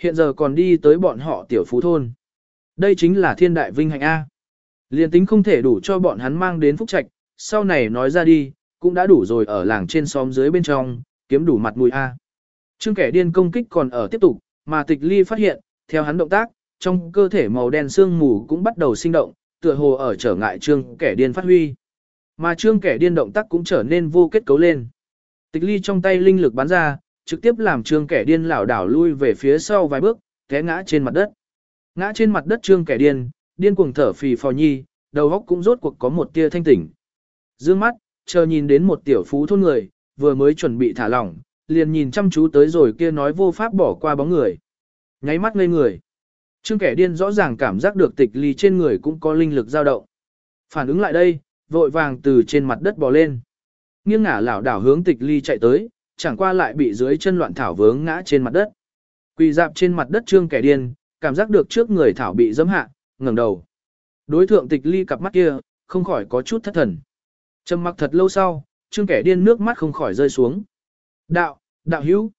Hiện giờ còn đi tới bọn họ tiểu phú thôn. Đây chính là thiên đại vinh hạnh A. Liên tính không thể đủ cho bọn hắn mang đến phúc trạch, sau này nói ra đi, cũng đã đủ rồi ở làng trên xóm dưới bên trong, kiếm đủ mặt mũi A. Trương kẻ điên công kích còn ở tiếp tục, mà tịch ly phát hiện, theo hắn động tác, trong cơ thể màu đen sương mù cũng bắt đầu sinh động, tựa hồ ở trở ngại trương kẻ điên phát huy. Mà trương kẻ điên động tác cũng trở nên vô kết cấu lên. Tịch ly trong tay linh lực bắn ra, trực tiếp làm trương kẻ điên lảo đảo lui về phía sau vài bước, té ngã trên mặt đất. Ngã trên mặt đất trương kẻ điên, điên cuồng thở phì phò nhi, đầu óc cũng rốt cuộc có một tia thanh tỉnh. Dương mắt, chờ nhìn đến một tiểu phú thôn người, vừa mới chuẩn bị thả lỏng, liền nhìn chăm chú tới rồi kia nói vô pháp bỏ qua bóng người. Nháy mắt ngây người. Trương kẻ điên rõ ràng cảm giác được tịch ly trên người cũng có linh lực dao động. Phản ứng lại đây, vội vàng từ trên mặt đất bò lên. Nghiêng ngả lảo đảo hướng tịch ly chạy tới, chẳng qua lại bị dưới chân loạn thảo vướng ngã trên mặt đất. Quỳ dạp trên mặt đất trương kẻ điên, cảm giác được trước người thảo bị dẫm hạ, ngẩng đầu. Đối thượng tịch ly cặp mắt kia, không khỏi có chút thất thần. Trầm mặc thật lâu sau, trương kẻ điên nước mắt không khỏi rơi xuống. Đạo, đạo hữu.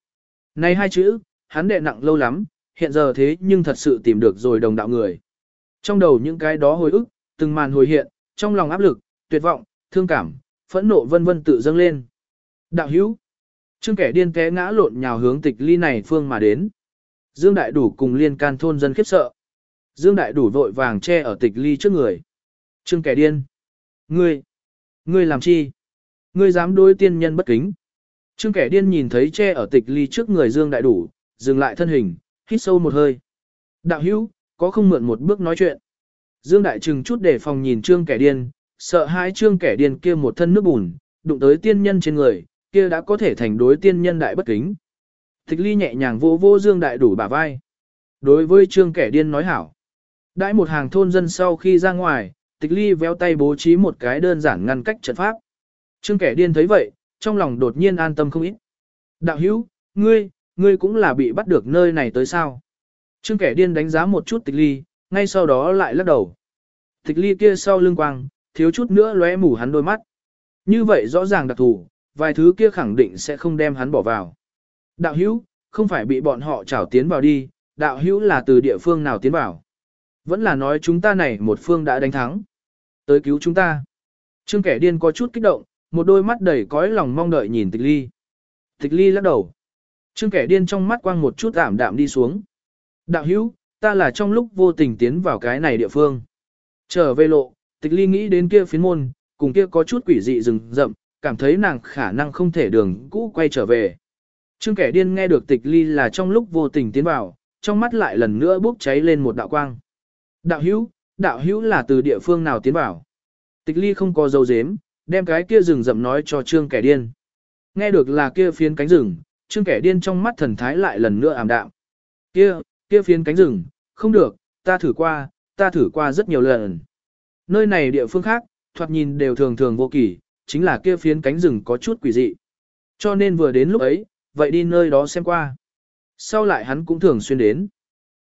Này hai chữ, hắn đệ nặng lâu lắm, hiện giờ thế nhưng thật sự tìm được rồi đồng đạo người. Trong đầu những cái đó hồi ức, từng màn hồi hiện, trong lòng áp lực, tuyệt vọng, thương cảm, phẫn nộ vân vân tự dâng lên. Đạo hữu. Trương kẻ điên té ngã lộn nhào hướng tịch ly này phương mà đến. Dương Đại Đủ cùng liên can thôn dân khiếp sợ. Dương Đại Đủ vội vàng che ở tịch ly trước người. Trương kẻ điên. Ngươi. Ngươi làm chi? Ngươi dám đối tiên nhân bất kính. Trương kẻ điên nhìn thấy che ở tịch ly trước người Dương Đại Đủ, dừng lại thân hình, hít sâu một hơi. Đạo hữu, có không mượn một bước nói chuyện. Dương Đại Trừng chút để phòng nhìn Trương kẻ điên, sợ hãi Trương kẻ điên kia một thân nước bùn, đụng tới tiên nhân trên người, kia đã có thể thành đối tiên nhân đại bất kính. Tịch ly nhẹ nhàng vô vô Dương Đại Đủ bả vai. Đối với Trương kẻ điên nói hảo. Đãi một hàng thôn dân sau khi ra ngoài, tịch ly véo tay bố trí một cái đơn giản ngăn cách trận pháp. Trương kẻ điên thấy vậy, trong lòng đột nhiên an tâm không ít. Đạo hữu, ngươi, ngươi cũng là bị bắt được nơi này tới sao. Trương kẻ điên đánh giá một chút tịch ly, ngay sau đó lại lắc đầu. Tịch ly kia sau lưng quang, thiếu chút nữa lóe mù hắn đôi mắt. Như vậy rõ ràng đặc thù, vài thứ kia khẳng định sẽ không đem hắn bỏ vào. Đạo hữu, không phải bị bọn họ trảo tiến vào đi, đạo hữu là từ địa phương nào tiến vào. Vẫn là nói chúng ta này một phương đã đánh thắng. Tới cứu chúng ta. Trương kẻ điên có chút kích động, một đôi mắt đầy cõi lòng mong đợi nhìn tịch ly. Tịch ly lắc đầu. Trương kẻ điên trong mắt quang một chút ảm đạm đi xuống. Đạo hữu, ta là trong lúc vô tình tiến vào cái này địa phương. Trở về lộ, tịch ly nghĩ đến kia phiến môn, cùng kia có chút quỷ dị rừng rậm, cảm thấy nàng khả năng không thể đường cũ quay trở về. Trương kẻ điên nghe được tịch ly là trong lúc vô tình tiến vào, trong mắt lại lần nữa bốc cháy lên một đạo quang. Đạo hữu, đạo hữu là từ địa phương nào tiến vào. Tịch ly không có dấu dếm, đem cái kia rừng rậm nói cho trương kẻ điên. Nghe được là kia phiến cánh rừng, trương kẻ điên trong mắt thần thái lại lần nữa ảm đạm. Kia, kia phiến cánh rừng, không được, ta thử qua, ta thử qua rất nhiều lần. Nơi này địa phương khác, thoạt nhìn đều thường thường vô kỳ, chính là kia phiến cánh rừng có chút quỷ dị. Cho nên vừa đến lúc ấy, vậy đi nơi đó xem qua. Sau lại hắn cũng thường xuyên đến.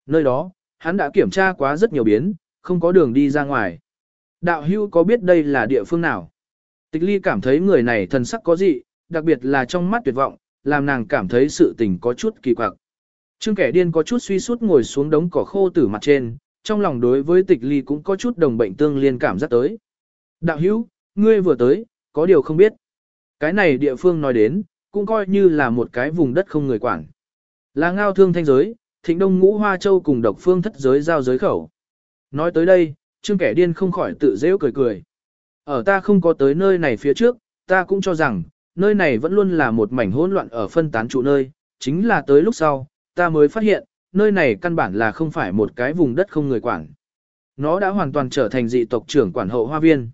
Nơi đó, hắn đã kiểm tra quá rất nhiều biến, không có đường đi ra ngoài. Đạo hưu có biết đây là địa phương nào? Tịch ly cảm thấy người này thần sắc có dị, đặc biệt là trong mắt tuyệt vọng, làm nàng cảm thấy sự tình có chút kỳ quặc. Trương kẻ điên có chút suy sút ngồi xuống đống cỏ khô tử mặt trên, trong lòng đối với tịch ly cũng có chút đồng bệnh tương liên cảm giác tới. Đạo hữu, ngươi vừa tới, có điều không biết. Cái này địa phương nói đến, cũng coi như là một cái vùng đất không người quản. Là ngao thương thanh giới, thịnh đông ngũ hoa châu cùng độc phương thất giới giao giới khẩu. Nói tới đây, trương kẻ điên không khỏi tự dễ cười cười. Ở ta không có tới nơi này phía trước, ta cũng cho rằng, nơi này vẫn luôn là một mảnh hỗn loạn ở phân tán trụ nơi, chính là tới lúc sau, ta mới phát hiện, nơi này căn bản là không phải một cái vùng đất không người quản. Nó đã hoàn toàn trở thành dị tộc trưởng quản hậu hoa viên.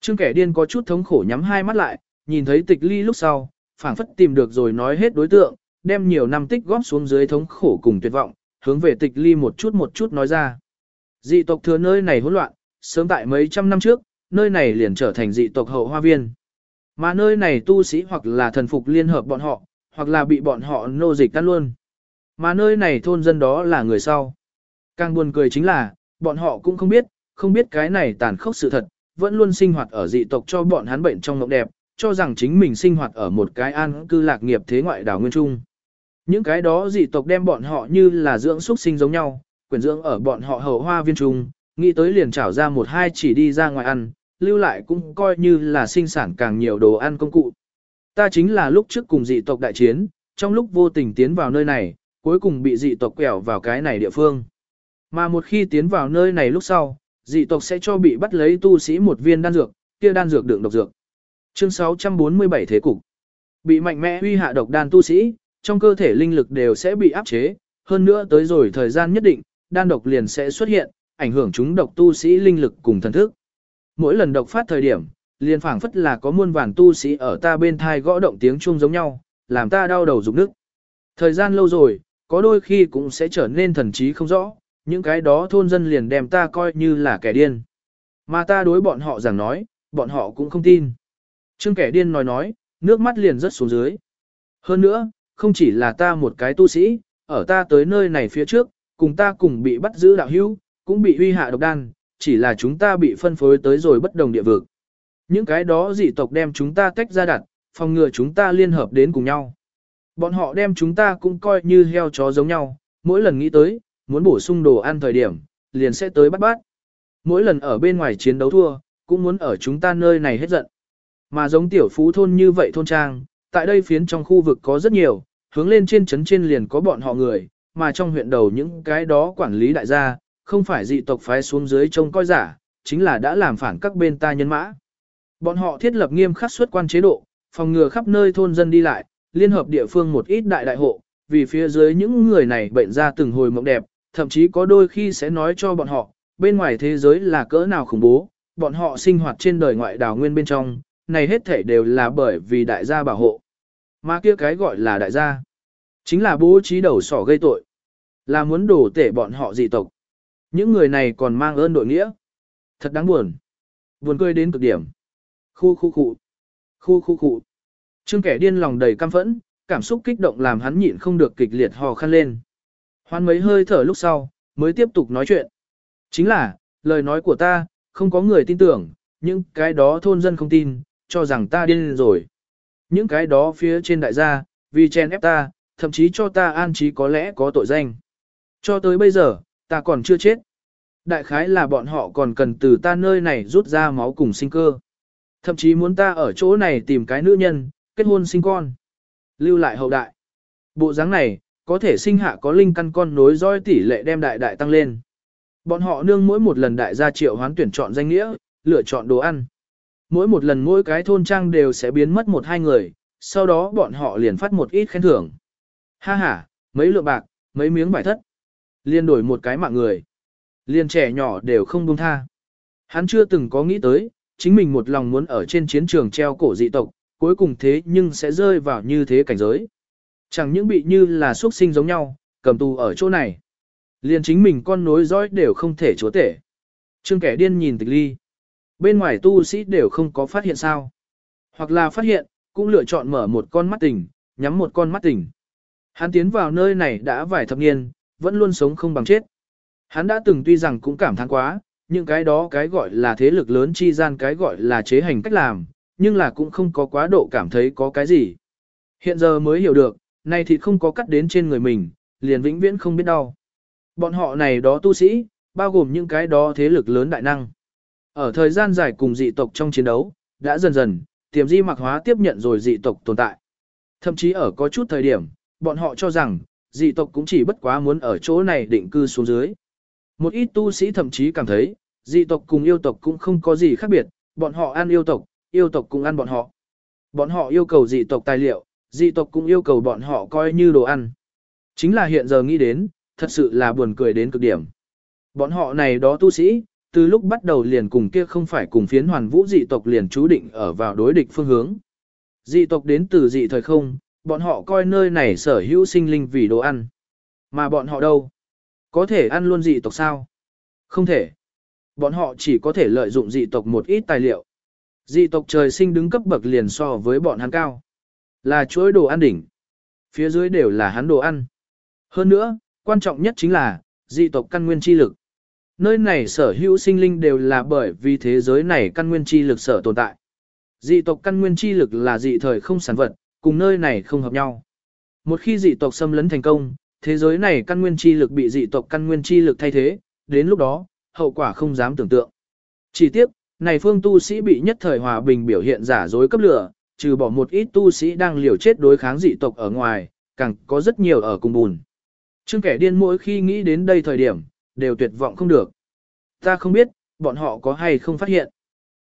Trương kẻ điên có chút thống khổ nhắm hai mắt lại, nhìn thấy tịch ly lúc sau, phảng phất tìm được rồi nói hết đối tượng, đem nhiều năm tích góp xuống dưới thống khổ cùng tuyệt vọng, hướng về tịch ly một chút một chút nói ra. Dị tộc thừa nơi này hỗn loạn, sớm tại mấy trăm năm trước, nơi này liền trở thành dị tộc hậu hoa viên. Mà nơi này tu sĩ hoặc là thần phục liên hợp bọn họ, hoặc là bị bọn họ nô dịch tan luôn. Mà nơi này thôn dân đó là người sau. Càng buồn cười chính là, bọn họ cũng không biết, không biết cái này tàn khốc sự thật, vẫn luôn sinh hoạt ở dị tộc cho bọn hắn bệnh trong mộng đẹp, cho rằng chính mình sinh hoạt ở một cái an cư lạc nghiệp thế ngoại đảo nguyên trung. Những cái đó dị tộc đem bọn họ như là dưỡng xuất sinh giống nhau, quyển dưỡng ở bọn họ hậu hoa viên trung, nghĩ tới liền trảo ra một hai chỉ đi ra ngoài ăn, lưu lại cũng coi như là sinh sản càng nhiều đồ ăn công cụ. Ta chính là lúc trước cùng dị tộc đại chiến, trong lúc vô tình tiến vào nơi này, cuối cùng bị dị tộc quẹo vào cái này địa phương. Mà một khi tiến vào nơi này lúc sau, dị tộc sẽ cho bị bắt lấy tu sĩ một viên đan dược, kia đan dược đựng độc dược. Chương 647 Thế cục Bị mạnh mẽ huy hạ độc đan tu sĩ, trong cơ thể linh lực đều sẽ bị áp chế, hơn nữa tới rồi thời gian nhất định, đan độc liền sẽ xuất hiện, ảnh hưởng chúng độc tu sĩ linh lực cùng thần thức. Mỗi lần độc phát thời điểm, liền phảng phất là có muôn vàn tu sĩ ở ta bên thai gõ động tiếng chuông giống nhau, làm ta đau đầu rụng nước. Thời gian lâu rồi, có đôi khi cũng sẽ trở nên thần trí không rõ, những cái đó thôn dân liền đem ta coi như là kẻ điên. Mà ta đối bọn họ rằng nói, bọn họ cũng không tin. Trương kẻ điên nói nói, nước mắt liền rớt xuống dưới. Hơn nữa, không chỉ là ta một cái tu sĩ, ở ta tới nơi này phía trước, cùng ta cùng bị bắt giữ đạo hữu, cũng bị huy hạ độc đan, chỉ là chúng ta bị phân phối tới rồi bất đồng địa vực. Những cái đó dị tộc đem chúng ta tách ra đặt, phòng ngừa chúng ta liên hợp đến cùng nhau. Bọn họ đem chúng ta cũng coi như heo chó giống nhau, mỗi lần nghĩ tới, muốn bổ sung đồ ăn thời điểm, liền sẽ tới bắt bắt. Mỗi lần ở bên ngoài chiến đấu thua, cũng muốn ở chúng ta nơi này hết giận. Mà giống tiểu phú thôn như vậy thôn trang, tại đây phiến trong khu vực có rất nhiều, hướng lên trên trấn trên liền có bọn họ người, mà trong huyện đầu những cái đó quản lý đại gia, không phải dị tộc phái xuống dưới trông coi giả, chính là đã làm phản các bên ta nhân mã. Bọn họ thiết lập nghiêm khắc suất quan chế độ, phòng ngừa khắp nơi thôn dân đi lại, liên hợp địa phương một ít đại đại hộ, vì phía dưới những người này bệnh ra từng hồi mộng đẹp, thậm chí có đôi khi sẽ nói cho bọn họ, bên ngoài thế giới là cỡ nào khủng bố, bọn họ sinh hoạt trên đời ngoại đảo nguyên bên trong, này hết thể đều là bởi vì đại gia bảo hộ. Mà kia cái gọi là đại gia, chính là bố trí đầu sỏ gây tội, là muốn đổ tể bọn họ dị tộc. Những người này còn mang ơn đội nghĩa. Thật đáng buồn. Buồn cười đến cực điểm. Khu khu khu. Khu khu khu. Trương kẻ điên lòng đầy căm phẫn, cảm xúc kích động làm hắn nhịn không được kịch liệt hò khăn lên. Hoan mấy hơi thở lúc sau, mới tiếp tục nói chuyện. Chính là, lời nói của ta, không có người tin tưởng, những cái đó thôn dân không tin, cho rằng ta điên rồi. Những cái đó phía trên đại gia, vì chen ép ta, thậm chí cho ta an trí có lẽ có tội danh. Cho tới bây giờ, ta còn chưa chết. Đại khái là bọn họ còn cần từ ta nơi này rút ra máu cùng sinh cơ. Thậm chí muốn ta ở chỗ này tìm cái nữ nhân, kết hôn sinh con. Lưu lại hậu đại. Bộ dáng này, có thể sinh hạ có linh căn con nối dõi tỷ lệ đem đại đại tăng lên. Bọn họ nương mỗi một lần đại gia triệu hoán tuyển chọn danh nghĩa, lựa chọn đồ ăn. Mỗi một lần mỗi cái thôn trang đều sẽ biến mất một hai người, sau đó bọn họ liền phát một ít khen thưởng. Ha ha, mấy lượng bạc, mấy miếng bài thất. Liên đổi một cái mạng người. Liên trẻ nhỏ đều không buông tha. Hắn chưa từng có nghĩ tới, chính mình một lòng muốn ở trên chiến trường treo cổ dị tộc, cuối cùng thế nhưng sẽ rơi vào như thế cảnh giới. Chẳng những bị như là xuất sinh giống nhau, cầm tù ở chỗ này. Liền chính mình con nối dõi đều không thể chúa tể. Trương kẻ điên nhìn tịch ly. Bên ngoài tu sĩ đều không có phát hiện sao. Hoặc là phát hiện, cũng lựa chọn mở một con mắt tỉnh, nhắm một con mắt tỉnh. Hắn tiến vào nơi này đã vài thập niên, vẫn luôn sống không bằng chết. Hắn đã từng tuy rằng cũng cảm thán quá, những cái đó cái gọi là thế lực lớn chi gian cái gọi là chế hành cách làm, nhưng là cũng không có quá độ cảm thấy có cái gì. Hiện giờ mới hiểu được, này thì không có cắt đến trên người mình, liền vĩnh viễn không biết đau. Bọn họ này đó tu sĩ, bao gồm những cái đó thế lực lớn đại năng. Ở thời gian dài cùng dị tộc trong chiến đấu, đã dần dần, tiềm di mạc hóa tiếp nhận rồi dị tộc tồn tại. Thậm chí ở có chút thời điểm, bọn họ cho rằng, dị tộc cũng chỉ bất quá muốn ở chỗ này định cư xuống dưới. Một ít tu sĩ thậm chí cảm thấy, dị tộc cùng yêu tộc cũng không có gì khác biệt, bọn họ ăn yêu tộc, yêu tộc cũng ăn bọn họ. Bọn họ yêu cầu dị tộc tài liệu, dị tộc cũng yêu cầu bọn họ coi như đồ ăn. Chính là hiện giờ nghĩ đến, thật sự là buồn cười đến cực điểm. Bọn họ này đó tu sĩ, từ lúc bắt đầu liền cùng kia không phải cùng phiến hoàn vũ dị tộc liền chú định ở vào đối địch phương hướng. Dị tộc đến từ dị thời không, bọn họ coi nơi này sở hữu sinh linh vì đồ ăn. Mà bọn họ đâu? Có thể ăn luôn dị tộc sao? Không thể. Bọn họ chỉ có thể lợi dụng dị tộc một ít tài liệu. Dị tộc trời sinh đứng cấp bậc liền so với bọn hắn cao. Là chuỗi đồ ăn đỉnh. Phía dưới đều là hắn đồ ăn. Hơn nữa, quan trọng nhất chính là, dị tộc căn nguyên chi lực. Nơi này sở hữu sinh linh đều là bởi vì thế giới này căn nguyên chi lực sở tồn tại. Dị tộc căn nguyên chi lực là dị thời không sản vật, cùng nơi này không hợp nhau. Một khi dị tộc xâm lấn thành công, thế giới này căn nguyên chi lực bị dị tộc căn nguyên chi lực thay thế, đến lúc đó, hậu quả không dám tưởng tượng. Chỉ tiếp, này phương tu sĩ bị nhất thời hòa bình biểu hiện giả dối cấp lửa, trừ bỏ một ít tu sĩ đang liều chết đối kháng dị tộc ở ngoài, càng có rất nhiều ở cùng bùn. Trương kẻ điên mỗi khi nghĩ đến đây thời điểm, đều tuyệt vọng không được. Ta không biết, bọn họ có hay không phát hiện.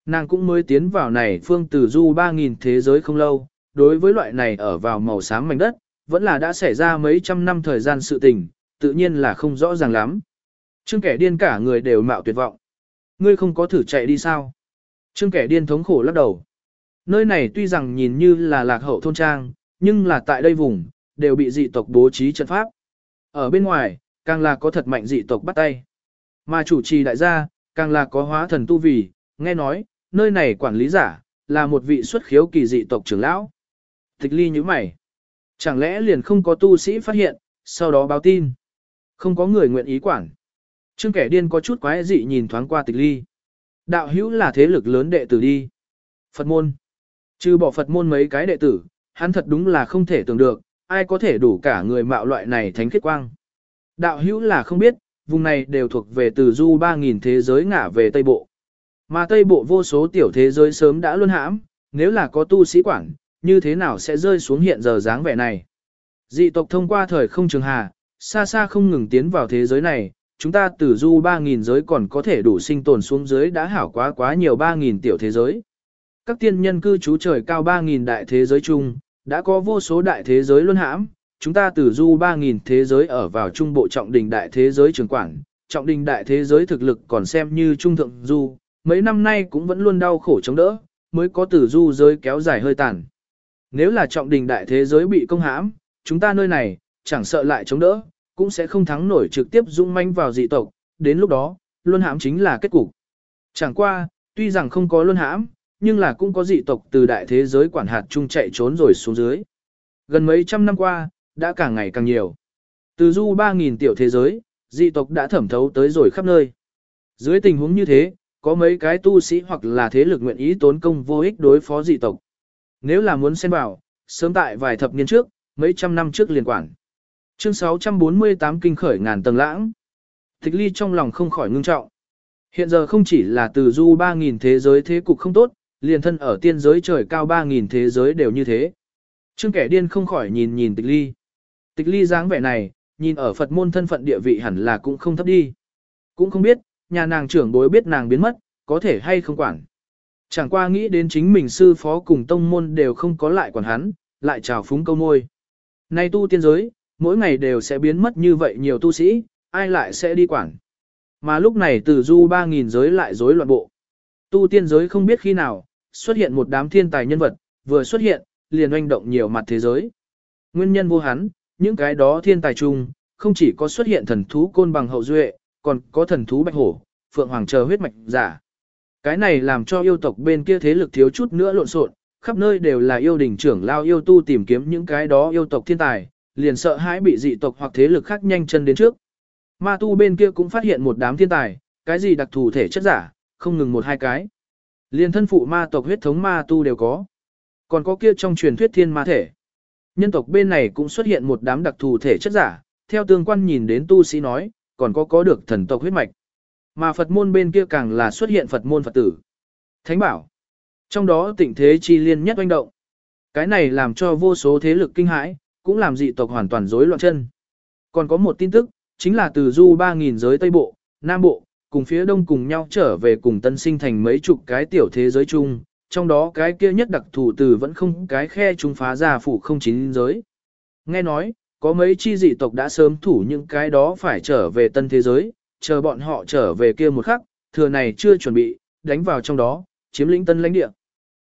Nàng cũng mới tiến vào này phương tử du 3.000 thế giới không lâu, đối với loại này ở vào màu xám mảnh đất, vẫn là đã xảy ra mấy trăm năm thời gian sự tình, tự nhiên là không rõ ràng lắm. Trương kẻ điên cả người đều mạo tuyệt vọng. Ngươi không có thử chạy đi sao? Trương kẻ điên thống khổ lắc đầu. Nơi này tuy rằng nhìn như là lạc hậu thôn trang, nhưng là tại đây vùng, đều bị dị tộc bố trí trận pháp. Ở bên ngoài, càng là có thật mạnh dị tộc bắt tay. Mà chủ trì đại gia, càng là có hóa thần tu vì, nghe nói, nơi này quản lý giả, là một vị xuất khiếu kỳ dị tộc trưởng lão. Tịch ly như mày. Chẳng lẽ liền không có tu sĩ phát hiện, sau đó báo tin. Không có người nguyện ý quản. Trương kẻ điên có chút quái dị nhìn thoáng qua tịch ly. Đạo hữu là thế lực lớn đệ tử đi. Phật môn. Trừ bỏ Phật môn mấy cái đệ tử, hắn thật đúng là không thể tưởng được, ai có thể đủ cả người mạo loại này thánh khiết quang. Đạo hữu là không biết, vùng này đều thuộc về từ du 3.000 thế giới ngả về Tây Bộ. Mà Tây Bộ vô số tiểu thế giới sớm đã luôn hãm, nếu là có tu sĩ quản, như thế nào sẽ rơi xuống hiện giờ dáng vẻ này. Dị tộc thông qua thời không trường hà, xa xa không ngừng tiến vào thế giới này, chúng ta từ du 3.000 giới còn có thể đủ sinh tồn xuống dưới đã hảo quá quá nhiều 3.000 tiểu thế giới. Các tiên nhân cư trú trời cao 3.000 đại thế giới chung, đã có vô số đại thế giới luân hãm, chúng ta từ du 3.000 thế giới ở vào trung bộ trọng đình đại thế giới trường quảng, trọng đình đại thế giới thực lực còn xem như trung thượng du, mấy năm nay cũng vẫn luôn đau khổ chống đỡ, mới có tử du giới kéo dài hơi tàn. Nếu là trọng đình đại thế giới bị công hãm, chúng ta nơi này, chẳng sợ lại chống đỡ, cũng sẽ không thắng nổi trực tiếp dung manh vào dị tộc, đến lúc đó, luân hãm chính là kết cục. Chẳng qua, tuy rằng không có luân hãm, nhưng là cũng có dị tộc từ đại thế giới quản hạt chung chạy trốn rồi xuống dưới. Gần mấy trăm năm qua, đã càng ngày càng nhiều. Từ du 3.000 tiểu thế giới, dị tộc đã thẩm thấu tới rồi khắp nơi. Dưới tình huống như thế, có mấy cái tu sĩ hoặc là thế lực nguyện ý tốn công vô ích đối phó dị tộc. Nếu là muốn xen vào, sớm tại vài thập niên trước, mấy trăm năm trước liên quản. Chương 648 kinh khởi ngàn tầng lãng. Tịch ly trong lòng không khỏi ngưng trọng. Hiện giờ không chỉ là từ du 3.000 thế giới thế cục không tốt, liền thân ở tiên giới trời cao 3.000 thế giới đều như thế. Trương kẻ điên không khỏi nhìn nhìn tịch ly. Tịch ly dáng vẻ này, nhìn ở Phật môn thân phận địa vị hẳn là cũng không thấp đi. Cũng không biết, nhà nàng trưởng bối biết nàng biến mất, có thể hay không quản. Chẳng qua nghĩ đến chính mình sư phó cùng tông môn đều không có lại quản hắn, lại trào phúng câu môi. Nay tu tiên giới, mỗi ngày đều sẽ biến mất như vậy nhiều tu sĩ, ai lại sẽ đi quản. Mà lúc này từ du 3.000 giới lại rối loạn bộ. Tu tiên giới không biết khi nào, xuất hiện một đám thiên tài nhân vật, vừa xuất hiện, liền oanh động nhiều mặt thế giới. Nguyên nhân vô hắn, những cái đó thiên tài chung, không chỉ có xuất hiện thần thú côn bằng hậu duệ, còn có thần thú bạch hổ, phượng hoàng chờ huyết mạch giả. Cái này làm cho yêu tộc bên kia thế lực thiếu chút nữa lộn xộn, khắp nơi đều là yêu đình trưởng lao yêu tu tìm kiếm những cái đó yêu tộc thiên tài, liền sợ hãi bị dị tộc hoặc thế lực khác nhanh chân đến trước. Ma tu bên kia cũng phát hiện một đám thiên tài, cái gì đặc thù thể chất giả, không ngừng một hai cái. Liên thân phụ ma tộc huyết thống ma tu đều có. Còn có kia trong truyền thuyết thiên ma thể. Nhân tộc bên này cũng xuất hiện một đám đặc thù thể chất giả, theo tương quan nhìn đến tu sĩ nói, còn có có được thần tộc huyết mạch. Mà Phật môn bên kia càng là xuất hiện Phật môn Phật tử. Thánh bảo. Trong đó tịnh thế chi liên nhất oanh động. Cái này làm cho vô số thế lực kinh hãi, cũng làm dị tộc hoàn toàn rối loạn chân. Còn có một tin tức, chính là từ du 3.000 giới Tây Bộ, Nam Bộ, cùng phía đông cùng nhau trở về cùng tân sinh thành mấy chục cái tiểu thế giới chung, trong đó cái kia nhất đặc thù từ vẫn không cái khe chúng phá ra phủ không chín giới. Nghe nói, có mấy chi dị tộc đã sớm thủ những cái đó phải trở về tân thế giới, chờ bọn họ trở về kia một khắc, thừa này chưa chuẩn bị, đánh vào trong đó, chiếm lĩnh tân lãnh địa.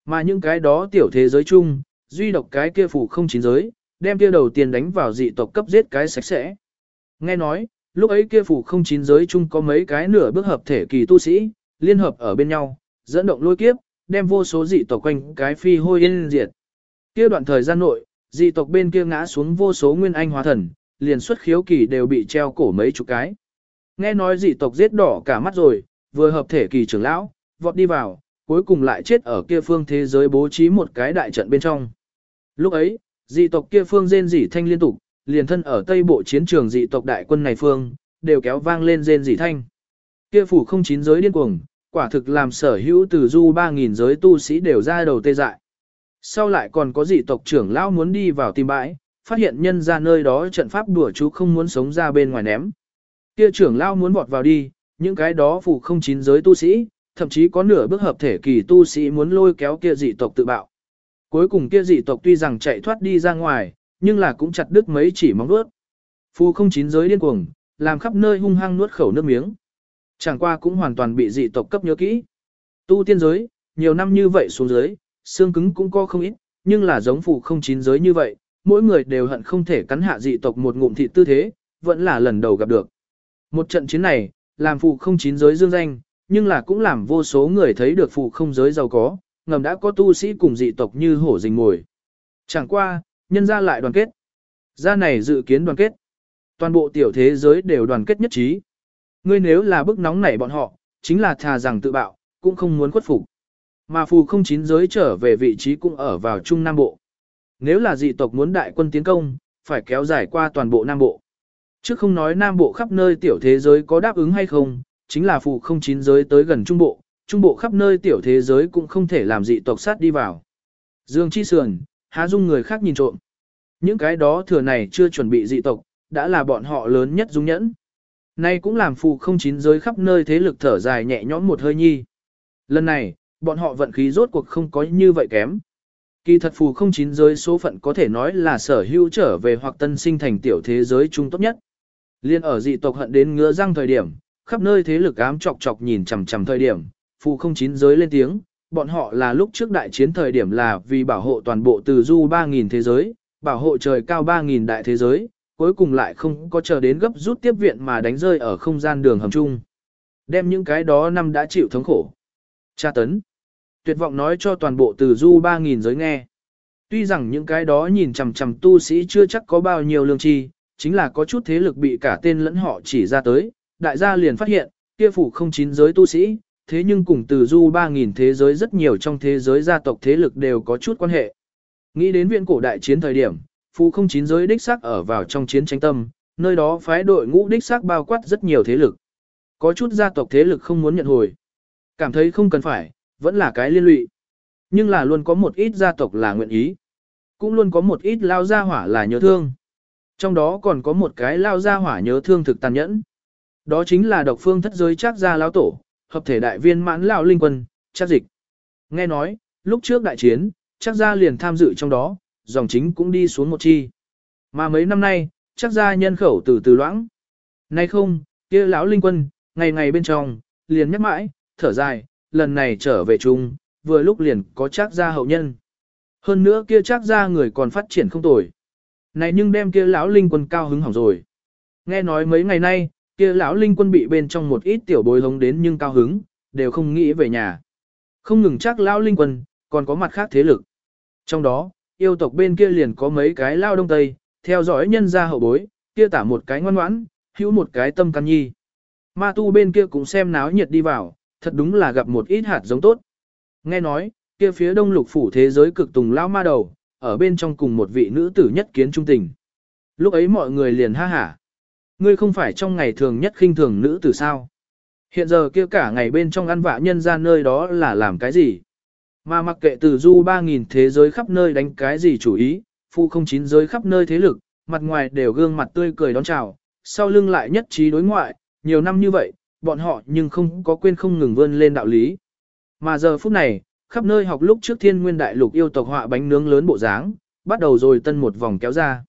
Mà những cái đó tiểu thế giới chung, duy độc cái kia phủ không chín giới, đem kia đầu tiên đánh vào dị tộc cấp giết cái sạch sẽ. Nghe nói, lúc ấy kia phủ không chín giới chung có mấy cái nửa bước hợp thể kỳ tu sĩ, liên hợp ở bên nhau, dẫn động lôi kiếp, đem vô số dị tộc quanh cái phi hôi yên diệt. Kia đoạn thời gian nội, dị tộc bên kia ngã xuống vô số nguyên anh hóa thần, liền xuất khiếu kỳ đều bị treo cổ mấy chục cái. Nghe nói dị tộc giết đỏ cả mắt rồi, vừa hợp thể kỳ trưởng lão, vọt đi vào, cuối cùng lại chết ở kia phương thế giới bố trí một cái đại trận bên trong. Lúc ấy, Dị tộc kia phương rên rỉ thanh liên tục, liền thân ở tây bộ chiến trường dị tộc đại quân này phương, đều kéo vang lên rên rỉ thanh. Kia phủ không chín giới điên cuồng, quả thực làm sở hữu từ du 3.000 giới tu sĩ đều ra đầu tê dại. Sau lại còn có dị tộc trưởng lão muốn đi vào tìm bãi, phát hiện nhân ra nơi đó trận pháp đùa chú không muốn sống ra bên ngoài ném. Kia trưởng lão muốn vọt vào đi, những cái đó phủ không chín giới tu sĩ, thậm chí có nửa bước hợp thể kỳ tu sĩ muốn lôi kéo kia dị tộc tự bạo. Cuối cùng kia dị tộc tuy rằng chạy thoát đi ra ngoài, nhưng là cũng chặt đứt mấy chỉ móng nuốt. Phù không chín giới điên cuồng, làm khắp nơi hung hăng nuốt khẩu nước miếng. Chẳng qua cũng hoàn toàn bị dị tộc cấp nhớ kỹ. Tu tiên giới, nhiều năm như vậy xuống dưới, xương cứng cũng có không ít, nhưng là giống phù không chín giới như vậy, mỗi người đều hận không thể cắn hạ dị tộc một ngụm thịt tư thế, vẫn là lần đầu gặp được. Một trận chiến này, làm phù không chín giới dương danh, nhưng là cũng làm vô số người thấy được phù không giới giàu có, ngầm đã có tu sĩ cùng dị tộc như hổ rình mồi. Chẳng qua, nhân ra lại đoàn kết. Ra này dự kiến đoàn kết. Toàn bộ tiểu thế giới đều đoàn kết nhất trí. Ngươi nếu là bức nóng nảy bọn họ, chính là thà rằng tự bạo, cũng không muốn khuất phục. Mà phù không chín giới trở về vị trí cũng ở vào Trung Nam Bộ. Nếu là dị tộc muốn đại quân tiến công, phải kéo dài qua toàn bộ Nam Bộ. Trước không nói Nam Bộ khắp nơi tiểu thế giới có đáp ứng hay không, chính là phù không chín giới tới gần Trung Bộ, Trung Bộ khắp nơi tiểu thế giới cũng không thể làm dị tộc sát đi vào. Dương Chi Sườn, há dung người khác nhìn trộm. Những cái đó thừa này chưa chuẩn bị dị tộc, đã là bọn họ lớn nhất dung nhẫn. Nay cũng làm phù không chín giới khắp nơi thế lực thở dài nhẹ nhõm một hơi nhi. Lần này, bọn họ vận khí rốt cuộc không có như vậy kém. Kỳ thật phù không chín giới số phận có thể nói là sở hữu trở về hoặc tân sinh thành tiểu thế giới trung tốt nhất. Liên ở dị tộc hận đến ngứa răng thời điểm, khắp nơi thế lực ám chọc chọc nhìn chằm chằm thời điểm, phù không chín giới lên tiếng, bọn họ là lúc trước đại chiến thời điểm là vì bảo hộ toàn bộ từ du 3.000 thế giới, bảo hộ trời cao 3.000 đại thế giới, cuối cùng lại không có chờ đến gấp rút tiếp viện mà đánh rơi ở không gian đường hầm chung. Đem những cái đó năm đã chịu thống khổ. Cha tấn. Tuyệt vọng nói cho toàn bộ từ du 3.000 giới nghe. Tuy rằng những cái đó nhìn chằm chằm tu sĩ chưa chắc có bao nhiêu lương chi, chính là có chút thế lực bị cả tên lẫn họ chỉ ra tới, đại gia liền phát hiện, kia phủ không chín giới tu sĩ, thế nhưng cùng từ du 3.000 thế giới rất nhiều trong thế giới gia tộc thế lực đều có chút quan hệ. Nghĩ đến viện cổ đại chiến thời điểm, phù không chín giới đích xác ở vào trong chiến tranh tâm, nơi đó phái đội ngũ đích xác bao quát rất nhiều thế lực. Có chút gia tộc thế lực không muốn nhận hồi. Cảm thấy không cần phải, vẫn là cái liên lụy. Nhưng là luôn có một ít gia tộc là nguyện ý. Cũng luôn có một ít lao gia hỏa là nhớ thương. Trong đó còn có một cái lao gia hỏa nhớ thương thực tàn nhẫn. Đó chính là độc phương thất giới chắc gia lão tổ, hợp thể đại viên mãn lão linh quân, chắc dịch. Nghe nói, lúc trước đại chiến, chắc gia liền tham dự trong đó, dòng chính cũng đi xuống một chi. Mà mấy năm nay, chắc gia nhân khẩu từ từ loãng. Nay không, kia lão linh quân, ngày ngày bên trong, liền nhắc mãi, thở dài, lần này trở về chung, vừa lúc liền có chắc gia hậu nhân. Hơn nữa kia chắc gia người còn phát triển không tồi. Này nhưng đem kia lão linh quân cao hứng hỏng rồi. Nghe nói mấy ngày nay, kia lão linh quân bị bên trong một ít tiểu bối hống đến nhưng cao hứng, đều không nghĩ về nhà. Không ngừng chắc lão linh quân, còn có mặt khác thế lực. Trong đó, yêu tộc bên kia liền có mấy cái lao đông tây, theo dõi nhân gia hậu bối, kia tả một cái ngoan ngoãn, hữu một cái tâm can nhi. Ma tu bên kia cũng xem náo nhiệt đi vào, thật đúng là gặp một ít hạt giống tốt. Nghe nói, kia phía đông lục phủ thế giới cực tùng lao ma đầu, ở bên trong cùng một vị nữ tử nhất kiến trung tình. Lúc ấy mọi người liền ha hả. Ngươi không phải trong ngày thường nhất khinh thường nữ tử sao? Hiện giờ kia cả ngày bên trong ăn vạ nhân ra nơi đó là làm cái gì? Mà mặc kệ từ du 3.000 thế giới khắp nơi đánh cái gì chủ ý, phu không chín giới khắp nơi thế lực, mặt ngoài đều gương mặt tươi cười đón chào, sau lưng lại nhất trí đối ngoại, nhiều năm như vậy, bọn họ nhưng không có quên không ngừng vươn lên đạo lý. Mà giờ phút này, khắp nơi học lúc trước thiên nguyên đại lục yêu tộc họa bánh nướng lớn bộ dáng, bắt đầu rồi tân một vòng kéo ra.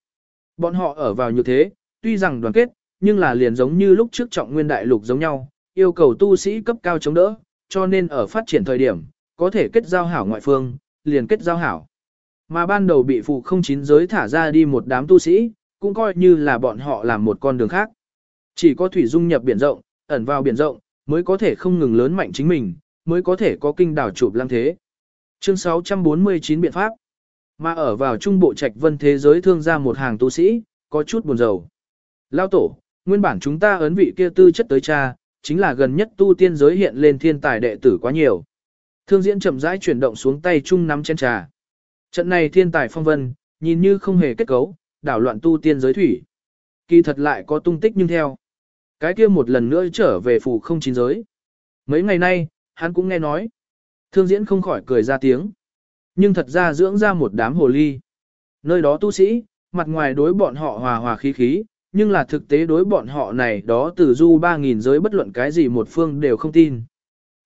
Bọn họ ở vào như thế, tuy rằng đoàn kết, nhưng là liền giống như lúc trước trọng nguyên đại lục giống nhau, yêu cầu tu sĩ cấp cao chống đỡ, cho nên ở phát triển thời điểm, có thể kết giao hảo ngoại phương, liền kết giao hảo. Mà ban đầu bị phụ không chín giới thả ra đi một đám tu sĩ, cũng coi như là bọn họ làm một con đường khác. Chỉ có thủy dung nhập biển rộng, ẩn vào biển rộng, mới có thể không ngừng lớn mạnh chính mình, mới có thể có kinh đảo chụp lăng thế. Chương 649 biện pháp. Mà ở vào trung bộ trạch vân thế giới thương ra một hàng tu sĩ, có chút buồn rầu. Lao tổ, nguyên bản chúng ta ấn vị kia tư chất tới cha, chính là gần nhất tu tiên giới hiện lên thiên tài đệ tử quá nhiều. Thương diễn chậm rãi chuyển động xuống tay chung nắm chén trà. Trận này thiên tài phong vân, nhìn như không hề kết cấu, đảo loạn tu tiên giới thủy. Kỳ thật lại có tung tích nhưng theo. Cái kia một lần nữa trở về phủ không chín giới. Mấy ngày nay, hắn cũng nghe nói. Thương diễn không khỏi cười ra tiếng. Nhưng thật ra dưỡng ra một đám hồ ly. Nơi đó tu sĩ, mặt ngoài đối bọn họ hòa hòa khí khí, nhưng là thực tế đối bọn họ này đó từ du 3.000 giới bất luận cái gì một phương đều không tin.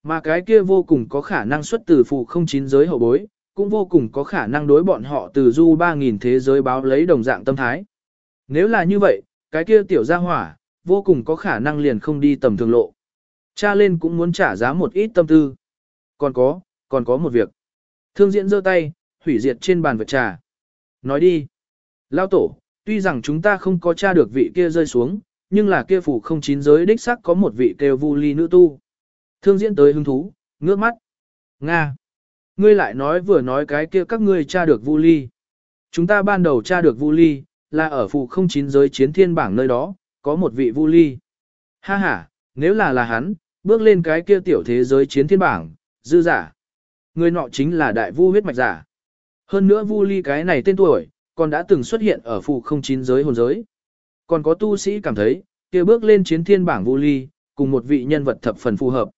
Mà cái kia vô cùng có khả năng xuất từ phụ không chín giới hậu bối, cũng vô cùng có khả năng đối bọn họ từ du 3.000 thế giới báo lấy đồng dạng tâm thái. Nếu là như vậy, cái kia tiểu gia hỏa, vô cùng có khả năng liền không đi tầm thường lộ. Cha lên cũng muốn trả giá một ít tâm tư. Còn có, còn có một việc. Thương diễn giơ tay, hủy diệt trên bàn vật trà. Nói đi. Lao tổ, tuy rằng chúng ta không có tra được vị kia rơi xuống, nhưng là kia phủ không chín giới đích xác có một vị kêu vu ly nữ tu. Thương diễn tới hứng thú, ngước mắt. Nga. Ngươi lại nói vừa nói cái kia các ngươi tra được vu ly. Chúng ta ban đầu tra được vu ly, là ở phủ không chín giới chiến thiên bảng nơi đó, có một vị vu ly. Ha ha, nếu là là hắn, bước lên cái kia tiểu thế giới chiến thiên bảng, dư giả. Người nọ chính là đại vu huyết mạch giả. Hơn nữa vu ly cái này tên tuổi, còn đã từng xuất hiện ở phụ không chín giới hồn giới. Còn có tu sĩ cảm thấy, kia bước lên chiến thiên bảng vu ly, cùng một vị nhân vật thập phần phù hợp.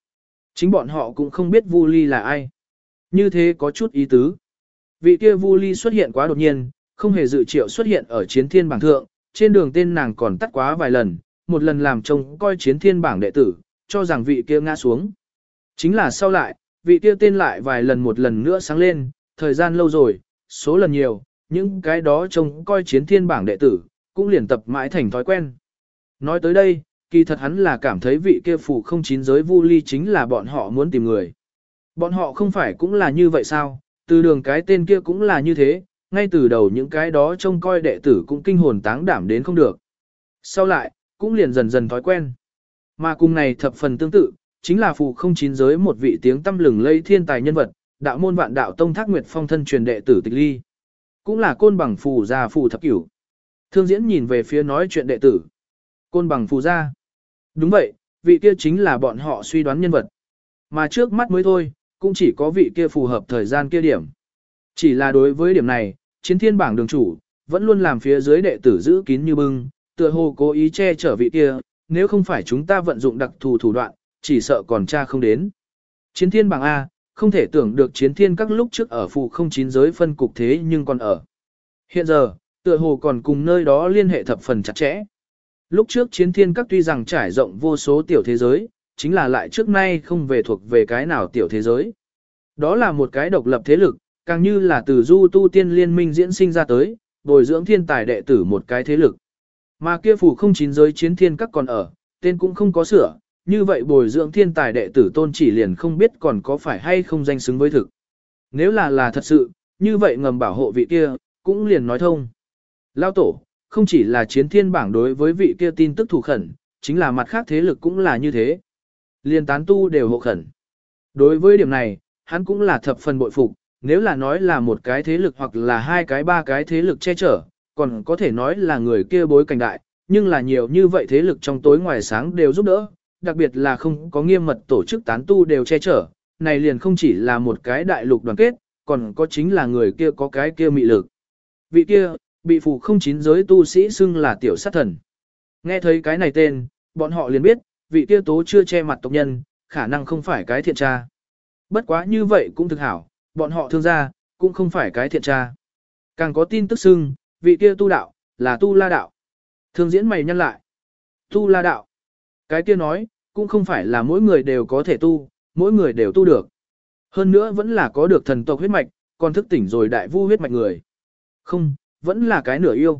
Chính bọn họ cũng không biết vu ly là ai. Như thế có chút ý tứ. Vị kia vu ly xuất hiện quá đột nhiên, không hề dự triệu xuất hiện ở chiến thiên bảng thượng, trên đường tên nàng còn tắt quá vài lần, một lần làm trông coi chiến thiên bảng đệ tử, cho rằng vị kia ngã xuống. Chính là sau lại, vị kia tên lại vài lần một lần nữa sáng lên, thời gian lâu rồi, số lần nhiều, những cái đó trông coi chiến thiên bảng đệ tử, cũng liền tập mãi thành thói quen. Nói tới đây, kỳ thật hắn là cảm thấy vị kia phủ không chín giới vu ly chính là bọn họ muốn tìm người. Bọn họ không phải cũng là như vậy sao, từ đường cái tên kia cũng là như thế, ngay từ đầu những cái đó trông coi đệ tử cũng kinh hồn táng đảm đến không được. Sau lại, cũng liền dần dần thói quen. Mà cùng này thập phần tương tự, chính là phù không chín giới một vị tiếng tâm lừng lây thiên tài nhân vật, đạo môn vạn đạo tông thác nguyệt phong thân truyền đệ tử tịch ly. Cũng là côn bằng phù gia phù thập cửu. Thương diễn nhìn về phía nói chuyện đệ tử. Côn bằng phù gia. Đúng vậy, vị kia chính là bọn họ suy đoán nhân vật. Mà trước mắt mới thôi, cũng chỉ có vị kia phù hợp thời gian kia điểm. Chỉ là đối với điểm này, chiến thiên bảng đường chủ, vẫn luôn làm phía dưới đệ tử giữ kín như bưng, tựa hồ cố ý che chở vị kia, nếu không phải chúng ta vận dụng đặc thù thủ đoạn, chỉ sợ còn cha không đến. Chiến thiên bảng A, không thể tưởng được chiến thiên các lúc trước ở phụ không chín giới phân cục thế nhưng còn ở. Hiện giờ, tựa hồ còn cùng nơi đó liên hệ thập phần chặt chẽ. Lúc trước chiến thiên các tuy rằng trải rộng vô số tiểu thế giới, chính là lại trước nay không về thuộc về cái nào tiểu thế giới. Đó là một cái độc lập thế lực, càng như là từ du tu tiên liên minh diễn sinh ra tới, bồi dưỡng thiên tài đệ tử một cái thế lực. Mà kia phủ không chín giới chiến thiên các còn ở, tên cũng không có sửa, như vậy bồi dưỡng thiên tài đệ tử tôn chỉ liền không biết còn có phải hay không danh xứng với thực. Nếu là là thật sự, như vậy ngầm bảo hộ vị kia, cũng liền nói thông. Lao tổ, không chỉ là chiến thiên bảng đối với vị kia tin tức thủ khẩn, chính là mặt khác thế lực cũng là như thế. Liên tán tu đều hộ khẩn. Đối với điểm này, hắn cũng là thập phần bội phục, nếu là nói là một cái thế lực hoặc là hai cái ba cái thế lực che chở, còn có thể nói là người kia bối cảnh đại, nhưng là nhiều như vậy thế lực trong tối ngoài sáng đều giúp đỡ, đặc biệt là không có nghiêm mật tổ chức tán tu đều che chở, này liền không chỉ là một cái đại lục đoàn kết, còn có chính là người kia có cái kia mị lực. Vị kia, bị phù không chín giới tu sĩ xưng là tiểu sát thần. Nghe thấy cái này tên, bọn họ liền biết, vị kia tố chưa che mặt tộc nhân, khả năng không phải cái thiện tra. Bất quá như vậy cũng thực hảo, bọn họ thương gia, cũng không phải cái thiện tra. Càng có tin tức xưng, vị kia tu đạo, là tu la đạo. Thương diễn mày nhân lại. Tu la đạo. Cái kia nói, cũng không phải là mỗi người đều có thể tu, mỗi người đều tu được. Hơn nữa vẫn là có được thần tộc huyết mạch, còn thức tỉnh rồi đại vu huyết mạch người. Không, vẫn là cái nửa yêu.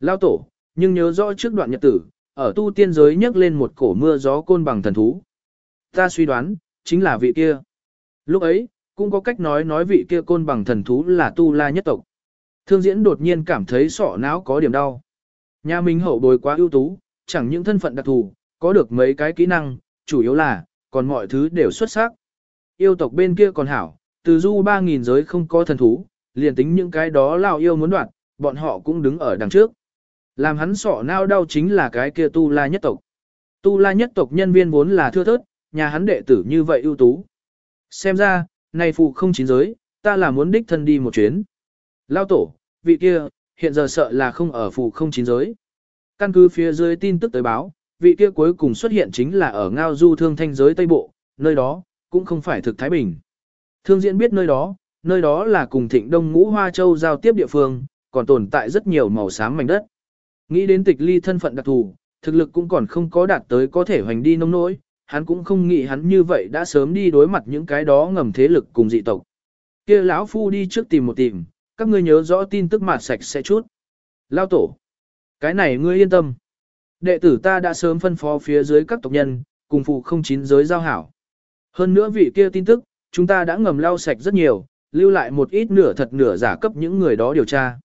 Lao tổ, nhưng nhớ rõ trước đoạn nhật tử, ở tu tiên giới nhắc lên một cổ mưa gió côn bằng thần thú. Ta suy đoán, chính là vị kia. Lúc ấy, cũng có cách nói nói vị kia côn bằng thần thú là tu la nhất tộc. Thương diễn đột nhiên cảm thấy sọ não có điểm đau. Nhà mình hậu bồi quá ưu tú, chẳng những thân phận đặc thù, có được mấy cái kỹ năng, chủ yếu là, còn mọi thứ đều xuất sắc. Yêu tộc bên kia còn hảo, từ du 3.000 giới không có thần thú, liền tính những cái đó lao yêu muốn đoạt, bọn họ cũng đứng ở đằng trước. Làm hắn sọ nao đau chính là cái kia tu la nhất tộc. Tu la nhất tộc nhân viên vốn là thưa thớt, nhà hắn đệ tử như vậy ưu tú. Xem ra, này phụ không chín giới, ta là muốn đích thân đi một chuyến. Lao tổ, vị kia, hiện giờ sợ là không ở phụ không chín giới. Căn cứ phía dưới tin tức tới báo, vị kia cuối cùng xuất hiện chính là ở ngao du thương thanh giới Tây Bộ, nơi đó, cũng không phải thực Thái Bình. Thương diễn biết nơi đó, nơi đó là cùng thịnh đông ngũ hoa châu giao tiếp địa phương, còn tồn tại rất nhiều màu xám mảnh đất. Nghĩ đến tịch ly thân phận đặc thù, thực lực cũng còn không có đạt tới có thể hoành đi nông nỗi, hắn cũng không nghĩ hắn như vậy đã sớm đi đối mặt những cái đó ngầm thế lực cùng dị tộc. kia lão phu đi trước tìm một tìm, các ngươi nhớ rõ tin tức mạt sạch sẽ chút. Lao tổ. Cái này ngươi yên tâm. Đệ tử ta đã sớm phân phó phía dưới các tộc nhân, cùng phụ không chín giới giao hảo. Hơn nữa vị kia tin tức, chúng ta đã ngầm lau sạch rất nhiều, lưu lại một ít nửa thật nửa giả cấp những người đó điều tra.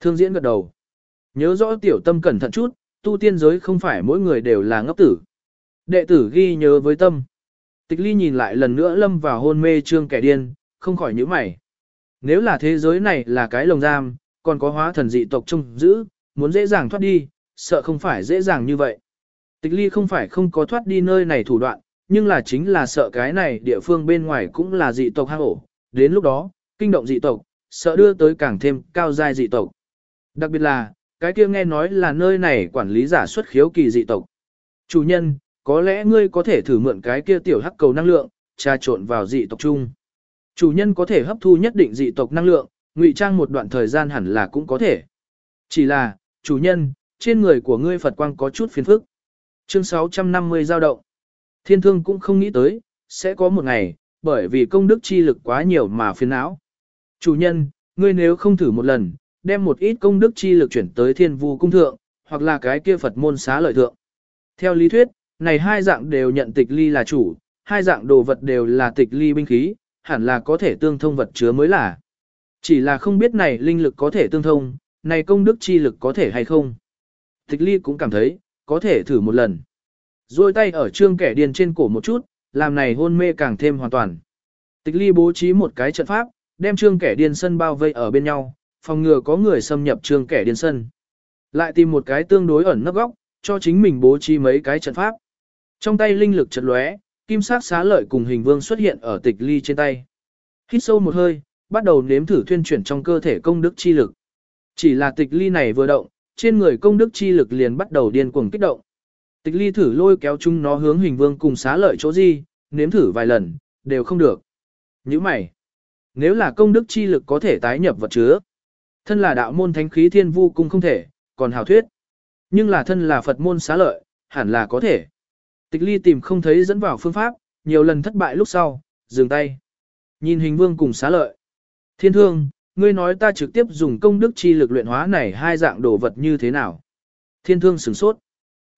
Thương diễn gật đầu. Nhớ rõ tiểu tâm cẩn thận chút, tu tiên giới không phải mỗi người đều là ngốc tử. Đệ tử ghi nhớ với tâm. Tịch ly nhìn lại lần nữa lâm vào hôn mê trương kẻ điên, không khỏi nhíu mày. Nếu là thế giới này là cái lồng giam, còn có hóa thần dị tộc trông giữ, muốn dễ dàng thoát đi, sợ không phải dễ dàng như vậy. Tịch ly không phải không có thoát đi nơi này thủ đoạn, nhưng là chính là sợ cái này địa phương bên ngoài cũng là dị tộc hang ổ. Đến lúc đó, kinh động dị tộc, sợ đưa tới càng thêm cao giai dị tộc. Đặc biệt là, cái kia nghe nói là nơi này quản lý giả xuất khiếu kỳ dị tộc. Chủ nhân, có lẽ ngươi có thể thử mượn cái kia tiểu hắc cầu năng lượng, trà trộn vào dị tộc chung. Chủ nhân có thể hấp thu nhất định dị tộc năng lượng, ngụy trang một đoạn thời gian hẳn là cũng có thể. Chỉ là, chủ nhân, trên người của ngươi Phật quang có chút phiền phức. Chương 650 giao động. Thiên thương cũng không nghĩ tới, sẽ có một ngày, bởi vì công đức chi lực quá nhiều mà phiền não. Chủ nhân, ngươi nếu không thử một lần, đem một ít công đức chi lực chuyển tới thiên vu cung thượng, hoặc là cái kia Phật môn xá lợi thượng. Theo lý thuyết, này hai dạng đều nhận tịch ly là chủ, hai dạng đồ vật đều là tịch ly binh khí, hẳn là có thể tương thông vật chứa mới là. Chỉ là không biết này linh lực có thể tương thông, này công đức chi lực có thể hay không. Tịch ly cũng cảm thấy, có thể thử một lần. Rồi tay ở trương kẻ điên trên cổ một chút, làm này hôn mê càng thêm hoàn toàn. Tịch ly bố trí một cái trận pháp, đem trương kẻ điên sân bao vây ở bên nhau, phòng ngừa có người xâm nhập trương kẻ điên sân. Lại tìm một cái tương đối ẩn nấp góc, cho chính mình bố trí mấy cái trận pháp. Trong tay linh lực chợt lóe, kim sắc xá lợi cùng hình vương xuất hiện ở tịch ly trên tay. Hít sâu một hơi, bắt đầu nếm thử thuyên chuyển trong cơ thể công đức chi lực. Chỉ là tịch ly này vừa động, trên người công đức chi lực liền bắt đầu điên cuồng kích động. Tịch ly thử lôi kéo chúng nó hướng hình vương cùng xá lợi chỗ gì, nếm thử vài lần, đều không được. Như mày, nếu là công đức chi lực có thể tái nhập vật chứa, thân là đạo môn thánh khí thiên vu cung không thể, còn hào thuyết. Nhưng là thân là Phật môn xá lợi, hẳn là có thể. Tịch ly tìm không thấy dẫn vào phương pháp, nhiều lần thất bại lúc sau, dừng tay. Nhìn hình vương cùng xá lợi. Thiên thương, ngươi nói ta trực tiếp dùng công đức chi lực luyện hóa này hai dạng đồ vật như thế nào? Thiên thương sửng sốt.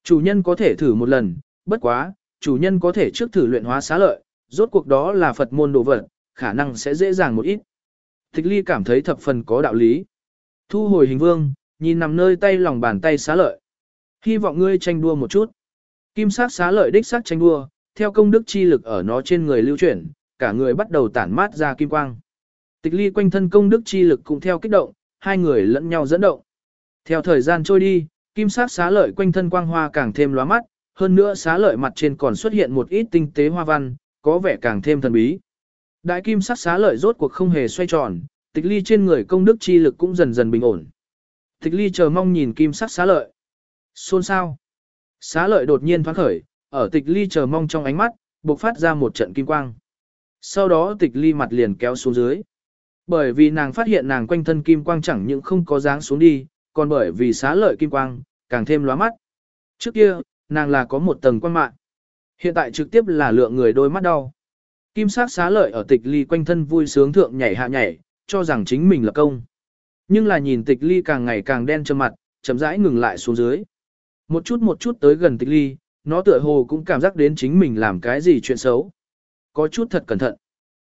Chủ nhân có thể thử một lần, bất quá, chủ nhân có thể trước thử luyện hóa xá lợi, rốt cuộc đó là Phật môn đồ vật, khả năng sẽ dễ dàng một ít. Thích ly cảm thấy thập phần có đạo lý. Thu hồi hình vương, nhìn nằm nơi tay lòng bàn tay xá lợi. Hy vọng ngươi tranh đua một chút. Kim sắc xá lợi đích sắc tranh đua, theo công đức chi lực ở nó trên người lưu chuyển, cả người bắt đầu tản mát ra kim quang. Tịch ly quanh thân công đức chi lực cũng theo kích động, hai người lẫn nhau dẫn động. Theo thời gian trôi đi, kim sắc xá lợi quanh thân quang hoa càng thêm lóa mắt, hơn nữa xá lợi mặt trên còn xuất hiện một ít tinh tế hoa văn, có vẻ càng thêm thần bí. Đại kim sắc xá lợi rốt cuộc không hề xoay tròn, tịch ly trên người công đức chi lực cũng dần dần bình ổn. Tịch ly chờ mong nhìn kim sắc xá lợi. Xôn sao? Xá lợi đột nhiên thoáng khởi, ở tịch ly chờ mong trong ánh mắt, bộc phát ra một trận kim quang. Sau đó tịch ly mặt liền kéo xuống dưới. Bởi vì nàng phát hiện nàng quanh thân kim quang chẳng những không có dáng xuống đi, còn bởi vì xá lợi kim quang, càng thêm lóa mắt. Trước kia, nàng là có một tầng quang mạng. Hiện tại trực tiếp là lượng người đôi mắt đau. Kim sắc xá lợi ở tịch ly quanh thân vui sướng thượng nhảy hạ nhảy, cho rằng chính mình là công. Nhưng là nhìn tịch ly càng ngày càng đen trầm mặt, chậm rãi ngừng lại xuống dưới. Một chút một chút tới gần tịch ly, nó tựa hồ cũng cảm giác đến chính mình làm cái gì chuyện xấu. Có chút thật cẩn thận.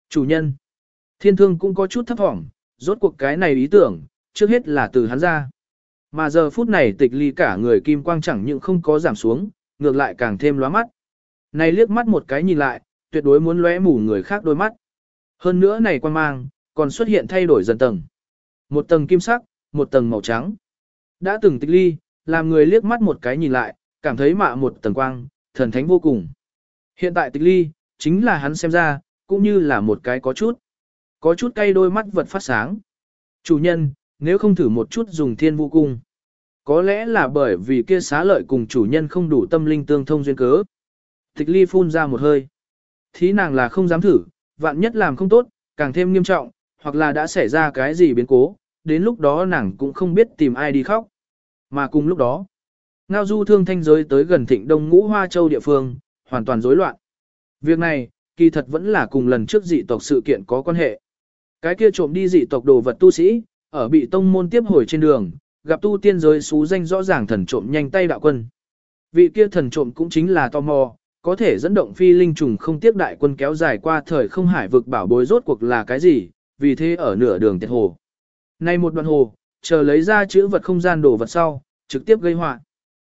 Chủ nhân. Thiên thương cũng có chút thấp thỏm, rốt cuộc cái này ý tưởng, trước hết là từ hắn ra. Mà giờ phút này tịch ly cả người kim quang chẳng những không có giảm xuống, ngược lại càng thêm lóa mắt. Này liếc mắt một cái nhìn lại, tuyệt đối muốn lóe mù người khác đôi mắt. Hơn nữa này quan mang, còn xuất hiện thay đổi dần tầng. Một tầng kim sắc, một tầng màu trắng. Đã từng tịch ly, làm người liếc mắt một cái nhìn lại, cảm thấy mạ một tầng quang, thần thánh vô cùng. Hiện tại tịch ly, chính là hắn xem ra, cũng như là một cái có chút. Có chút cay đôi mắt vật phát sáng. Chủ nhân, nếu không thử một chút dùng thiên vũ cung. Có lẽ là bởi vì kia xá lợi cùng chủ nhân không đủ tâm linh tương thông duyên cớ. Tịch ly phun ra một hơi. Thí nàng là không dám thử, vạn nhất làm không tốt, càng thêm nghiêm trọng, hoặc là đã xảy ra cái gì biến cố, đến lúc đó nàng cũng không biết tìm ai đi khóc. Mà cùng lúc đó, ngao du thương thanh giới tới gần thịnh đông ngũ hoa châu địa phương, hoàn toàn rối loạn. Việc này, kỳ thật vẫn là cùng lần trước dị tộc sự kiện có quan hệ. Cái kia trộm đi dị tộc đồ vật tu sĩ, ở bị tông môn tiếp hồi trên đường, gặp tu tiên giới xú danh rõ ràng thần trộm nhanh tay đạo quân. Vị kia thần trộm cũng chính là tò mò, có thể dẫn động phi linh trùng không tiếc đại quân kéo dài qua thời không hải vực bảo bối rốt cuộc là cái gì, vì thế ở nửa đường tiệt hồ. Nay một đoạn hồ, chờ lấy ra chữ vật không gian đồ vật sau, trực tiếp gây họa.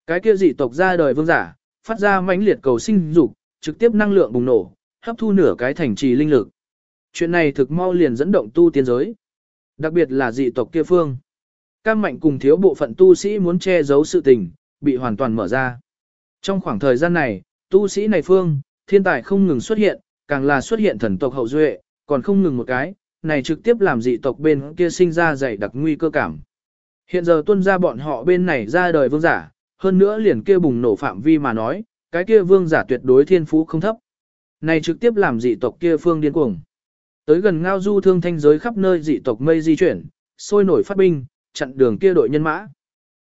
Cái kia dị tộc ra đời vương giả, phát ra mãnh liệt cầu sinh dục, trực tiếp năng lượng bùng nổ, hấp thu nửa cái thành trì linh lực. Chuyện này thực mau liền dẫn động tu tiên giới. Đặc biệt là dị tộc kia phương. Cam mạnh cùng thiếu bộ phận tu sĩ muốn che giấu sự tình, bị hoàn toàn mở ra. Trong khoảng thời gian này, tu sĩ này phương, thiên tài không ngừng xuất hiện, càng là xuất hiện thần tộc hậu duệ, còn không ngừng một cái, này trực tiếp làm dị tộc bên kia sinh ra dày đặc nguy cơ cảm. Hiện giờ tuân ra bọn họ bên này ra đời vương giả, hơn nữa liền kia bùng nổ phạm vi mà nói, cái kia vương giả tuyệt đối thiên phú không thấp. Này trực tiếp làm dị tộc kia phương điên cuồng. Tới gần ngao du thương thanh giới khắp nơi dị tộc mây di chuyển, sôi nổi phát binh, chặn đường kia đội nhân mã.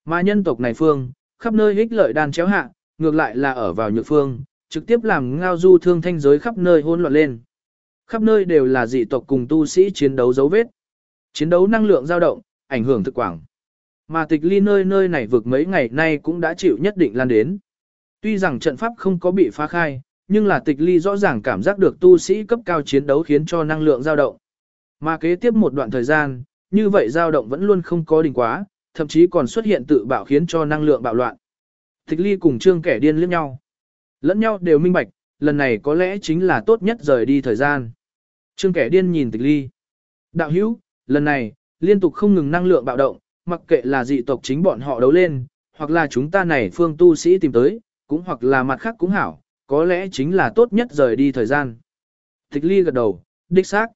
Mà nhân tộc này phương, khắp nơi ích lợi đan chéo hạ, ngược lại là ở vào nhược phương, trực tiếp làm ngao du thương thanh giới khắp nơi hỗn loạn lên. Khắp nơi đều là dị tộc cùng tu sĩ chiến đấu dấu vết. Chiến đấu năng lượng dao động, ảnh hưởng thực quảng. Mà tịch ly nơi nơi này vực mấy ngày nay cũng đã chịu nhất định lan đến. Tuy rằng trận pháp không có bị phá khai, nhưng là tịch ly rõ ràng cảm giác được tu sĩ cấp cao chiến đấu khiến cho năng lượng dao động. Mà kế tiếp một đoạn thời gian, như vậy dao động vẫn luôn không có đỉnh quá, thậm chí còn xuất hiện tự bạo khiến cho năng lượng bạo loạn. Tịch ly cùng trương kẻ điên liếc nhau. Lẫn nhau đều minh bạch, lần này có lẽ chính là tốt nhất rời đi thời gian. Trương kẻ điên nhìn tịch ly. Đạo hữu, lần này, liên tục không ngừng năng lượng bạo động, mặc kệ là dị tộc chính bọn họ đấu lên, hoặc là chúng ta này phương tu sĩ tìm tới, cũng hoặc là mặt khác cũng hảo, có lẽ chính là tốt nhất rời đi thời gian. Tịch ly gật đầu, đích xác.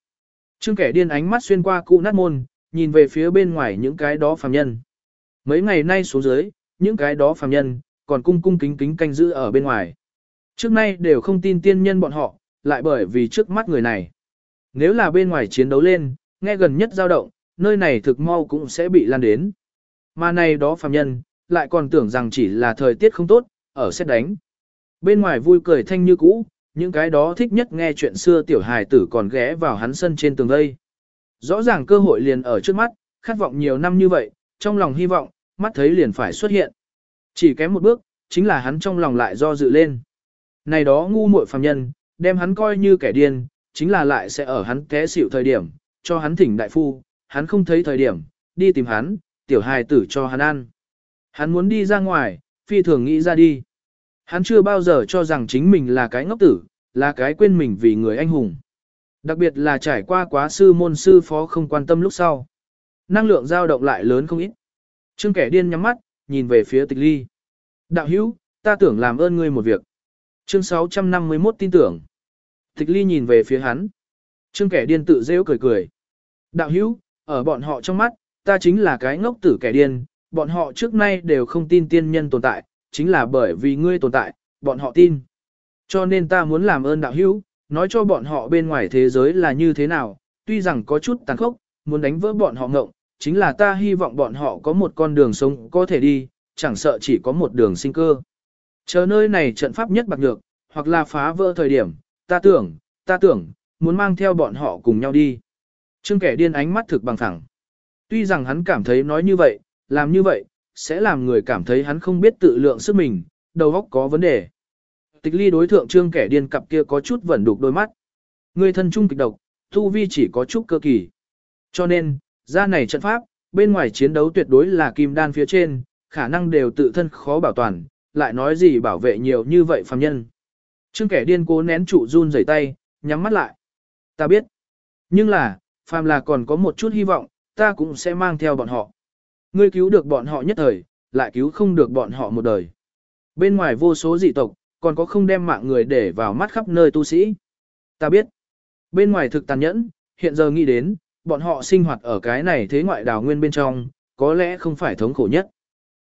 Trương kẻ điên ánh mắt xuyên qua cụ nát môn, nhìn về phía bên ngoài những cái đó phàm nhân. Mấy ngày nay xuống dưới, những cái đó phàm nhân, còn cung cung kính kính canh giữ ở bên ngoài. Trước nay đều không tin tiên nhân bọn họ, lại bởi vì trước mắt người này. Nếu là bên ngoài chiến đấu lên, nghe gần nhất dao động, nơi này thực mau cũng sẽ bị lan đến. Mà này đó phàm nhân, lại còn tưởng rằng chỉ là thời tiết không tốt, ở xét đánh. Bên ngoài vui cười thanh như cũ, những cái đó thích nhất nghe chuyện xưa tiểu hài tử còn ghé vào hắn sân trên tường đây. Rõ ràng cơ hội liền ở trước mắt, khát vọng nhiều năm như vậy, trong lòng hy vọng, mắt thấy liền phải xuất hiện. Chỉ kém một bước, chính là hắn trong lòng lại do dự lên. Này đó ngu muội phàm nhân, đem hắn coi như kẻ điên, chính là lại sẽ ở hắn té xỉu thời điểm, cho hắn thỉnh đại phu, hắn không thấy thời điểm, đi tìm hắn, tiểu hài tử cho hắn ăn. Hắn muốn đi ra ngoài, phi thường nghĩ ra đi. Hắn chưa bao giờ cho rằng chính mình là cái ngốc tử, là cái quên mình vì người anh hùng. Đặc biệt là trải qua quá sư môn sư phó không quan tâm lúc sau. Năng lượng dao động lại lớn không ít. Trương kẻ điên nhắm mắt, nhìn về phía tịch ly. Đạo hữu, ta tưởng làm ơn ngươi một việc. Chương 651 tin tưởng. Tịch ly nhìn về phía hắn. Trương kẻ điên tự rêu cười cười. Đạo hữu, ở bọn họ trong mắt, ta chính là cái ngốc tử kẻ điên, bọn họ trước nay đều không tin tiên nhân tồn tại, chính là bởi vì ngươi tồn tại, bọn họ tin. Cho nên ta muốn làm ơn đạo hữu, nói cho bọn họ bên ngoài thế giới là như thế nào, tuy rằng có chút tàn khốc, muốn đánh vỡ bọn họ ngộng, chính là ta hy vọng bọn họ có một con đường sống có thể đi, chẳng sợ chỉ có một đường sinh cơ. Chờ nơi này trận pháp nhất bạc nhược, hoặc là phá vỡ thời điểm, ta tưởng, ta tưởng, muốn mang theo bọn họ cùng nhau đi. Trương kẻ điên ánh mắt thực bằng thẳng. Tuy rằng hắn cảm thấy nói như vậy, làm như vậy, sẽ làm người cảm thấy hắn không biết tự lượng sức mình, đầu óc có vấn đề. Tịch ly đối thượng trương kẻ điên cặp kia có chút vẩn đục đôi mắt. Người thân trung kịch độc, thu vi chỉ có chút cơ kỳ. Cho nên, ra này trận pháp, bên ngoài chiến đấu tuyệt đối là kim đan phía trên, khả năng đều tự thân khó bảo toàn, lại nói gì bảo vệ nhiều như vậy phàm nhân. Trương kẻ điên cố nén trụ run rẩy tay, nhắm mắt lại. Ta biết. Nhưng là, phàm là còn có một chút hy vọng, ta cũng sẽ mang theo bọn họ. Ngươi cứu được bọn họ nhất thời, lại cứu không được bọn họ một đời. Bên ngoài vô số dị tộc, còn có không đem mạng người để vào mắt khắp nơi tu sĩ. Ta biết, bên ngoài thực tàn nhẫn, hiện giờ nghĩ đến, bọn họ sinh hoạt ở cái này thế ngoại đảo nguyên bên trong, có lẽ không phải thống khổ nhất.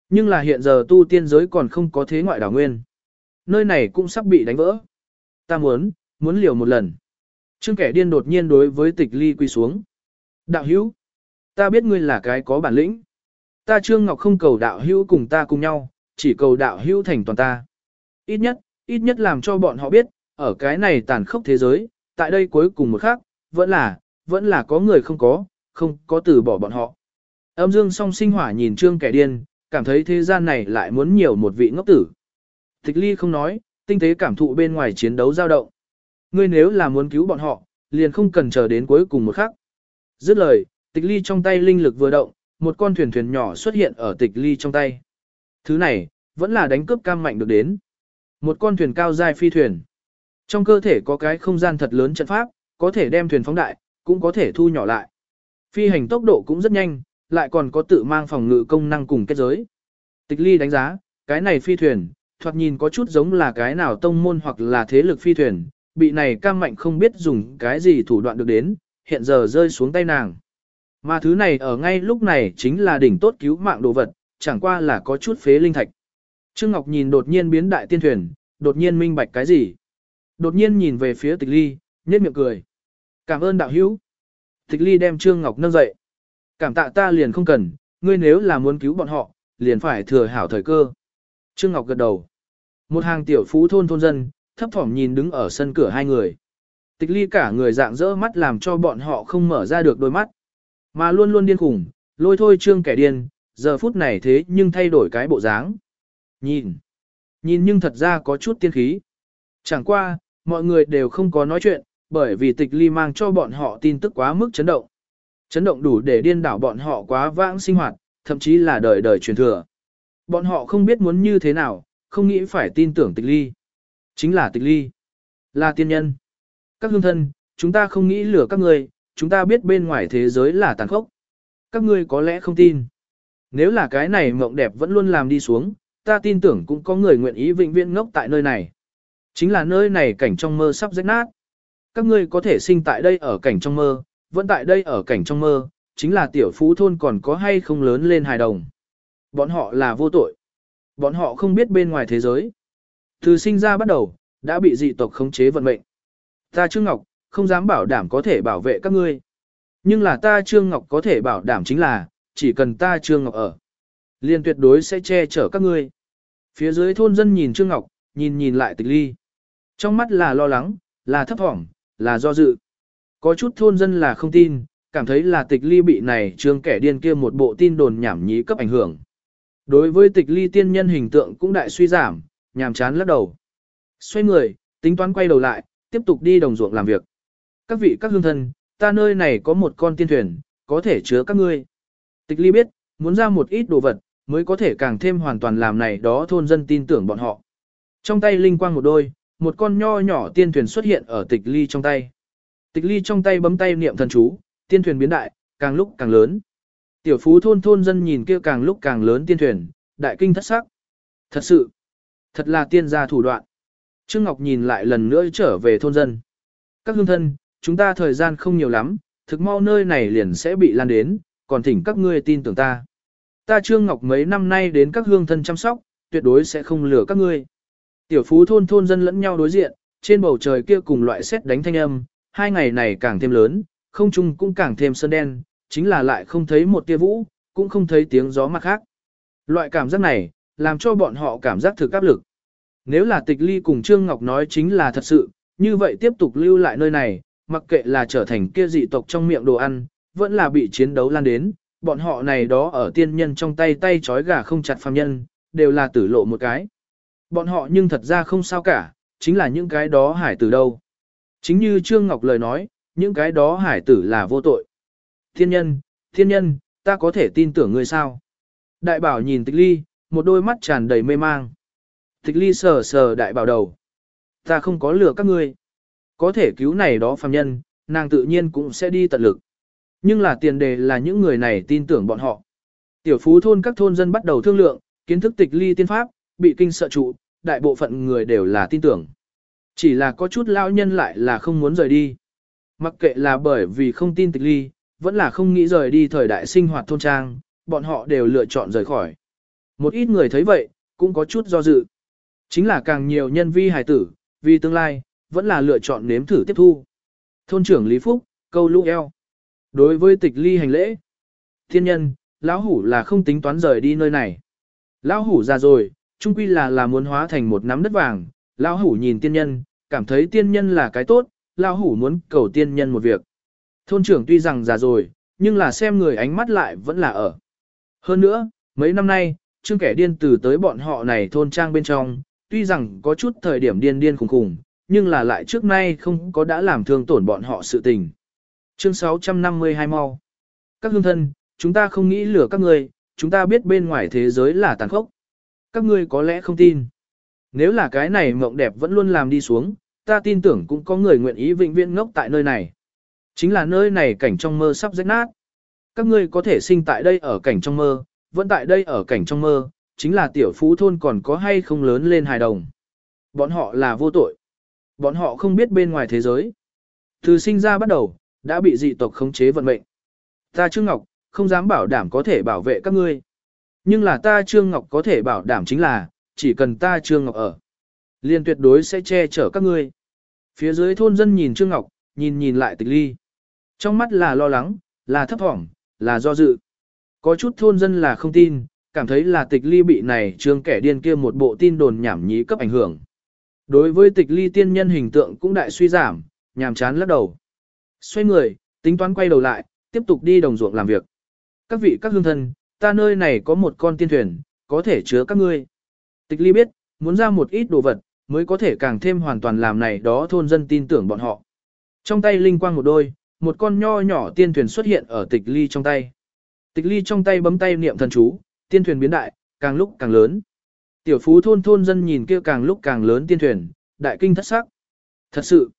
Nhưng là hiện giờ tu tiên giới còn không có thế ngoại đảo nguyên. Nơi này cũng sắp bị đánh vỡ. Ta muốn, muốn liều một lần. Trương kẻ điên đột nhiên đối với tịch ly quy xuống. Đạo hữu, ta biết ngươi là cái có bản lĩnh. Ta Trương Ngọc không cầu đạo hữu cùng ta cùng nhau, chỉ cầu đạo hữu thành toàn ta. Ít nhất, ít nhất làm cho bọn họ biết, ở cái này tàn khốc thế giới, tại đây cuối cùng một khác, vẫn là, vẫn là có người không có, không có từ bỏ bọn họ. Âm dương song sinh hỏa nhìn trương kẻ điên, cảm thấy thế gian này lại muốn nhiều một vị ngốc tử. Tịch ly không nói, tinh tế cảm thụ bên ngoài chiến đấu giao động. Ngươi nếu là muốn cứu bọn họ, liền không cần chờ đến cuối cùng một khắc. Dứt lời, tịch ly trong tay linh lực vừa động, một con thuyền thuyền nhỏ xuất hiện ở tịch ly trong tay. Thứ này, vẫn là đánh cướp cam mạnh được đến. Một con thuyền cao dài phi thuyền. Trong cơ thể có cái không gian thật lớn trận pháp, có thể đem thuyền phóng đại, cũng có thể thu nhỏ lại. Phi hành tốc độ cũng rất nhanh, lại còn có tự mang phòng ngự công năng cùng kết giới. Tịch ly đánh giá, cái này phi thuyền, thoạt nhìn có chút giống là cái nào tông môn hoặc là thế lực phi thuyền, bị này cam mạnh không biết dùng cái gì thủ đoạn được đến, hiện giờ rơi xuống tay nàng. Mà thứ này ở ngay lúc này chính là đỉnh tốt cứu mạng đồ vật, chẳng qua là có chút phế linh thạch. Trương Ngọc nhìn đột nhiên biến đại tiên thuyền, đột nhiên minh bạch cái gì. Đột nhiên nhìn về phía tịch ly, nhếch miệng cười. Cảm ơn đạo hữu. Tịch ly đem Trương Ngọc nâng dậy. Cảm tạ ta liền không cần, ngươi nếu là muốn cứu bọn họ, liền phải thừa hảo thời cơ. Trương Ngọc gật đầu. Một hàng tiểu phú thôn thôn dân, thấp thỏm nhìn đứng ở sân cửa hai người. Tịch ly cả người dạng dỡ mắt làm cho bọn họ không mở ra được đôi mắt. Mà luôn luôn điên khủng, lôi thôi trương kẻ điên, giờ phút này thế nhưng thay đổi cái bộ dáng. Nhìn, nhìn nhưng thật ra có chút tiên khí. Chẳng qua, mọi người đều không có nói chuyện, bởi vì tịch ly mang cho bọn họ tin tức quá mức chấn động. Chấn động đủ để điên đảo bọn họ quá vãng sinh hoạt, thậm chí là đời đời truyền thừa. Bọn họ không biết muốn như thế nào, không nghĩ phải tin tưởng tịch ly. Chính là tịch ly. Là tiên nhân. Các hương thân, chúng ta không nghĩ lừa các người chúng ta biết bên ngoài thế giới là tàn khốc. Các ngươi có lẽ không tin. Nếu là cái này mộng đẹp vẫn luôn làm đi xuống, ta tin tưởng cũng có người nguyện ý vĩnh viễn ngốc tại nơi này. Chính là nơi này cảnh trong mơ sắp rách nát. Các ngươi có thể sinh tại đây ở cảnh trong mơ, vẫn tại đây ở cảnh trong mơ, chính là tiểu phú thôn còn có hay không lớn lên hài đồng. Bọn họ là vô tội. Bọn họ không biết bên ngoài thế giới. Từ sinh ra bắt đầu, đã bị dị tộc khống chế vận mệnh. Ta Trương Ngọc, không dám bảo đảm có thể bảo vệ các ngươi. Nhưng là ta Trương Ngọc có thể bảo đảm chính là, chỉ cần ta Trương Ngọc ở. Liên tuyệt đối sẽ che chở các ngươi. Phía dưới thôn dân nhìn Trương Ngọc, nhìn nhìn lại tịch ly. Trong mắt là lo lắng, là thấp thỏm, là do dự. Có chút thôn dân là không tin, cảm thấy là tịch ly bị này trương kẻ điên kia một bộ tin đồn nhảm nhí cấp ảnh hưởng. Đối với tịch ly tiên nhân hình tượng cũng đại suy giảm, nhàm chán lắc đầu. Xoay người, tính toán quay đầu lại, tiếp tục đi đồng ruộng làm việc. Các vị các hương thân, ta nơi này có một con tiên thuyền, có thể chứa các ngươi. Tịch ly biết, muốn ra một ít đồ vật, mới có thể càng thêm hoàn toàn làm này đó thôn dân tin tưởng bọn họ. Trong tay linh quang một đôi, một con nho nhỏ tiên thuyền xuất hiện ở tịch ly trong tay. Tịch ly trong tay bấm tay niệm thần chú, tiên thuyền biến đại, càng lúc càng lớn. Tiểu phú thôn thôn dân nhìn kia càng lúc càng lớn tiên thuyền, đại kinh thất sắc. Thật sự, thật là tiên gia thủ đoạn. Trương Ngọc nhìn lại lần nữa trở về thôn dân. Các hương thân, chúng ta thời gian không nhiều lắm, thực mau nơi này liền sẽ bị lan đến, còn thỉnh các ngươi tin tưởng ta. Ta Trương Ngọc mấy năm nay đến các hương thân chăm sóc, tuyệt đối sẽ không lừa các ngươi. Tiểu phú thôn thôn dân lẫn nhau đối diện, trên bầu trời kia cùng loại xét đánh thanh âm, hai ngày này càng thêm lớn, không trung cũng càng thêm sơn đen, chính là lại không thấy một tia vũ, cũng không thấy tiếng gió mặt khác. Loại cảm giác này, làm cho bọn họ cảm giác thực áp lực. Nếu là tịch ly cùng Trương Ngọc nói chính là thật sự, như vậy tiếp tục lưu lại nơi này, mặc kệ là trở thành kia dị tộc trong miệng đồ ăn, vẫn là bị chiến đấu lan đến, bọn họ này đó ở tiên nhân trong tay tay chói gà không chặt phàm nhân, đều là tử lộ một cái. Bọn họ nhưng thật ra không sao cả, chính là những cái đó hải tử đâu. Chính như Trương Ngọc lời nói, những cái đó hải tử là vô tội. Thiên nhân, thiên nhân, ta có thể tin tưởng ngươi sao? Đại bảo nhìn tịch ly, một đôi mắt tràn đầy mê mang. Tịch ly sờ sờ đại bảo đầu. Ta không có lừa các ngươi. Có thể cứu này đó phàm nhân, nàng tự nhiên cũng sẽ đi tận lực. Nhưng là tiền đề là những người này tin tưởng bọn họ. Tiểu phú thôn các thôn dân bắt đầu thương lượng, kiến thức tịch ly tiên pháp, bị kinh sợ trụ, đại bộ phận người đều là tin tưởng. Chỉ là có chút lão nhân lại là không muốn rời đi. Mặc kệ là bởi vì không tin tịch ly, vẫn là không nghĩ rời đi thời đại sinh hoạt thôn trang, bọn họ đều lựa chọn rời khỏi. Một ít người thấy vậy, cũng có chút do dự. Chính là càng nhiều nhân vi hài tử, vì tương lai, vẫn là lựa chọn nếm thử tiếp thu. Thôn trưởng Lý Phúc, câu lũ eo. Đối với tịch ly hành lễ, thiên nhân, lão hủ là không tính toán rời đi nơi này. Lão hủ già rồi, chung quy là là muốn hóa thành một nắm đất vàng. Lão hủ nhìn tiên nhân, cảm thấy tiên nhân là cái tốt, lão hủ muốn cầu tiên nhân một việc. Thôn trưởng tuy rằng già rồi, nhưng là xem người ánh mắt lại vẫn là ở. Hơn nữa, mấy năm nay, chương kẻ điên từ tới bọn họ này thôn trang bên trong, tuy rằng có chút thời điểm điên điên khủng khủng nhưng là lại trước nay không có đã làm thương tổn bọn họ sự tình. Chương 652 mau. Các hương thân, chúng ta không nghĩ lừa các ngươi, chúng ta biết bên ngoài thế giới là tàn khốc. Các ngươi có lẽ không tin. Nếu là cái này mộng đẹp vẫn luôn làm đi xuống, ta tin tưởng cũng có người nguyện ý vĩnh viễn ngốc tại nơi này. Chính là nơi này cảnh trong mơ sắp rách nát. Các ngươi có thể sinh tại đây ở cảnh trong mơ, vẫn tại đây ở cảnh trong mơ, chính là tiểu phú thôn còn có hay không lớn lên hài đồng. Bọn họ là vô tội. Bọn họ không biết bên ngoài thế giới. Từ sinh ra bắt đầu, đã bị dị tộc khống chế vận mệnh. Ta Trương Ngọc, không dám bảo đảm có thể bảo vệ các ngươi. Nhưng là ta Trương Ngọc có thể bảo đảm chính là, chỉ cần ta Trương Ngọc ở. Liên tuyệt đối sẽ che chở các ngươi. Phía dưới thôn dân nhìn Trương Ngọc, nhìn nhìn lại tịch ly. Trong mắt là lo lắng, là thấp thỏm, là do dự. Có chút thôn dân là không tin, cảm thấy là tịch ly bị này trương kẻ điên kia một bộ tin đồn nhảm nhí cấp ảnh hưởng. Đối với tịch ly tiên nhân hình tượng cũng đại suy giảm, nhàm chán lắc đầu. Xoay người, tính toán quay đầu lại, tiếp tục đi đồng ruộng làm việc. Các vị các hương thân, ta nơi này có một con tiên thuyền, có thể chứa các ngươi. Tịch ly biết, muốn ra một ít đồ vật, mới có thể càng thêm hoàn toàn làm này đó thôn dân tin tưởng bọn họ. Trong tay linh quang một đôi, một con nho nhỏ tiên thuyền xuất hiện ở tịch ly trong tay. Tịch ly trong tay bấm tay niệm thần chú, tiên thuyền biến đại, càng lúc càng lớn. Tiểu phú thôn thôn dân nhìn kia càng lúc càng lớn tiên thuyền, đại kinh thất sắc. Thật sự,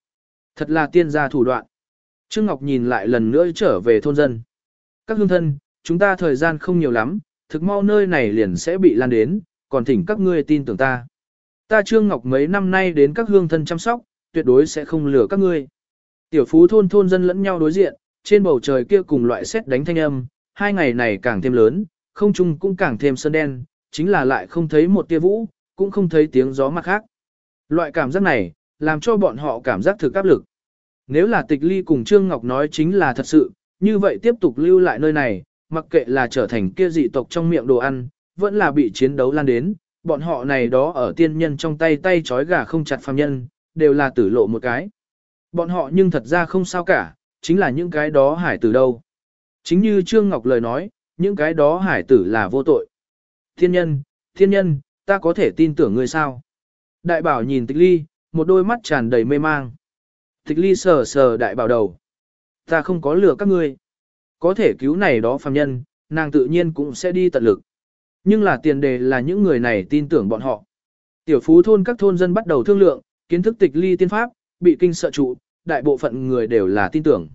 thật là tiên gia thủ đoạn. Trương Ngọc nhìn lại lần nữa trở về thôn dân. Các hương thân, chúng ta thời gian không nhiều lắm, thực mau nơi này liền sẽ bị lan đến, còn thỉnh các ngươi tin tưởng ta. Ta Trương Ngọc mấy năm nay đến các hương thân chăm sóc, tuyệt đối sẽ không lừa các ngươi. Tiểu phú thôn thôn dân lẫn nhau đối diện, trên bầu trời kia cùng loại xét đánh thanh âm, hai ngày này càng thêm lớn, không trung cũng càng thêm sơn đen, chính là lại không thấy một tia vũ, cũng không thấy tiếng gió mặt khác. Loại cảm giác này, làm cho bọn họ cảm giác thực áp lực. Nếu là tịch ly cùng Trương Ngọc nói chính là thật sự, như vậy tiếp tục lưu lại nơi này, mặc kệ là trở thành kia dị tộc trong miệng đồ ăn, vẫn là bị chiến đấu lan đến, bọn họ này đó ở tiên nhân trong tay tay trói gà không chặt phàm nhân, đều là tử lộ một cái. Bọn họ nhưng thật ra không sao cả, chính là những cái đó hải tử đâu. Chính như Trương Ngọc lời nói, những cái đó hải tử là vô tội. Thiên nhân, thiên nhân, ta có thể tin tưởng ngươi sao? Đại bảo nhìn tịch ly, một đôi mắt tràn đầy mê mang. Tịch ly sờ sờ đại bảo đầu. Ta không có lừa các ngươi. Có thể cứu này đó phàm nhân, nàng tự nhiên cũng sẽ đi tận lực. Nhưng là tiền đề là những người này tin tưởng bọn họ. Tiểu phú thôn các thôn dân bắt đầu thương lượng, kiến thức tịch ly tiên pháp, bị kinh sợ trụ, đại bộ phận người đều là tin tưởng.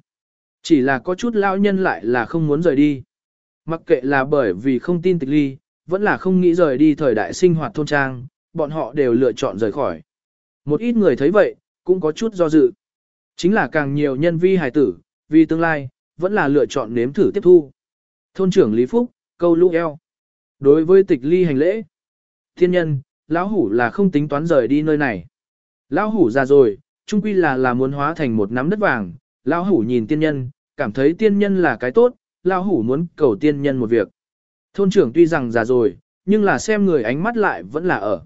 Chỉ là có chút lão nhân lại là không muốn rời đi. Mặc kệ là bởi vì không tin tịch ly, vẫn là không nghĩ rời đi thời đại sinh hoạt thôn trang, bọn họ đều lựa chọn rời khỏi. Một ít người thấy vậy, cũng có chút do dự. Chính là càng nhiều nhân vi hài tử, vì tương lai, vẫn là lựa chọn nếm thử tiếp thu. Thôn trưởng Lý Phúc, câu lũ eo. Đối với tịch ly hành lễ, thiên nhân, lão hủ là không tính toán rời đi nơi này. Lão hủ già rồi, trung quy là là muốn hóa thành một nắm đất vàng, lão hủ nhìn tiên nhân, cảm thấy tiên nhân là cái tốt, lão hủ muốn cầu tiên nhân một việc. Thôn trưởng tuy rằng già rồi, nhưng là xem người ánh mắt lại vẫn là ở.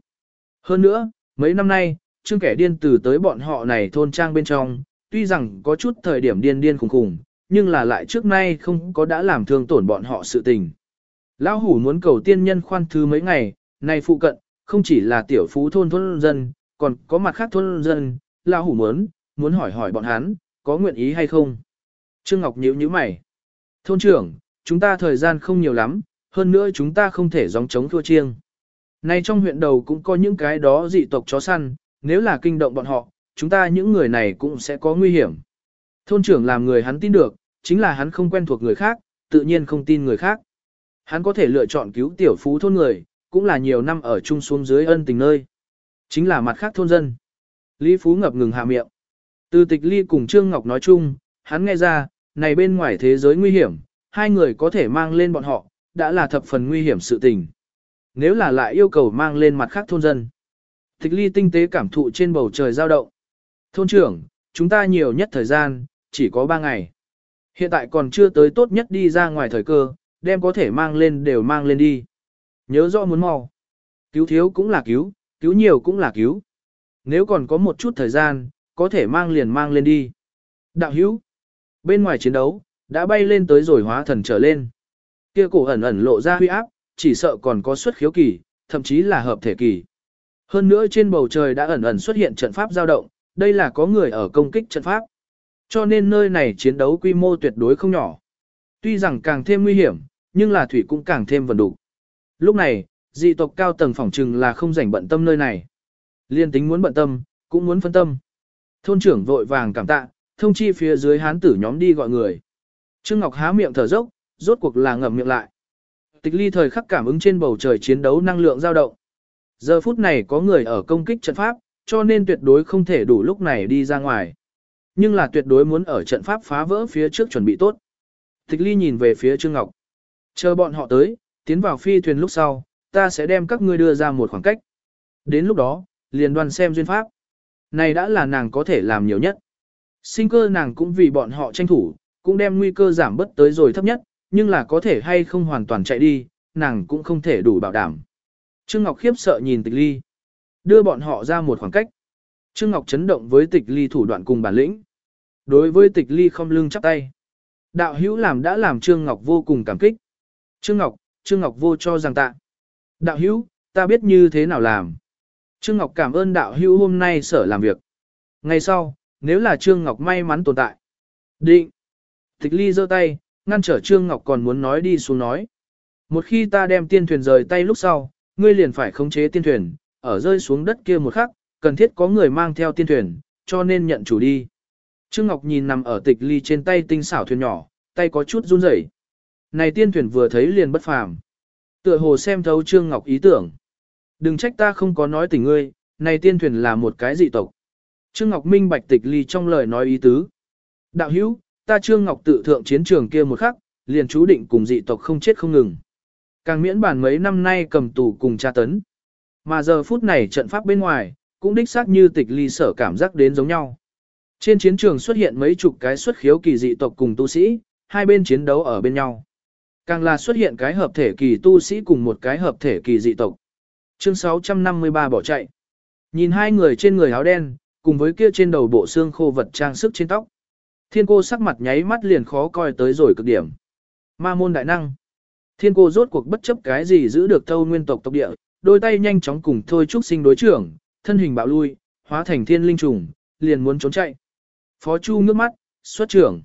Hơn nữa, mấy năm nay, chương kẻ điên từ tới bọn họ này thôn trang bên trong, tuy rằng có chút thời điểm điên điên khùng khùng, nhưng là lại trước nay không có đã làm thương tổn bọn họ sự tình. Lão hủ muốn cầu tiên nhân khoan thứ mấy ngày, này phụ cận, không chỉ là tiểu phú thôn thôn dân, còn có mặt khác thôn dân, lão hủ muốn, muốn hỏi hỏi bọn hắn, có nguyện ý hay không. Trương Ngọc nhíu nhíu mày. Thôn trưởng, chúng ta thời gian không nhiều lắm, hơn nữa chúng ta không thể gióng chống thua chiêng. Nay trong huyện đầu cũng có những cái đó dị tộc chó săn, nếu là kinh động bọn họ, chúng ta những người này cũng sẽ có nguy hiểm. Thôn trưởng làm người hắn tin được, chính là hắn không quen thuộc người khác, tự nhiên không tin người khác. Hắn có thể lựa chọn cứu tiểu phú thôn người, cũng là nhiều năm ở chung xuống dưới ân tình nơi. Chính là mặt khác thôn dân. Lý Phú ngập ngừng hạ miệng. Từ tịch ly cùng Trương Ngọc nói chung, hắn nghe ra, này bên ngoài thế giới nguy hiểm, hai người có thể mang lên bọn họ, đã là thập phần nguy hiểm sự tình. Nếu là lại yêu cầu mang lên mặt khác thôn dân. Tịch ly tinh tế cảm thụ trên bầu trời giao động. Thôn trưởng, chúng ta nhiều nhất thời gian, chỉ có 3 ngày. Hiện tại còn chưa tới tốt nhất đi ra ngoài thời cơ, đem có thể mang lên đều mang lên đi. Nhớ rõ muốn mau. Cứu thiếu cũng là cứu, cứu nhiều cũng là cứu. Nếu còn có một chút thời gian, có thể mang liền mang lên đi. Đạo hữu, bên ngoài chiến đấu, đã bay lên tới rồi hóa thần trở lên. Kia cổ ẩn ẩn lộ ra huy áp, chỉ sợ còn có xuất khiếu kỳ, thậm chí là hợp thể kỳ. Hơn nữa trên bầu trời đã ẩn ẩn xuất hiện trận pháp dao động, đây là có người ở công kích trận pháp. Cho nên nơi này chiến đấu quy mô tuyệt đối không nhỏ. Tuy rằng càng thêm nguy hiểm, nhưng là thủy cũng càng thêm vần đủ. Lúc này, dị tộc cao tầng phỏng trừng là không rảnh bận tâm nơi này. Liên tính muốn bận tâm, cũng muốn phân tâm. Thôn trưởng vội vàng cảm tạ, thông chi phía dưới hán tử nhóm đi gọi người. Trương Ngọc há miệng thở dốc, rốt cuộc là ngậm miệng lại. Tịch ly thời khắc cảm ứng trên bầu trời chiến đấu năng lượng dao động. Giờ phút này có người ở công kích trận pháp, cho nên tuyệt đối không thể đủ lúc này đi ra ngoài. Nhưng là tuyệt đối muốn ở trận pháp phá vỡ phía trước chuẩn bị tốt. Tịch ly nhìn về phía Trương Ngọc. Chờ bọn họ tới, tiến vào phi thuyền lúc sau, ta sẽ đem các ngươi đưa ra một khoảng cách. Đến lúc đó, liền đoàn xem duyên pháp. Này đã là nàng có thể làm nhiều nhất. Sinh cơ nàng cũng vì bọn họ tranh thủ, cũng đem nguy cơ giảm bớt tới rồi thấp nhất, nhưng là có thể hay không hoàn toàn chạy đi, nàng cũng không thể đủ bảo đảm. Trương Ngọc khiếp sợ nhìn tịch ly. Đưa bọn họ ra một khoảng cách. Trương Ngọc chấn động với tịch ly thủ đoạn cùng bản lĩnh. Đối với tịch ly không lưng chắp tay. Đạo hữu làm đã làm Trương Ngọc vô cùng cảm kích. Trương Ngọc, Trương Ngọc vô cho rằng tạ. Đạo hữu, ta biết như thế nào làm. Trương Ngọc cảm ơn đạo hữu hôm nay sở làm việc. Ngày sau, nếu là Trương Ngọc may mắn tồn tại. Định. Tịch ly giơ tay, ngăn trở Trương Ngọc còn muốn nói đi xuống nói. Một khi ta đem tiên thuyền rời tay lúc sau, ngươi liền phải khống chế tiên thuyền, ở rơi xuống đất kia một khắc, cần thiết có người mang theo tiên thuyền, cho nên nhận chủ đi. Trương Ngọc nhìn nằm ở tịch ly trên tay tinh xảo thuyền nhỏ, tay có chút run rẩy. Này tiên thuyền vừa thấy liền bất phàm. Tựa hồ xem thấu Trương Ngọc ý tưởng. Đừng trách ta không có nói tình ngươi, này tiên thuyền là một cái dị tộc. Trương Ngọc minh bạch tịch ly trong lời nói ý tứ. Đạo hữu, ta Trương Ngọc tự thượng chiến trường kia một khắc, liền chú định cùng dị tộc không chết không ngừng. Càng miễn bản mấy năm nay cầm tù cùng tra tấn. Mà giờ phút này trận pháp bên ngoài, cũng đích xác như tịch ly sở cảm giác đến giống nhau. Trên chiến trường xuất hiện mấy chục cái xuất khiếu kỳ dị tộc cùng tu sĩ, hai bên chiến đấu ở bên nhau. Càng là xuất hiện cái hợp thể kỳ tu sĩ cùng một cái hợp thể kỳ dị tộc. Chương 653 bỏ chạy. Nhìn hai người trên người áo đen, cùng với kia trên đầu bộ xương khô vật trang sức trên tóc. Thiên cô sắc mặt nháy mắt liền khó coi tới rồi cực điểm. Ma môn đại năng. Thiên cô rốt cuộc bất chấp cái gì giữ được thâu nguyên tộc tộc địa, đôi tay nhanh chóng cùng thôi trúc sinh đối trưởng, thân hình bạo lui, hóa thành thiên linh trùng, liền muốn trốn chạy. Phó Chu ngước mắt, xuất trưởng.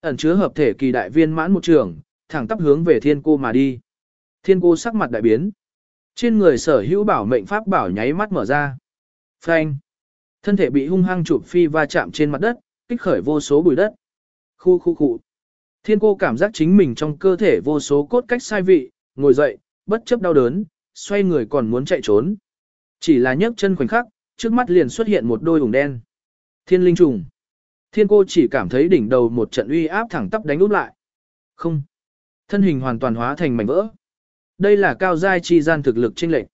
Ẩn chứa hợp thể kỳ đại viên mãn một trường, thẳng tắp hướng về thiên cô mà đi. Thiên cô sắc mặt đại biến. Trên người sở hữu bảo mệnh pháp bảo nháy mắt mở ra. Phanh. Thân thể bị hung hăng chụp phi va chạm trên mặt đất, kích khởi vô số bụi đất. Khu khu khu. Thiên cô cảm giác chính mình trong cơ thể vô số cốt cách sai vị, ngồi dậy, bất chấp đau đớn, xoay người còn muốn chạy trốn. Chỉ là nhấc chân khoảnh khắc, trước mắt liền xuất hiện một đôi ủng đen. Thiên linh trùng. Thiên cô chỉ cảm thấy đỉnh đầu một trận uy áp thẳng tắp đánh úp lại. Không. Thân hình hoàn toàn hóa thành mảnh vỡ. Đây là cao giai chi gian thực lực chênh lệch.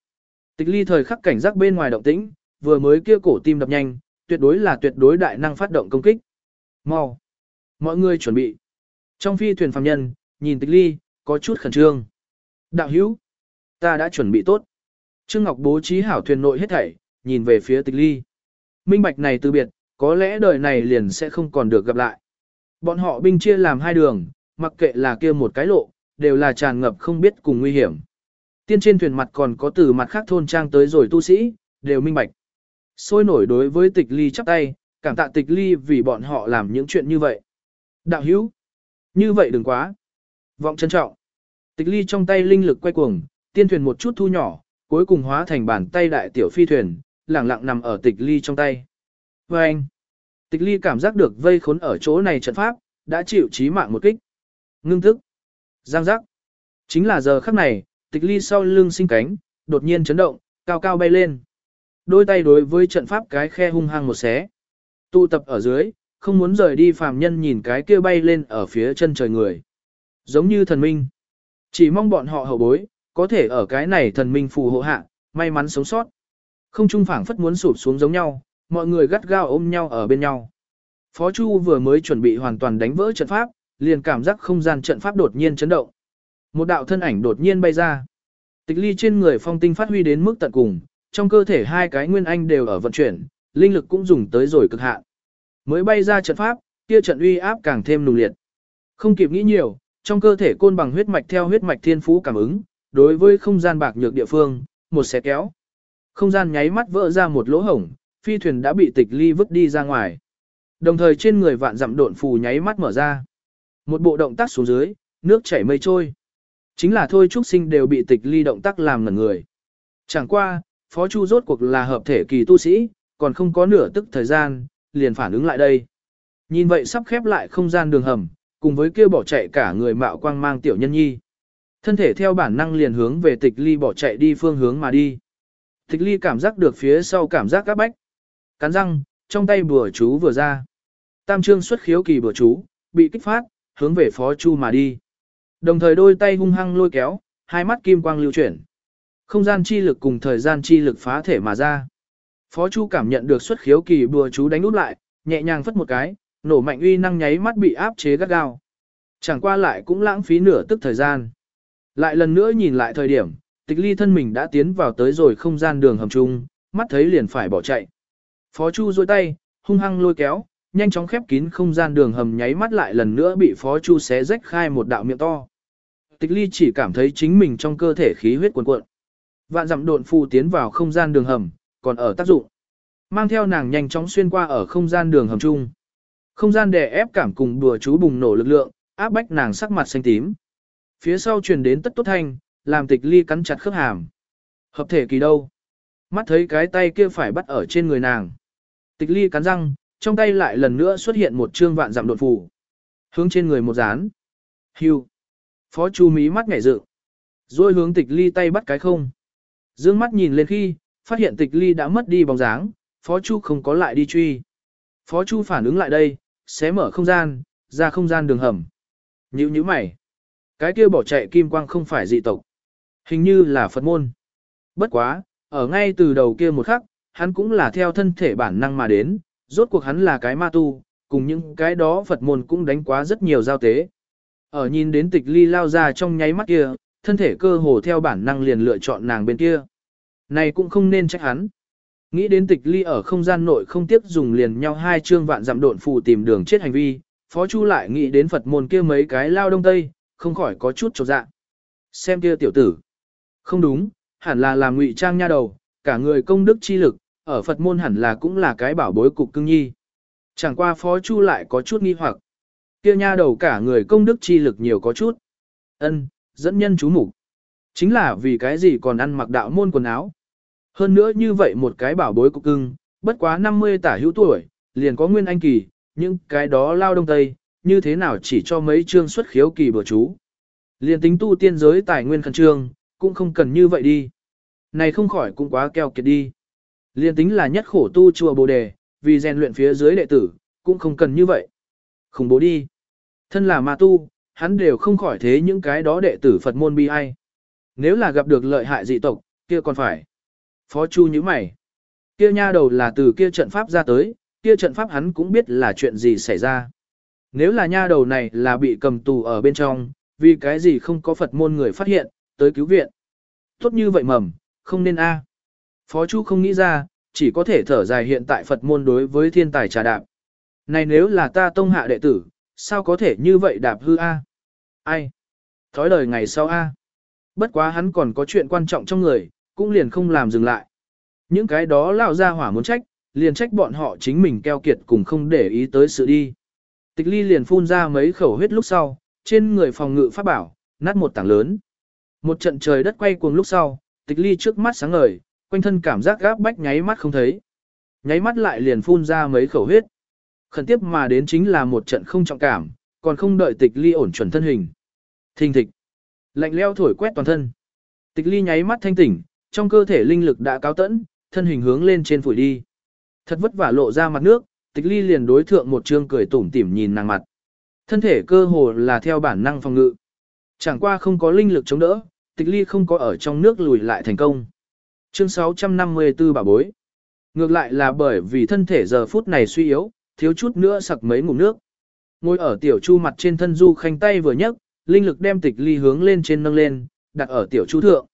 Tịch ly thời khắc cảnh giác bên ngoài động tĩnh, vừa mới kia cổ tim đập nhanh, tuyệt đối là tuyệt đối đại năng phát động công kích. Mau. Mọi người chuẩn bị. Trong phi thuyền phạm nhân, nhìn tịch ly, có chút khẩn trương. Đạo hữu. Ta đã chuẩn bị tốt. Trương Ngọc bố trí hảo thuyền nội hết thảy, nhìn về phía tịch ly. Minh bạch này từ biệt, có lẽ đời này liền sẽ không còn được gặp lại. Bọn họ binh chia làm hai đường, mặc kệ là kia một cái lộ, đều là tràn ngập không biết cùng nguy hiểm. Tiên trên thuyền mặt còn có từ mặt khác thôn trang tới rồi tu sĩ, đều minh bạch. Sôi nổi đối với tịch ly chắp tay, cảm tạ tịch ly vì bọn họ làm những chuyện như vậy. Đạo hữu, như vậy đừng quá. Vọng trân trọng. Tịch ly trong tay linh lực quay cuồng, tiên thuyền một chút thu nhỏ, cuối cùng hóa thành bàn tay đại tiểu phi thuyền, lẳng lặng nằm ở tịch ly trong tay. Và anh, tịch ly cảm giác được vây khốn ở chỗ này trận pháp, đã chịu chí mạng một kích. Ngưng thức. Giang giác. Chính là giờ khắc này, tịch ly sau lưng sinh cánh, đột nhiên chấn động, cao cao bay lên. Đôi tay đối với trận pháp cái khe hung hăng một xé. Tụ tập ở dưới, không muốn rời đi phàm nhân nhìn cái kia bay lên ở phía chân trời người. Giống như thần minh. Chỉ mong bọn họ hậu bối, có thể ở cái này thần minh phù hộ hạ, may mắn sống sót. Không trung phảng phất muốn sụp xuống giống nhau, mọi người gắt gao ôm nhau ở bên nhau. Phó Chu vừa mới chuẩn bị hoàn toàn đánh vỡ trận pháp, liền cảm giác không gian trận pháp đột nhiên chấn động. Một đạo thân ảnh đột nhiên bay ra. Tịch ly trên người phong tinh phát huy đến mức tận cùng, trong cơ thể hai cái nguyên anh đều ở vận chuyển, linh lực cũng dùng tới rồi cực hạn. Mới bay ra trận pháp, kia trận uy áp càng thêm nùng liệt. Không kịp nghĩ nhiều, trong cơ thể côn bằng huyết mạch theo huyết mạch thiên phú cảm ứng, đối với không gian bạc nhược địa phương, một xé kéo. Không gian nháy mắt vỡ ra một lỗ hổng, phi thuyền đã bị tịch ly vứt đi ra ngoài. Đồng thời trên người vạn dặm độn phù nháy mắt mở ra. Một bộ động tác xuống dưới, nước chảy mây trôi. Chính là thôi trúc sinh đều bị tịch ly động tác làm ngẩn người. Chẳng qua, Phó Chu rốt cuộc là hợp thể kỳ tu sĩ, còn không có nửa tức thời gian, liền phản ứng lại đây. Nhìn vậy sắp khép lại không gian đường hầm, cùng với kia bỏ chạy cả người mạo quang mang tiểu nhân nhi. Thân thể theo bản năng liền hướng về tịch ly bỏ chạy đi phương hướng mà đi. Tịch ly cảm giác được phía sau cảm giác các bách. Cắn răng, trong tay bùa chú vừa ra. Tam trương xuất khiếu kỳ bùa chú, bị kích phát, hướng về phó chu mà đi. Đồng thời đôi tay hung hăng lôi kéo, hai mắt kim quang lưu chuyển. Không gian chi lực cùng thời gian chi lực phá thể mà ra. Phó Chu cảm nhận được xuất khiếu kỳ bùa chú đánh út lại, nhẹ nhàng phất một cái, nổ mạnh uy năng nháy mắt bị áp chế gắt gao. Chẳng qua lại cũng lãng phí nửa tức thời gian. Lại lần nữa nhìn lại thời điểm, tịch ly thân mình đã tiến vào tới rồi không gian đường hầm chung, mắt thấy liền phải bỏ chạy. Phó Chu duỗi tay, hung hăng lôi kéo, nhanh chóng khép kín không gian đường hầm nháy mắt lại lần nữa bị Phó Chu xé rách khai một đạo miệng to. Tịch ly chỉ cảm thấy chính mình trong cơ thể khí huyết cuồn cuộn. Vạn dặm độn phù tiến vào không gian đường hầm, còn ở tác dụng. Mang theo nàng nhanh chóng xuyên qua ở không gian đường hầm chung. Không gian đè ép cảm cùng đùa chú bùng nổ lực lượng, áp bách nàng sắc mặt xanh tím. Phía sau truyền đến tất tốt thanh, làm tịch ly cắn chặt khớp hàm. Hợp thể kỳ đâu? Mắt thấy cái tay kia phải bắt ở trên người nàng. Tịch ly cắn răng, trong tay lại lần nữa xuất hiện một trương vạn giảm đột phù. Hướng trên người một dán. Hưu. Phó chú mí mắt ngảy dự. Rồi hướng tịch ly tay bắt cái không. Dương mắt nhìn lên khi, phát hiện tịch ly đã mất đi bóng dáng, Phó Chu không có lại đi truy. Phó Chu phản ứng lại đây, xé mở không gian, ra không gian đường hầm. Nhữ như mày. Cái kia bỏ chạy kim quang không phải dị tộc. Hình như là Phật môn. Bất quá, ở ngay từ đầu kia một khắc, hắn cũng là theo thân thể bản năng mà đến, rốt cuộc hắn là cái ma tu, cùng những cái đó Phật môn cũng đánh quá rất nhiều giao tế. Ở nhìn đến tịch ly lao ra trong nháy mắt kia, thân thể cơ hồ theo bản năng liền lựa chọn nàng bên kia. Này cũng không nên trách hắn. Nghĩ đến tịch ly ở không gian nội không tiếp dùng liền nhau hai chương vạn dặm độn phù tìm đường chết hành vi, Phó Chu lại nghĩ đến Phật môn kia mấy cái lao đông tây, không khỏi có chút trột dạ. Xem kia tiểu tử. Không đúng, hẳn là làm ngụy trang nha đầu, cả người công đức chi lực, ở Phật môn hẳn là cũng là cái bảo bối cục cưng nhi. Chẳng qua Phó Chu lại có chút nghi hoặc. Kia nha đầu cả người công đức chi lực nhiều có chút. Ân, dẫn nhân chú mục Chính là vì cái gì còn ăn mặc đạo môn quần áo. Hơn nữa như vậy một cái bảo bối cục cưng, bất quá 50 tả hữu tuổi, liền có nguyên anh kỳ, những cái đó lao đông tây, như thế nào chỉ cho mấy chương xuất khiếu kỳ bừa chú. Liền tính tu tiên giới tài nguyên khẩn trương, cũng không cần như vậy đi. Này không khỏi cũng quá keo kiệt đi. liền tính là nhất khổ tu chùa bồ đề, vì rèn luyện phía dưới đệ tử, cũng không cần như vậy. Khủng bố đi. Thân là ma tu, hắn đều không khỏi thế những cái đó đệ tử Phật môn bi ai. Nếu là gặp được lợi hại dị tộc, kia còn phải. Phó Chu như mày. Kia nha đầu là từ kia trận pháp ra tới, kia trận pháp hắn cũng biết là chuyện gì xảy ra. Nếu là nha đầu này là bị cầm tù ở bên trong, vì cái gì không có Phật môn người phát hiện, tới cứu viện. Tốt như vậy mầm, không nên a. Phó Chu không nghĩ ra, chỉ có thể thở dài hiện tại Phật môn đối với thiên tài trà đạp. Này nếu là ta tông hạ đệ tử, sao có thể như vậy đạp hư a? Ai? Thói lời ngày sau a. Bất quá hắn còn có chuyện quan trọng trong người, cũng liền không làm dừng lại. Những cái đó lao ra hỏa muốn trách, liền trách bọn họ chính mình keo kiệt cùng không để ý tới sự đi. Tịch ly liền phun ra mấy khẩu huyết lúc sau, trên người phòng ngự pháp bảo, nát một tảng lớn. Một trận trời đất quay cuồng lúc sau, tịch ly trước mắt sáng ngời, quanh thân cảm giác gáp bách nháy mắt không thấy. Nháy mắt lại liền phun ra mấy khẩu huyết. Khẩn tiếp mà đến chính là một trận không trọng cảm, còn không đợi tịch ly ổn chuẩn thân hình. Thình thịch. Lạnh leo thổi quét toàn thân. Tịch ly nháy mắt thanh tỉnh, trong cơ thể linh lực đã cao tẫn, thân hình hướng lên trên phủi đi. Thật vất vả lộ ra mặt nước, tịch ly liền đối thượng một trương cười tủm tỉm nhìn nàng mặt. Thân thể cơ hồ là theo bản năng phòng ngự. Chẳng qua không có linh lực chống đỡ, tịch ly không có ở trong nước lùi lại thành công. Chương 654 bà bối. Ngược lại là bởi vì thân thể giờ phút này suy yếu, thiếu chút nữa sặc mấy ngụm nước. Ngồi ở tiểu chu mặt trên thân du khanh tay vừa nhấc, linh lực đem tịch ly hướng lên trên nâng lên, đặt ở tiểu chu thượng.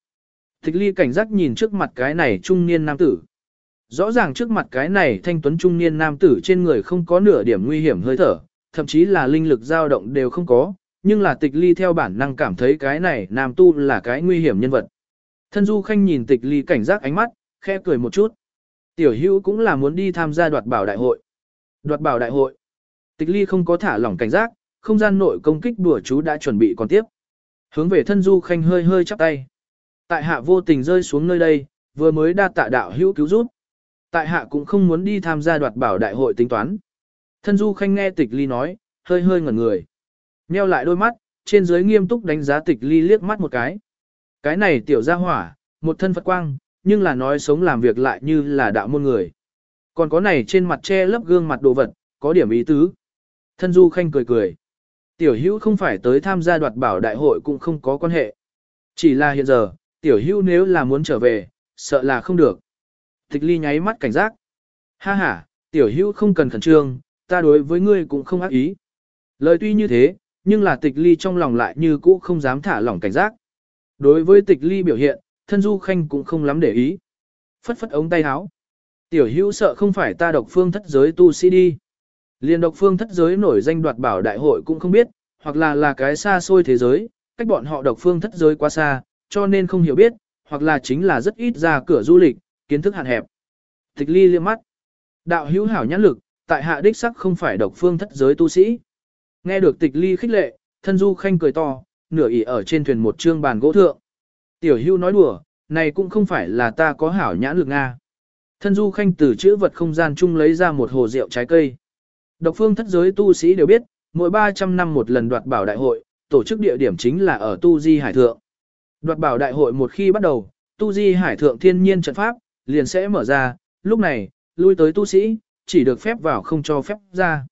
Tịch ly cảnh giác nhìn trước mặt cái này trung niên nam tử. Rõ ràng trước mặt cái này thanh tuấn trung niên nam tử trên người không có nửa điểm nguy hiểm hơi thở, thậm chí là linh lực dao động đều không có, nhưng là tịch ly theo bản năng cảm thấy cái này nam tu là cái nguy hiểm nhân vật. Thân du khanh nhìn tịch ly cảnh giác ánh mắt, khẽ cười một chút. Tiểu hữu cũng là muốn đi tham gia đoạt bảo đại hội. Đoạt bảo đại hội. Tịch ly không có thả lỏng cảnh giác, không gian nội công kích đùa chú đã chuẩn bị còn tiếp. Hướng về thân du khanh hơi hơi chắp tay. Tại hạ vô tình rơi xuống nơi đây, vừa mới đa tạ đạo hữu cứu giúp. Tại hạ cũng không muốn đi tham gia đoạt bảo đại hội tính toán. Thân du khanh nghe tịch ly nói, hơi hơi ngẩn người. Nheo lại đôi mắt, trên dưới nghiêm túc đánh giá tịch ly liếc mắt một cái. Cái này tiểu gia hỏa, một thân Phật quang, nhưng là nói sống làm việc lại như là đạo môn người. Còn có này trên mặt che lấp gương mặt đồ vật, có điểm ý tứ. Thân du khanh cười cười. Tiểu hữu không phải tới tham gia đoạt bảo đại hội cũng không có quan hệ. Chỉ là hiện giờ, tiểu Hưu nếu là muốn trở về, sợ là không được. Tịch ly nháy mắt cảnh giác. Ha ha, tiểu Hưu không cần khẩn trương, ta đối với ngươi cũng không ác ý. Lời tuy như thế, nhưng là tịch ly trong lòng lại như cũ không dám thả lỏng cảnh giác. Đối với tịch ly biểu hiện, thân du khanh cũng không lắm để ý. Phất phất ống tay áo. Tiểu hữu sợ không phải ta độc phương thất giới tu sĩ đi. Liên độc phương thất giới nổi danh đoạt bảo đại hội cũng không biết, hoặc là là cái xa xôi thế giới, cách bọn họ độc phương thất giới quá xa, cho nên không hiểu biết, hoặc là chính là rất ít ra cửa du lịch, kiến thức hạn hẹp. Tịch ly liếc mắt. Đạo hữu hảo nhãn lực, tại hạ đích sắc không phải độc phương thất giới tu sĩ. Nghe được tịch ly khích lệ, thân du khanh cười to, nửa ỉ ở trên thuyền một trương bàn gỗ thượng. Tiểu hưu nói đùa, này cũng không phải là ta có hảo nhãn lực Nga. Thân du khanh từ chữ vật không gian chung lấy ra một hồ rượu trái cây. Độc phương thất giới tu sĩ đều biết, mỗi 300 năm một lần đoạt bảo đại hội, tổ chức địa điểm chính là ở Tu Di Hải Thượng. Đoạt bảo đại hội một khi bắt đầu, Tu Di Hải Thượng thiên nhiên trận pháp, liền sẽ mở ra, lúc này, lui tới tu sĩ, chỉ được phép vào không cho phép ra.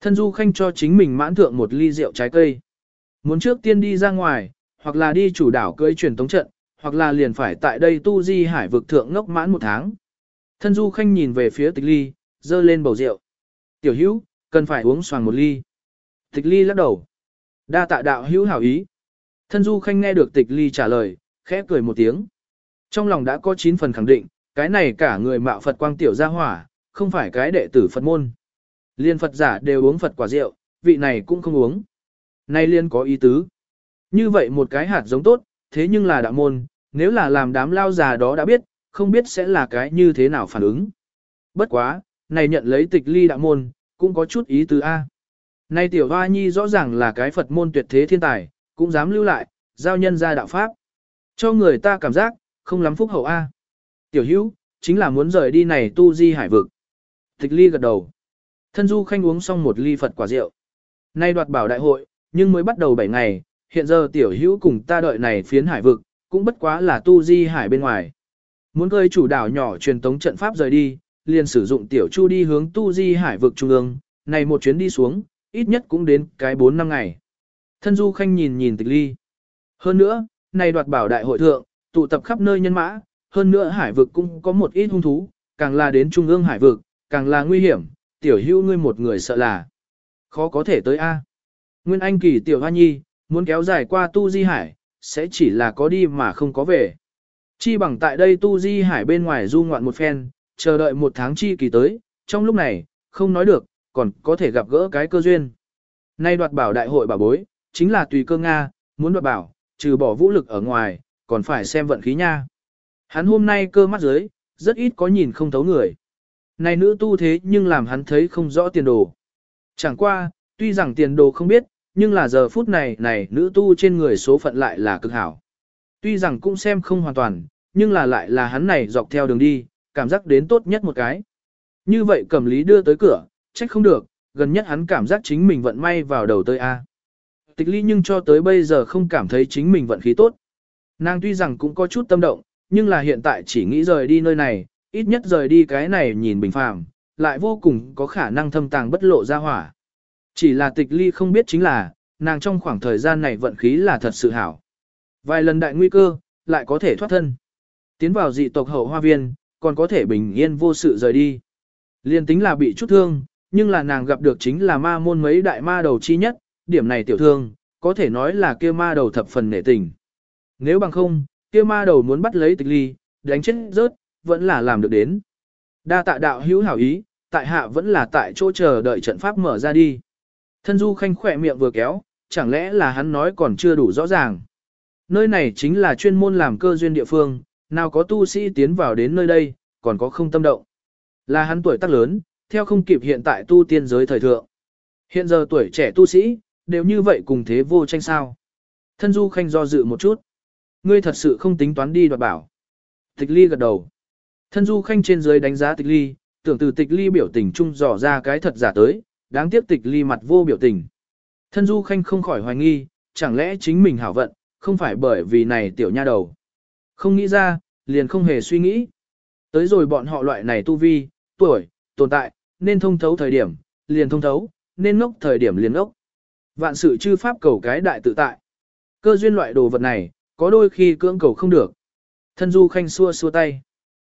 Thân du khanh cho chính mình mãn thượng một ly rượu trái cây. Muốn trước tiên đi ra ngoài, hoặc là đi chủ đảo cưới truyền tống trận, hoặc là liền phải tại đây tu di hải vực thượng ngốc mãn một tháng. Thân du khanh nhìn về phía tịch ly, dơ lên bầu rượu. Tiểu hữu, cần phải uống xoàng một ly. Tịch ly lắc đầu. Đa tạ đạo hữu hảo ý. Thân du khanh nghe được tịch ly trả lời, khẽ cười một tiếng. Trong lòng đã có 9 phần khẳng định, cái này cả người mạo Phật quang tiểu gia hỏa, không phải cái đệ tử Phật môn. Liên Phật giả đều uống Phật quả rượu, vị này cũng không uống. Nay liên có ý tứ. Như vậy một cái hạt giống tốt, thế nhưng là đạo môn, nếu là làm đám lao già đó đã biết, không biết sẽ là cái như thế nào phản ứng. Bất quá, này nhận lấy tịch ly đạo môn, cũng có chút ý tứ A. Nay tiểu hoa nhi rõ ràng là cái Phật môn tuyệt thế thiên tài, cũng dám lưu lại, giao nhân ra đạo Pháp. Cho người ta cảm giác, không lắm phúc hậu A. Tiểu hữu, chính là muốn rời đi này tu di hải vực. Tịch ly gật đầu. Thân du khanh uống xong một ly Phật quả rượu. Nay đoạt bảo đại hội, nhưng mới bắt đầu 7 ngày, hiện giờ tiểu hữu cùng ta đợi này phiến hải vực, cũng bất quá là tu di hải bên ngoài. Muốn cơi chủ đảo nhỏ truyền tống trận pháp rời đi, liền sử dụng tiểu chu đi hướng tu di hải vực trung ương, này một chuyến đi xuống, ít nhất cũng đến cái 4 năm ngày. Thân du khanh nhìn nhìn tịch ly. Hơn nữa, này đoạt bảo đại hội thượng, tụ tập khắp nơi nhân mã, hơn nữa hải vực cũng có một ít hung thú, càng là đến trung ương hải vực, càng là nguy hiểm, tiểu hữu ngươi một người sợ là khó có thể tới A. Nguyên Anh kỳ tiểu hoa nhi, muốn kéo dài qua tu di hải, sẽ chỉ là có đi mà không có về. Chi bằng tại đây tu di hải bên ngoài du ngoạn một phen, chờ đợi một tháng chi kỳ tới, trong lúc này, không nói được, còn có thể gặp gỡ cái cơ duyên. Nay đoạt bảo đại hội bảo bối, chính là tùy cơ Nga, muốn đoạt bảo, trừ bỏ vũ lực ở ngoài, còn phải xem vận khí nha. Hắn hôm nay cơ mắt dưới, rất ít có nhìn không thấu người. Này nữ tu thế nhưng làm hắn thấy không rõ tiền đồ. Chẳng qua, tuy rằng tiền đồ không biết, nhưng là giờ phút này này nữ tu trên người số phận lại là cực hảo. Tuy rằng cũng xem không hoàn toàn, nhưng là lại là hắn này dọc theo đường đi, cảm giác đến tốt nhất một cái. Như vậy cầm lý đưa tới cửa, trách không được, gần nhất hắn cảm giác chính mình vận may vào đầu tới A. Tịch ly nhưng cho tới bây giờ không cảm thấy chính mình vận khí tốt. Nàng tuy rằng cũng có chút tâm động, nhưng là hiện tại chỉ nghĩ rời đi nơi này, ít nhất rời đi cái này nhìn bình phàm, lại vô cùng có khả năng thâm tàng bất lộ ra hỏa. Chỉ là tịch ly không biết chính là, nàng trong khoảng thời gian này vận khí là thật sự hảo. Vài lần đại nguy cơ, lại có thể thoát thân. Tiến vào dị tộc hậu hoa viên, còn có thể bình yên vô sự rời đi. Liên tính là bị chút thương, nhưng là nàng gặp được chính là ma môn mấy đại ma đầu chi nhất, điểm này tiểu thương, có thể nói là kia ma đầu thập phần nể tình. Nếu bằng không, kia ma đầu muốn bắt lấy tịch ly, đánh chết rớt, vẫn là làm được đến. Đa tạ đạo hữu hảo ý, tại hạ vẫn là tại chỗ chờ đợi trận pháp mở ra đi. Thân du khanh khỏe miệng vừa kéo, chẳng lẽ là hắn nói còn chưa đủ rõ ràng. Nơi này chính là chuyên môn làm cơ duyên địa phương, nào có tu sĩ tiến vào đến nơi đây, còn có không tâm động. Là hắn tuổi tác lớn, theo không kịp hiện tại tu tiên giới thời thượng. Hiện giờ tuổi trẻ tu sĩ, đều như vậy cùng thế vô tranh sao. Thân du khanh do dự một chút. Ngươi thật sự không tính toán đi đoạt bảo. Tịch ly gật đầu. Thân du khanh trên dưới đánh giá tịch ly, tưởng từ tịch ly biểu tình trung dò ra cái thật giả tới, đáng tiếc tịch ly mặt vô biểu tình. Thân du khanh không khỏi hoài nghi, chẳng lẽ chính mình hảo vận, không phải bởi vì này tiểu nha đầu. Không nghĩ ra, liền không hề suy nghĩ. Tới rồi bọn họ loại này tu vi, tuổi, tồn tại, nên thông thấu thời điểm, liền thông thấu, nên ngốc thời điểm liền ngốc. Vạn sự chư pháp cầu cái đại tự tại. Cơ duyên loại đồ vật này, có đôi khi cưỡng cầu không được. Thân du khanh xua xua tay.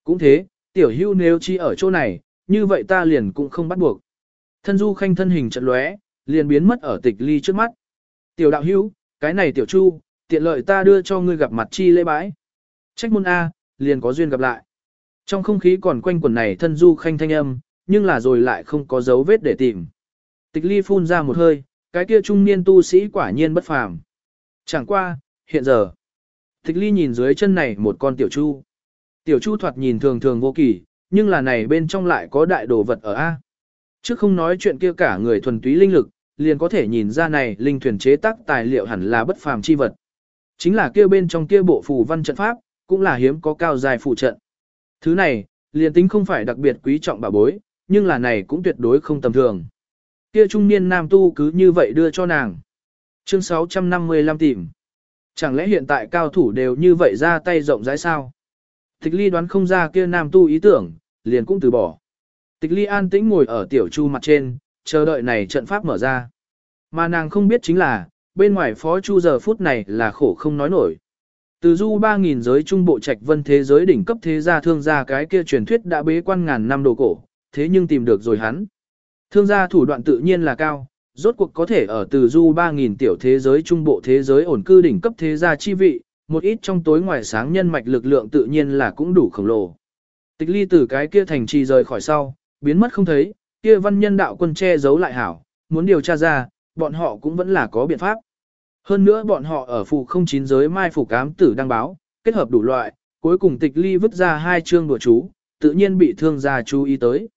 Cũng thế, tiểu hưu nếu chi ở chỗ này, như vậy ta liền cũng không bắt buộc. Thân du khanh thân hình trận lóe, liền biến mất ở tịch ly trước mắt. Tiểu đạo hưu, cái này tiểu chu, tiện lợi ta đưa cho ngươi gặp mặt chi lễ bãi. Trách môn A, liền có duyên gặp lại. Trong không khí còn quanh quần này thân du khanh thanh âm, nhưng là rồi lại không có dấu vết để tìm. Tịch ly phun ra một hơi, cái kia trung niên tu sĩ quả nhiên bất phàm. Chẳng qua, hiện giờ, tịch ly nhìn dưới chân này một con tiểu chu. Tiểu chu thoạt nhìn thường thường vô kỳ, nhưng là này bên trong lại có đại đồ vật ở A. Trước không nói chuyện kia cả người thuần túy linh lực, liền có thể nhìn ra này linh thuyền chế tác tài liệu hẳn là bất phàm chi vật. Chính là kia bên trong kia bộ phù văn trận pháp, cũng là hiếm có cao dài phù trận. Thứ này, liền tính không phải đặc biệt quý trọng bảo bối, nhưng là này cũng tuyệt đối không tầm thường. Kia trung niên nam tu cứ như vậy đưa cho nàng. Chương 655 tìm. Chẳng lẽ hiện tại cao thủ đều như vậy ra tay rộng rãi sao? Tịch ly đoán không ra kia nam tu ý tưởng, liền cũng từ bỏ. Tịch ly an tĩnh ngồi ở tiểu chu mặt trên, chờ đợi này trận pháp mở ra. Mà nàng không biết chính là, bên ngoài phó chu giờ phút này là khổ không nói nổi. Từ du 3.000 giới trung bộ trạch vân thế giới đỉnh cấp thế gia thương gia cái kia truyền thuyết đã bế quan ngàn năm đồ cổ, thế nhưng tìm được rồi hắn. Thương gia thủ đoạn tự nhiên là cao, rốt cuộc có thể ở từ du 3.000 tiểu thế giới trung bộ thế giới ổn cư đỉnh cấp thế gia chi vị, một ít trong tối ngoài sáng nhân mạch lực lượng tự nhiên là cũng đủ khổng lồ. Tịch ly từ cái kia thành trì rời khỏi sau, biến mất không thấy, kia văn nhân đạo quân che giấu lại hảo, muốn điều tra ra, bọn họ cũng vẫn là có biện pháp. Hơn nữa bọn họ ở phụ không chín giới mai phủ cám tử đăng báo, kết hợp đủ loại, cuối cùng tịch ly vứt ra hai chương đùa chú, tự nhiên bị thương gia chú ý tới.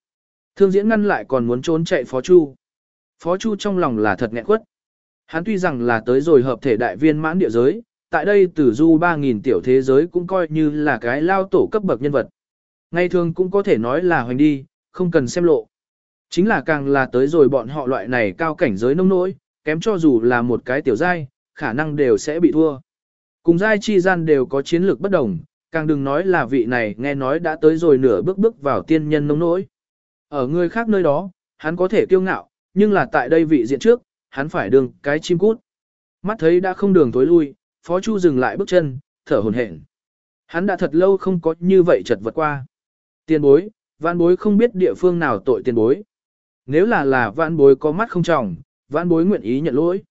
Thương diễn ngăn lại còn muốn trốn chạy phó chu. Phó chu trong lòng là thật nghẹn quất. Hắn tuy rằng là tới rồi hợp thể đại viên mãn địa giới, tại đây tử du 3.000 tiểu thế giới cũng coi như là cái lao tổ cấp bậc nhân vật. Ngày thường cũng có thể nói là hoành đi, không cần xem lộ. Chính là càng là tới rồi bọn họ loại này cao cảnh giới nông nỗi, kém cho dù là một cái tiểu giai, khả năng đều sẽ bị thua. Cùng giai chi gian đều có chiến lược bất đồng, càng đừng nói là vị này nghe nói đã tới rồi nửa bước bước vào tiên nhân nông nỗi. Ở người khác nơi đó, hắn có thể kiêu ngạo, nhưng là tại đây vị diện trước, hắn phải đường cái chim cút. Mắt thấy đã không đường tối lui, Phó Chu dừng lại bước chân, thở hổn hển. Hắn đã thật lâu không có như vậy chật vật qua. Tiền bối, vãn bối không biết địa phương nào tội tiền bối. Nếu là là vãn bối có mắt không trọng, vãn bối nguyện ý nhận lỗi.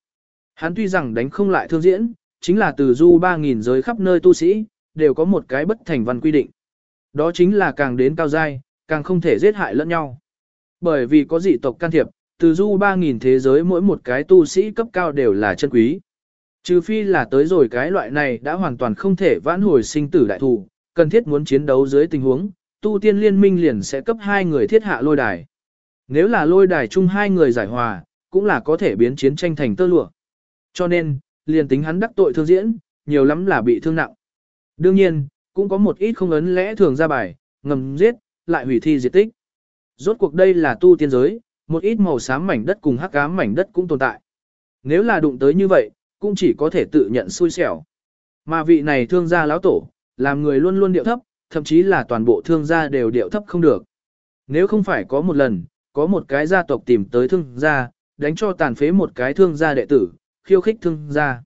Hắn tuy rằng đánh không lại thương diễn, chính là từ du 3.000 giới khắp nơi tu sĩ, đều có một cái bất thành văn quy định. Đó chính là càng đến cao giai, càng không thể giết hại lẫn nhau. Bởi vì có dị tộc can thiệp, từ du 3.000 thế giới mỗi một cái tu sĩ cấp cao đều là chân quý. Trừ phi là tới rồi cái loại này đã hoàn toàn không thể vãn hồi sinh tử đại thủ, cần thiết muốn chiến đấu dưới tình huống, tu tiên liên minh liền sẽ cấp hai người thiết hạ lôi đài. Nếu là lôi đài chung hai người giải hòa, cũng là có thể biến chiến tranh thành tơ lụa. Cho nên, liền tính hắn đắc tội thương diễn, nhiều lắm là bị thương nặng. Đương nhiên, cũng có một ít không ấn lẽ thường ra bài, ngầm giết, lại hủy thi diệt tích. Rốt cuộc đây là tu tiên giới, một ít màu xám mảnh đất cùng hắc ám mảnh đất cũng tồn tại. Nếu là đụng tới như vậy, cũng chỉ có thể tự nhận xui xẻo. Mà vị này thương gia lão tổ, làm người luôn luôn điệu thấp, thậm chí là toàn bộ thương gia đều điệu thấp không được. Nếu không phải có một lần, có một cái gia tộc tìm tới thương gia, đánh cho tàn phế một cái thương gia đệ tử, khiêu khích thương gia.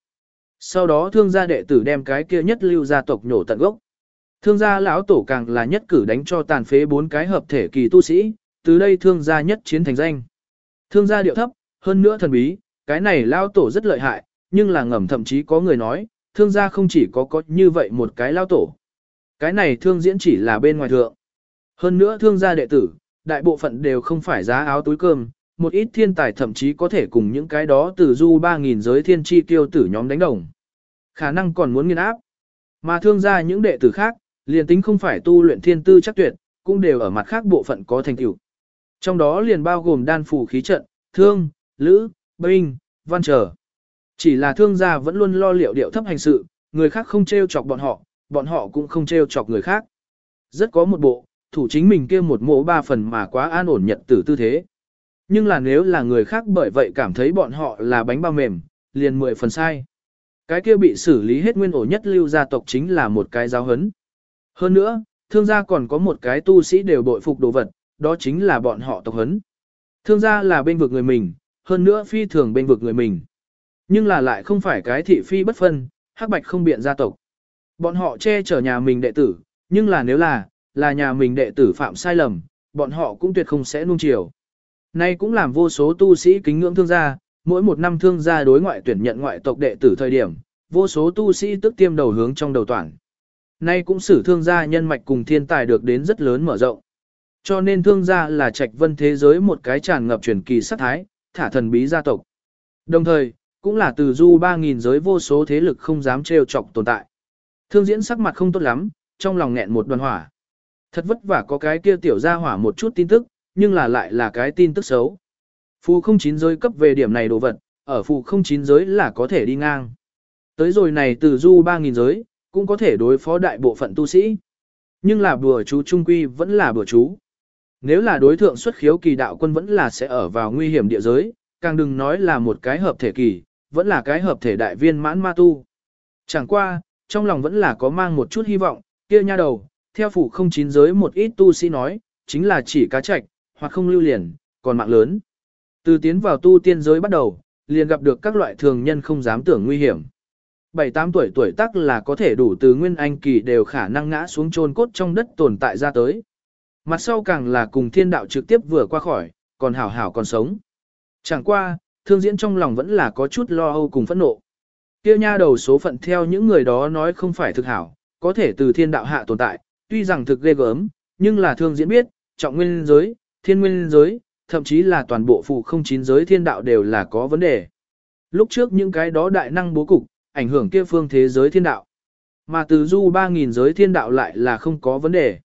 Sau đó thương gia đệ tử đem cái kia nhất lưu gia tộc nhổ tận gốc. Thương gia lão tổ càng là nhất cử đánh cho tàn phế bốn cái hợp thể kỳ tu sĩ, từ đây thương gia nhất chiến thành danh. Thương gia điệu thấp, hơn nữa thần bí, cái này lão tổ rất lợi hại, nhưng là ngầm thậm chí có người nói, thương gia không chỉ có có như vậy một cái lão tổ. Cái này thương diễn chỉ là bên ngoài thượng. Hơn nữa thương gia đệ tử, đại bộ phận đều không phải giá áo túi cơm, một ít thiên tài thậm chí có thể cùng những cái đó từ du 3.000 giới thiên chi tiêu tử nhóm đánh đồng. Khả năng còn muốn nghiên áp. Mà thương gia những đệ tử khác, liền tính không phải tu luyện thiên tư chắc tuyệt, cũng đều ở mặt khác bộ phận có thành tựu. Trong đó liền bao gồm đan phù khí trận, thương, lữ, binh, văn trở. Chỉ là thương gia vẫn luôn lo liệu điệu thấp hành sự, người khác không trêu chọc bọn họ, bọn họ cũng không trêu chọc người khác. Rất có một bộ, thủ chính mình kia một mộ ba phần mà quá an ổn nhận tử tư thế. Nhưng là nếu là người khác bởi vậy cảm thấy bọn họ là bánh bao mềm, liền mười phần sai. Cái kia bị xử lý hết nguyên ổ nhất lưu gia tộc chính là một cái giáo hấn. Hơn nữa, thương gia còn có một cái tu sĩ đều bội phục đồ vật, đó chính là bọn họ tộc hấn. Thương gia là bên vực người mình, hơn nữa phi thường bên vực người mình. Nhưng là lại không phải cái thị phi bất phân, hắc bạch không biện gia tộc. Bọn họ che chở nhà mình đệ tử, nhưng là nếu là, là nhà mình đệ tử phạm sai lầm, bọn họ cũng tuyệt không sẽ nuông chiều. Nay cũng làm vô số tu sĩ kính ngưỡng thương gia, mỗi một năm thương gia đối ngoại tuyển nhận ngoại tộc đệ tử thời điểm, vô số tu sĩ tức tiêm đầu hướng trong đầu toàn. Nay cũng xử thương gia nhân mạch cùng thiên tài được đến rất lớn mở rộng. Cho nên thương gia là trạch vân thế giới một cái tràn ngập truyền kỳ sắc thái, thả thần bí gia tộc. Đồng thời, cũng là từ du 3.000 giới vô số thế lực không dám trêu chọc tồn tại. Thương diễn sắc mặt không tốt lắm, trong lòng nghẹn một đoàn hỏa. Thật vất vả có cái kia tiểu ra hỏa một chút tin tức, nhưng là lại là cái tin tức xấu. Phù không chín giới cấp về điểm này đồ vật, ở phù không chín giới là có thể đi ngang. Tới rồi này từ du 3.000 giới, cũng có thể đối phó đại bộ phận tu sĩ. Nhưng là bùa chú trung quy vẫn là bùa chú. Nếu là đối thượng xuất khiếu kỳ đạo quân vẫn là sẽ ở vào nguy hiểm địa giới, càng đừng nói là một cái hợp thể kỳ, vẫn là cái hợp thể đại viên mãn ma tu. Chẳng qua, trong lòng vẫn là có mang một chút hy vọng, kia nha đầu, theo phủ không chín giới một ít tu sĩ nói, chính là chỉ cá trạch, hoặc không lưu liền, còn mạng lớn. Từ tiến vào tu tiên giới bắt đầu, liền gặp được các loại thường nhân không dám tưởng nguy hiểm. 7-8 tuổi tuổi tác là có thể đủ từ nguyên anh kỳ đều khả năng ngã xuống chôn cốt trong đất tồn tại ra tới. Mặt sau càng là cùng thiên đạo trực tiếp vừa qua khỏi, còn hảo hảo còn sống. Chẳng qua, thương diễn trong lòng vẫn là có chút lo âu cùng phẫn nộ. tiêu nha đầu số phận theo những người đó nói không phải thực hảo, có thể từ thiên đạo hạ tồn tại, tuy rằng thực ghê gớm, nhưng là thương diễn biết, trọng nguyên giới, thiên nguyên giới, thậm chí là toàn bộ phụ không chín giới thiên đạo đều là có vấn đề. Lúc trước những cái đó đại năng bố cục, ảnh hưởng kia phương thế giới thiên đạo. Mà từ du 3.000 giới thiên đạo lại là không có vấn đề.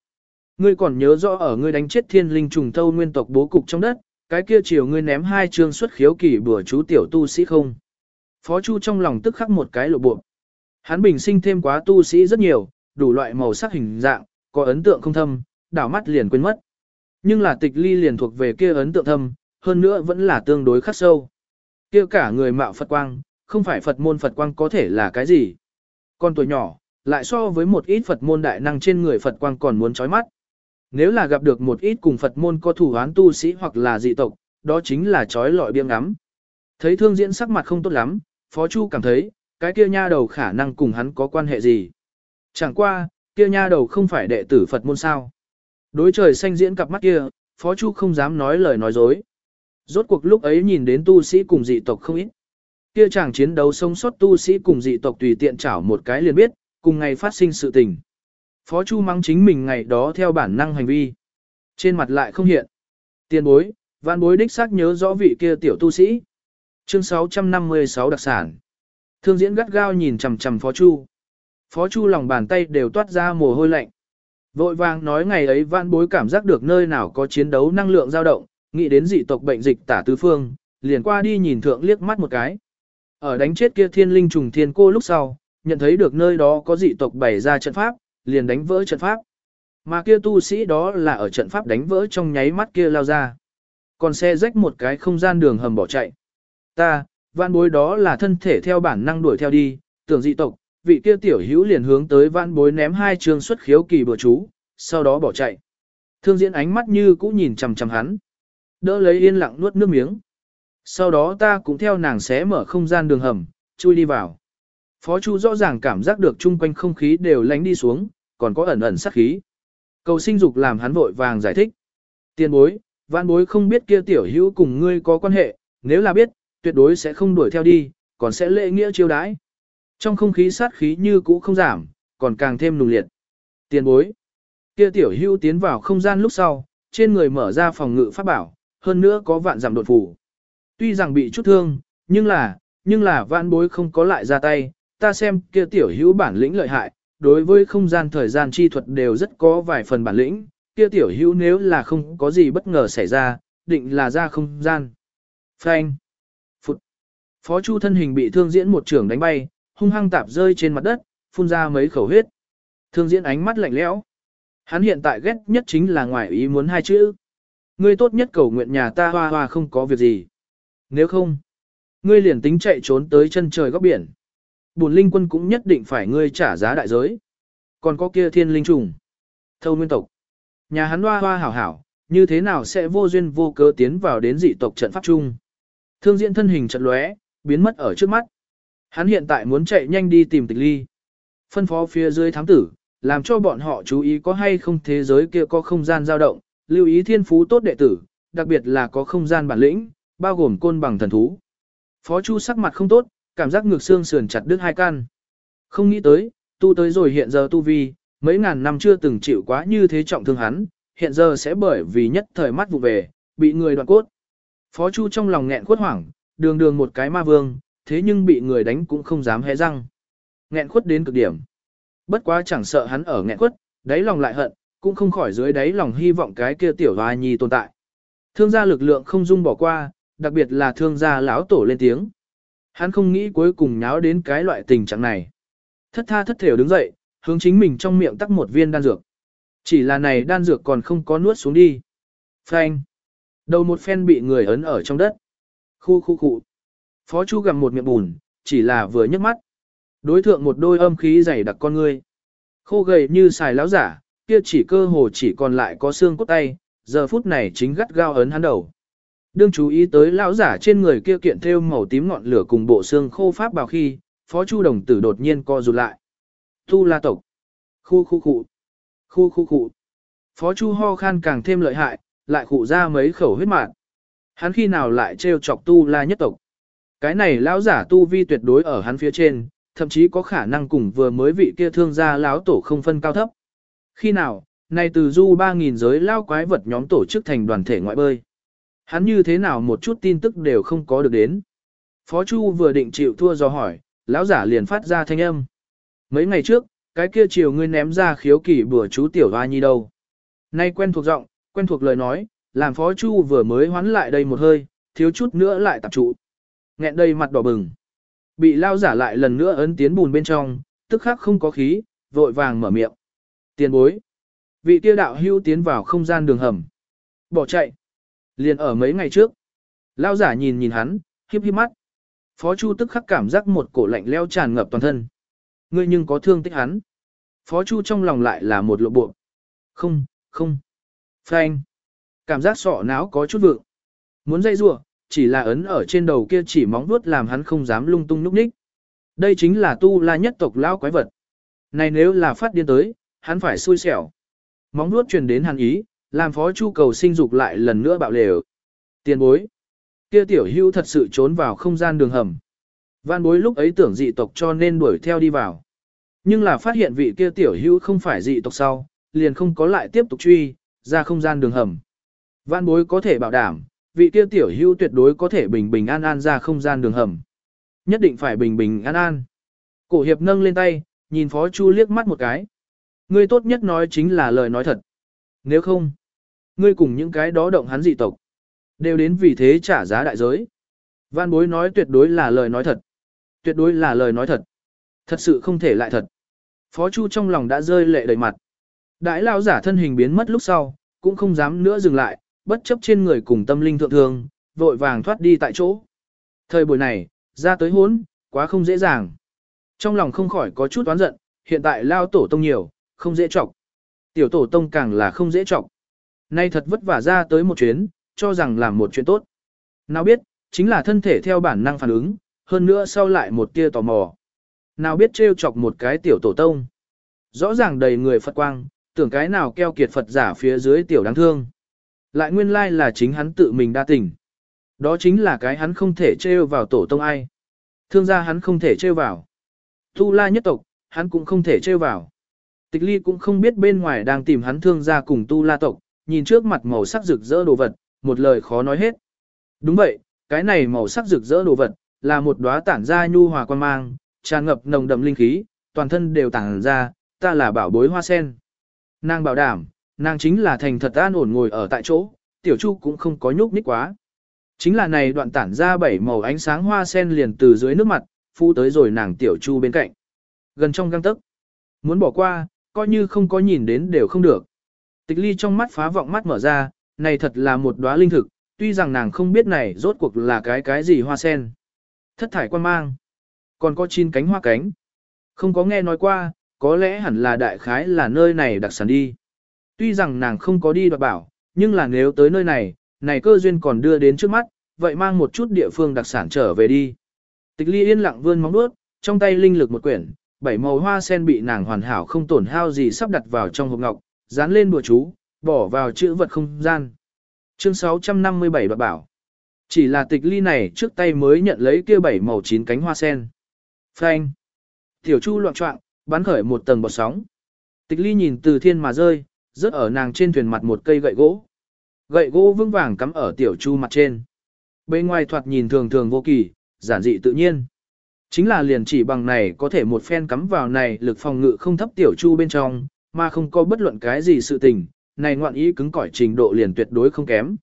Ngươi còn nhớ rõ ở ngươi đánh chết thiên linh trùng thâu nguyên tộc bố cục trong đất, cái kia chiều ngươi ném hai chương xuất khiếu kỳ bừa chú tiểu tu sĩ không. Phó Chu trong lòng tức khắc một cái lộ bộ. Hắn bình sinh thêm quá tu sĩ rất nhiều, đủ loại màu sắc hình dạng, có ấn tượng không thâm, đảo mắt liền quên mất. Nhưng là tịch ly liền thuộc về kia ấn tượng thâm, hơn nữa vẫn là tương đối khắc sâu. Kia cả người mạo Phật quang, không phải Phật môn Phật quang có thể là cái gì. Con tuổi nhỏ, lại so với một ít Phật môn đại năng trên người Phật quang còn muốn chói mắt. Nếu là gặp được một ít cùng Phật môn có thủ án tu sĩ hoặc là dị tộc, đó chính là chói lọi biếng ngắm. Thấy thương diễn sắc mặt không tốt lắm, Phó Chu cảm thấy, cái kia nha đầu khả năng cùng hắn có quan hệ gì. Chẳng qua, kia nha đầu không phải đệ tử Phật môn sao. Đối trời xanh diễn cặp mắt kia, Phó Chu không dám nói lời nói dối. Rốt cuộc lúc ấy nhìn đến tu sĩ cùng dị tộc không ít. Kia chàng chiến đấu sống sót tu sĩ cùng dị tộc tùy tiện chảo một cái liền biết, cùng ngày phát sinh sự tình. Phó Chu mắng chính mình ngày đó theo bản năng hành vi. Trên mặt lại không hiện. Tiền bối, văn bối đích xác nhớ rõ vị kia tiểu tu sĩ. Chương 656 đặc sản. Thương diễn gắt gao nhìn chằm chằm Phó Chu. Phó Chu lòng bàn tay đều toát ra mồ hôi lạnh. Vội vàng nói ngày ấy văn bối cảm giác được nơi nào có chiến đấu năng lượng dao động, nghĩ đến dị tộc bệnh dịch tả tứ phương, liền qua đi nhìn thượng liếc mắt một cái. Ở đánh chết kia thiên linh trùng thiên cô lúc sau, nhận thấy được nơi đó có dị tộc bày ra trận pháp, liền đánh vỡ trận pháp. Mà kia tu sĩ đó là ở trận pháp đánh vỡ trong nháy mắt kia lao ra. Còn xe rách một cái không gian đường hầm bỏ chạy. Ta, vạn bối đó là thân thể theo bản năng đuổi theo đi, tưởng dị tộc, vị kia tiểu hữu liền hướng tới vạn bối ném hai trường xuất khiếu kỳ bừa chú, sau đó bỏ chạy. Thương diễn ánh mắt như cũ nhìn chằm chằm hắn. Đỡ lấy yên lặng nuốt nước miếng. Sau đó ta cũng theo nàng xé mở không gian đường hầm, chui đi vào. Phó Chu rõ ràng cảm giác được chung quanh không khí đều lánh đi xuống, còn có ẩn ẩn sát khí. Cầu sinh dục làm hắn vội vàng giải thích. Tiền bối, vạn bối không biết kia tiểu hữu cùng ngươi có quan hệ, nếu là biết, tuyệt đối sẽ không đuổi theo đi, còn sẽ lễ nghĩa chiêu đãi. Trong không khí sát khí như cũ không giảm, còn càng thêm nùng liệt. Tiền bối. Kia tiểu hữu tiến vào không gian lúc sau, trên người mở ra phòng ngự pháp bảo, hơn nữa có vạn giảm đột phủ. Tuy rằng bị chút thương, nhưng là, nhưng là vãn bối không có lại ra tay, ta xem kia tiểu hữu bản lĩnh lợi hại, đối với không gian thời gian chi thuật đều rất có vài phần bản lĩnh, kia tiểu hữu nếu là không có gì bất ngờ xảy ra, định là ra không gian. Phanh. Phụt. Phó Chu thân hình bị thương diễn một trường đánh bay, hung hăng tạp rơi trên mặt đất, phun ra mấy khẩu huyết. Thương diễn ánh mắt lạnh lẽo. Hắn hiện tại ghét nhất chính là ngoài ý muốn hai chữ. Ngươi tốt nhất cầu nguyện nhà ta hoa hoa không có việc gì. Nếu không, ngươi liền tính chạy trốn tới chân trời góc biển. Bổn linh quân cũng nhất định phải ngươi trả giá đại giới. Còn có kia thiên linh trùng. Thâu nguyên tộc. Nhà hắn hoa hoa hảo hảo, như thế nào sẽ vô duyên vô cớ tiến vào đến dị tộc trận pháp chung. Thương diễn thân hình trận lóe, biến mất ở trước mắt. Hắn hiện tại muốn chạy nhanh đi tìm tịch ly. Phân phó phía dưới thám tử, làm cho bọn họ chú ý có hay không thế giới kia có không gian dao động, lưu ý thiên phú tốt đệ tử, đặc biệt là có không gian bản lĩnh, bao gồm côn bằng thần thú. Phó Chu sắc mặt không tốt, cảm giác ngược xương sườn chặt đứt hai căn. Không nghĩ tới, tu tới rồi hiện giờ tu vi, mấy ngàn năm chưa từng chịu quá như thế trọng thương hắn, hiện giờ sẽ bởi vì nhất thời mắt vụ về, bị người đoạn cốt. Phó Chu trong lòng nghẹn khuất hoảng, đường đường một cái ma vương, thế nhưng bị người đánh cũng không dám hé răng. Nghẹn khuất đến cực điểm. Bất quá chẳng sợ hắn ở nghẹn khuất, đáy lòng lại hận, cũng không khỏi dưới đáy lòng hy vọng cái kia tiểu hoa nhi tồn tại. Thương gia lực lượng không dung bỏ qua, đặc biệt là thương gia lão tổ lên tiếng. Hắn không nghĩ cuối cùng nháo đến cái loại tình trạng này. Thất tha thất thểu đứng dậy, hướng chính mình trong miệng tắc một viên đan dược. Chỉ là này đan dược còn không có nuốt xuống đi. Phanh. Đầu một phen bị người ấn ở trong đất. Khu khu khu. Phó Chu gặm một miệng bùn, chỉ là vừa nhấc mắt. Đối thượng một đôi âm khí dày đặc con ngươi. Khô gầy như xài láo giả, kia chỉ cơ hồ chỉ còn lại có xương cốt tay, giờ phút này chính gắt gao ấn hắn đầu. Đương chú ý tới lão giả trên người kia kiện thêu màu tím ngọn lửa cùng bộ xương khô pháp bào khi, Phó Chu đồng tử đột nhiên co rụt lại. Thu La tộc. Khu khu khu. Khu khu khu. Phó Chu ho khan càng thêm lợi hại, lại khụ ra mấy khẩu huyết mạn. Hắn khi nào lại trêu chọc Tu La nhất tộc. Cái này lão giả tu vi tuyệt đối ở hắn phía trên, thậm chí có khả năng cùng vừa mới vị kia thương gia lão tổ không phân cao thấp. Khi nào, này từ du 3.000 giới lao quái vật nhóm tổ chức thành đoàn thể ngoại bơi. Hắn như thế nào một chút tin tức đều không có được đến. Phó Chu vừa định chịu thua do hỏi, lão giả liền phát ra thanh âm. Mấy ngày trước, cái kia chiều ngươi ném ra khiếu kỷ bữa chú tiểu hoa nhi đâu. Nay quen thuộc giọng, quen thuộc lời nói, làm Phó Chu vừa mới hoán lại đây một hơi, thiếu chút nữa lại tập trụ. Nghẹn đầy mặt đỏ bừng. Bị lao giả lại lần nữa ấn tiến bùn bên trong, tức khắc không có khí, vội vàng mở miệng. Tiền bối. Vị tiêu đạo hưu tiến vào không gian đường hầm. Bỏ chạy. Liền ở mấy ngày trước. Lao giả nhìn nhìn hắn, hiếp hiếp mắt. Phó Chu tức khắc cảm giác một cổ lạnh leo tràn ngập toàn thân. Ngươi nhưng có thương tích hắn. Phó Chu trong lòng lại là một lộ bộ. Không, không. Phanh. Cảm giác sọ não có chút vượng. Muốn dây rua, chỉ là ấn ở trên đầu kia chỉ móng vuốt làm hắn không dám lung tung núp ních. Đây chính là tu la nhất tộc lao quái vật. Này nếu là phát điên tới, hắn phải xui xẻo. Móng vuốt truyền đến hắn ý, làm phó chu cầu sinh dục lại lần nữa bạo lều. Tiền bối. Kia tiểu hưu thật sự trốn vào không gian đường hầm. Văn bối lúc ấy tưởng dị tộc cho nên đuổi theo đi vào. Nhưng là phát hiện vị kia tiểu hưu không phải dị tộc sau, liền không có lại tiếp tục truy, ra không gian đường hầm. Văn bối có thể bảo đảm, vị kia tiểu hưu tuyệt đối có thể bình bình an an ra không gian đường hầm. Nhất định phải bình bình an an. Cổ hiệp nâng lên tay, nhìn Phó Chu liếc mắt một cái. Ngươi tốt nhất nói chính là lời nói thật. Nếu không, ngươi cùng những cái đó động hắn dị tộc, đều đến vì thế trả giá đại giới. Văn bối nói tuyệt đối là lời nói thật. Tuyệt đối là lời nói thật. Thật sự không thể lại thật. Phó Chu trong lòng đã rơi lệ đầy mặt. Đại lao giả thân hình biến mất lúc sau, cũng không dám nữa dừng lại, bất chấp trên người cùng tâm linh thượng thường, vội vàng thoát đi tại chỗ. Thời buổi này, ra tới hốn, quá không dễ dàng. Trong lòng không khỏi có chút oán giận, hiện tại lao tổ tông nhiều, không dễ chọc. Tiểu tổ tông càng là không dễ chọc. Nay thật vất vả ra tới một chuyến, cho rằng làm một chuyện tốt. Nào biết, chính là thân thể theo bản năng phản ứng, hơn nữa sau lại một tia tò mò. Nào biết trêu chọc một cái tiểu tổ tông. Rõ ràng đầy người Phật quang, tưởng cái nào keo kiệt Phật giả phía dưới tiểu đáng thương. Lại nguyên lai là chính hắn tự mình đa tình. Đó chính là cái hắn không thể trêu vào tổ tông ai. Thương gia hắn không thể trêu vào. Tu la nhất tộc, hắn cũng không thể trêu vào. Tịch ly cũng không biết bên ngoài đang tìm hắn thương gia cùng tu la tộc, nhìn trước mặt màu sắc rực rỡ đồ vật, một lời khó nói hết. Đúng vậy, cái này màu sắc rực rỡ đồ vật, là một đóa tản ra nhu hòa quan mang, tràn ngập nồng đậm linh khí, toàn thân đều tản ra, ta là bảo bối hoa sen. Nàng bảo đảm, nàng chính là thành thật an ổn ngồi ở tại chỗ, tiểu chu cũng không có nhúc nhích quá. Chính là này đoạn tản ra bảy màu ánh sáng hoa sen liền từ dưới nước mặt, phu tới rồi nàng tiểu chu bên cạnh. Gần trong găng tấc. Muốn bỏ qua, coi như không có nhìn đến đều không được. Tịch ly trong mắt phá vọng mắt mở ra, này thật là một đóa linh thực, tuy rằng nàng không biết này rốt cuộc là cái cái gì hoa sen. Thất thải quan mang. Còn có chín cánh hoa cánh. Không có nghe nói qua, có lẽ hẳn là đại khái là nơi này đặc sản đi. Tuy rằng nàng không có đi đoạt bảo, nhưng là nếu tới nơi này, này cơ duyên còn đưa đến trước mắt, vậy mang một chút địa phương đặc sản trở về đi. Tịch ly yên lặng vươn móng đuốt, trong tay linh lực một quyển, bảy màu hoa sen bị nàng hoàn hảo không tổn hao gì sắp đặt vào trong hộp ngọc, dán lên bùa chú, bỏ vào chữ vật không gian. Chương 657 bạc bảo. Chỉ là tịch ly này trước tay mới nhận lấy kia bảy màu chín cánh hoa sen. Phanh. Tiểu chu loạn trọng, bắn khởi một tầng bọt sóng. Tịch ly nhìn từ thiên mà rơi, rớt ở nàng trên thuyền mặt một cây gậy gỗ. Gậy gỗ vững vàng cắm ở tiểu chu mặt trên. Bên ngoài thoạt nhìn thường thường vô kỳ, giản dị tự nhiên. Chính là liền chỉ bằng này có thể một phen cắm vào này lực phòng ngự không thấp tiểu chu bên trong, mà không có bất luận cái gì sự tình, này ngoạn ý cứng cỏi trình độ liền tuyệt đối không kém.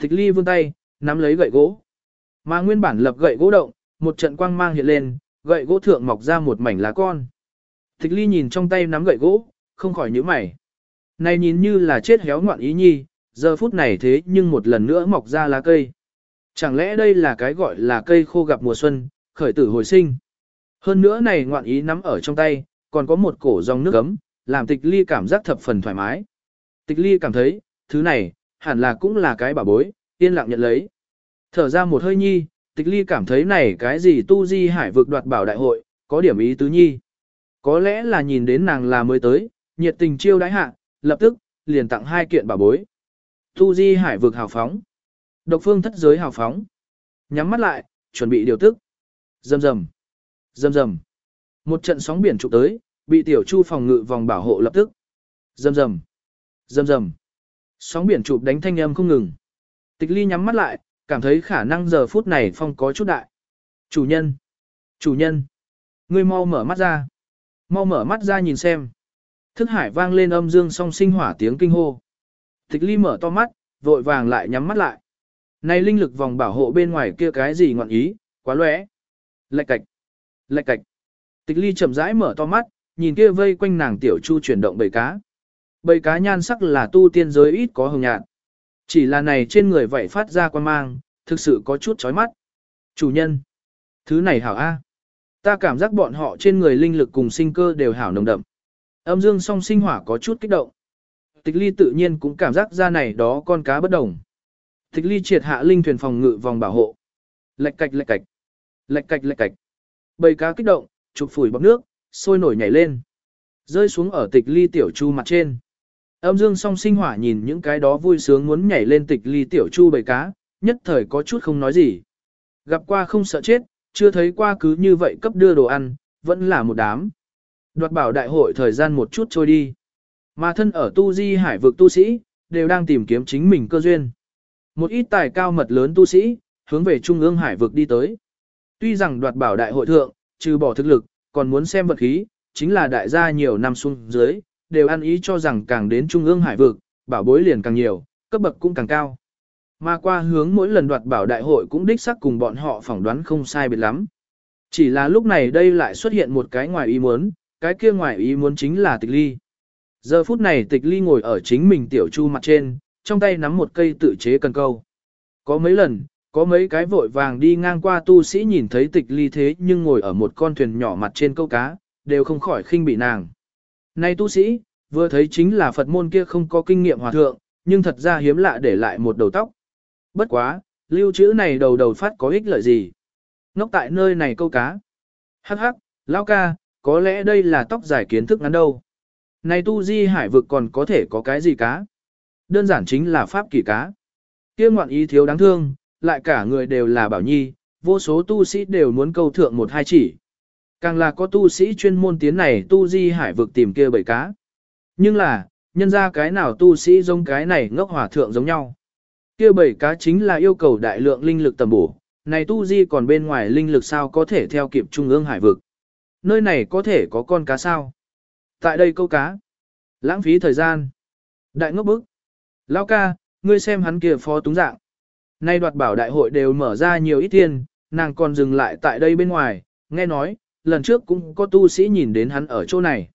Tịch ly vươn tay, nắm lấy gậy gỗ. Mà nguyên bản lập gậy gỗ động, một trận quang mang hiện lên, gậy gỗ thượng mọc ra một mảnh lá con. Tịch ly nhìn trong tay nắm gậy gỗ, không khỏi nhíu mày. Này nhìn như là chết héo ngoạn ý nhi, giờ phút này thế nhưng một lần nữa mọc ra lá cây. Chẳng lẽ đây là cái gọi là cây khô gặp mùa xuân, khởi tử hồi sinh. Hơn nữa này ngoạn ý nắm ở trong tay, còn có một cổ dòng nước ấm, làm tịch ly cảm giác thập phần thoải mái. Tịch ly cảm thấy, thứ này, hẳn là cũng là cái bảo bối, yên lặng nhận lấy. Thở ra một hơi nhi, tịch ly cảm thấy này cái gì tu di hải vực đoạt bảo đại hội, có điểm ý tứ nhi. Có lẽ là nhìn đến nàng là mới tới, nhiệt tình chiêu đãi hạ, lập tức, liền tặng hai kiện bảo bối. Tu di hải vực hào phóng. Độc phương thất giới hào phóng. Nhắm mắt lại, chuẩn bị điều tức. Dầm dầm. Dầm dầm. Một trận sóng biển trụ tới, bị tiểu chu phòng ngự vòng bảo hộ lập tức. Dầm dầm. Dầm dầm. Sóng biển chụp đánh thanh âm không ngừng. Tịch ly nhắm mắt lại, cảm thấy khả năng giờ phút này phong có chút đại. Chủ nhân. Chủ nhân. Ngươi mau mở mắt ra. Mau mở mắt ra nhìn xem. Thức hải vang lên âm dương song sinh hỏa tiếng kinh hô. Tịch ly mở to mắt, vội vàng lại nhắm mắt lại. Này linh lực vòng bảo hộ bên ngoài kia cái gì ngọn ý, quá lóe. Lạch cạch. Lạch cạch. Tịch ly chậm rãi mở to mắt, nhìn kia vây quanh nàng tiểu chu chuyển động bầy cá. Bầy cá nhan sắc là tu tiên giới ít có hồng nhạt. Chỉ là này trên người vậy phát ra quan mang, thực sự có chút chói mắt. Chủ nhân. Thứ này hảo A. Ta cảm giác bọn họ trên người linh lực cùng sinh cơ đều hảo nồng đậm. Âm dương song sinh hỏa có chút kích động. Tịch ly tự nhiên cũng cảm giác ra này đó con cá bất đồng. Tịch ly triệt hạ linh thuyền phòng ngự vòng bảo hộ. Lệch cạch lệch cạch. Lệch cạch lệch cạch. Bầy cá kích động, chụp phủi bọc nước, sôi nổi nhảy lên. Rơi xuống ở tịch ly tiểu chu mặt trên. Âm dương song sinh hỏa nhìn những cái đó vui sướng muốn nhảy lên tịch ly tiểu chu bầy cá, nhất thời có chút không nói gì. Gặp qua không sợ chết, chưa thấy qua cứ như vậy cấp đưa đồ ăn, vẫn là một đám. Đoạt bảo đại hội thời gian một chút trôi đi. Mà thân ở tu di hải vực tu sĩ, đều đang tìm kiếm chính mình cơ duyên. Một ít tài cao mật lớn tu sĩ, hướng về trung ương hải vực đi tới. Tuy rằng đoạt bảo đại hội thượng, trừ bỏ thực lực, còn muốn xem vật khí, chính là đại gia nhiều năm xuống dưới, đều ăn ý cho rằng càng đến trung ương hải vực, bảo bối liền càng nhiều, cấp bậc cũng càng cao. Mà qua hướng mỗi lần đoạt bảo đại hội cũng đích xác cùng bọn họ phỏng đoán không sai biệt lắm. Chỉ là lúc này đây lại xuất hiện một cái ngoài ý muốn, cái kia ngoài ý muốn chính là tịch ly. Giờ phút này tịch ly ngồi ở chính mình tiểu chu mặt trên, trong tay nắm một cây tự chế cần câu. Có mấy lần, có mấy cái vội vàng đi ngang qua tu sĩ nhìn thấy tịch ly thế nhưng ngồi ở một con thuyền nhỏ mặt trên câu cá, đều không khỏi khinh bị nàng. Này tu sĩ, vừa thấy chính là Phật môn kia không có kinh nghiệm hòa thượng, nhưng thật ra hiếm lạ để lại một đầu tóc. Bất quá, lưu trữ này đầu đầu phát có ích lợi gì. Ngốc tại nơi này câu cá. Hắc hắc, lão ca, có lẽ đây là tóc dài kiến thức ngắn đâu. Này tu di hải vực còn có thể có cái gì cá? Đơn giản chính là pháp kỳ cá. Kia ngoạn ý thiếu đáng thương, lại cả người đều là bảo nhi, vô số tu sĩ đều muốn câu thượng một hai chỉ. Càng là có tu sĩ chuyên môn tiến này tu di hải vực tìm kia bầy cá. Nhưng là, nhân ra cái nào tu sĩ giống cái này ngốc hỏa thượng giống nhau. Kia bầy cá chính là yêu cầu đại lượng linh lực tầm bổ, này tu di còn bên ngoài linh lực sao có thể theo kịp trung ương hải vực. Nơi này có thể có con cá sao? Tại đây câu cá. Lãng phí thời gian. Đại ngốc bức. Lao ca, ngươi xem hắn kia phó túng dạng. Nay đoạt bảo đại hội đều mở ra nhiều ít tiền, nàng còn dừng lại tại đây bên ngoài, nghe nói, lần trước cũng có tu sĩ nhìn đến hắn ở chỗ này.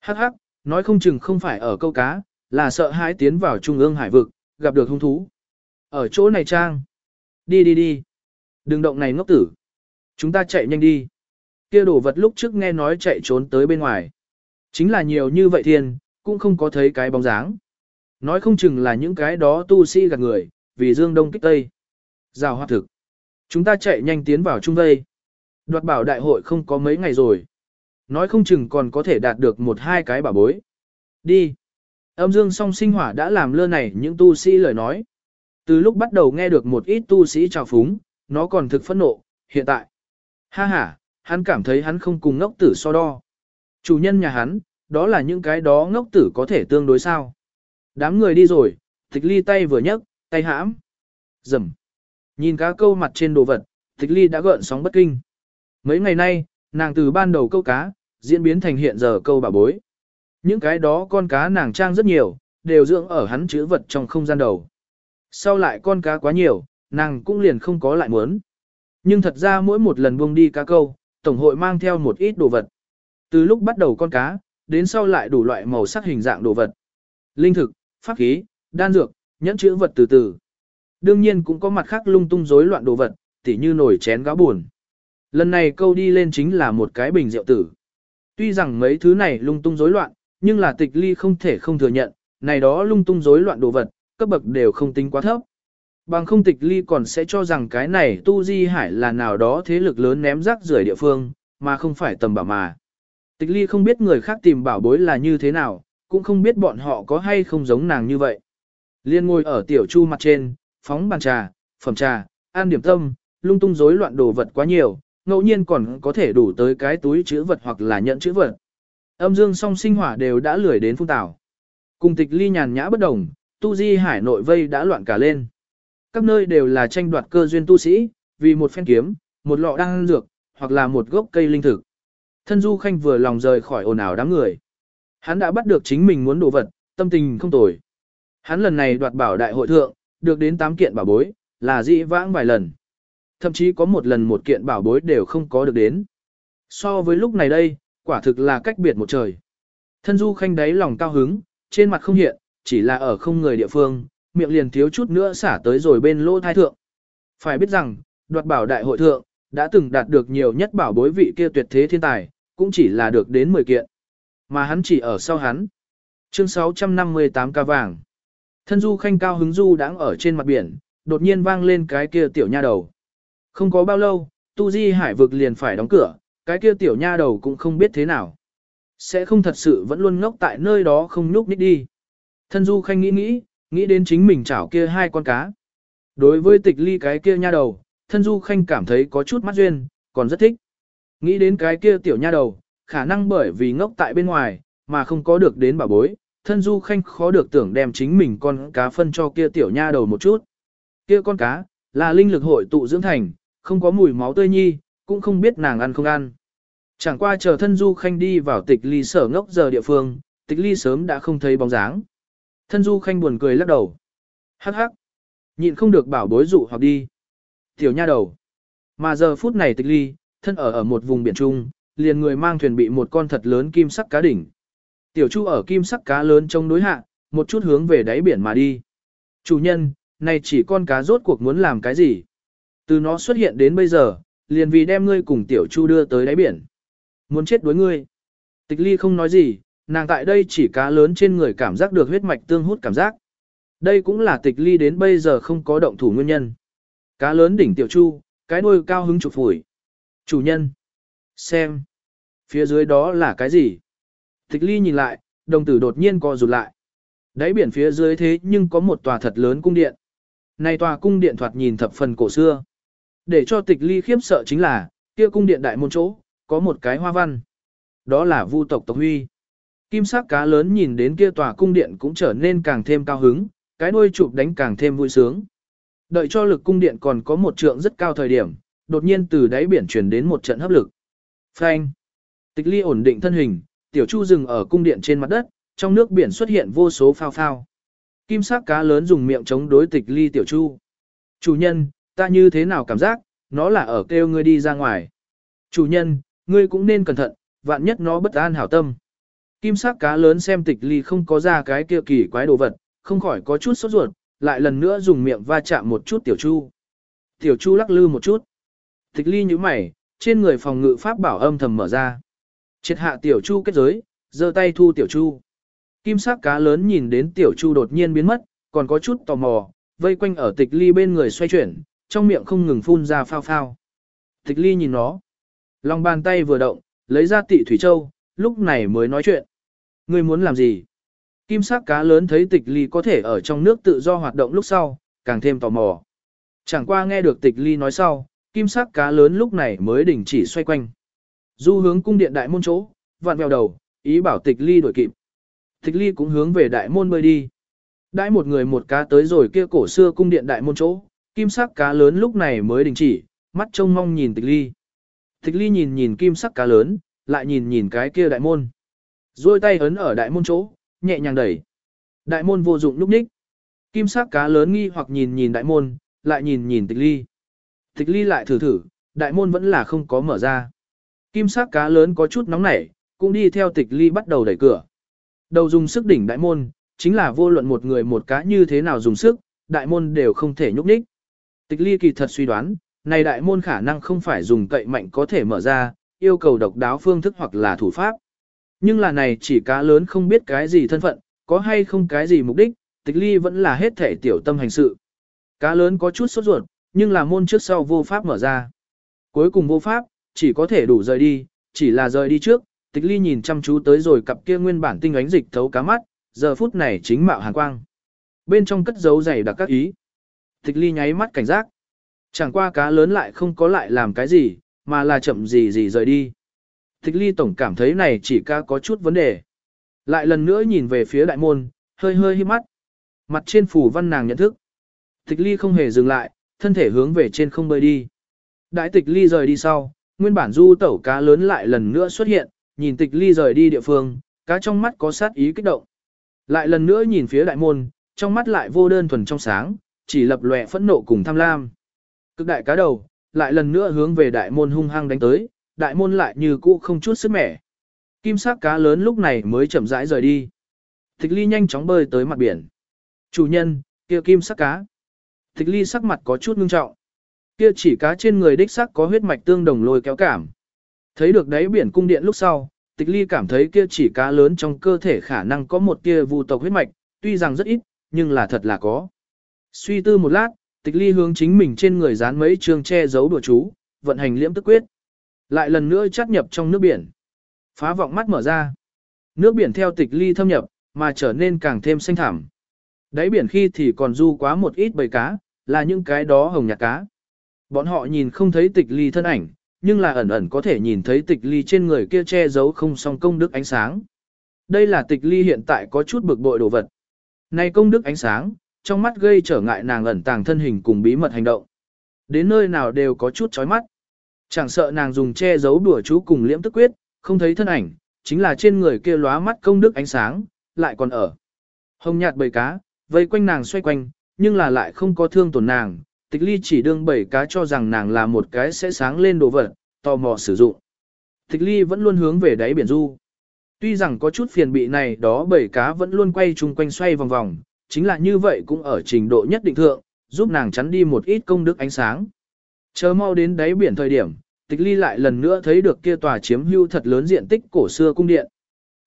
Hắc hắc, nói không chừng không phải ở câu cá, là sợ hãi tiến vào trung ương hải vực, gặp được hung thú. Ở chỗ này trang. Đi đi đi. Đừng động này ngốc tử. Chúng ta chạy nhanh đi. Kia đổ vật lúc trước nghe nói chạy trốn tới bên ngoài. Chính là nhiều như vậy thiên, cũng không có thấy cái bóng dáng. Nói không chừng là những cái đó tu sĩ gạt người, vì dương đông kích tây. giao hoa thực. Chúng ta chạy nhanh tiến vào trung vây. Đoạt bảo đại hội không có mấy ngày rồi. Nói không chừng còn có thể đạt được một hai cái bảo bối. Đi. Âm dương song sinh hỏa đã làm lơ này những tu sĩ lời nói. Từ lúc bắt đầu nghe được một ít tu sĩ trào phúng, nó còn thực phẫn nộ, hiện tại. Ha ha, hắn cảm thấy hắn không cùng ngốc tử so đo. Chủ nhân nhà hắn, đó là những cái đó ngốc tử có thể tương đối sao. Đám người đi rồi, tịch ly tay vừa nhấc, tay hãm. Dầm. Nhìn cá câu mặt trên đồ vật, tịch ly đã gợn sóng bất kinh. Mấy ngày nay, nàng từ ban đầu câu cá, diễn biến thành hiện giờ câu bà bối. Những cái đó con cá nàng trang rất nhiều, đều dưỡng ở hắn chữ vật trong không gian đầu. Sau lại con cá quá nhiều, nàng cũng liền không có lại muốn. Nhưng thật ra mỗi một lần buông đi cá câu, tổng hội mang theo một ít đồ vật. Từ lúc bắt đầu con cá, đến sau lại đủ loại màu sắc hình dạng đồ vật. Linh thực, pháp khí, đan dược, nhẫn chữ vật từ từ. Đương nhiên cũng có mặt khác lung tung rối loạn đồ vật, tỉ như nổi chén gáo buồn. Lần này câu đi lên chính là một cái bình rượu tử. Tuy rằng mấy thứ này lung tung rối loạn, nhưng là tịch ly không thể không thừa nhận, này đó lung tung rối loạn đồ vật, cấp bậc đều không tính quá thấp. Bằng không tịch ly còn sẽ cho rằng cái này tu di hải là nào đó thế lực lớn ném rác rưởi địa phương, mà không phải tầm bảo mà. Tịch ly không biết người khác tìm bảo bối là như thế nào, cũng không biết bọn họ có hay không giống nàng như vậy. Liên ngồi ở tiểu chu mặt trên, phóng bàn trà, phẩm trà, an điểm tâm, lung tung rối loạn đồ vật quá nhiều, ngẫu nhiên còn có thể đủ tới cái túi chữ vật hoặc là nhận chữ vật. Âm dương song sinh hỏa đều đã lười đến phung tảo. Cùng tịch ly nhàn nhã bất đồng, tu di hải nội vây đã loạn cả lên. Các nơi đều là tranh đoạt cơ duyên tu sĩ, vì một phen kiếm, một lọ đan dược, hoặc là một gốc cây linh thực. Thân Du Khanh vừa lòng rời khỏi ồn ào đám người. Hắn đã bắt được chính mình muốn đồ vật, tâm tình không tồi. Hắn lần này đoạt bảo đại hội thượng, được đến 8 kiện bảo bối, là dị vãng vài lần. Thậm chí có một lần một kiện bảo bối đều không có được đến. So với lúc này đây, quả thực là cách biệt một trời. Thân Du Khanh đáy lòng cao hứng, trên mặt không hiện, chỉ là ở không người địa phương, miệng liền thiếu chút nữa xả tới rồi bên lỗ thai thượng. Phải biết rằng, đoạt bảo đại hội thượng, đã từng đạt được nhiều nhất bảo bối vị kia tuyệt thế thiên tài, cũng chỉ là được đến 10 kiện. Mà hắn chỉ ở sau hắn. Chương 658 ca vàng. Thân du khanh cao hứng du đang ở trên mặt biển, đột nhiên vang lên cái kia tiểu nha đầu. Không có bao lâu, tu di hải vực liền phải đóng cửa, cái kia tiểu nha đầu cũng không biết thế nào. Sẽ không thật sự vẫn luôn ngốc tại nơi đó không nhúc nít đi. Thân du khanh nghĩ nghĩ, nghĩ đến chính mình chảo kia hai con cá. Đối với tịch ly cái kia nha đầu, thân du khanh cảm thấy có chút mắt duyên, còn rất thích. Nghĩ đến cái kia tiểu nha đầu, khả năng bởi vì ngốc tại bên ngoài, mà không có được đến bảo bối, thân du khanh khó được tưởng đem chính mình con cá phân cho kia tiểu nha đầu một chút. Kia con cá, là linh lực hội tụ dưỡng thành, không có mùi máu tươi nhi, cũng không biết nàng ăn không ăn. Chẳng qua chờ thân du khanh đi vào tịch ly sở ngốc giờ địa phương, tịch ly sớm đã không thấy bóng dáng. Thân du khanh buồn cười lắc đầu. Hắc hắc. Nhịn không được bảo bối dụ hoặc đi. Tiểu nha đầu. Mà giờ phút này tịch ly, thân ở ở một vùng biển trung, liền người mang thuyền bị một con thật lớn kim sắc cá đỉnh. Tiểu chu ở kim sắc cá lớn trong đối hạ, một chút hướng về đáy biển mà đi. Chủ nhân, này chỉ con cá rốt cuộc muốn làm cái gì? Từ nó xuất hiện đến bây giờ, liền vì đem ngươi cùng tiểu chu đưa tới đáy biển. Muốn chết đối ngươi. Tịch ly không nói gì, nàng tại đây chỉ cá lớn trên người cảm giác được huyết mạch tương hút cảm giác. Đây cũng là tịch ly đến bây giờ không có động thủ nguyên nhân. Cá lớn đỉnh tiểu chu, cái đuôi cao hứng chụp phủi. Chủ nhân. Xem. Phía dưới đó là cái gì? Tịch ly nhìn lại, đồng tử đột nhiên co rụt lại. Đáy biển phía dưới thế nhưng có một tòa thật lớn cung điện. Này tòa cung điện thoạt nhìn thập phần cổ xưa. Để cho tịch ly khiếp sợ chính là, kia cung điện đại môn chỗ, có một cái hoa văn. Đó là vu tộc tộc huy. Kim sắc cá lớn nhìn đến kia tòa cung điện cũng trở nên càng thêm cao hứng, cái đuôi chụp đánh càng thêm vui sướng. Đợi cho lực cung điện còn có một trượng rất cao thời điểm, đột nhiên từ đáy biển truyền đến một trận hấp lực. Phanh. Tịch ly ổn định thân hình, tiểu chu dừng ở cung điện trên mặt đất, trong nước biển xuất hiện vô số phao phao. Kim sắc cá lớn dùng miệng chống đối tịch ly tiểu chu. Chủ nhân, ta như thế nào cảm giác, nó là ở kêu ngươi đi ra ngoài. Chủ nhân, ngươi cũng nên cẩn thận, vạn nhất nó bất an hảo tâm. Kim sắc cá lớn xem tịch ly không có ra cái kia kỳ quái đồ vật, không khỏi có chút sốt ruột, lại lần nữa dùng miệng va chạm một chút tiểu chu. Tiểu chu lắc lư một chút. Tịch ly như mày, trên người phòng ngự pháp bảo âm thầm mở ra. Triệt hạ tiểu chu kết giới, giơ tay thu tiểu chu. Kim sắc cá lớn nhìn đến tiểu chu đột nhiên biến mất, còn có chút tò mò, vây quanh ở tịch ly bên người xoay chuyển, trong miệng không ngừng phun ra phao phao. Tịch ly nhìn nó. Lòng bàn tay vừa động, lấy ra tị thủy châu, lúc này mới nói chuyện. Ngươi muốn làm gì? Kim sắc cá lớn thấy tịch ly có thể ở trong nước tự do hoạt động lúc sau, càng thêm tò mò. Chẳng qua nghe được tịch ly nói sau, kim sắc cá lớn lúc này mới đình chỉ xoay quanh. Du hướng cung điện đại môn chỗ, vặn vèo đầu, ý bảo tịch ly đuổi kịp. Tịch ly cũng hướng về đại môn bơi đi. Đãi một người một cá tới rồi kia cổ xưa cung điện đại môn chỗ, kim sắc cá lớn lúc này mới đình chỉ, mắt trông mong nhìn tịch ly. Tịch ly nhìn nhìn kim sắc cá lớn, lại nhìn nhìn cái kia đại môn. Rồi tay ấn ở đại môn chỗ, nhẹ nhàng đẩy. Đại môn vô dụng lúc ních. Kim sắc cá lớn nghi hoặc nhìn nhìn đại môn, lại nhìn nhìn tịch ly. Tịch ly lại thử thử, đại môn vẫn là không có mở ra. Kim sắc cá lớn có chút nóng nảy, cũng đi theo tịch ly bắt đầu đẩy cửa. Đầu dùng sức đỉnh đại môn, chính là vô luận một người một cá như thế nào dùng sức, đại môn đều không thể nhúc nhích. Tịch ly kỳ thật suy đoán, này đại môn khả năng không phải dùng cậy mạnh có thể mở ra, yêu cầu độc đáo phương thức hoặc là thủ pháp. Nhưng là này chỉ cá lớn không biết cái gì thân phận, có hay không cái gì mục đích, tịch ly vẫn là hết thể tiểu tâm hành sự. Cá lớn có chút sốt ruột, nhưng là môn trước sau vô pháp mở ra. Cuối cùng vô pháp, chỉ có thể đủ rời đi, chỉ là rời đi trước, tịch ly nhìn chăm chú tới rồi cặp kia nguyên bản tinh ánh dịch thấu cá mắt, giờ phút này chính mạo hàng quang. Bên trong cất dấu dày đặc các ý. Tịch ly nháy mắt cảnh giác. Chẳng qua cá lớn lại không có lại làm cái gì, mà là chậm gì gì rời đi. Tịch ly tổng cảm thấy này chỉ ca có chút vấn đề. Lại lần nữa nhìn về phía đại môn, hơi hơi hiếp mắt. Mặt trên phủ văn nàng nhận thức. Tịch ly không hề dừng lại, thân thể hướng về trên không bơi đi. Đại tịch ly rời đi sau, nguyên bản du tẩu cá lớn lại lần nữa xuất hiện, nhìn tịch ly rời đi địa phương, cá trong mắt có sát ý kích động. Lại lần nữa nhìn phía đại môn, trong mắt lại vô đơn thuần trong sáng, chỉ lập lòe phẫn nộ cùng tham lam. Cực đại cá đầu, lại lần nữa hướng về đại môn hung hăng đánh tới, đại môn lại như cũ không chút sức mẻ. Kim sắc cá lớn lúc này mới chậm rãi rời đi. Tịch ly nhanh chóng bơi tới mặt biển. Chủ nhân, kia kim sắc cá. Tịch ly sắc mặt có chút ngưng trọng. Kia chỉ cá trên người đích sắc có huyết mạch tương đồng lôi kéo cảm. Thấy được đáy biển cung điện lúc sau, tịch ly cảm thấy kia chỉ cá lớn trong cơ thể khả năng có một kia vu tộc huyết mạch, tuy rằng rất ít, nhưng là thật là có. Suy tư một lát, tịch ly hướng chính mình trên người dán mấy trường che giấu đùa chú, vận hành liễm tức quyết. Lại lần nữa chắt nhập trong nước biển. Phá vọng mắt mở ra. Nước biển theo tịch ly thâm nhập, mà trở nên càng thêm xanh thẳm. Đáy biển khi thì còn du quá một ít bầy cá, là những cái đó hồng nhạt cá. Bọn họ nhìn không thấy tịch ly thân ảnh, nhưng là ẩn ẩn có thể nhìn thấy tịch ly trên người kia che giấu không song công đức ánh sáng. Đây là tịch ly hiện tại có chút bực bội đồ vật. Này công đức ánh sáng, trong mắt gây trở ngại nàng ẩn tàng thân hình cùng bí mật hành động. Đến nơi nào đều có chút chói mắt. Chẳng sợ nàng dùng che giấu đùa chú cùng liễm tức quyết, không thấy thân ảnh, chính là trên người kia lóa mắt công đức ánh sáng, lại còn ở. Hồng nhạt bầy cá, vây quanh nàng xoay quanh, nhưng là lại không có thương tổn nàng, tịch ly chỉ đương bảy cá cho rằng nàng là một cái sẽ sáng lên đồ vật, tò mò sử dụng. Tịch ly vẫn luôn hướng về đáy biển du. Tuy rằng có chút phiền bị này đó bảy cá vẫn luôn quay chung quanh xoay vòng vòng, chính là như vậy cũng ở trình độ nhất định thượng, giúp nàng chắn đi một ít công đức ánh sáng. Chờ mau đến đáy biển thời điểm, tịch ly lại lần nữa thấy được kia tòa chiếm hưu thật lớn diện tích cổ xưa cung điện.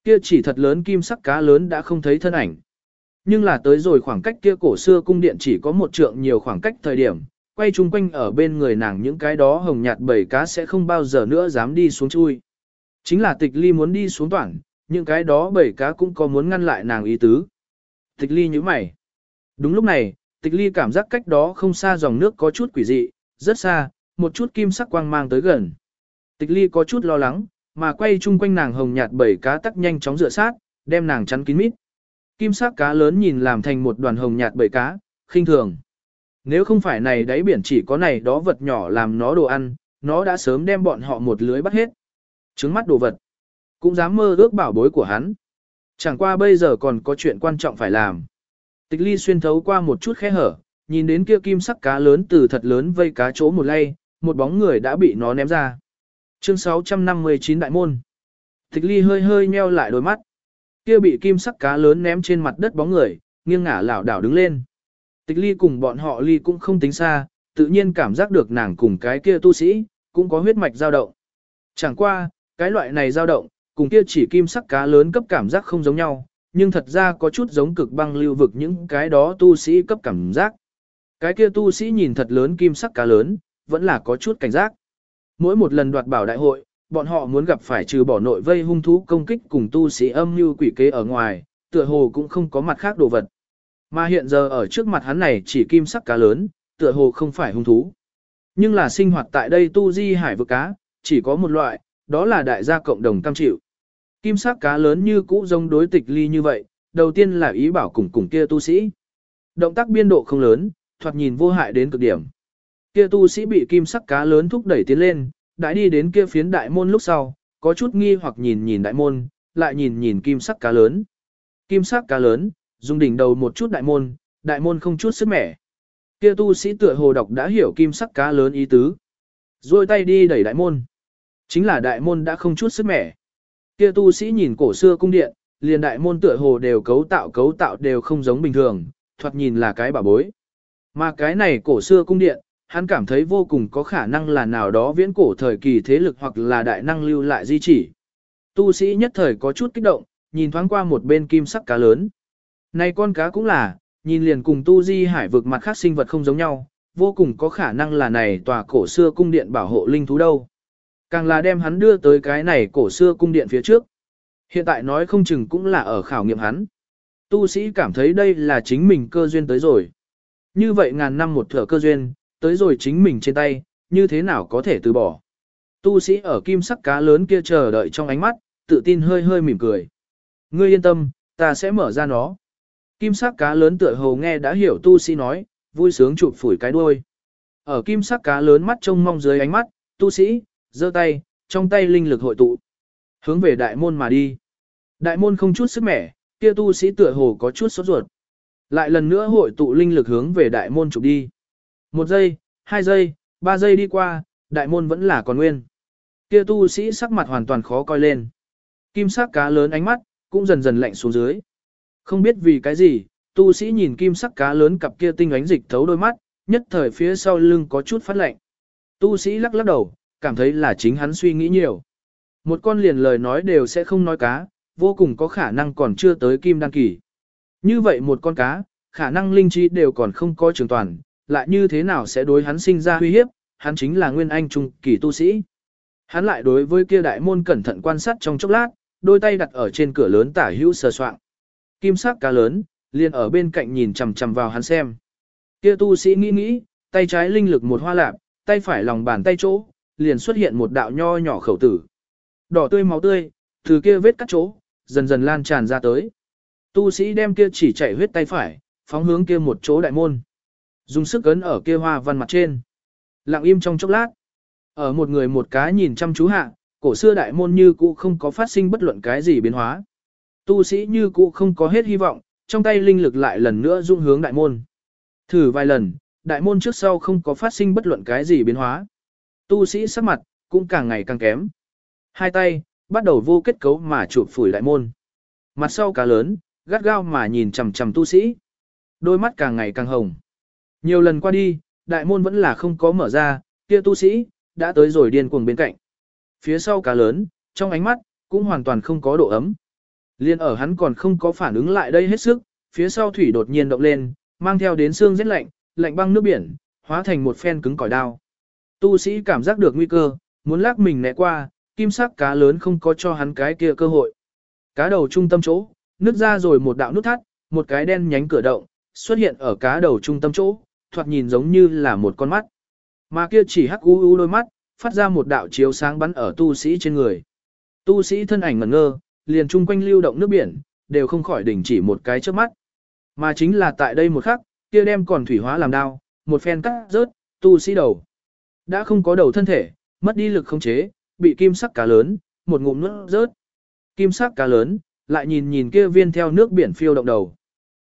Kia chỉ thật lớn kim sắc cá lớn đã không thấy thân ảnh. Nhưng là tới rồi khoảng cách kia cổ xưa cung điện chỉ có một trượng nhiều khoảng cách thời điểm, quay chung quanh ở bên người nàng những cái đó hồng nhạt bầy cá sẽ không bao giờ nữa dám đi xuống chui. Chính là tịch ly muốn đi xuống toàn, những cái đó bầy cá cũng có muốn ngăn lại nàng ý tứ. Tịch ly như mày. Đúng lúc này, tịch ly cảm giác cách đó không xa dòng nước có chút quỷ dị, rất xa, một chút kim sắc quang mang tới gần. Tịch ly có chút lo lắng, mà quay chung quanh nàng hồng nhạt bầy cá tắc nhanh chóng dựa sát, đem nàng chắn kín mít. Kim sắc cá lớn nhìn làm thành một đoàn hồng nhạt bầy cá, khinh thường. Nếu không phải này đáy biển chỉ có này đó vật nhỏ làm nó đồ ăn, nó đã sớm đem bọn họ một lưới bắt hết. Trứng mắt đồ vật. Cũng dám mơ ước bảo bối của hắn. Chẳng qua bây giờ còn có chuyện quan trọng phải làm. Tịch ly xuyên thấu qua một chút khe hở, nhìn đến kia kim sắc cá lớn từ thật lớn vây cá chỗ một lay, một bóng người đã bị nó ném ra. Chương 659 Đại Môn Tịch ly hơi hơi nheo lại đôi mắt. Kia bị kim sắc cá lớn ném trên mặt đất bóng người, nghiêng ngả lảo đảo đứng lên. Tịch ly cùng bọn họ ly cũng không tính xa, tự nhiên cảm giác được nàng cùng cái kia tu sĩ, cũng có huyết mạch dao động. Chẳng qua, cái loại này dao động, cùng kia chỉ kim sắc cá lớn cấp cảm giác không giống nhau, nhưng thật ra có chút giống cực băng lưu vực những cái đó tu sĩ cấp cảm giác. Cái kia tu sĩ nhìn thật lớn kim sắc cá lớn, vẫn là có chút cảnh giác. Mỗi một lần đoạt bảo đại hội, bọn họ muốn gặp phải trừ bỏ nội vây hung thú công kích cùng tu sĩ âm như quỷ kế ở ngoài, tựa hồ cũng không có mặt khác đồ vật. Mà hiện giờ ở trước mặt hắn này chỉ kim sắc cá lớn, tựa hồ không phải hung thú. Nhưng là sinh hoạt tại đây tu di hải vực cá, chỉ có một loại, đó là đại gia cộng đồng cam chịu. Kim sắc cá lớn như cũ giống đối tịch ly như vậy, đầu tiên là ý bảo cùng cùng kia tu sĩ. Động tác biên độ không lớn, thoạt nhìn vô hại đến cực điểm. Kia tu sĩ bị kim sắc cá lớn thúc đẩy tiến lên, đã đi đến kia phiến đại môn lúc sau, có chút nghi hoặc nhìn nhìn đại môn, lại nhìn nhìn kim sắc cá lớn. Kim sắc cá lớn, dùng đỉnh đầu một chút đại môn, đại môn không chút sức mẻ. Kia tu sĩ tựa hồ đọc đã hiểu kim sắc cá lớn ý tứ. Rồi tay đi đẩy đại môn. Chính là đại môn đã không chút sức mẻ. Kia tu sĩ nhìn cổ xưa cung điện, liền đại môn tựa hồ đều cấu tạo cấu tạo đều không giống bình thường, thoạt nhìn là cái bà bối. Mà cái này cổ xưa cung điện, hắn cảm thấy vô cùng có khả năng là nào đó viễn cổ thời kỳ thế lực hoặc là đại năng lưu lại di chỉ. Tu sĩ nhất thời có chút kích động, nhìn thoáng qua một bên kim sắc cá lớn. Này con cá cũng là, nhìn liền cùng tu di hải vực mặt khác sinh vật không giống nhau, vô cùng có khả năng là này tòa cổ xưa cung điện bảo hộ linh thú đâu. Càng là đem hắn đưa tới cái này cổ xưa cung điện phía trước. Hiện tại nói không chừng cũng là ở khảo nghiệm hắn. Tu sĩ cảm thấy đây là chính mình cơ duyên tới rồi. Như vậy ngàn năm một thở cơ duyên, tới rồi chính mình trên tay, như thế nào có thể từ bỏ. Tu sĩ ở kim sắc cá lớn kia chờ đợi trong ánh mắt, tự tin hơi hơi mỉm cười. Ngươi yên tâm, ta sẽ mở ra nó. Kim sắc cá lớn tựa hồ nghe đã hiểu tu sĩ nói, vui sướng chụp phủi cái đuôi. Ở kim sắc cá lớn mắt trông mong dưới ánh mắt, tu sĩ, giơ tay, trong tay linh lực hội tụ. Hướng về đại môn mà đi. Đại môn không chút sức mẻ, kia tu sĩ tựa hồ có chút sốt ruột. Lại lần nữa hội tụ linh lực hướng về đại môn chụp đi. Một giây, hai giây, ba giây đi qua, đại môn vẫn là còn nguyên. Kia tu sĩ sắc mặt hoàn toàn khó coi lên. Kim sắc cá lớn ánh mắt, cũng dần dần lạnh xuống dưới. Không biết vì cái gì, tu sĩ nhìn kim sắc cá lớn cặp kia tinh ánh dịch thấu đôi mắt, nhất thời phía sau lưng có chút phát lạnh. Tu sĩ lắc lắc đầu, cảm thấy là chính hắn suy nghĩ nhiều. Một con liền lời nói đều sẽ không nói cá, vô cùng có khả năng còn chưa tới kim đăng kỳ. Như vậy một con cá, khả năng linh trí đều còn không có trường toàn, lại như thế nào sẽ đối hắn sinh ra uy hiếp, hắn chính là nguyên anh trung kỳ tu sĩ. Hắn lại đối với kia đại môn cẩn thận quan sát trong chốc lát, đôi tay đặt ở trên cửa lớn tả hữu sờ soạn. Kim sắc cá lớn, liền ở bên cạnh nhìn chằm chằm vào hắn xem. Kia tu sĩ nghĩ nghĩ, tay trái linh lực một hoa lạp, tay phải lòng bàn tay chỗ, liền xuất hiện một đạo nho nhỏ khẩu tử. Đỏ tươi máu tươi, từ kia vết cắt chỗ, dần dần lan tràn ra tới. Tu sĩ đem kia chỉ chảy huyết tay phải, phóng hướng kia một chỗ đại môn. Dùng sức ấn ở kia hoa văn mặt trên. Lặng im trong chốc lát. Ở một người một cá nhìn chăm chú hạ, cổ xưa đại môn như cũ không có phát sinh bất luận cái gì biến hóa. Tu sĩ như cũ không có hết hy vọng, trong tay linh lực lại lần nữa dung hướng đại môn. Thử vài lần, đại môn trước sau không có phát sinh bất luận cái gì biến hóa. Tu sĩ sắc mặt, cũng càng ngày càng kém. Hai tay, bắt đầu vô kết cấu mà chụp phủi đại môn. Mặt sau cá lớn, gắt gao mà nhìn chằm chằm tu sĩ. Đôi mắt càng ngày càng hồng. Nhiều lần qua đi, đại môn vẫn là không có mở ra, kia tu sĩ, đã tới rồi điên cuồng bên cạnh. Phía sau cá lớn, trong ánh mắt, cũng hoàn toàn không có độ ấm. Liên ở hắn còn không có phản ứng lại đây hết sức, phía sau thủy đột nhiên động lên, mang theo đến xương rét lạnh, lạnh băng nước biển, hóa thành một phen cứng cỏi đao. Tu sĩ cảm giác được nguy cơ, muốn lắc mình né qua, kim sắc cá lớn không có cho hắn cái kia cơ hội. Cá đầu trung tâm chỗ, nứt ra rồi một đạo nút thắt, một cái đen nhánh cửa động, xuất hiện ở cá đầu trung tâm chỗ, thoạt nhìn giống như là một con mắt. Mà kia chỉ hắc u u đôi mắt, phát ra một đạo chiếu sáng bắn ở tu sĩ trên người. Tu sĩ thân ảnh ngẩn ngơ, liền chung quanh lưu động nước biển, đều không khỏi đình chỉ một cái trước mắt. Mà chính là tại đây một khắc, kia đem còn thủy hóa làm đao, một phen cắt rớt, tu sĩ đầu. Đã không có đầu thân thể, mất đi lực không chế, bị kim sắc cá lớn, một ngụm nuốt rớt. Kim sắc cá lớn, lại nhìn nhìn kia viên theo nước biển phiêu động đầu.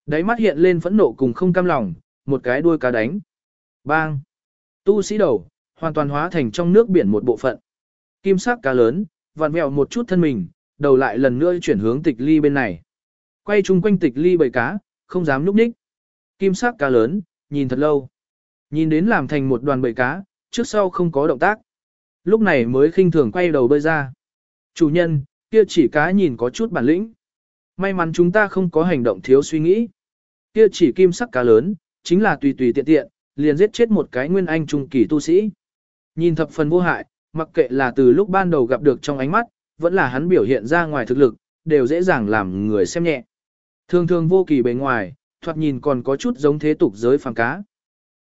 Đáy mắt hiện lên phẫn nộ cùng không cam lòng, một cái đuôi cá đánh. Bang! Tu sĩ đầu, hoàn toàn hóa thành trong nước biển một bộ phận. Kim sắc cá lớn, vặn vẹo một chút thân mình, đầu lại lần nữa chuyển hướng tịch ly bên này. Quay chung quanh tịch ly bầy cá, không dám núp ních. Kim sắc cá lớn, nhìn thật lâu. Nhìn đến làm thành một đoàn bầy cá, trước sau không có động tác. Lúc này mới khinh thường quay đầu bơi ra. Chủ nhân, kia chỉ cá nhìn có chút bản lĩnh. May mắn chúng ta không có hành động thiếu suy nghĩ. Kia chỉ kim sắc cá lớn, chính là tùy tùy tiện tiện, liền giết chết một cái nguyên anh trung kỳ tu sĩ. Nhìn thập phần vô hại, mặc kệ là từ lúc ban đầu gặp được trong ánh mắt, vẫn là hắn biểu hiện ra ngoài thực lực, đều dễ dàng làm người xem nhẹ. Thường thường vô kỳ bề ngoài, thoạt nhìn còn có chút giống thế tục giới phàm cá.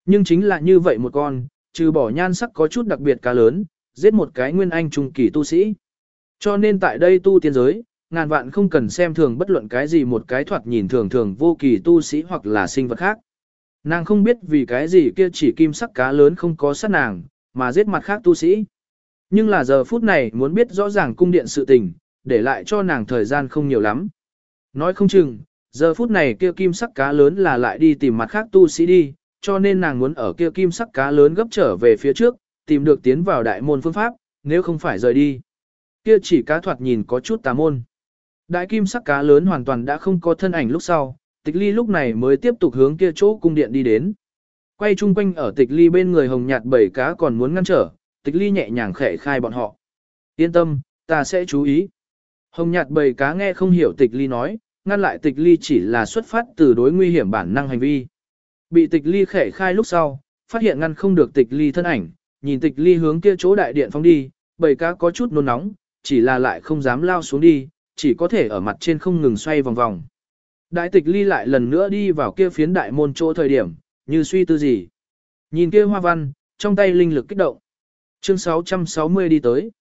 Nhưng chính là như vậy một con, trừ bỏ nhan sắc có chút đặc biệt cá lớn, giết một cái nguyên anh trung kỳ tu sĩ. Cho nên tại đây tu tiên giới, ngàn vạn không cần xem thường bất luận cái gì một cái thoạt nhìn thường thường vô kỳ tu sĩ hoặc là sinh vật khác. Nàng không biết vì cái gì kia chỉ kim sắc cá lớn không có sát nàng, mà giết mặt khác tu sĩ. Nhưng là giờ phút này muốn biết rõ ràng cung điện sự tình, để lại cho nàng thời gian không nhiều lắm. Nói không chừng, giờ phút này kia kim sắc cá lớn là lại đi tìm mặt khác tu sĩ đi, cho nên nàng muốn ở kia kim sắc cá lớn gấp trở về phía trước, tìm được tiến vào đại môn phương pháp, nếu không phải rời đi. Kia chỉ cá thoạt nhìn có chút tà môn. Đại kim sắc cá lớn hoàn toàn đã không có thân ảnh lúc sau, tịch ly lúc này mới tiếp tục hướng kia chỗ cung điện đi đến. Quay chung quanh ở tịch ly bên người hồng nhạt bảy cá còn muốn ngăn trở, tịch ly nhẹ nhàng khẽ khai bọn họ. Yên tâm, ta sẽ chú ý. Hồng nhạt bầy cá nghe không hiểu tịch ly nói, ngăn lại tịch ly chỉ là xuất phát từ đối nguy hiểm bản năng hành vi. Bị tịch ly khẽ khai lúc sau, phát hiện ngăn không được tịch ly thân ảnh, nhìn tịch ly hướng kia chỗ đại điện phóng đi, bầy cá có chút nôn nóng, chỉ là lại không dám lao xuống đi, chỉ có thể ở mặt trên không ngừng xoay vòng vòng. Đại tịch ly lại lần nữa đi vào kia phiến đại môn chỗ thời điểm, như suy tư gì. Nhìn kia hoa văn, trong tay linh lực kích động. Chương 660 đi tới.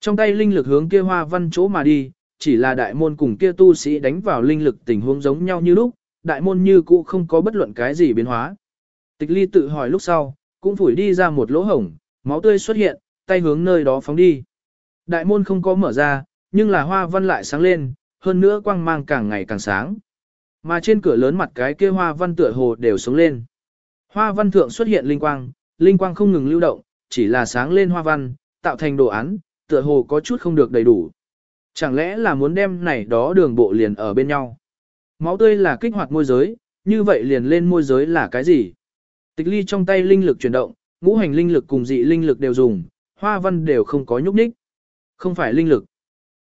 Trong tay linh lực hướng kia hoa văn chỗ mà đi, chỉ là đại môn cùng kia tu sĩ đánh vào linh lực tình huống giống nhau như lúc, đại môn như cũ không có bất luận cái gì biến hóa. Tịch ly tự hỏi lúc sau, cũng phủi đi ra một lỗ hổng, máu tươi xuất hiện, tay hướng nơi đó phóng đi. Đại môn không có mở ra, nhưng là hoa văn lại sáng lên, hơn nữa quang mang càng ngày càng sáng. Mà trên cửa lớn mặt cái kia hoa văn tựa hồ đều sống lên. Hoa văn thượng xuất hiện linh quang, linh quang không ngừng lưu động, chỉ là sáng lên hoa văn, tạo thành đồ án, tựa hồ có chút không được đầy đủ. Chẳng lẽ là muốn đem này đó đường bộ liền ở bên nhau? Máu tươi là kích hoạt môi giới, như vậy liền lên môi giới là cái gì? Tịch ly trong tay linh lực chuyển động, ngũ hành linh lực cùng dị linh lực đều dùng, hoa văn đều không có nhúc nhích. Không phải linh lực.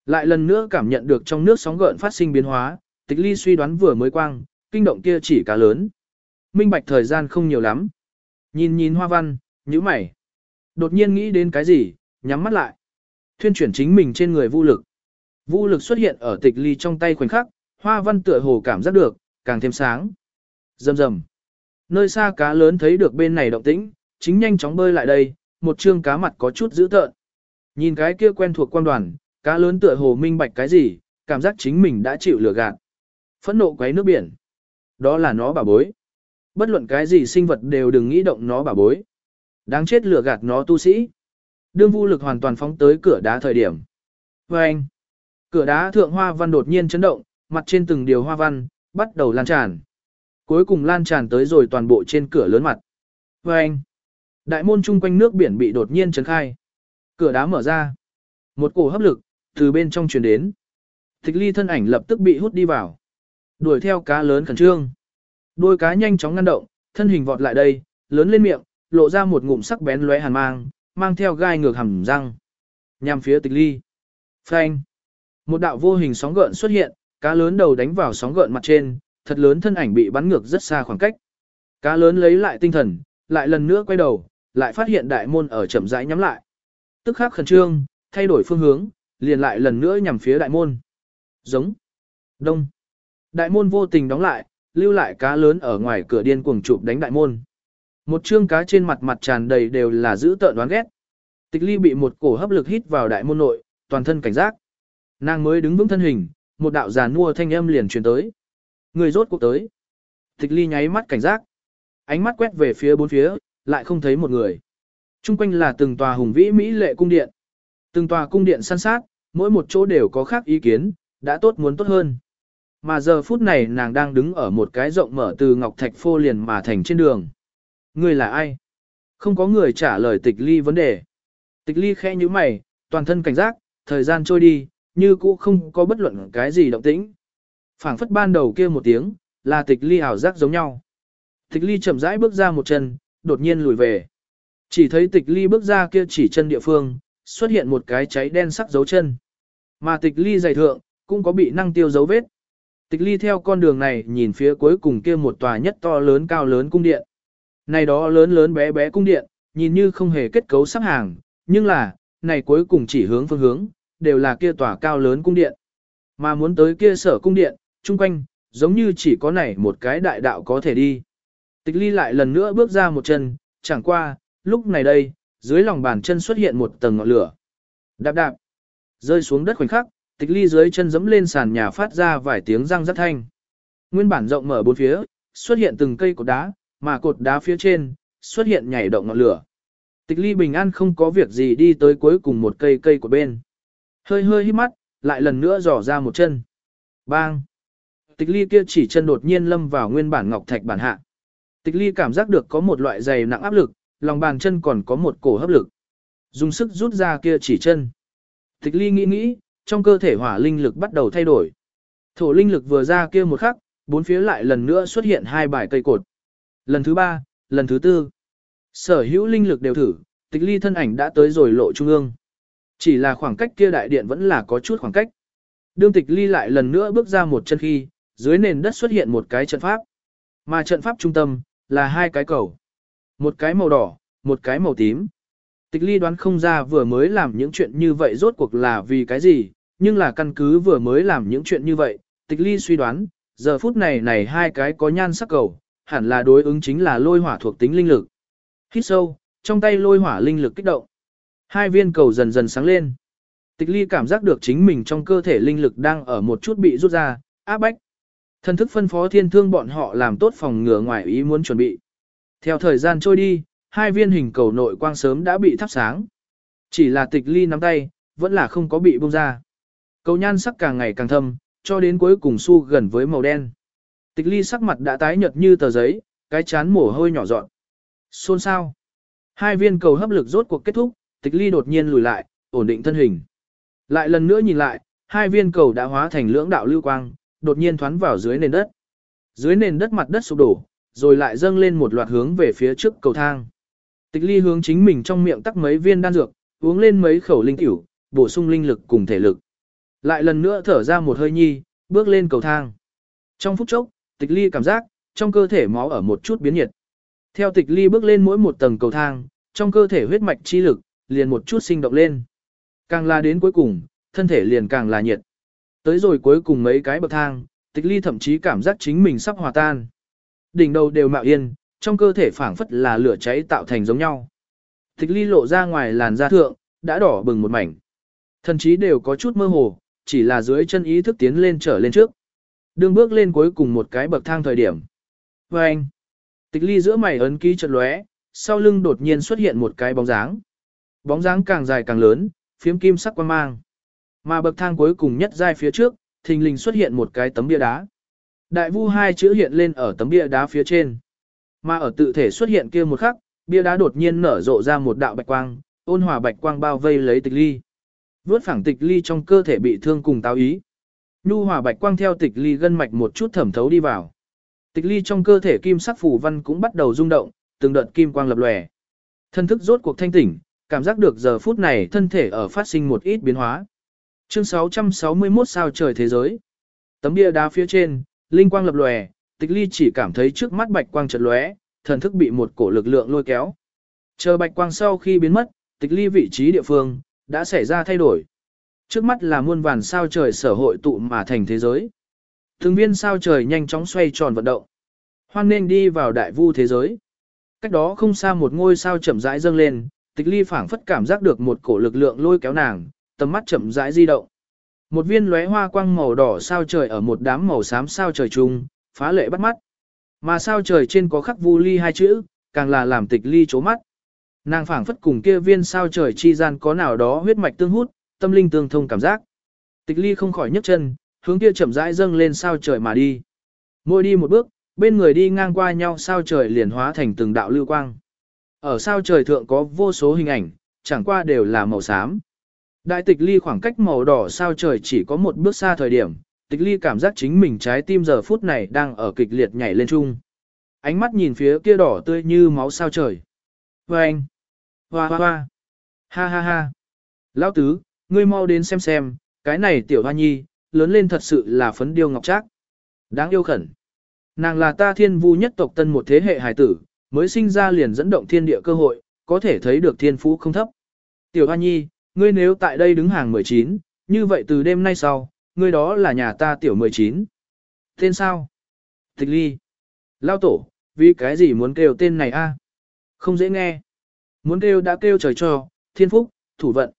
Lại lần nữa cảm nhận được trong nước sóng gợn phát sinh biến hóa, tịch ly suy đoán vừa mới quang, kinh động kia chỉ cá lớn. Minh bạch thời gian không nhiều lắm. Nhìn nhìn hoa văn, nhíu mày. Đột nhiên nghĩ đến cái gì, nhắm mắt lại. Thuyên chuyển chính mình trên người vô lực. Vô lực xuất hiện ở tịch ly trong tay khoảnh khắc, hoa văn tựa hồ cảm giác được, càng thêm sáng. Rầm rầm. Nơi xa cá lớn thấy được bên này động tĩnh, chính nhanh chóng bơi lại đây, một trương cá mặt có chút dữ tợn. Nhìn cái kia quen thuộc quan đoàn, cá lớn tựa hồ minh bạch cái gì, cảm giác chính mình đã chịu lừa gạt. Phẫn nộ quấy nước biển. Đó là nó bà bối. Bất luận cái gì sinh vật đều đừng nghĩ động nó bà bối. Đáng chết lừa gạt nó tu sĩ. Đương vu lực hoàn toàn phóng tới cửa đá thời điểm. Và anh, cửa đá thượng hoa văn đột nhiên chấn động, mặt trên từng điều hoa văn, bắt đầu lan tràn. Cuối cùng lan tràn tới rồi toàn bộ trên cửa lớn mặt. Và anh, đại môn chung quanh nước biển bị đột nhiên chấn khai. Cửa đá mở ra. Một cổ hấp lực, từ bên trong truyền đến. Thích ly thân ảnh lập tức bị hút đi vào. Đuổi theo cá lớn khẩn trương. Đôi cá nhanh chóng ngăn động, thân hình vọt lại đây, lớn lên miệng, lộ ra một ngụm sắc bén lóe hàn mang, mang theo gai ngược hầm răng. Nhằm phía tịch ly. Phanh. Một đạo vô hình sóng gợn xuất hiện, cá lớn đầu đánh vào sóng gợn mặt trên, thật lớn thân ảnh bị bắn ngược rất xa khoảng cách. Cá lớn lấy lại tinh thần, lại lần nữa quay đầu, lại phát hiện đại môn ở chậm rãi nhắm lại. Tức khắc khẩn trương, thay đổi phương hướng, liền lại lần nữa nhằm phía đại môn. Giống. Đông. Đại môn vô tình đóng lại, lưu lại cá lớn ở ngoài cửa điên cuồng chụp đánh đại môn. Một chương cá trên mặt mặt tràn đầy đều là giữ tợn đoán ghét. Tịch ly bị một cổ hấp lực hít vào đại môn nội, toàn thân cảnh giác. Nàng mới đứng vững thân hình, một đạo giàn mua thanh âm liền truyền tới. Người rốt cuộc tới. Tịch ly nháy mắt cảnh giác. Ánh mắt quét về phía bốn phía, lại không thấy một người. Trung quanh là từng tòa hùng vĩ Mỹ lệ cung điện. Từng tòa cung điện săn sát, mỗi một chỗ đều có khác ý kiến, đã tốt muốn tốt hơn. Mà giờ phút này nàng đang đứng ở một cái rộng mở từ ngọc thạch phô liền mà thành trên đường. Người là ai? Không có người trả lời tịch ly vấn đề. Tịch ly khẽ như mày, toàn thân cảnh giác, thời gian trôi đi, như cũ không có bất luận cái gì động tĩnh. phảng phất ban đầu kia một tiếng, là tịch ly ảo giác giống nhau. Tịch ly chậm rãi bước ra một chân, đột nhiên lùi về. Chỉ thấy tịch ly bước ra kia chỉ chân địa phương, xuất hiện một cái cháy đen sắc dấu chân. Mà tịch ly dày thượng, cũng có bị năng tiêu dấu vết. Tịch ly theo con đường này nhìn phía cuối cùng kia một tòa nhất to lớn cao lớn cung điện. Này đó lớn lớn bé bé cung điện, nhìn như không hề kết cấu sắp hàng, nhưng là, này cuối cùng chỉ hướng phương hướng, đều là kia tòa cao lớn cung điện. Mà muốn tới kia sở cung điện, chung quanh, giống như chỉ có này một cái đại đạo có thể đi. Tịch ly lại lần nữa bước ra một chân, chẳng qua, lúc này đây, dưới lòng bàn chân xuất hiện một tầng ngọn lửa. Đạp đạp, rơi xuống đất khoảnh khắc, tịch ly dưới chân dẫm lên sàn nhà phát ra vài tiếng răng rất thanh. Nguyên bản rộng mở bốn phía, xuất hiện từng cây cột đá, mà cột đá phía trên, xuất hiện nhảy động ngọn lửa. Tịch ly bình an không có việc gì đi tới cuối cùng một cây cây của bên. Hơi hơi hít mắt, lại lần nữa dò ra một chân. Bang! Tịch ly kia chỉ chân đột nhiên lâm vào nguyên bản ngọc thạch bản hạ. Tịch ly cảm giác được có một loại dày nặng áp lực, lòng bàn chân còn có một cổ hấp lực. Dùng sức rút ra kia chỉ chân. Tịch ly nghĩ nghĩ, trong cơ thể hỏa linh lực bắt đầu thay đổi. Thổ linh lực vừa ra kia một khắc, bốn phía lại lần nữa xuất hiện hai bài cây cột. Lần thứ ba, lần thứ tư. Sở hữu linh lực đều thử, tịch ly thân ảnh đã tới rồi lộ trung ương. Chỉ là khoảng cách kia đại điện vẫn là có chút khoảng cách. Đương tịch ly lại lần nữa bước ra một chân khi, dưới nền đất xuất hiện một cái trận pháp. Mà trận pháp trung tâm, là hai cái cầu. Một cái màu đỏ, một cái màu tím. Tịch ly đoán không ra vừa mới làm những chuyện như vậy rốt cuộc là vì cái gì, nhưng là căn cứ vừa mới làm những chuyện như vậy, tịch ly suy đoán, giờ phút này này hai cái có nhan sắc cầu, hẳn là đối ứng chính là lôi hỏa thuộc tính linh lực. Hít sâu, trong tay lôi hỏa linh lực kích động. Hai viên cầu dần dần sáng lên. Tịch ly cảm giác được chính mình trong cơ thể linh lực đang ở một chút bị rút ra, áp bách. Thần thức phân phó thiên thương bọn họ làm tốt phòng ngừa ngoài ý muốn chuẩn bị. Theo thời gian trôi đi, hai viên hình cầu nội quang sớm đã bị thắp sáng. Chỉ là tịch ly nắm tay, vẫn là không có bị bung ra. Cầu nhan sắc càng ngày càng thâm, cho đến cuối cùng su gần với màu đen. Tịch ly sắc mặt đã tái nhợt như tờ giấy, cái chán mồ hôi nhỏ dọn. Xôn sao? Hai viên cầu hấp lực rốt cuộc kết thúc, tịch ly đột nhiên lùi lại, ổn định thân hình. Lại lần nữa nhìn lại, hai viên cầu đã hóa thành lưỡng đạo lưu quang, đột nhiên thoán vào dưới nền đất. Dưới nền đất mặt đất sụp đổ, rồi lại dâng lên một loạt hướng về phía trước cầu thang. Tịch ly hướng chính mình trong miệng tắc mấy viên đan dược, uống lên mấy khẩu linh tiểu, bổ sung linh lực cùng thể lực. Lại lần nữa thở ra một hơi nhi, bước lên cầu thang. Trong phút chốc, tịch ly cảm giác, trong cơ thể máu ở một chút biến nhiệt. Theo tịch ly bước lên mỗi một tầng cầu thang, trong cơ thể huyết mạch chi lực, liền một chút sinh động lên. Càng là đến cuối cùng, thân thể liền càng là nhiệt. Tới rồi cuối cùng mấy cái bậc thang, tịch ly thậm chí cảm giác chính mình sắp hòa tan. Đỉnh đầu đều mạo yên, trong cơ thể phảng phất là lửa cháy tạo thành giống nhau. Tịch ly lộ ra ngoài làn da thượng, đã đỏ bừng một mảnh. Thần chí đều có chút mơ hồ, chỉ là dưới chân ý thức tiến lên trở lên trước. Đường bước lên cuối cùng một cái bậc thang thời điểm. Và anh, tịch ly giữa mày ấn ký chật lóe, sau lưng đột nhiên xuất hiện một cái bóng dáng. Bóng dáng càng dài càng lớn, phiếm kim sắc quang mang. Mà bậc thang cuối cùng nhất dài phía trước, thình lình xuất hiện một cái tấm bia đá. Đại vu hai chữ hiện lên ở tấm bia đá phía trên. Mà ở tự thể xuất hiện kia một khắc, bia đá đột nhiên nở rộ ra một đạo bạch quang, ôn hòa bạch quang bao vây lấy tịch ly. vớt phẳng tịch ly trong cơ thể bị thương cùng táo ý. Nhu hòa bạch quang theo tịch ly gân mạch một chút thẩm thấu đi vào. Tịch ly trong cơ thể kim sắc phủ văn cũng bắt đầu rung động, từng đợt kim quang lập lòe. Thân thức rốt cuộc thanh tỉnh, cảm giác được giờ phút này thân thể ở phát sinh một ít biến hóa. Chương 661 sao trời thế giới. Tấm bia đá phía trên, linh quang lập lòe, tịch ly chỉ cảm thấy trước mắt bạch quang chật lóe, thần thức bị một cổ lực lượng lôi kéo. Chờ bạch quang sau khi biến mất, tịch ly vị trí địa phương, đã xảy ra thay đổi. Trước mắt là muôn vàn sao trời sở hội tụ mà thành thế giới. Thường viên sao trời nhanh chóng xoay tròn vận động. Hoan nên đi vào đại vu thế giới. Cách đó không xa một ngôi sao chậm rãi dâng lên, tịch ly phảng phất cảm giác được một cổ lực lượng lôi kéo nàng, tầm mắt chậm rãi di động. Một viên lóe hoa quang màu đỏ sao trời ở một đám màu xám sao trời chung, phá lệ bắt mắt. Mà sao trời trên có khắc vu ly hai chữ, càng là làm tịch ly chố mắt. Nàng phảng phất cùng kia viên sao trời chi gian có nào đó huyết mạch tương hút, tâm linh tương thông cảm giác. Tịch ly không khỏi nhấc chân, hướng kia chậm rãi dâng lên sao trời mà đi. Mỗi đi một bước, bên người đi ngang qua nhau sao trời liền hóa thành từng đạo lưu quang. Ở sao trời thượng có vô số hình ảnh, chẳng qua đều là màu xám. Đại tịch ly khoảng cách màu đỏ sao trời chỉ có một bước xa thời điểm, tịch ly cảm giác chính mình trái tim giờ phút này đang ở kịch liệt nhảy lên chung. Ánh mắt nhìn phía kia đỏ tươi như máu sao trời. Và anh, hoa hoa hoa, ha ha ha. Lão tứ, ngươi mau đến xem xem, cái này tiểu hoa nhi, lớn lên thật sự là phấn điêu ngọc trác. Đáng yêu khẩn. Nàng là ta thiên vu nhất tộc tân một thế hệ hài tử, mới sinh ra liền dẫn động thiên địa cơ hội, có thể thấy được thiên phú không thấp. Tiểu hoa nhi, ngươi nếu tại đây đứng hàng 19, như vậy từ đêm nay sau, ngươi đó là nhà ta tiểu 19. Tên sao? Tịch ly. Lao tổ, vì cái gì muốn kêu tên này a? Không dễ nghe. Muốn kêu đã kêu trời cho, thiên phúc, thủ vận.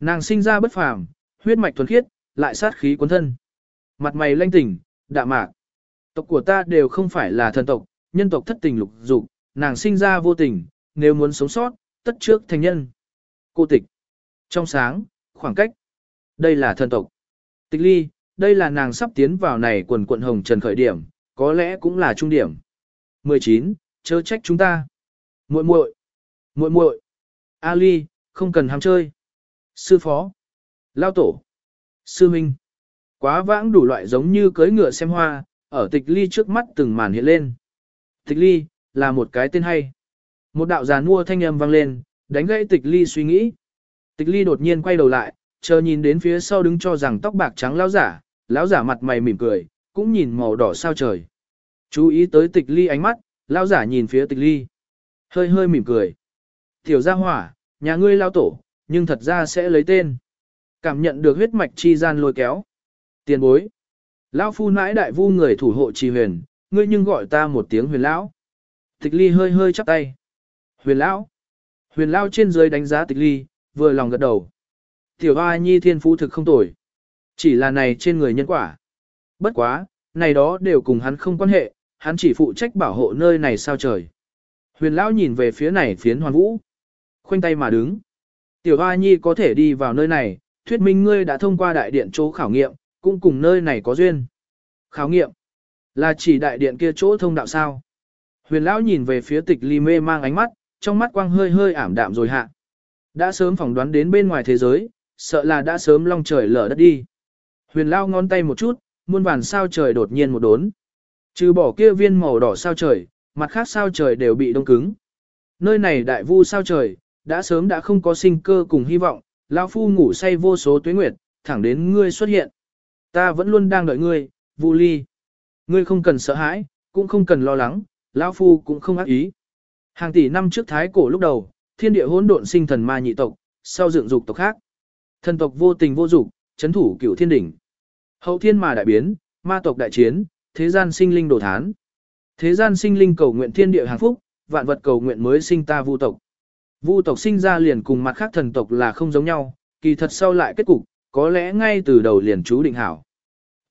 Nàng sinh ra bất phàm, huyết mạch thuần khiết, lại sát khí cuốn thân. Mặt mày lanh tỉnh, đạ mạc. Tộc của ta đều không phải là thần tộc, nhân tộc thất tình lục dục, nàng sinh ra vô tình, nếu muốn sống sót, tất trước thành nhân. Cô tịch. Trong sáng, khoảng cách. Đây là thần tộc. Tịch ly, đây là nàng sắp tiến vào này quần quận hồng trần khởi điểm, có lẽ cũng là trung điểm. 19. Chớ trách chúng ta. muội muội muội muội Ali, không cần ham chơi. Sư phó. Lao tổ. Sư Minh. Quá vãng đủ loại giống như cưới ngựa xem hoa, ở tịch ly trước mắt từng màn hiện lên. Tịch ly, là một cái tên hay. Một đạo giàn mua thanh âm vang lên, đánh gãy tịch ly suy nghĩ. Tịch ly đột nhiên quay đầu lại, chờ nhìn đến phía sau đứng cho rằng tóc bạc trắng lão giả, lão giả mặt mày mỉm cười, cũng nhìn màu đỏ sao trời. Chú ý tới tịch ly ánh mắt, lão giả nhìn phía tịch ly. Hơi hơi mỉm cười. Tiểu gia hỏa, nhà ngươi lao tổ, nhưng thật ra sẽ lấy tên. Cảm nhận được huyết mạch chi gian lôi kéo. Tiền bối. Lão phu nãi đại vu người thủ hộ trì huyền, ngươi nhưng gọi ta một tiếng huyền lão. Tịch ly hơi hơi chắp tay. Huyền lão. Huyền lão trên dưới đánh giá tịch ly, vừa lòng gật đầu. Tiểu hoa nhi thiên phú thực không tồi. Chỉ là này trên người nhân quả. Bất quá, này đó đều cùng hắn không quan hệ, hắn chỉ phụ trách bảo hộ nơi này sao trời. Huyền lão nhìn về phía này phiến hoàn vũ. Khoanh tay mà đứng. Tiểu hoa nhi có thể đi vào nơi này, thuyết minh ngươi đã thông qua đại điện chỗ khảo nghiệm, cũng cùng nơi này có duyên. Khảo nghiệm là chỉ đại điện kia chỗ thông đạo sao. Huyền lão nhìn về phía tịch ly mê mang ánh mắt, trong mắt quang hơi hơi ảm đạm rồi hạ. Đã sớm phỏng đoán đến bên ngoài thế giới, sợ là đã sớm long trời lở đất đi. Huyền lao ngón tay một chút, muôn vàn sao trời đột nhiên một đốn. Trừ bỏ kia viên màu đỏ sao trời, mặt khác sao trời đều bị đông cứng. Nơi này đại vu sao trời, đã sớm đã không có sinh cơ cùng hy vọng, lão phu ngủ say vô số tuế nguyệt, thẳng đến ngươi xuất hiện. Ta vẫn luôn đang đợi ngươi, Vu Ly. Ngươi không cần sợ hãi, cũng không cần lo lắng, lão phu cũng không ác ý. Hàng tỷ năm trước thái cổ lúc đầu, thiên địa hỗn độn sinh thần ma nhị tộc, sau dựng dục tộc khác. Thần tộc vô tình vô dục, chấn thủ cửu thiên đỉnh. Hậu thiên mà đại biến, ma tộc đại chiến, thế gian sinh linh đổ thán. Thế gian sinh linh cầu nguyện thiên địa hàng phúc, vạn vật cầu nguyện mới sinh ta vu tộc. Vu tộc sinh ra liền cùng mặt khác thần tộc là không giống nhau, kỳ thật sau lại kết cục, có lẽ ngay từ đầu liền chú định hảo.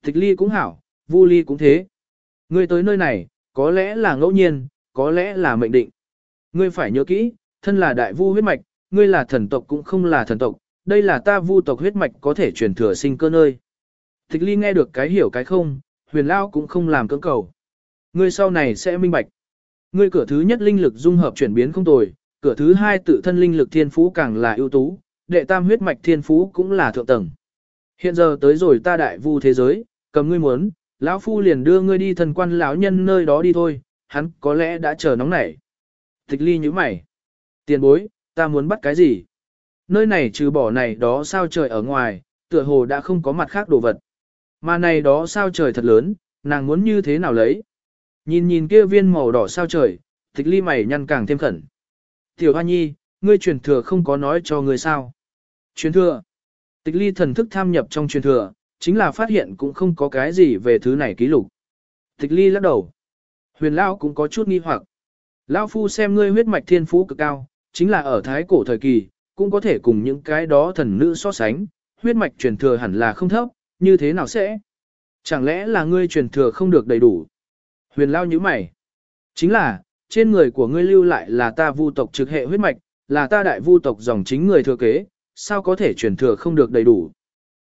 Tịch ly cũng hảo, vu ly cũng thế. Ngươi tới nơi này, có lẽ là ngẫu nhiên, có lẽ là mệnh định. Ngươi phải nhớ kỹ, thân là đại vu huyết mạch, ngươi là thần tộc cũng không là thần tộc, đây là ta vu tộc huyết mạch có thể truyền thừa sinh cơ nơi. Tịch ly nghe được cái hiểu cái không, huyền lao cũng không làm cưỡng cầu. Ngươi sau này sẽ minh bạch. Ngươi cửa thứ nhất linh lực dung hợp chuyển biến không tồi, cửa thứ hai tự thân linh lực thiên phú càng là ưu tú, đệ tam huyết mạch thiên phú cũng là thượng tầng. Hiện giờ tới rồi ta đại vu thế giới, cầm ngươi muốn, lão phu liền đưa ngươi đi thần quan lão nhân nơi đó đi thôi, hắn có lẽ đã chờ nóng nảy. Tịch ly như mày. Tiền bối, ta muốn bắt cái gì? Nơi này trừ bỏ này đó sao trời ở ngoài, tựa hồ đã không có mặt khác đồ vật. Mà này đó sao trời thật lớn, nàng muốn như thế nào lấy? Nhìn nhìn kia viên màu đỏ sao trời, tịch ly mày nhăn càng thêm khẩn. Tiểu Hoa Nhi, ngươi truyền thừa không có nói cho ngươi sao. Truyền thừa. Tịch ly thần thức tham nhập trong truyền thừa, chính là phát hiện cũng không có cái gì về thứ này ký lục. Tịch ly lắc đầu. Huyền Lao cũng có chút nghi hoặc. Lao phu xem ngươi huyết mạch thiên phú cực cao, chính là ở thái cổ thời kỳ, cũng có thể cùng những cái đó thần nữ so sánh, huyết mạch truyền thừa hẳn là không thấp, như thế nào sẽ? Chẳng lẽ là ngươi truyền thừa không được đầy đủ? Huyền Lao như mày. Chính là, trên người của ngươi lưu lại là ta vu tộc trực hệ huyết mạch, là ta đại vu tộc dòng chính người thừa kế, sao có thể truyền thừa không được đầy đủ?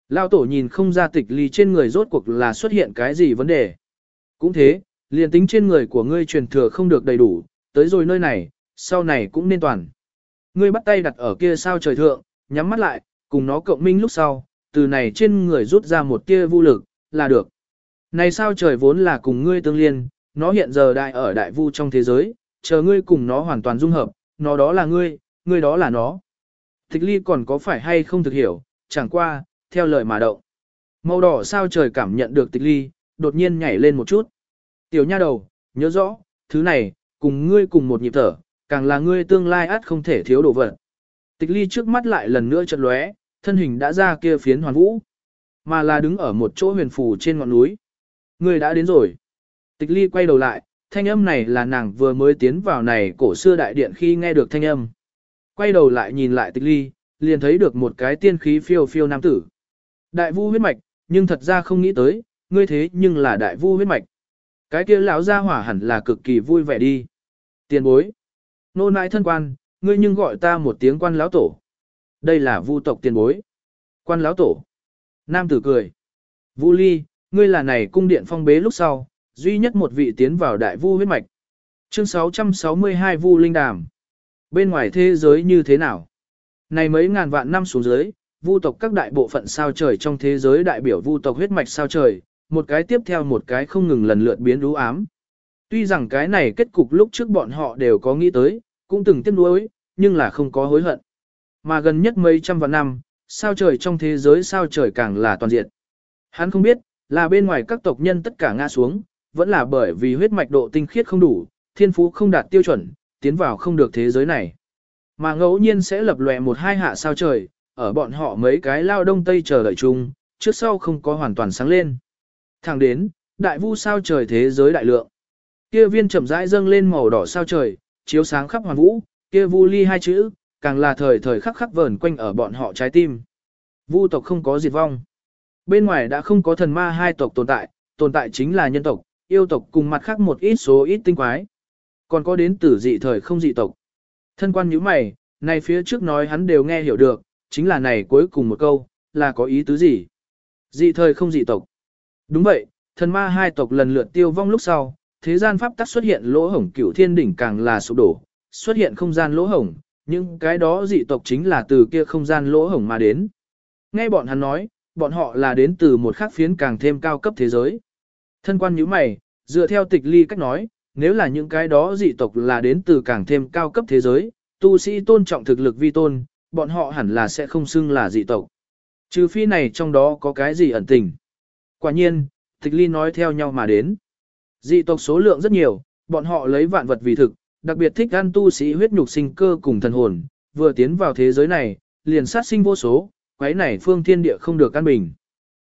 Lao tổ nhìn không ra tịch ly trên người rốt cuộc là xuất hiện cái gì vấn đề. Cũng thế, liền tính trên người của ngươi truyền thừa không được đầy đủ, tới rồi nơi này, sau này cũng nên toàn. Ngươi bắt tay đặt ở kia sao trời thượng, nhắm mắt lại, cùng nó cộng minh lúc sau, từ này trên người rút ra một tia vô lực, là được. Này sao trời vốn là cùng ngươi tương liên, nó hiện giờ đại ở đại vu trong thế giới, chờ ngươi cùng nó hoàn toàn dung hợp, nó đó là ngươi, ngươi đó là nó. Tịch ly còn có phải hay không thực hiểu, chẳng qua, theo lời mà động. Màu đỏ sao trời cảm nhận được tịch ly, đột nhiên nhảy lên một chút. Tiểu nha đầu, nhớ rõ, thứ này, cùng ngươi cùng một nhịp thở, càng là ngươi tương lai át không thể thiếu đồ vật. Tịch ly trước mắt lại lần nữa chợt lóe, thân hình đã ra kia phiến hoàn vũ, mà là đứng ở một chỗ huyền phù trên ngọn núi. Ngươi đã đến rồi. Tịch ly quay đầu lại, thanh âm này là nàng vừa mới tiến vào này cổ xưa đại điện khi nghe được thanh âm. Quay đầu lại nhìn lại tịch ly, liền thấy được một cái tiên khí phiêu phiêu nam tử. Đại vu huyết mạch, nhưng thật ra không nghĩ tới, ngươi thế nhưng là đại vu huyết mạch. Cái kia lão gia hỏa hẳn là cực kỳ vui vẻ đi. Tiền bối. Nô nãi thân quan, ngươi nhưng gọi ta một tiếng quan lão tổ. Đây là vu tộc tiền bối. Quan lão tổ. Nam tử cười. Vu ly, ngươi là này cung điện phong bế lúc sau, duy nhất một vị tiến vào đại vu huyết mạch. Chương 662 Vu Linh Đàm. Bên ngoài thế giới như thế nào? Này mấy ngàn vạn năm xuống dưới, vu tộc các đại bộ phận sao trời trong thế giới đại biểu vu tộc huyết mạch sao trời, một cái tiếp theo một cái không ngừng lần lượt biến đú ám. Tuy rằng cái này kết cục lúc trước bọn họ đều có nghĩ tới, cũng từng tiếc nuối, nhưng là không có hối hận. Mà gần nhất mấy trăm vạn năm, sao trời trong thế giới sao trời càng là toàn diện. Hắn không biết, là bên ngoài các tộc nhân tất cả ngã xuống, vẫn là bởi vì huyết mạch độ tinh khiết không đủ, thiên phú không đạt tiêu chuẩn, tiến vào không được thế giới này. Mà ngẫu nhiên sẽ lập lòe một hai hạ sao trời, ở bọn họ mấy cái lao đông tây chờ đợi chung, trước sau không có hoàn toàn sáng lên. Thẳng đến, đại vu sao trời thế giới đại lượng. Kia viên chậm rãi dâng lên màu đỏ sao trời, chiếu sáng khắp hoàn vũ, kia vu ly hai chữ, càng là thời thời khắc khắc vờn quanh ở bọn họ trái tim. Vu tộc không có diệt vong. Bên ngoài đã không có thần ma hai tộc tồn tại, tồn tại chính là nhân tộc, yêu tộc cùng mặt khác một ít số ít tinh quái. Còn có đến tử dị thời không dị tộc. Thân quan nhíu mày, này phía trước nói hắn đều nghe hiểu được, chính là này cuối cùng một câu, là có ý tứ gì? Dị thời không dị tộc. Đúng vậy, thần ma hai tộc lần lượt tiêu vong lúc sau, thế gian pháp tắc xuất hiện lỗ hổng cửu thiên đỉnh càng là sụp đổ, xuất hiện không gian lỗ hổng, nhưng cái đó dị tộc chính là từ kia không gian lỗ hổng mà đến. Nghe bọn hắn nói, bọn họ là đến từ một khác phiến càng thêm cao cấp thế giới. Thân quan như mày, dựa theo tịch ly cách nói, nếu là những cái đó dị tộc là đến từ càng thêm cao cấp thế giới, tu sĩ tôn trọng thực lực vi tôn, bọn họ hẳn là sẽ không xưng là dị tộc. Trừ phi này trong đó có cái gì ẩn tình. Quả nhiên, tịch ly nói theo nhau mà đến. Dị tộc số lượng rất nhiều, bọn họ lấy vạn vật vì thực, đặc biệt thích ăn tu sĩ huyết nhục sinh cơ cùng thần hồn, vừa tiến vào thế giới này, liền sát sinh vô số, quái này phương thiên địa không được căn bình.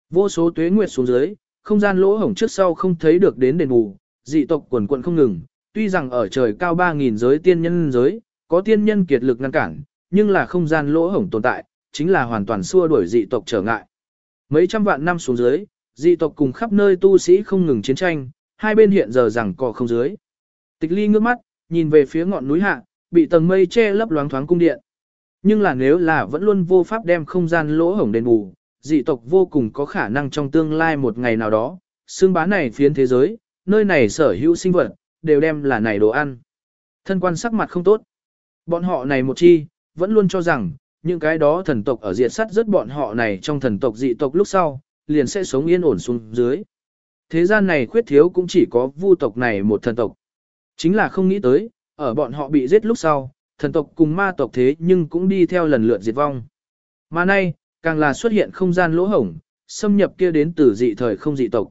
Vô số tuế nguyệt xuống dưới, không gian lỗ hổng trước sau không thấy được đến đền bù, dị tộc quần quận không ngừng, tuy rằng ở trời cao 3.000 giới tiên nhân giới, có tiên nhân kiệt lực ngăn cản, nhưng là không gian lỗ hổng tồn tại, chính là hoàn toàn xua đuổi dị tộc trở ngại. Mấy trăm vạn năm xuống dưới, dị tộc cùng khắp nơi tu sĩ không ngừng chiến tranh, hai bên hiện giờ rằng cò không dưới. Tịch ly ngước mắt, nhìn về phía ngọn núi hạ, bị tầng mây che lấp loáng thoáng cung điện. Nhưng là nếu là vẫn luôn vô pháp đem không gian lỗ hổng đền bù, dị tộc vô cùng có khả năng trong tương lai một ngày nào đó, xương bá này phiến thế giới, nơi này sở hữu sinh vật, đều đem là này đồ ăn. Thân quan sắc mặt không tốt. Bọn họ này một chi, vẫn luôn cho rằng, những cái đó thần tộc ở diệt sắt rất bọn họ này trong thần tộc dị tộc lúc sau, liền sẽ sống yên ổn xuống dưới. Thế gian này khuyết thiếu cũng chỉ có vu tộc này một thần tộc. Chính là không nghĩ tới, ở bọn họ bị giết lúc sau, thần tộc cùng ma tộc thế nhưng cũng đi theo lần lượt diệt vong. Mà nay, càng là xuất hiện không gian lỗ hổng, xâm nhập kia đến từ dị thời không dị tộc.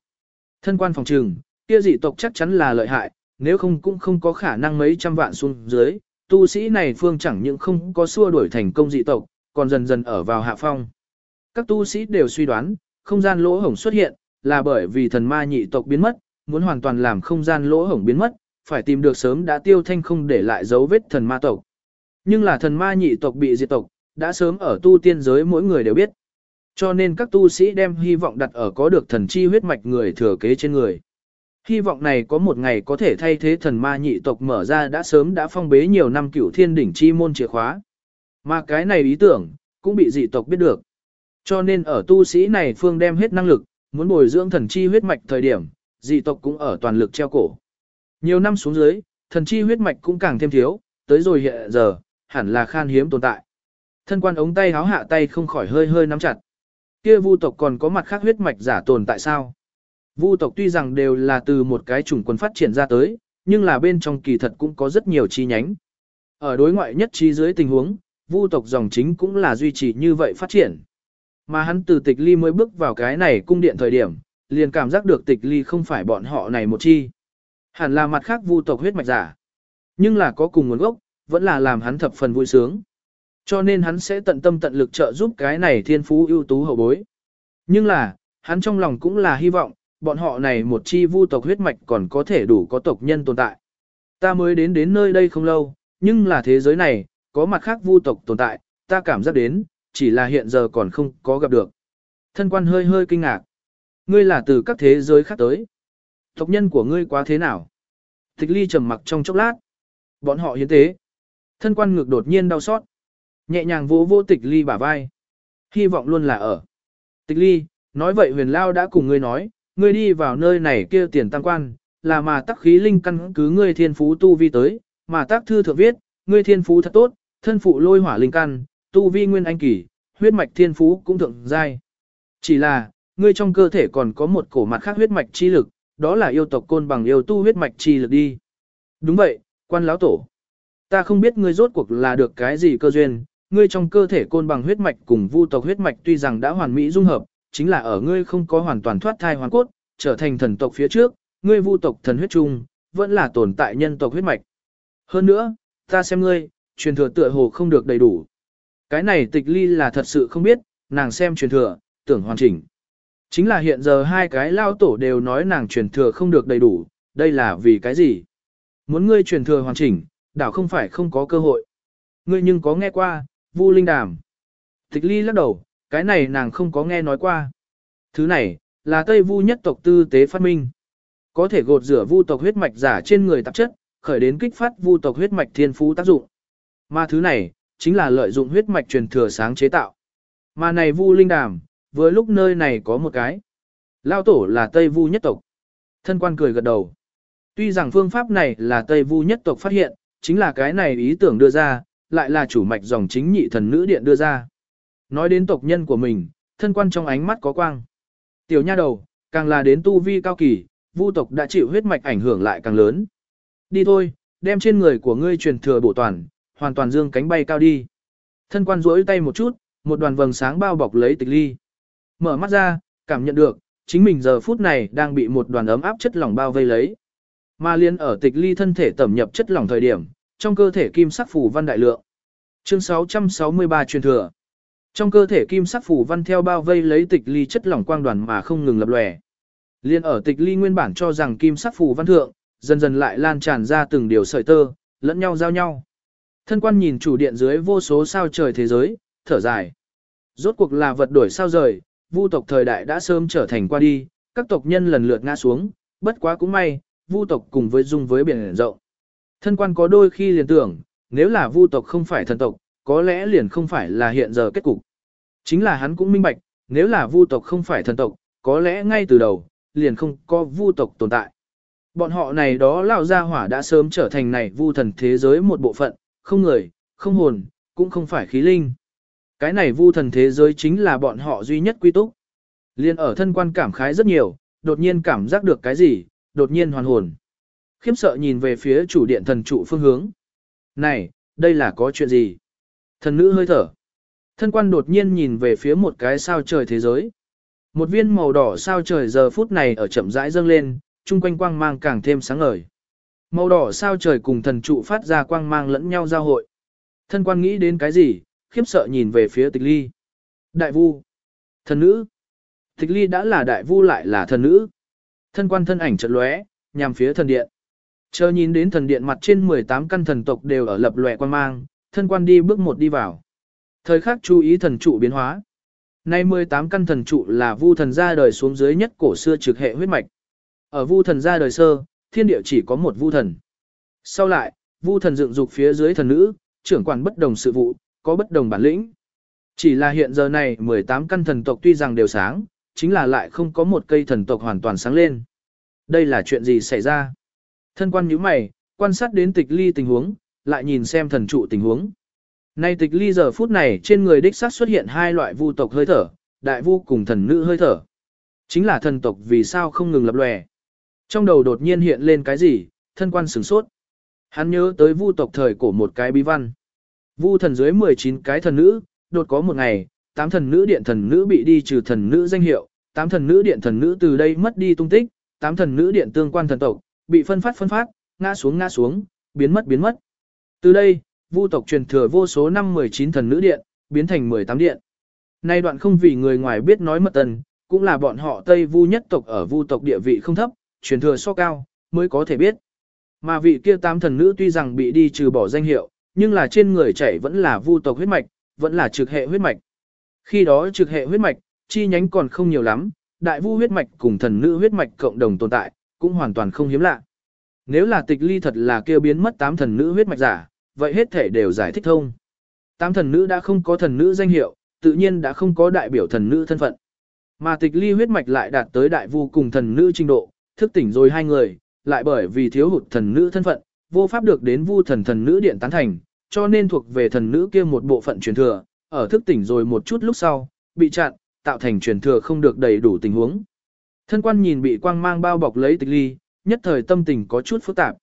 Thân quan phòng trừng, kia dị tộc chắc chắn là lợi hại, nếu không cũng không có khả năng mấy trăm vạn xuống dưới, tu sĩ này phương chẳng những không có xua đuổi thành công dị tộc, còn dần dần ở vào hạ phong. Các tu sĩ đều suy đoán, không gian lỗ hổng xuất hiện, là bởi vì thần ma nhị tộc biến mất, muốn hoàn toàn làm không gian lỗ hổng biến mất, phải tìm được sớm đã tiêu thanh không để lại dấu vết thần ma tộc. Nhưng là thần ma nhị tộc bị diệt tộc, đã sớm ở tu tiên giới mỗi người đều biết. Cho nên các tu sĩ đem hy vọng đặt ở có được thần chi huyết mạch người thừa kế trên người. Hy vọng này có một ngày có thể thay thế thần ma nhị tộc mở ra đã sớm đã phong bế nhiều năm cửu thiên đỉnh chi môn chìa khóa. Mà cái này ý tưởng, cũng bị dị tộc biết được. Cho nên ở tu sĩ này phương đem hết năng lực, muốn bồi dưỡng thần chi huyết mạch thời điểm, dị tộc cũng ở toàn lực treo cổ. Nhiều năm xuống dưới, thần chi huyết mạch cũng càng thêm thiếu, tới rồi hiện giờ, hẳn là khan hiếm tồn tại. Thân quan ống tay háo hạ tay không khỏi hơi hơi nắm chặt. Kia vu tộc còn có mặt khác huyết mạch giả tồn tại sao? Vu tộc tuy rằng đều là từ một cái chủng quân phát triển ra tới, nhưng là bên trong kỳ thật cũng có rất nhiều chi nhánh. Ở đối ngoại nhất trí dưới tình huống, vu tộc dòng chính cũng là duy trì như vậy phát triển. Mà hắn từ tịch ly mới bước vào cái này cung điện thời điểm, liền cảm giác được tịch ly không phải bọn họ này một chi. Hẳn là mặt khác vu tộc huyết mạch giả. Nhưng là có cùng nguồn gốc, vẫn là làm hắn thập phần vui sướng. Cho nên hắn sẽ tận tâm tận lực trợ giúp cái này thiên phú ưu tú hậu bối. Nhưng là, hắn trong lòng cũng là hy vọng, bọn họ này một chi vu tộc huyết mạch còn có thể đủ có tộc nhân tồn tại. Ta mới đến đến nơi đây không lâu, nhưng là thế giới này, có mặt khác vu tộc tồn tại, ta cảm giác đến, chỉ là hiện giờ còn không có gặp được. Thân quan hơi hơi kinh ngạc. Ngươi là từ các thế giới khác tới. Tộc nhân của ngươi quá thế nào? Tịch ly trầm mặc trong chốc lát. Bọn họ hiến tế. Thân quan ngược đột nhiên đau xót. Nhẹ nhàng vỗ vỗ tịch ly bả vai. Hy vọng luôn là ở. Tịch ly, nói vậy huyền lao đã cùng ngươi nói, ngươi đi vào nơi này kia tiền tăng quan, là mà tắc khí linh căn cứ ngươi thiên phú tu vi tới, mà tác thư thượng viết, ngươi thiên phú thật tốt, thân phụ lôi hỏa linh căn, tu vi nguyên anh kỳ, huyết mạch thiên phú cũng thượng giai. Chỉ là, ngươi trong cơ thể còn có một cổ mặt khác huyết mạch chi lực, đó là yêu tộc côn bằng yêu tu huyết mạch chi lực đi. Đúng vậy, quan lão tổ. Ta không biết ngươi rốt cuộc là được cái gì cơ duyên, ngươi trong cơ thể côn bằng huyết mạch cùng vu tộc huyết mạch tuy rằng đã hoàn mỹ dung hợp, chính là ở ngươi không có hoàn toàn thoát thai hoàn cốt, trở thành thần tộc phía trước, ngươi vu tộc thần huyết chung, vẫn là tồn tại nhân tộc huyết mạch. Hơn nữa, ta xem ngươi, truyền thừa tựa hồ không được đầy đủ. Cái này tịch ly là thật sự không biết, nàng xem truyền thừa, tưởng hoàn chỉnh. Chính là hiện giờ hai cái lao tổ đều nói nàng truyền thừa không được đầy đủ, đây là vì cái gì? Muốn ngươi truyền thừa hoàn chỉnh, đảo không phải không có cơ hội. Ngươi nhưng có nghe qua, Vu Linh Đàm. Tịch ly lắc đầu, cái này nàng không có nghe nói qua. Thứ này, là Tây Vu nhất tộc tư tế phát minh. Có thể gột rửa vu tộc huyết mạch giả trên người tạp chất, khởi đến kích phát vu tộc huyết mạch thiên phú tác dụng. Mà thứ này, chính là lợi dụng huyết mạch truyền thừa sáng chế tạo. Mà này vu linh đàm, vừa lúc nơi này có một cái. Lao tổ là Tây Vu nhất tộc. Thân quan cười gật đầu. Tuy rằng phương pháp này là Tây Vu nhất tộc phát hiện, chính là cái này ý tưởng đưa ra, lại là chủ mạch dòng chính nhị thần nữ điện đưa ra. Nói đến tộc nhân của mình, thân quan trong ánh mắt có quang. Tiểu nha đầu, càng là đến tu vi cao kỳ, vu tộc đã chịu huyết mạch ảnh hưởng lại càng lớn. Đi thôi, đem trên người của ngươi truyền thừa bổ toàn, hoàn toàn dương cánh bay cao đi. Thân quan duỗi tay một chút, một đoàn vầng sáng bao bọc lấy tịch ly. Mở mắt ra, cảm nhận được, chính mình giờ phút này đang bị một đoàn ấm áp chất lỏng bao vây lấy. Mà liên ở tịch ly thân thể tẩm nhập chất lỏng thời điểm, trong cơ thể kim sắc phủ văn đại lượng. Chương 663 truyền thừa. Trong cơ thể kim sắc phủ văn theo bao vây lấy tịch ly chất lỏng quang đoàn mà không ngừng lập lòe. Liên ở tịch ly nguyên bản cho rằng kim sắc phủ văn thượng, dần dần lại lan tràn ra từng điều sợi tơ, lẫn nhau giao nhau. Thân quan nhìn chủ điện dưới vô số sao trời thế giới, thở dài. Rốt cuộc là vật đổi sao rời, vu tộc thời đại đã sớm trở thành qua đi, các tộc nhân lần lượt ngã xuống, bất quá cũng may, vu tộc cùng với dung với biển rộng. Thân quan có đôi khi liền tưởng, nếu là vu tộc không phải thần tộc, có lẽ liền không phải là hiện giờ kết cục. Chính là hắn cũng minh bạch, nếu là vu tộc không phải thần tộc, có lẽ ngay từ đầu, liền không có vu tộc tồn tại. Bọn họ này đó lão gia hỏa đã sớm trở thành này vu thần thế giới một bộ phận, không người, không hồn, cũng không phải khí linh. Cái này vu thần thế giới chính là bọn họ duy nhất quy túc. Liên ở thân quan cảm khái rất nhiều, đột nhiên cảm giác được cái gì, đột nhiên hoàn hồn. Khiếm sợ nhìn về phía chủ điện thần trụ phương hướng. Này, đây là có chuyện gì? Thần nữ hơi thở. Thân quan đột nhiên nhìn về phía một cái sao trời thế giới. Một viên màu đỏ sao trời giờ phút này ở chậm rãi dâng lên, chung quanh quang mang càng thêm sáng ngời. Màu đỏ sao trời cùng thần trụ phát ra quang mang lẫn nhau giao hội. Thân quan nghĩ đến cái gì, khiếp sợ nhìn về phía tịch ly. Đại vu. Thần nữ. Tịch ly đã là đại vu lại là thần nữ. Thân quan thân ảnh chợt lóe, nhằm phía thần điện. Chờ nhìn đến thần điện mặt trên 18 căn thần tộc đều ở lập lòe quan mang, thân quan đi bước một đi vào. Thời khắc chú ý thần trụ biến hóa. Nay 18 căn thần trụ là vu thần ra đời xuống dưới nhất cổ xưa trực hệ huyết mạch. Ở vu thần ra đời sơ, thiên địa chỉ có một vu thần. Sau lại, vu thần dựng dục phía dưới thần nữ, trưởng quản bất đồng sự vụ, có bất đồng bản lĩnh. Chỉ là hiện giờ này 18 căn thần tộc tuy rằng đều sáng, chính là lại không có một cây thần tộc hoàn toàn sáng lên. Đây là chuyện gì xảy ra? Thân quan nhíu mày, quan sát đến tịch ly tình huống, lại nhìn xem thần trụ tình huống. Nay tịch ly giờ phút này trên người đích xác xuất hiện hai loại vu tộc hơi thở, đại vu cùng thần nữ hơi thở. Chính là thần tộc vì sao không ngừng lập lòe. Trong đầu đột nhiên hiện lên cái gì, thân quan sửng sốt. Hắn nhớ tới vu tộc thời cổ một cái bí văn. Vu thần dưới 19 cái thần nữ, đột có một ngày, tám thần nữ điện thần nữ bị đi trừ thần nữ danh hiệu, tám thần nữ điện thần nữ từ đây mất đi tung tích, tám thần nữ điện tương quan thần tộc, bị phân phát phân phát, ngã xuống ngã xuống, biến mất biến mất. Từ đây, vu tộc truyền thừa vô số năm 19 thần nữ điện, biến thành 18 điện. Nay đoạn không vì người ngoài biết nói mật tần, cũng là bọn họ Tây vu nhất tộc ở vu tộc địa vị không thấp, truyền thừa so cao, mới có thể biết. Mà vị kia tám thần nữ tuy rằng bị đi trừ bỏ danh hiệu, nhưng là trên người chảy vẫn là vu tộc huyết mạch, vẫn là trực hệ huyết mạch. Khi đó trực hệ huyết mạch, chi nhánh còn không nhiều lắm, đại vu huyết mạch cùng thần nữ huyết mạch cộng đồng tồn tại, cũng hoàn toàn không hiếm lạ. Nếu là tịch ly thật là kêu biến mất tám thần nữ huyết mạch giả, vậy hết thể đều giải thích thông. Tám thần nữ đã không có thần nữ danh hiệu, tự nhiên đã không có đại biểu thần nữ thân phận. Mà tịch ly huyết mạch lại đạt tới đại vu cùng thần nữ trình độ, thức tỉnh rồi hai người, lại bởi vì thiếu hụt thần nữ thân phận, vô pháp được đến vu thần thần nữ điện tán thành, cho nên thuộc về thần nữ kia một bộ phận truyền thừa, ở thức tỉnh rồi một chút lúc sau, bị chặn, tạo thành truyền thừa không được đầy đủ tình huống. Thân quan nhìn bị quang mang bao bọc lấy tịch ly, nhất thời tâm tình có chút phức tạp.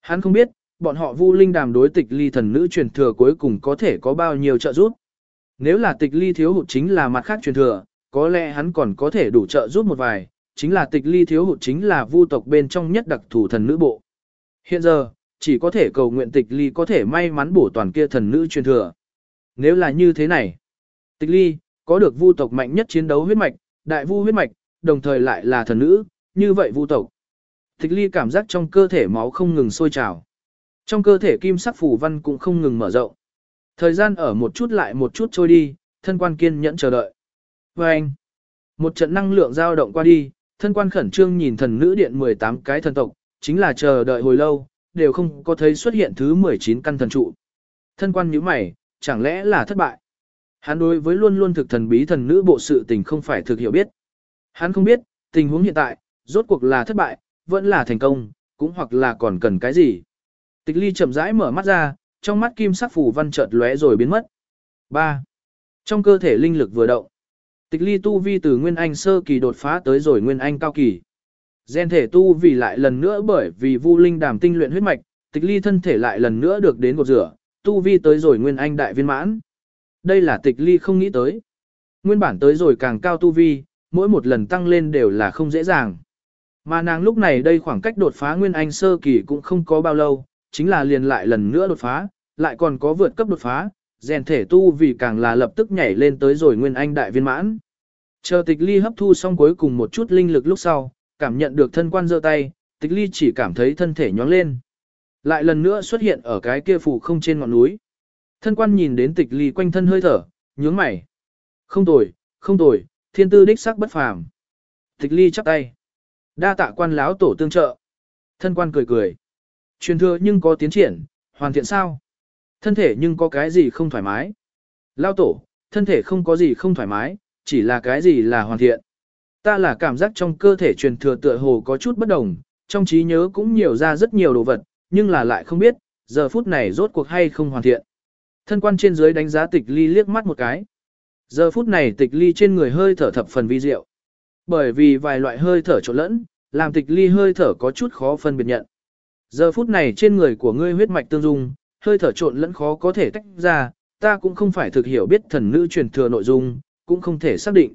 Hắn không biết, bọn họ vu linh đàm đối tịch ly thần nữ truyền thừa cuối cùng có thể có bao nhiêu trợ giúp. Nếu là tịch ly thiếu hụt chính là mặt khác truyền thừa, có lẽ hắn còn có thể đủ trợ giúp một vài, chính là tịch ly thiếu hụt chính là vu tộc bên trong nhất đặc thù thần nữ bộ. Hiện giờ, chỉ có thể cầu nguyện tịch ly có thể may mắn bổ toàn kia thần nữ truyền thừa. Nếu là như thế này, tịch ly, có được vu tộc mạnh nhất chiến đấu huyết mạch, đại vu huyết mạch, đồng thời lại là thần nữ, như vậy vu tộc. Tịch ly cảm giác trong cơ thể máu không ngừng sôi trào. Trong cơ thể kim sắc phủ văn cũng không ngừng mở rộng. Thời gian ở một chút lại một chút trôi đi, thân quan kiên nhẫn chờ đợi. Và anh, một trận năng lượng dao động qua đi, thân quan khẩn trương nhìn thần nữ điện 18 cái thần tộc, chính là chờ đợi hồi lâu, đều không có thấy xuất hiện thứ 19 căn thần trụ. Thân quan nhíu mày, chẳng lẽ là thất bại? Hắn đối với luôn luôn thực thần bí thần nữ bộ sự tình không phải thực hiểu biết. Hắn không biết, tình huống hiện tại, rốt cuộc là thất bại, vẫn là thành công, cũng hoặc là còn cần cái gì. Tịch ly chậm rãi mở mắt ra, trong mắt kim sắc phủ văn chợt lóe rồi biến mất. 3. Trong cơ thể linh lực vừa động. Tịch ly tu vi từ nguyên anh sơ kỳ đột phá tới rồi nguyên anh cao kỳ. Gen thể tu vì lại lần nữa bởi vì vu linh đàm tinh luyện huyết mạch, tịch ly thân thể lại lần nữa được đến cột rửa, tu vi tới rồi nguyên anh đại viên mãn. Đây là tịch ly không nghĩ tới. Nguyên bản tới rồi càng cao tu vi, mỗi một lần tăng lên đều là không dễ dàng. Mà nàng lúc này đây khoảng cách đột phá nguyên anh sơ kỳ cũng không có bao lâu, chính là liền lại lần nữa đột phá, lại còn có vượt cấp đột phá, rèn thể tu vì càng là lập tức nhảy lên tới rồi nguyên anh đại viên mãn. Chờ tịch ly hấp thu xong cuối cùng một chút linh lực lúc sau, cảm nhận được thân quan giơ tay, tịch ly chỉ cảm thấy thân thể nhóng lên. Lại lần nữa xuất hiện ở cái kia phủ không trên ngọn núi. Thân quan nhìn đến tịch ly quanh thân hơi thở, nhướng mày. Không tồi, không tồi, thiên tư đích sắc bất phàm. Tịch ly chắp tay. Đa tạ quan láo tổ tương trợ. Thân quan cười cười. Truyền thừa nhưng có tiến triển, hoàn thiện sao? Thân thể nhưng có cái gì không thoải mái? Lao tổ, thân thể không có gì không thoải mái, chỉ là cái gì là hoàn thiện. Ta là cảm giác trong cơ thể truyền thừa tựa hồ có chút bất đồng, trong trí nhớ cũng nhiều ra rất nhiều đồ vật, nhưng là lại không biết, giờ phút này rốt cuộc hay không hoàn thiện. Thân quan trên dưới đánh giá tịch ly liếc mắt một cái. Giờ phút này tịch ly trên người hơi thở thập phần vi diệu. Bởi vì vài loại hơi thở trộn lẫn, làm tịch ly hơi thở có chút khó phân biệt nhận. Giờ phút này trên người của ngươi huyết mạch tương dung, hơi thở trộn lẫn khó có thể tách ra, ta cũng không phải thực hiểu biết thần nữ truyền thừa nội dung, cũng không thể xác định.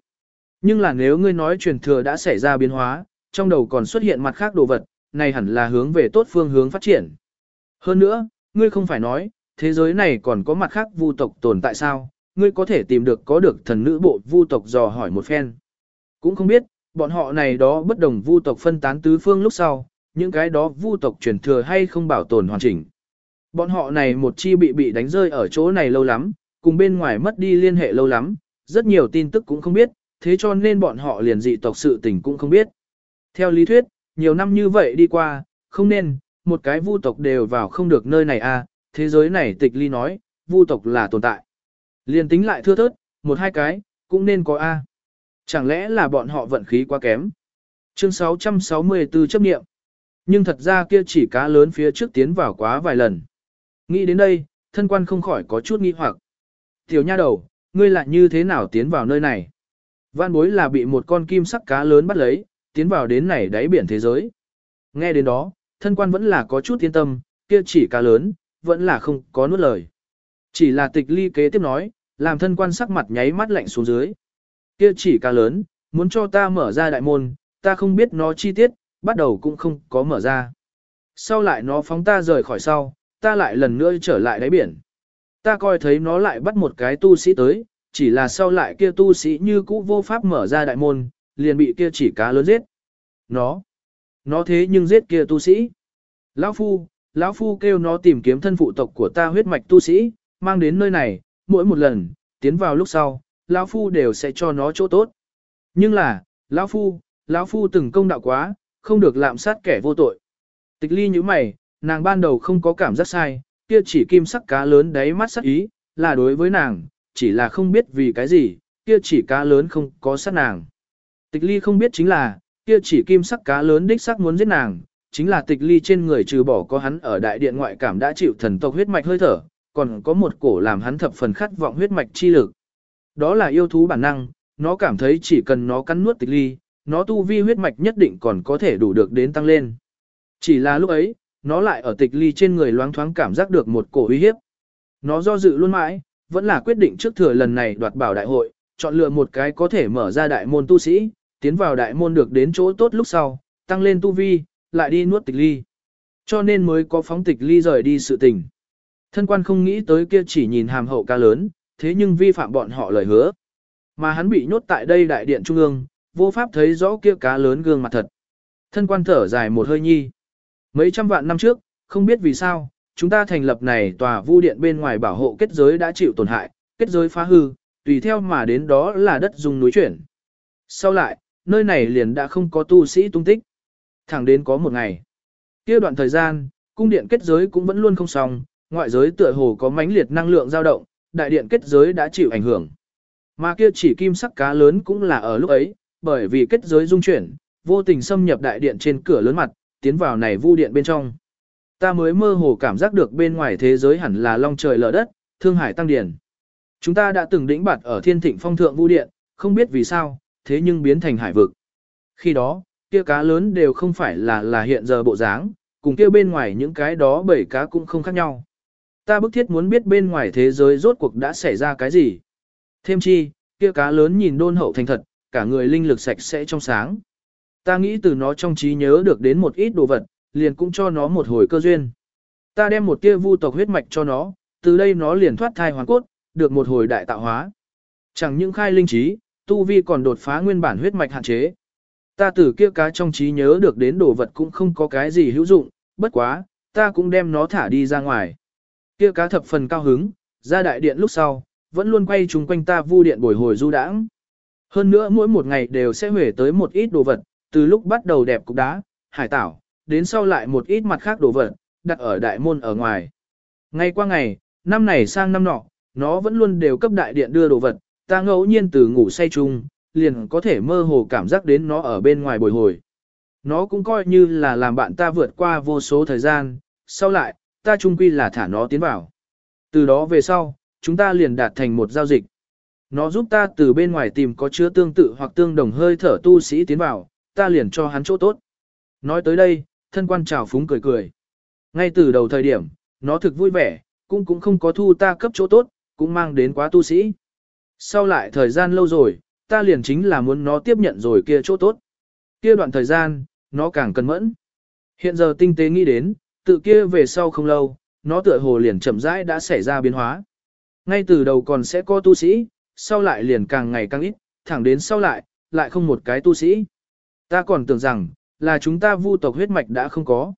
Nhưng là nếu ngươi nói truyền thừa đã xảy ra biến hóa, trong đầu còn xuất hiện mặt khác đồ vật, này hẳn là hướng về tốt phương hướng phát triển. Hơn nữa, ngươi không phải nói, thế giới này còn có mặt khác vu tộc tồn tại sao, ngươi có thể tìm được có được thần nữ bộ vu tộc dò hỏi một phen. Cũng không biết, bọn họ này đó bất đồng vu tộc phân tán tứ phương lúc sau, những cái đó vu tộc truyền thừa hay không bảo tồn hoàn chỉnh. Bọn họ này một chi bị bị đánh rơi ở chỗ này lâu lắm, cùng bên ngoài mất đi liên hệ lâu lắm, rất nhiều tin tức cũng không biết, thế cho nên bọn họ liền dị tộc sự tình cũng không biết. Theo lý thuyết, nhiều năm như vậy đi qua, không nên, một cái vu tộc đều vào không được nơi này a à, thế giới này tịch ly nói, vu tộc là tồn tại. Liền tính lại thưa thớt, một hai cái, cũng nên có A. Chẳng lẽ là bọn họ vận khí quá kém? Chương 664 chấp nghiệm. Nhưng thật ra kia chỉ cá lớn phía trước tiến vào quá vài lần. Nghĩ đến đây, thân quan không khỏi có chút nghi hoặc. Tiểu nha đầu, ngươi lại như thế nào tiến vào nơi này? Văn bối là bị một con kim sắc cá lớn bắt lấy, tiến vào đến này đáy biển thế giới. Nghe đến đó, thân quan vẫn là có chút yên tâm, kia chỉ cá lớn, vẫn là không có nuốt lời. Chỉ là tịch ly kế tiếp nói, làm thân quan sắc mặt nháy mắt lạnh xuống dưới. Kia chỉ cá lớn, muốn cho ta mở ra đại môn, ta không biết nó chi tiết, bắt đầu cũng không có mở ra. Sau lại nó phóng ta rời khỏi sau, ta lại lần nữa trở lại đáy biển. Ta coi thấy nó lại bắt một cái tu sĩ tới, chỉ là sau lại kia tu sĩ như cũ vô pháp mở ra đại môn, liền bị kia chỉ cá lớn giết. Nó, nó thế nhưng giết kia tu sĩ. Lão Phu, Lão Phu kêu nó tìm kiếm thân phụ tộc của ta huyết mạch tu sĩ, mang đến nơi này, mỗi một lần, tiến vào lúc sau, Lão Phu đều sẽ cho nó chỗ tốt. Nhưng là, Lão Phu, Lão Phu từng công đạo quá, không được lạm sát kẻ vô tội. Tịch ly như mày, nàng ban đầu không có cảm giác sai, kia chỉ kim sắc cá lớn đáy mắt sắc ý, là đối với nàng, chỉ là không biết vì cái gì, kia chỉ cá lớn không có sát nàng. Tịch ly không biết chính là, kia chỉ kim sắc cá lớn đích sắc muốn giết nàng, chính là tịch ly trên người trừ bỏ có hắn ở đại điện ngoại cảm đã chịu thần tộc huyết mạch hơi thở, còn có một cổ làm hắn thập phần khát vọng huyết mạch chi lực. Đó là yêu thú bản năng, nó cảm thấy chỉ cần nó cắn nuốt tịch ly, nó tu vi huyết mạch nhất định còn có thể đủ được đến tăng lên. Chỉ là lúc ấy, nó lại ở tịch ly trên người loáng thoáng cảm giác được một cổ uy hiếp. Nó do dự luôn mãi, vẫn là quyết định trước thừa lần này đoạt bảo đại hội, chọn lựa một cái có thể mở ra đại môn tu sĩ, tiến vào đại môn được đến chỗ tốt lúc sau, tăng lên tu vi, lại đi nuốt tịch ly. Cho nên mới có phóng tịch ly rời đi sự tình. Thân quan không nghĩ tới kia chỉ nhìn hàm hậu ca lớn, thế nhưng vi phạm bọn họ lời hứa. Mà hắn bị nhốt tại đây đại điện trung ương, vô pháp thấy rõ kia cá lớn gương mặt thật. Thân quan thở dài một hơi nhi. Mấy trăm vạn năm trước, không biết vì sao, chúng ta thành lập này tòa vu điện bên ngoài bảo hộ kết giới đã chịu tổn hại, kết giới phá hư, tùy theo mà đến đó là đất dùng núi chuyển. Sau lại, nơi này liền đã không có tu sĩ tung tích. Thẳng đến có một ngày. kia đoạn thời gian, cung điện kết giới cũng vẫn luôn không xong, ngoại giới tựa hồ có mãnh liệt năng lượng dao động, đại điện kết giới đã chịu ảnh hưởng. Mà kia chỉ kim sắc cá lớn cũng là ở lúc ấy, bởi vì kết giới dung chuyển, vô tình xâm nhập đại điện trên cửa lớn mặt, tiến vào này vu điện bên trong. Ta mới mơ hồ cảm giác được bên ngoài thế giới hẳn là long trời lở đất, thương hải tăng điển. Chúng ta đã từng đỉnh bạt ở thiên thịnh phong thượng vu điện, không biết vì sao, thế nhưng biến thành hải vực. Khi đó, kia cá lớn đều không phải là là hiện giờ bộ dáng, cùng kia bên ngoài những cái đó bảy cá cũng không khác nhau. Ta bức thiết muốn biết bên ngoài thế giới rốt cuộc đã xảy ra cái gì. Thêm chi, kia cá lớn nhìn đôn hậu thành thật, cả người linh lực sạch sẽ trong sáng. Ta nghĩ từ nó trong trí nhớ được đến một ít đồ vật, liền cũng cho nó một hồi cơ duyên. Ta đem một tia vu tộc huyết mạch cho nó, từ đây nó liền thoát thai hoàn cốt, được một hồi đại tạo hóa. Chẳng những khai linh trí, tu vi còn đột phá nguyên bản huyết mạch hạn chế. Ta từ kia cá trong trí nhớ được đến đồ vật cũng không có cái gì hữu dụng, bất quá, ta cũng đem nó thả đi ra ngoài. Kia cá thập phần cao hứng, ra đại điện lúc sau, vẫn luôn quay chúng quanh ta vu điện bồi hồi du đãng. Hơn nữa mỗi một ngày đều sẽ huề tới một ít đồ vật, từ lúc bắt đầu đẹp cục đá, hải tảo, đến sau lại một ít mặt khác đồ vật, đặt ở đại môn ở ngoài. Ngày qua ngày, năm này sang năm nọ, nó vẫn luôn đều cấp đại điện đưa đồ vật, ta ngẫu nhiên từ ngủ say chung, liền có thể mơ hồ cảm giác đến nó ở bên ngoài bồi hồi. Nó cũng coi như là làm bạn ta vượt qua vô số thời gian, sau lại, ta chung quy là thả nó tiến vào. Từ đó về sau, chúng ta liền đạt thành một giao dịch. Nó giúp ta từ bên ngoài tìm có chứa tương tự hoặc tương đồng hơi thở tu sĩ tiến vào, ta liền cho hắn chỗ tốt. Nói tới đây, thân quan trào phúng cười cười. Ngay từ đầu thời điểm, nó thực vui vẻ, cũng cũng không có thu ta cấp chỗ tốt, cũng mang đến quá tu sĩ. Sau lại thời gian lâu rồi, ta liền chính là muốn nó tiếp nhận rồi kia chỗ tốt. kia đoạn thời gian, nó càng cẩn mẫn. Hiện giờ tinh tế nghĩ đến, tự kia về sau không lâu, nó tựa hồ liền chậm rãi đã xảy ra biến hóa. Ngay từ đầu còn sẽ có tu sĩ, sau lại liền càng ngày càng ít, thẳng đến sau lại, lại không một cái tu sĩ. Ta còn tưởng rằng, là chúng ta vu tộc huyết mạch đã không có.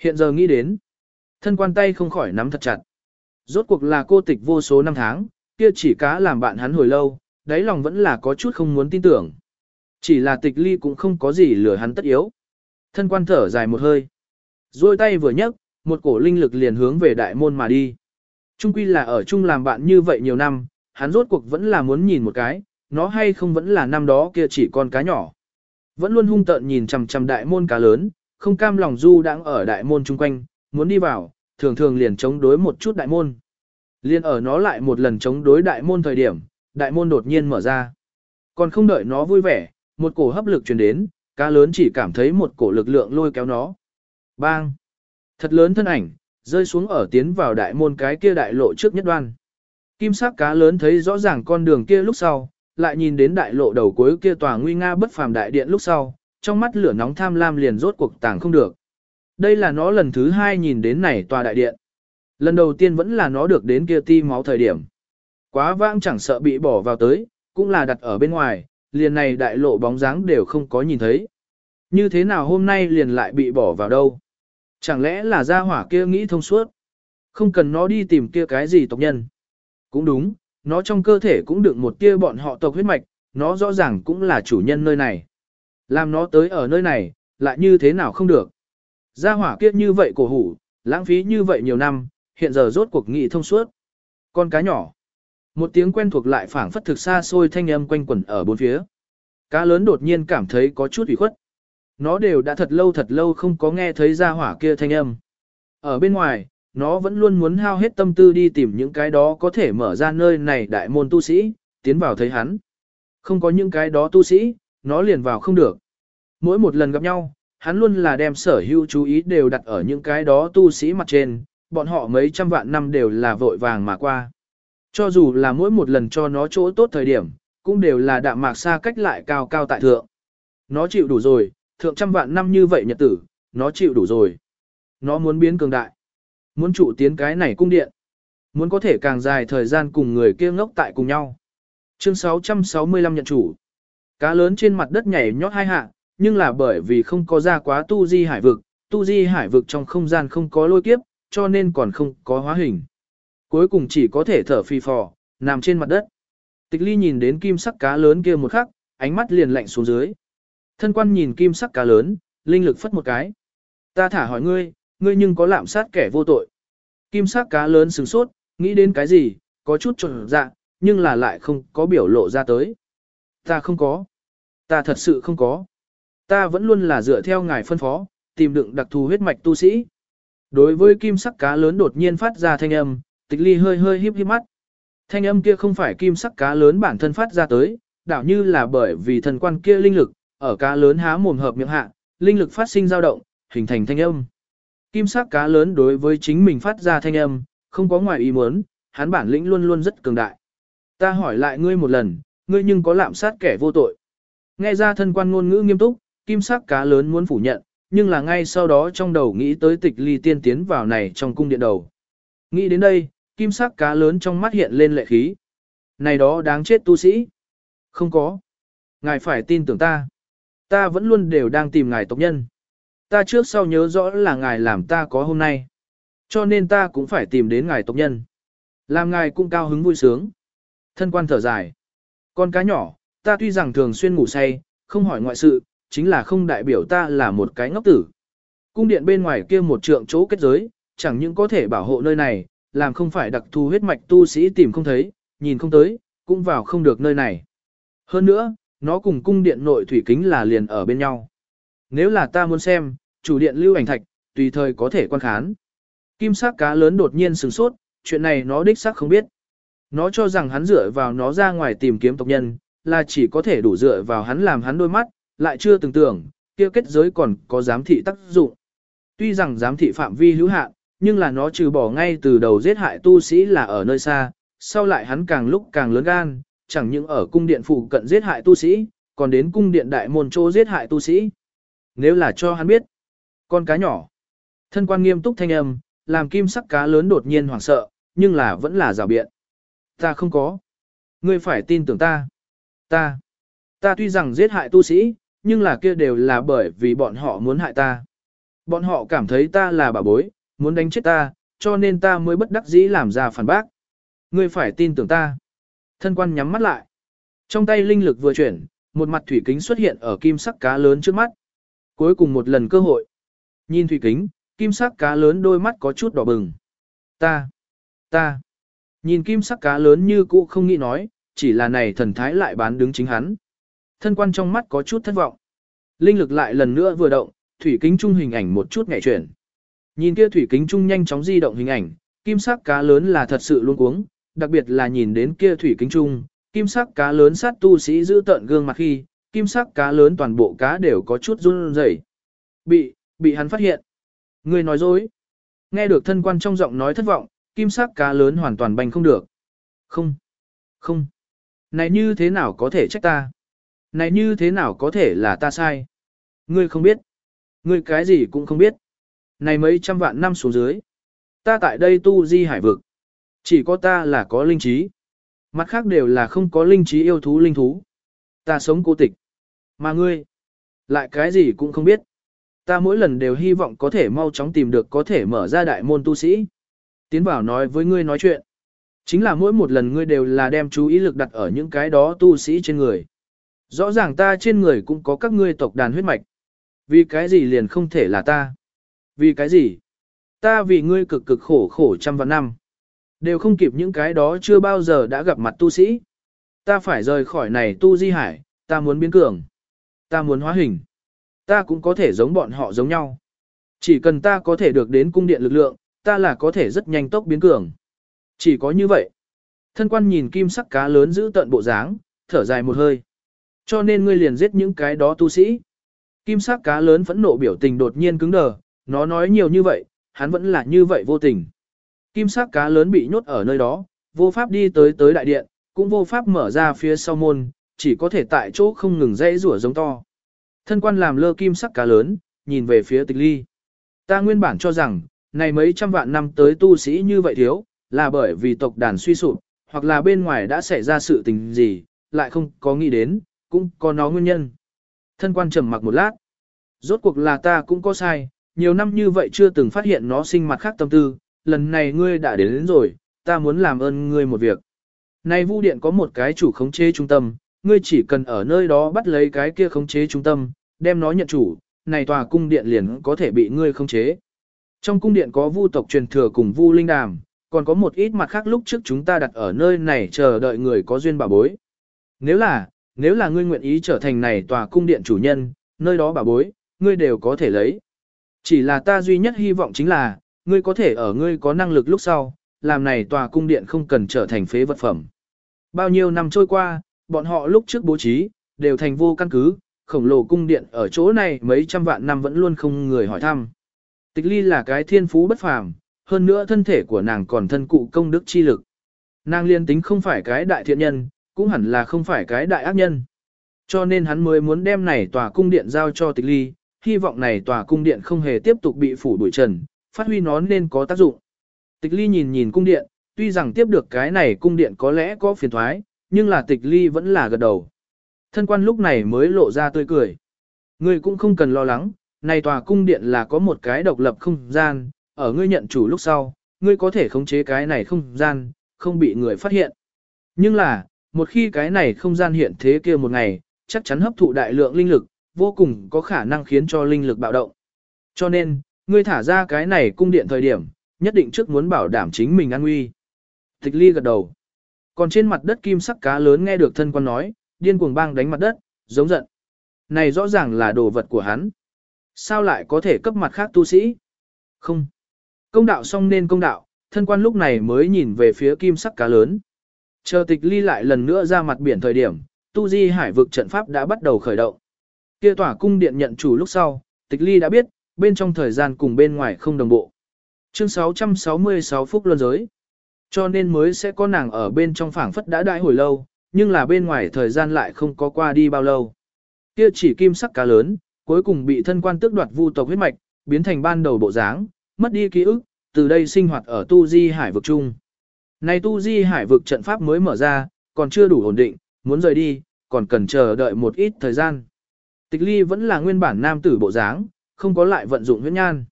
Hiện giờ nghĩ đến, thân quan tay không khỏi nắm thật chặt. Rốt cuộc là cô tịch vô số năm tháng, kia chỉ cá làm bạn hắn hồi lâu, đáy lòng vẫn là có chút không muốn tin tưởng. Chỉ là tịch ly cũng không có gì lừa hắn tất yếu. Thân quan thở dài một hơi. Rồi tay vừa nhấc, một cổ linh lực liền hướng về đại môn mà đi. Trung quy là ở chung làm bạn như vậy nhiều năm, hắn rốt cuộc vẫn là muốn nhìn một cái, nó hay không vẫn là năm đó kia chỉ con cá nhỏ. Vẫn luôn hung tợn nhìn chằm chằm đại môn cá lớn, không cam lòng du đang ở đại môn chung quanh, muốn đi vào, thường thường liền chống đối một chút đại môn. Liên ở nó lại một lần chống đối đại môn thời điểm, đại môn đột nhiên mở ra. Còn không đợi nó vui vẻ, một cổ hấp lực truyền đến, cá lớn chỉ cảm thấy một cổ lực lượng lôi kéo nó. Bang! Thật lớn thân ảnh, rơi xuống ở tiến vào đại môn cái kia đại lộ trước nhất đoan. Kim sắc cá lớn thấy rõ ràng con đường kia lúc sau, lại nhìn đến đại lộ đầu cuối kia tòa nguy nga bất phàm đại điện lúc sau, trong mắt lửa nóng tham lam liền rốt cuộc tàng không được. Đây là nó lần thứ hai nhìn đến này tòa đại điện. Lần đầu tiên vẫn là nó được đến kia ti máu thời điểm. Quá vãng chẳng sợ bị bỏ vào tới, cũng là đặt ở bên ngoài, liền này đại lộ bóng dáng đều không có nhìn thấy. Như thế nào hôm nay liền lại bị bỏ vào đâu? Chẳng lẽ là gia hỏa kia nghĩ thông suốt? Không cần nó đi tìm kia cái gì tộc nhân. Cũng đúng, nó trong cơ thể cũng đựng một tia bọn họ tộc huyết mạch, nó rõ ràng cũng là chủ nhân nơi này. Làm nó tới ở nơi này, lại như thế nào không được. Gia hỏa kia như vậy cổ hủ, lãng phí như vậy nhiều năm, hiện giờ rốt cuộc nghị thông suốt. Con cá nhỏ. Một tiếng quen thuộc lại phảng phất thực xa xôi thanh âm quanh quẩn ở bốn phía. Cá lớn đột nhiên cảm thấy có chút ủy khuất. Nó đều đã thật lâu thật lâu không có nghe thấy gia hỏa kia thanh âm. Ở bên ngoài, nó vẫn luôn muốn hao hết tâm tư đi tìm những cái đó có thể mở ra nơi này đại môn tu sĩ, tiến vào thấy hắn. Không có những cái đó tu sĩ, nó liền vào không được. Mỗi một lần gặp nhau, hắn luôn là đem sở hữu chú ý đều đặt ở những cái đó tu sĩ mặt trên, bọn họ mấy trăm vạn năm đều là vội vàng mà qua. Cho dù là mỗi một lần cho nó chỗ tốt thời điểm, cũng đều là đạm mạc xa cách lại cao cao tại thượng. Nó chịu đủ rồi, thượng trăm vạn năm như vậy nhật tử, nó chịu đủ rồi. Nó muốn biến cường đại. Muốn trụ tiến cái này cung điện. Muốn có thể càng dài thời gian cùng người kia ngốc tại cùng nhau. Chương 665 nhận chủ. Cá lớn trên mặt đất nhảy nhót hai hạ, nhưng là bởi vì không có ra quá tu di hải vực, tu di hải vực trong không gian không có lôi kiếp, cho nên còn không có hóa hình. Cuối cùng chỉ có thể thở phì phò, nằm trên mặt đất. Tịch ly nhìn đến kim sắc cá lớn kia một khắc, ánh mắt liền lạnh xuống dưới. Thân quan nhìn kim sắc cá lớn, linh lực phất một cái. Ta thả hỏi ngươi, ngươi nhưng có lạm sát kẻ vô tội. Kim sắc cá lớn sừng sốt, nghĩ đến cái gì, có chút trộn dạ, nhưng là lại không có biểu lộ ra tới. Ta không có. Ta thật sự không có. Ta vẫn luôn là dựa theo ngài phân phó, tìm đựng đặc thù huyết mạch tu sĩ. Đối với kim sắc cá lớn đột nhiên phát ra thanh âm, tịch ly hơi hơi híp híp mắt. Thanh âm kia không phải kim sắc cá lớn bản thân phát ra tới, đảo như là bởi vì thần quan kia linh lực, ở cá lớn há mồm hợp miệng hạ, linh lực phát sinh dao động, hình thành thanh âm. Kim sắc cá lớn đối với chính mình phát ra thanh âm, không có ngoài ý muốn, hắn bản lĩnh luôn luôn rất cường đại. Ta hỏi lại ngươi một lần, ngươi nhưng có lạm sát kẻ vô tội. Nghe ra thân quan ngôn ngữ nghiêm túc, kim sắc cá lớn muốn phủ nhận, nhưng là ngay sau đó trong đầu nghĩ tới tịch ly tiên tiến vào này trong cung điện đầu. Nghĩ đến đây, kim sắc cá lớn trong mắt hiện lên lệ khí. Này đó đáng chết tu sĩ. Không có. Ngài phải tin tưởng ta. Ta vẫn luôn đều đang tìm ngài tộc nhân. Ta trước sau nhớ rõ là ngài làm ta có hôm nay. Cho nên ta cũng phải tìm đến ngài tộc nhân. Làm ngài cũng cao hứng vui sướng. Thân quan thở dài. Con cá nhỏ, ta tuy rằng thường xuyên ngủ say, không hỏi ngoại sự, chính là không đại biểu ta là một cái ngốc tử. Cung điện bên ngoài kia một trượng chỗ kết giới, chẳng những có thể bảo hộ nơi này, làm không phải đặc thù huyết mạch tu sĩ tìm không thấy, nhìn không tới, cũng vào không được nơi này. Hơn nữa, nó cùng cung điện nội thủy kính là liền ở bên nhau. Nếu là ta muốn xem, chủ điện lưu ảnh thạch, tùy thời có thể quan khán. Kim sắc cá lớn đột nhiên sửng sốt, chuyện này nó đích xác không biết. Nó cho rằng hắn dựa vào nó ra ngoài tìm kiếm tộc nhân, là chỉ có thể đủ dựa vào hắn làm hắn đôi mắt, lại chưa từng tưởng, kia kết giới còn có giám thị tác dụng. Tuy rằng giám thị phạm vi hữu hạn, nhưng là nó trừ bỏ ngay từ đầu giết hại tu sĩ là ở nơi xa, sau lại hắn càng lúc càng lớn gan, chẳng những ở cung điện phụ cận giết hại tu sĩ, còn đến cung điện đại môn chỗ giết hại tu sĩ. Nếu là cho hắn biết, con cá nhỏ. Thân quan nghiêm túc thanh âm, làm kim sắc cá lớn đột nhiên hoảng sợ, nhưng là vẫn là rào biện. Ta không có. Ngươi phải tin tưởng ta. Ta. Ta tuy rằng giết hại tu sĩ, nhưng là kia đều là bởi vì bọn họ muốn hại ta. Bọn họ cảm thấy ta là bà bối, muốn đánh chết ta, cho nên ta mới bất đắc dĩ làm ra phản bác. Ngươi phải tin tưởng ta. Thân quan nhắm mắt lại. Trong tay linh lực vừa chuyển, một mặt thủy kính xuất hiện ở kim sắc cá lớn trước mắt. Cuối cùng một lần cơ hội. Nhìn thủy kính, kim sắc cá lớn đôi mắt có chút đỏ bừng. Ta, ta, nhìn kim sắc cá lớn như cũ không nghĩ nói, chỉ là này thần thái lại bán đứng chính hắn. Thân quan trong mắt có chút thất vọng. Linh lực lại lần nữa vừa động, thủy kính trung hình ảnh một chút nhảy chuyển. Nhìn kia thủy kính trung nhanh chóng di động hình ảnh, kim sắc cá lớn là thật sự luôn cuống, đặc biệt là nhìn đến kia thủy kính trung, kim sắc cá lớn sát tu sĩ giữ tận gương mặt khi, kim sắc cá lớn toàn bộ cá đều có chút run rẩy. Bị, bị hắn phát hiện. Người nói dối. Nghe được thân quan trong giọng nói thất vọng, kim sắc cá lớn hoàn toàn bành không được. Không, không. Này như thế nào có thể trách ta? Này như thế nào có thể là ta sai? Ngươi không biết. Ngươi cái gì cũng không biết. Này mấy trăm vạn năm xuống dưới. Ta tại đây tu di hải vực. Chỉ có ta là có linh trí. Mặt khác đều là không có linh trí yêu thú linh thú. Ta sống cô tịch. Mà ngươi, lại cái gì cũng không biết. Ta mỗi lần đều hy vọng có thể mau chóng tìm được có thể mở ra đại môn tu sĩ. Tiến bảo nói với ngươi nói chuyện. Chính là mỗi một lần ngươi đều là đem chú ý lực đặt ở những cái đó tu sĩ trên người. Rõ ràng ta trên người cũng có các ngươi tộc đàn huyết mạch. Vì cái gì liền không thể là ta? Vì cái gì? Ta vì ngươi cực cực khổ khổ trăm vạn năm. Đều không kịp những cái đó chưa bao giờ đã gặp mặt tu sĩ. Ta phải rời khỏi này tu di hải, ta muốn biến cường. Ta muốn hóa hình. Ta cũng có thể giống bọn họ giống nhau. Chỉ cần ta có thể được đến cung điện lực lượng, ta là có thể rất nhanh tốc biến cường. Chỉ có như vậy. Thân quan nhìn kim sắc cá lớn giữ tận bộ dáng, thở dài một hơi. Cho nên ngươi liền giết những cái đó tu sĩ. Kim sắc cá lớn phẫn nộ biểu tình đột nhiên cứng đờ, nó nói nhiều như vậy, hắn vẫn là như vậy vô tình. Kim sắc cá lớn bị nhốt ở nơi đó, vô pháp đi tới tới đại điện, cũng vô pháp mở ra phía sau môn, chỉ có thể tại chỗ không ngừng dãy rủa giống to. Thân quan làm lơ kim sắc cá lớn, nhìn về phía tịch ly. Ta nguyên bản cho rằng, này mấy trăm vạn năm tới tu sĩ như vậy thiếu, là bởi vì tộc đàn suy sụp, hoặc là bên ngoài đã xảy ra sự tình gì, lại không có nghĩ đến, cũng có nó nguyên nhân. Thân quan trầm mặc một lát. Rốt cuộc là ta cũng có sai, nhiều năm như vậy chưa từng phát hiện nó sinh mặt khác tâm tư, lần này ngươi đã đến, đến rồi, ta muốn làm ơn ngươi một việc. Này vu điện có một cái chủ khống chế trung tâm, ngươi chỉ cần ở nơi đó bắt lấy cái kia khống chế trung tâm, đem nó nhận chủ, này tòa cung điện liền có thể bị ngươi khống chế. Trong cung điện có vu tộc truyền thừa cùng vu linh đàm, còn có một ít mặt khác lúc trước chúng ta đặt ở nơi này chờ đợi người có duyên bà bối. Nếu là, nếu là ngươi nguyện ý trở thành này tòa cung điện chủ nhân, nơi đó bà bối, ngươi đều có thể lấy. Chỉ là ta duy nhất hy vọng chính là, ngươi có thể ở ngươi có năng lực lúc sau, làm này tòa cung điện không cần trở thành phế vật phẩm. Bao nhiêu năm trôi qua, bọn họ lúc trước bố trí, đều thành vô căn cứ, khổng lồ cung điện ở chỗ này mấy trăm vạn năm vẫn luôn không người hỏi thăm. Tịch ly là cái thiên phú bất phàm, hơn nữa thân thể của nàng còn thân cụ công đức chi lực. Nàng liên tính không phải cái đại thiện nhân, cũng hẳn là không phải cái đại ác nhân. Cho nên hắn mới muốn đem này tòa cung điện giao cho tịch ly, hy vọng này tòa cung điện không hề tiếp tục bị phủ bụi trần, phát huy nó nên có tác dụng. Tịch ly nhìn nhìn cung điện, tuy rằng tiếp được cái này cung điện có lẽ có phiền thoái, nhưng là tịch ly vẫn là gật đầu. Thân quan lúc này mới lộ ra tươi cười. Ngươi cũng không cần lo lắng, này tòa cung điện là có một cái độc lập không gian, ở ngươi nhận chủ lúc sau, ngươi có thể khống chế cái này không gian, không bị người phát hiện. Nhưng là, một khi cái này không gian hiện thế kia một ngày, chắc chắn hấp thụ đại lượng linh lực, vô cùng có khả năng khiến cho linh lực bạo động. Cho nên, ngươi thả ra cái này cung điện thời điểm, nhất định trước muốn bảo đảm chính mình an nguy. Tịch ly gật đầu. Còn trên mặt đất kim sắc cá lớn nghe được thân quan nói, điên cuồng bang đánh mặt đất, giống giận. Này rõ ràng là đồ vật của hắn. Sao lại có thể cấp mặt khác tu sĩ? Không. Công đạo xong nên công đạo, thân quan lúc này mới nhìn về phía kim sắc cá lớn. Chờ tịch ly lại lần nữa ra mặt biển thời điểm, tu di hải vực trận pháp đã bắt đầu khởi động. Kia tỏa cung điện nhận chủ lúc sau, tịch ly đã biết, bên trong thời gian cùng bên ngoài không đồng bộ. Chương 666 phút luân giới. Cho nên mới sẽ có nàng ở bên trong phảng phất đã đại hồi lâu, nhưng là bên ngoài thời gian lại không có qua đi bao lâu. Kia chỉ kim sắc cá lớn, cuối cùng bị thân quan tước đoạt vu tộc huyết mạch, biến thành ban đầu bộ dáng, mất đi ký ức, từ đây sinh hoạt ở tu di hải vực chung. Nay tu di hải vực trận pháp mới mở ra, còn chưa đủ ổn định, muốn rời đi, còn cần chờ đợi một ít thời gian. Tịch ly vẫn là nguyên bản nam tử bộ dáng, không có lại vận dụng huyết nhan.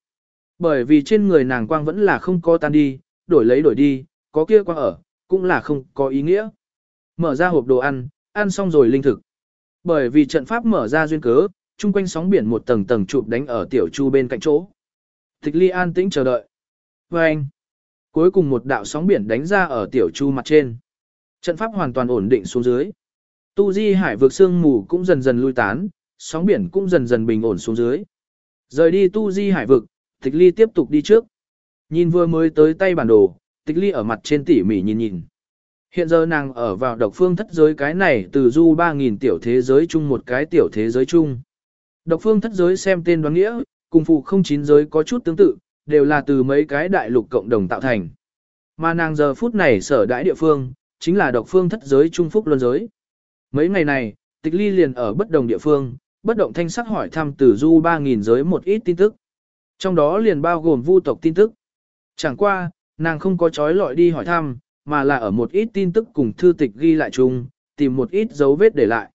Bởi vì trên người nàng quang vẫn là không có tan đi, đổi lấy đổi đi, có kia quang ở, cũng là không có ý nghĩa. Mở ra hộp đồ ăn, ăn xong rồi linh thực. Bởi vì trận pháp mở ra duyên cớ, chung quanh sóng biển một tầng tầng chụp đánh ở tiểu chu bên cạnh chỗ. Tịch ly an tĩnh chờ đợi. Và anh, cuối cùng một đạo sóng biển đánh ra ở tiểu chu mặt trên. Trận pháp hoàn toàn ổn định xuống dưới. Tu di hải vực sương mù cũng dần dần lui tán, sóng biển cũng dần dần bình ổn xuống dưới. Rời đi tu di hải vực, tịch ly tiếp tục đi trước. Nhìn vừa mới tới tay bản đồ, tịch ly ở mặt trên tỉ mỉ nhìn nhìn. Hiện giờ nàng ở vào độc phương thất giới cái này từ du 3.000 tiểu thế giới chung một cái tiểu thế giới chung. Độc phương thất giới xem tên đoán nghĩa, cùng phụ không chín giới có chút tương tự, đều là từ mấy cái đại lục cộng đồng tạo thành. Mà nàng giờ phút này sở đãi địa phương, chính là độc phương thất giới trung phúc luân giới. Mấy ngày này, tịch ly liền ở bất đồng địa phương, bất động thanh sắc hỏi thăm từ du 3.000 giới một ít tin tức. Trong đó liền bao gồm vu tộc tin tức. Chẳng qua, nàng không có trói lọi đi hỏi thăm, mà là ở một ít tin tức cùng thư tịch ghi lại chung, tìm một ít dấu vết để lại.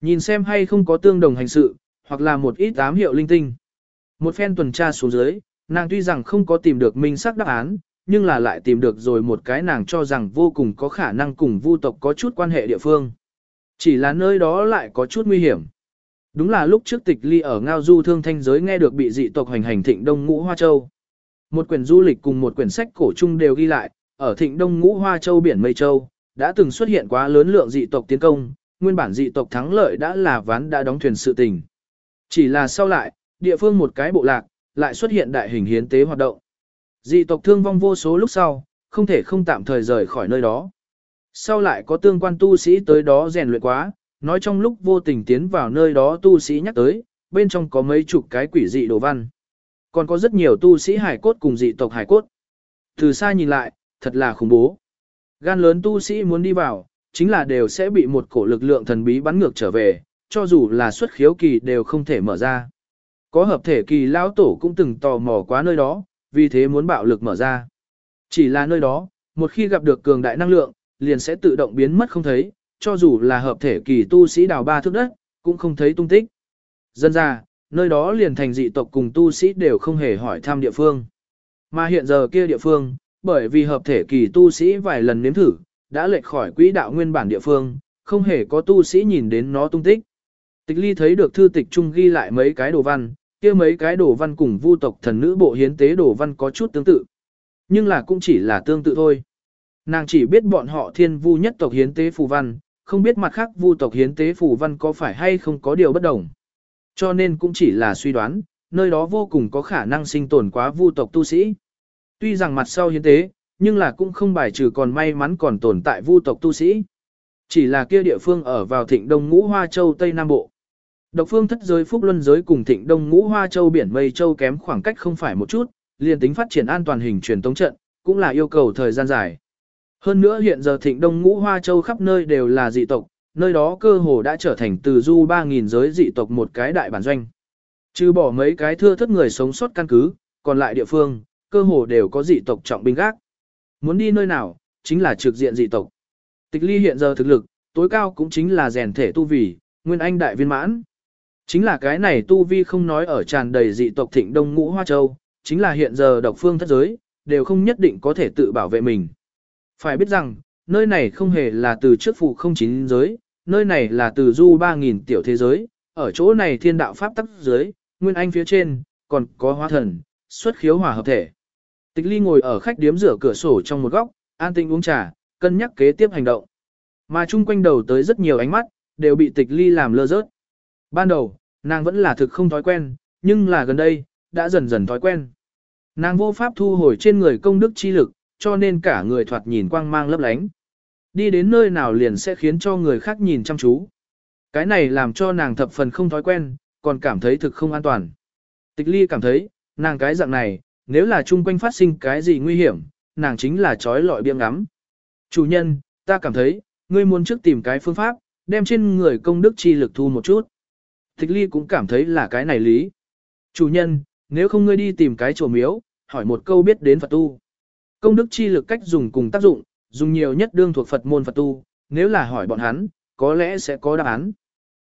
Nhìn xem hay không có tương đồng hành sự, hoặc là một ít ám hiệu linh tinh. Một phen tuần tra xuống dưới, nàng tuy rằng không có tìm được minh xác đáp án, nhưng là lại tìm được rồi một cái nàng cho rằng vô cùng có khả năng cùng vu tộc có chút quan hệ địa phương. Chỉ là nơi đó lại có chút nguy hiểm. Đúng là lúc trước tịch ly ở Ngao Du Thương Thanh Giới nghe được bị dị tộc hành hành thịnh Đông Ngũ Hoa Châu. Một quyển du lịch cùng một quyển sách cổ chung đều ghi lại, ở thịnh Đông Ngũ Hoa Châu biển Mây Châu, đã từng xuất hiện quá lớn lượng dị tộc tiến công, nguyên bản dị tộc thắng lợi đã là ván đã đóng thuyền sự tình. Chỉ là sau lại, địa phương một cái bộ lạc, lại xuất hiện đại hình hiến tế hoạt động. Dị tộc thương vong vô số lúc sau, không thể không tạm thời rời khỏi nơi đó. Sau lại có tương quan tu sĩ tới đó rèn luyện quá, nói trong lúc vô tình tiến vào nơi đó tu sĩ nhắc tới, bên trong có mấy chục cái quỷ dị đồ văn. Còn có rất nhiều tu sĩ hải cốt cùng dị tộc hải cốt. Từ xa nhìn lại, thật là khủng bố. Gan lớn tu sĩ muốn đi vào, chính là đều sẽ bị một cổ lực lượng thần bí bắn ngược trở về, cho dù là xuất khiếu kỳ đều không thể mở ra. Có hợp thể kỳ lão tổ cũng từng tò mò quá nơi đó, vì thế muốn bạo lực mở ra. Chỉ là nơi đó, một khi gặp được cường đại năng lượng, liền sẽ tự động biến mất không thấy, cho dù là hợp thể kỳ tu sĩ đào ba thước đất, cũng không thấy tung tích. Dân ra, nơi đó liền thành dị tộc cùng tu sĩ đều không hề hỏi thăm địa phương. Mà hiện giờ kia địa phương, bởi vì hợp thể kỳ tu sĩ vài lần nếm thử, đã lệch khỏi quỹ đạo nguyên bản địa phương, không hề có tu sĩ nhìn đến nó tung tích. Tịch ly thấy được thư tịch trung ghi lại mấy cái đồ văn, kia mấy cái đồ văn cùng vu tộc thần nữ bộ hiến tế đồ văn có chút tương tự. Nhưng là cũng chỉ là tương tự thôi. Nàng chỉ biết bọn họ thiên vu nhất tộc hiến tế phù văn, không biết mặt khác vu tộc hiến tế phù văn có phải hay không có điều bất đồng. Cho nên cũng chỉ là suy đoán, nơi đó vô cùng có khả năng sinh tồn quá vu tộc tu sĩ. Tuy rằng mặt sau hiến tế, nhưng là cũng không bài trừ còn may mắn còn tồn tại vu tộc tu sĩ. Chỉ là kia địa phương ở vào thịnh đông ngũ hoa châu Tây Nam Bộ. Độc phương thất giới phúc luân giới cùng thịnh đông ngũ hoa châu biển mây châu kém khoảng cách không phải một chút, liền tính phát triển an toàn hình truyền tống trận, cũng là yêu cầu thời gian dài. Hơn nữa hiện giờ thịnh đông ngũ hoa châu khắp nơi đều là dị tộc, nơi đó cơ hồ đã trở thành từ du 3.000 giới dị tộc một cái đại bản doanh. Trừ bỏ mấy cái thưa thất người sống sót căn cứ, còn lại địa phương, cơ hồ đều có dị tộc trọng binh gác. Muốn đi nơi nào, chính là trực diện dị tộc. Tịch ly hiện giờ thực lực, tối cao cũng chính là rèn thể tu vi, nguyên anh đại viên mãn. Chính là cái này tu vi không nói ở tràn đầy dị tộc thịnh đông ngũ hoa châu, chính là hiện giờ độc phương thất giới, đều không nhất định có thể tự bảo vệ mình. Phải biết rằng, nơi này không hề là từ trước phụ không chín giới, nơi này là từ du 3.000 tiểu thế giới, ở chỗ này thiên đạo pháp tắc giới, nguyên anh phía trên, còn có hóa thần, xuất khiếu hòa hợp thể. Tịch ly ngồi ở khách điếm rửa cửa sổ trong một góc, an tĩnh uống trà, cân nhắc kế tiếp hành động. Mà chung quanh đầu tới rất nhiều ánh mắt, đều bị tịch ly làm lơ rớt. Ban đầu, nàng vẫn là thực không thói quen, nhưng là gần đây, đã dần dần thói quen. Nàng vô pháp thu hồi trên người công đức chi lực, cho nên cả người thoạt nhìn quang mang lấp lánh. Đi đến nơi nào liền sẽ khiến cho người khác nhìn chăm chú. Cái này làm cho nàng thập phần không thói quen, còn cảm thấy thực không an toàn. Tịch ly cảm thấy, nàng cái dạng này, nếu là chung quanh phát sinh cái gì nguy hiểm, nàng chính là trói lọi biếng ngắm. Chủ nhân, ta cảm thấy, ngươi muốn trước tìm cái phương pháp, đem trên người công đức chi lực thu một chút. Tịch ly cũng cảm thấy là cái này lý. Chủ nhân, nếu không ngươi đi tìm cái chùa miếu, hỏi một câu biết đến Phật tu. Công đức chi lực cách dùng cùng tác dụng, dùng nhiều nhất đương thuộc Phật môn Phật tu, nếu là hỏi bọn hắn, có lẽ sẽ có đáp án.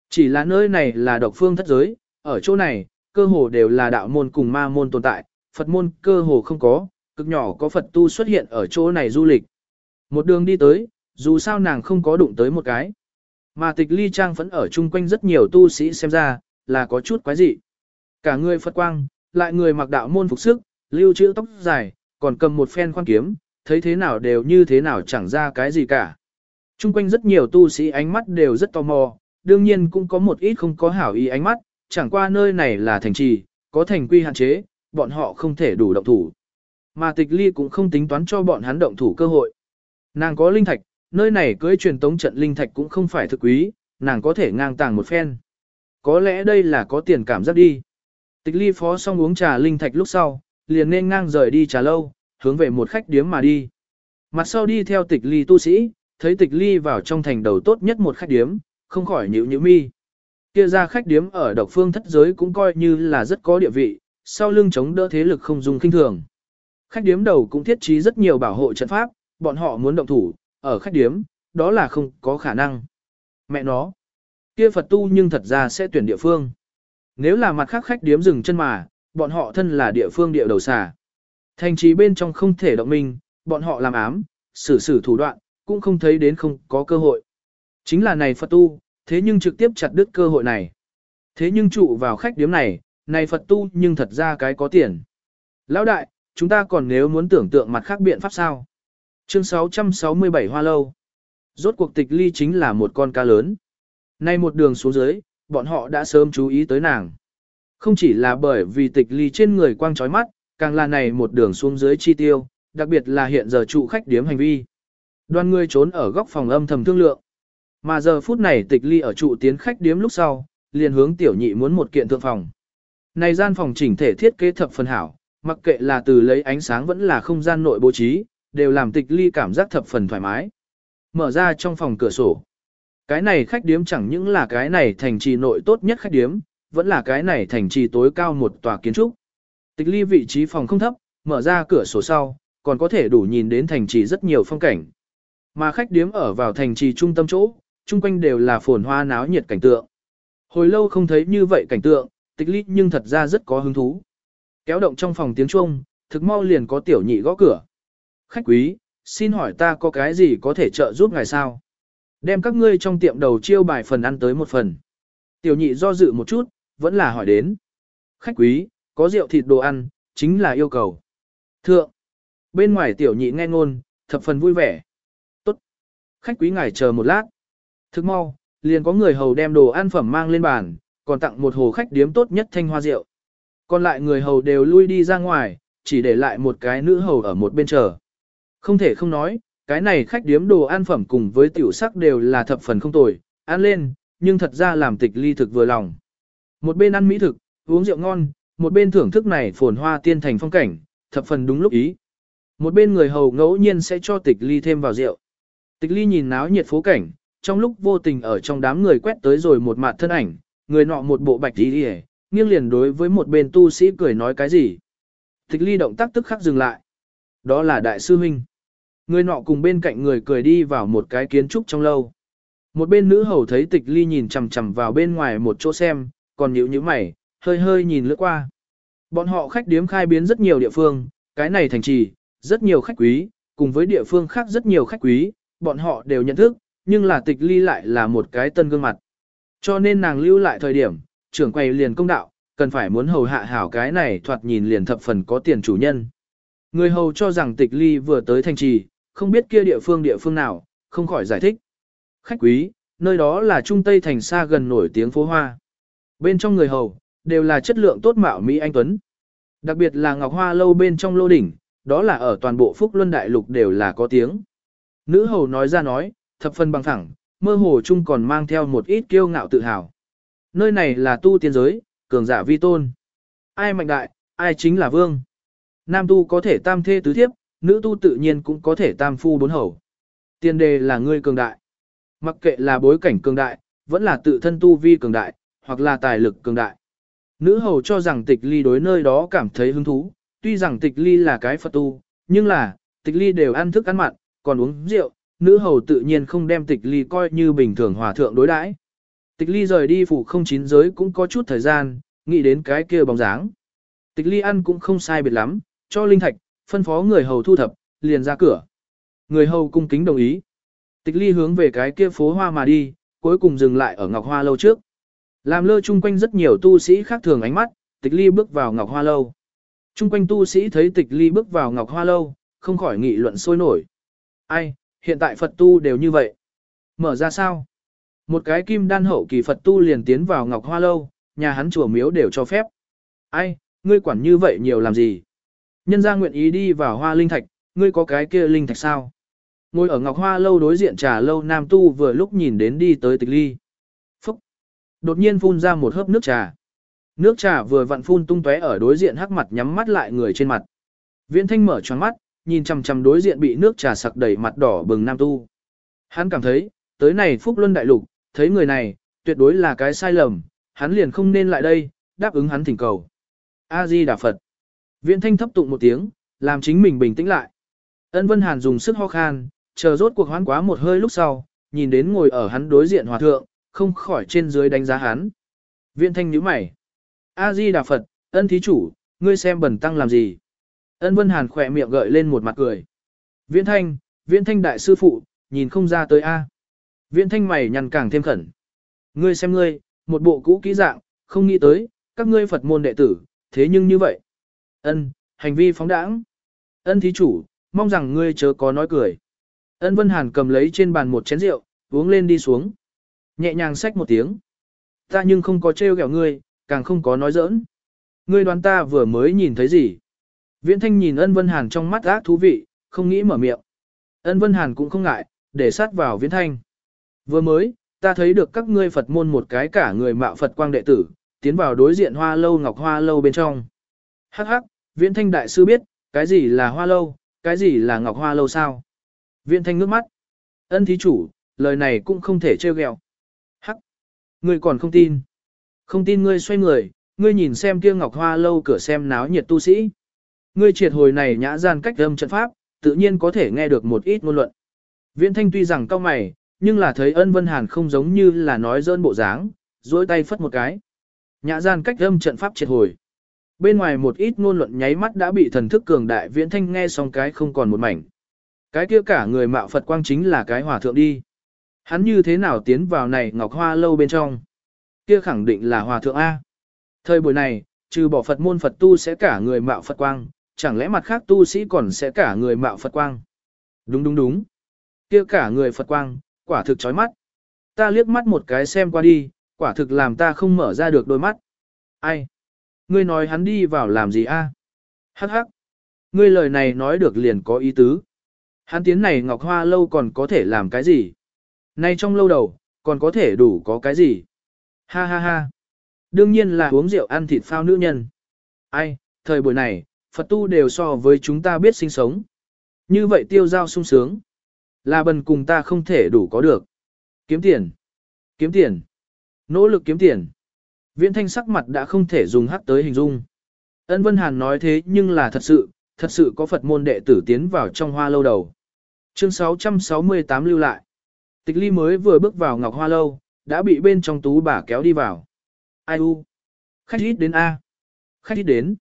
Chỉ là nơi này là độc phương thất giới, ở chỗ này, cơ hồ đều là đạo môn cùng ma môn tồn tại, Phật môn cơ hồ không có, cực nhỏ có Phật tu xuất hiện ở chỗ này du lịch. Một đường đi tới, dù sao nàng không có đụng tới một cái. Mà tịch ly trang vẫn ở chung quanh rất nhiều tu sĩ xem ra, là có chút quái dị. Cả người Phật quang, lại người mặc đạo môn phục sức, lưu trữ tóc dài, còn cầm một phen khoan kiếm, thấy thế nào đều như thế nào chẳng ra cái gì cả. Trung quanh rất nhiều tu sĩ ánh mắt đều rất tò mò, đương nhiên cũng có một ít không có hảo ý ánh mắt, chẳng qua nơi này là thành trì, có thành quy hạn chế, bọn họ không thể đủ động thủ. Mà tịch ly cũng không tính toán cho bọn hắn động thủ cơ hội. Nàng có linh thạch, nơi này cưới truyền tống trận linh thạch cũng không phải thực quý, nàng có thể ngang tàng một phen. Có lẽ đây là có tiền cảm giác đi. Tịch ly phó xong uống trà linh thạch lúc sau, liền nên ngang rời đi trà lâu, hướng về một khách điếm mà đi. Mặt sau đi theo tịch ly tu sĩ, thấy tịch ly vào trong thành đầu tốt nhất một khách điếm, không khỏi nhíu nhíu mi. Kia ra khách điếm ở độc phương thất giới cũng coi như là rất có địa vị, sau lưng chống đỡ thế lực không dùng kinh thường. Khách điếm đầu cũng thiết trí rất nhiều bảo hộ trận pháp, bọn họ muốn động thủ, ở khách điếm, đó là không có khả năng. Mẹ nó, kia Phật tu nhưng thật ra sẽ tuyển địa phương. Nếu là mặt khác khách điếm dừng chân mà, bọn họ thân là địa phương địa đầu xà. Thành trí bên trong không thể động minh, bọn họ làm ám, xử xử thủ đoạn, cũng không thấy đến không có cơ hội. Chính là này Phật tu, thế nhưng trực tiếp chặt đứt cơ hội này. Thế nhưng trụ vào khách điếm này, này Phật tu nhưng thật ra cái có tiền. Lão đại, chúng ta còn nếu muốn tưởng tượng mặt khác biện pháp sao? Chương 667 Hoa Lâu Rốt cuộc tịch ly chính là một con cá lớn. Nay một đường xuống dưới, bọn họ đã sớm chú ý tới nàng. Không chỉ là bởi vì tịch ly trên người quang trói mắt, càng là này một đường xuống dưới chi tiêu, đặc biệt là hiện giờ trụ khách điếm hành vi. Đoàn người trốn ở góc phòng âm thầm thương lượng. Mà giờ phút này tịch ly ở trụ tiến khách điếm lúc sau, liền hướng tiểu nhị muốn một kiện thượng phòng. Này gian phòng chỉnh thể thiết kế thập phần hảo, mặc kệ là từ lấy ánh sáng vẫn là không gian nội bố trí, đều làm tịch ly cảm giác thập phần thoải mái. Mở ra trong phòng cửa sổ. Cái này khách điếm chẳng những là cái này thành trì nội tốt nhất khách điếm, vẫn là cái này thành trì tối cao một tòa kiến trúc. Tịch ly vị trí phòng không thấp, mở ra cửa sổ sau, còn có thể đủ nhìn đến thành trì rất nhiều phong cảnh. Mà khách điếm ở vào thành trì trung tâm chỗ, chung quanh đều là phồn hoa náo nhiệt cảnh tượng. Hồi lâu không thấy như vậy cảnh tượng, tịch ly nhưng thật ra rất có hứng thú. Kéo động trong phòng tiếng chuông, thực mau liền có tiểu nhị gõ cửa. Khách quý, xin hỏi ta có cái gì có thể trợ giúp ngài sao? Đem các ngươi trong tiệm đầu chiêu bài phần ăn tới một phần. Tiểu nhị do dự một chút, vẫn là hỏi đến. Khách quý, có rượu thịt đồ ăn, chính là yêu cầu. Thượng, bên ngoài tiểu nhị nghe ngôn, thập phần vui vẻ. Tốt. Khách quý ngài chờ một lát. Thức mau, liền có người hầu đem đồ ăn phẩm mang lên bàn, còn tặng một hồ khách điếm tốt nhất thanh hoa rượu. Còn lại người hầu đều lui đi ra ngoài, chỉ để lại một cái nữ hầu ở một bên chờ. Không thể không nói, cái này khách điếm đồ ăn phẩm cùng với tiểu sắc đều là thập phần không tồi, ăn lên, nhưng thật ra làm tịch ly thực vừa lòng. Một bên ăn mỹ thực, uống rượu ngon, một bên thưởng thức này phồn hoa tiên thành phong cảnh, thập phần đúng lúc ý. Một bên người hầu ngẫu nhiên sẽ cho tịch ly thêm vào rượu. Tịch ly nhìn náo nhiệt phố cảnh, trong lúc vô tình ở trong đám người quét tới rồi một mặt thân ảnh, người nọ một bộ bạch đi hề, nghiêng liền đối với một bên tu sĩ cười nói cái gì. Tịch ly động tác tức khắc dừng lại. Đó là đại sư huynh. Người nọ cùng bên cạnh người cười đi vào một cái kiến trúc trong lâu. Một bên nữ hầu thấy tịch ly nhìn chằm chằm vào bên ngoài một chỗ xem, còn nhíu nhíu mày, hơi hơi nhìn lướt qua. Bọn họ khách điếm khai biến rất nhiều địa phương, cái này thành trì, rất nhiều khách quý, cùng với địa phương khác rất nhiều khách quý, bọn họ đều nhận thức, nhưng là tịch ly lại là một cái tân gương mặt. Cho nên nàng lưu lại thời điểm, trưởng quầy liền công đạo, cần phải muốn hầu hạ hảo cái này thoạt nhìn liền thập phần có tiền chủ nhân. Người hầu cho rằng tịch ly vừa tới thành trì, không biết kia địa phương địa phương nào, không khỏi giải thích. Khách quý, nơi đó là trung tây thành xa gần nổi tiếng phố hoa. Bên trong người hầu, đều là chất lượng tốt mạo Mỹ Anh Tuấn. Đặc biệt là ngọc hoa lâu bên trong lô đỉnh, đó là ở toàn bộ Phúc Luân Đại Lục đều là có tiếng. Nữ hầu nói ra nói, thập phần bằng thẳng, mơ hồ chung còn mang theo một ít kiêu ngạo tự hào. Nơi này là tu tiên giới, cường giả vi tôn. Ai mạnh đại, ai chính là vương. Nam tu có thể tam thê tứ thiếp, nữ tu tự nhiên cũng có thể tam phu bốn hầu. Tiên đề là ngươi cường đại. Mặc kệ là bối cảnh cường đại, vẫn là tự thân tu vi cường đại, hoặc là tài lực cường đại. Nữ hầu cho rằng tịch ly đối nơi đó cảm thấy hứng thú, tuy rằng tịch ly là cái Phật tu, nhưng là, tịch ly đều ăn thức ăn mặn, còn uống rượu, nữ hầu tự nhiên không đem tịch ly coi như bình thường hòa thượng đối đãi. Tịch ly rời đi phủ không chín giới cũng có chút thời gian, nghĩ đến cái kia bóng dáng. Tịch ly ăn cũng không sai biệt lắm, cho linh thạch, phân phó người hầu thu thập, liền ra cửa. Người hầu cung kính đồng ý. Tịch ly hướng về cái kia phố hoa mà đi, cuối cùng dừng lại ở Ngọc Hoa Lâu trước. Làm lơ chung quanh rất nhiều tu sĩ khác thường ánh mắt, tịch ly bước vào Ngọc Hoa Lâu. Chung quanh tu sĩ thấy tịch ly bước vào Ngọc Hoa Lâu, không khỏi nghị luận sôi nổi. Ai, hiện tại Phật tu đều như vậy. Mở ra sao? Một cái kim đan hậu kỳ Phật tu liền tiến vào Ngọc Hoa Lâu, nhà hắn chùa miếu đều cho phép. Ai, ngươi quản như vậy nhiều làm gì? Nhân gia nguyện ý đi vào hoa linh thạch, ngươi có cái kia linh thạch sao? Ngồi ở Ngọc Hoa Lâu đối diện trà lâu nam tu vừa lúc nhìn đến đi tới tịch ly. Đột nhiên phun ra một hớp nước trà. Nước trà vừa vặn phun tung tóe ở đối diện hắc mặt nhắm mắt lại người trên mặt. Viễn thanh mở choáng mắt, nhìn chằm chằm đối diện bị nước trà sặc đầy mặt đỏ bừng nam tu. Hắn cảm thấy, tới này Phúc Luân Đại Lục, thấy người này, tuyệt đối là cái sai lầm, hắn liền không nên lại đây, đáp ứng hắn thỉnh cầu. A-di Đà Phật. Viễn thanh thấp tụng một tiếng, làm chính mình bình tĩnh lại. Ân Vân Hàn dùng sức ho khan, chờ rốt cuộc hoán quá một hơi lúc sau, nhìn đến ngồi ở hắn đối diện hòa thượng, không khỏi trên dưới đánh giá hắn. Viễn thanh nhíu mày. A-di Đà Phật, ân thí chủ, ngươi xem bẩn tăng làm gì? Ân Vân Hàn khỏe miệng gợi lên một mặt cười. Viễn thanh, viễn thanh đại sư phụ, nhìn không ra tới A. Viễn thanh mày nhằn càng thêm khẩn. Ngươi xem ngươi, một bộ cũ kỹ dạng, không nghĩ tới, các ngươi Phật môn đệ tử, thế nhưng như vậy. Ân, hành vi phóng đãng. Ân thí chủ, mong rằng ngươi chớ có nói cười. Ân Vân Hàn cầm lấy trên bàn một chén rượu, uống lên đi xuống. Nhẹ nhàng xách một tiếng. Ta nhưng không có trêu ghẹo ngươi, càng không có nói giỡn. Ngươi đoán ta vừa mới nhìn thấy gì? Viễn Thanh nhìn Ân Vân Hàn trong mắt ác thú vị, không nghĩ mở miệng. Ân Vân Hàn cũng không ngại, để sát vào Viễn Thanh. Vừa mới, ta thấy được các ngươi Phật môn một cái cả người mạo Phật quang đệ tử, tiến vào đối diện hoa lâu ngọc hoa lâu bên trong. Hắc hắc, Viễn Thanh đại sư biết, cái gì là hoa lâu, cái gì là ngọc hoa lâu sao? Viễn Thanh nước mắt. Ân thí chủ, lời này cũng không thể trêu ghẹo. Ngươi còn không tin. Không tin ngươi xoay người, ngươi nhìn xem kia ngọc hoa lâu cửa xem náo nhiệt tu sĩ. Ngươi triệt hồi này nhã gian cách âm trận pháp, tự nhiên có thể nghe được một ít ngôn luận. Viễn Thanh tuy rằng cao mày, nhưng là thấy ân vân hàn không giống như là nói dơn bộ dáng, duỗi tay phất một cái. Nhã gian cách âm trận pháp triệt hồi. Bên ngoài một ít ngôn luận nháy mắt đã bị thần thức cường đại viễn thanh nghe xong cái không còn một mảnh. Cái kia cả người mạo Phật quang chính là cái hòa thượng đi. Hắn như thế nào tiến vào này ngọc hoa lâu bên trong. Kia khẳng định là hòa thượng A. Thời buổi này, trừ bỏ Phật môn Phật tu sẽ cả người mạo Phật quang, chẳng lẽ mặt khác tu sĩ còn sẽ cả người mạo Phật quang. Đúng đúng đúng. Kia cả người Phật quang, quả thực chói mắt. Ta liếc mắt một cái xem qua đi, quả thực làm ta không mở ra được đôi mắt. Ai? Ngươi nói hắn đi vào làm gì a? Hắc hắc. Ngươi lời này nói được liền có ý tứ. Hắn tiến này Ngọc Hoa lâu còn có thể làm cái gì? Nay trong lâu đầu, còn có thể đủ có cái gì? Ha ha ha. Đương nhiên là uống rượu ăn thịt phao nữ nhân. Ai, thời buổi này, Phật tu đều so với chúng ta biết sinh sống. Như vậy tiêu giao sung sướng. Là bần cùng ta không thể đủ có được. Kiếm tiền. Kiếm tiền. Nỗ lực kiếm tiền. Viễn thanh sắc mặt đã không thể dùng hắc tới hình dung. Ân Vân Hàn nói thế nhưng là thật sự, thật sự có Phật môn đệ tử tiến vào trong hoa lâu đầu. Chương 668 lưu lại. Tịch ly mới vừa bước vào ngọc hoa lâu, đã bị bên trong tú bà kéo đi vào. Ai u? Khách ít đến A. Khách ít đến.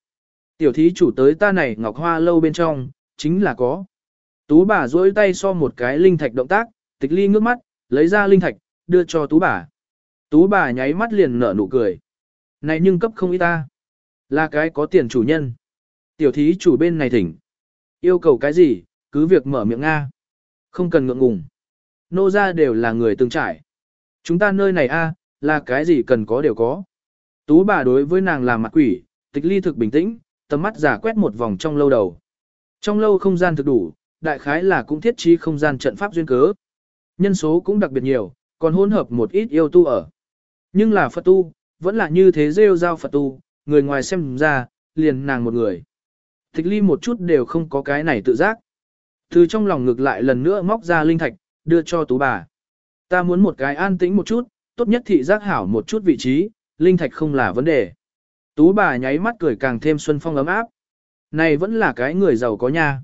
Tiểu thí chủ tới ta này ngọc hoa lâu bên trong, chính là có. Tú bà duỗi tay so một cái linh thạch động tác, tịch ly ngước mắt, lấy ra linh thạch, đưa cho tú bà. Tú bà nháy mắt liền nở nụ cười. Này nhưng cấp không ý ta. Là cái có tiền chủ nhân. Tiểu thí chủ bên này thỉnh. Yêu cầu cái gì, cứ việc mở miệng Nga. Không cần ngượng ngùng. Nô ra đều là người từng trải. Chúng ta nơi này a là cái gì cần có đều có. Tú bà đối với nàng làm mặt quỷ, tịch ly thực bình tĩnh, tầm mắt giả quét một vòng trong lâu đầu. Trong lâu không gian thực đủ, đại khái là cũng thiết trí không gian trận pháp duyên cớ. Nhân số cũng đặc biệt nhiều, còn hỗn hợp một ít yêu tu ở. Nhưng là Phật tu, vẫn là như thế rêu giao Phật tu, người ngoài xem ra, liền nàng một người. Tịch ly một chút đều không có cái này tự giác. Từ trong lòng ngược lại lần nữa móc ra linh thạch, đưa cho tú bà. Ta muốn một cái an tĩnh một chút, tốt nhất thị giác hảo một chút vị trí, linh thạch không là vấn đề. Tú bà nháy mắt cười càng thêm xuân phong ấm áp. Này vẫn là cái người giàu có nha.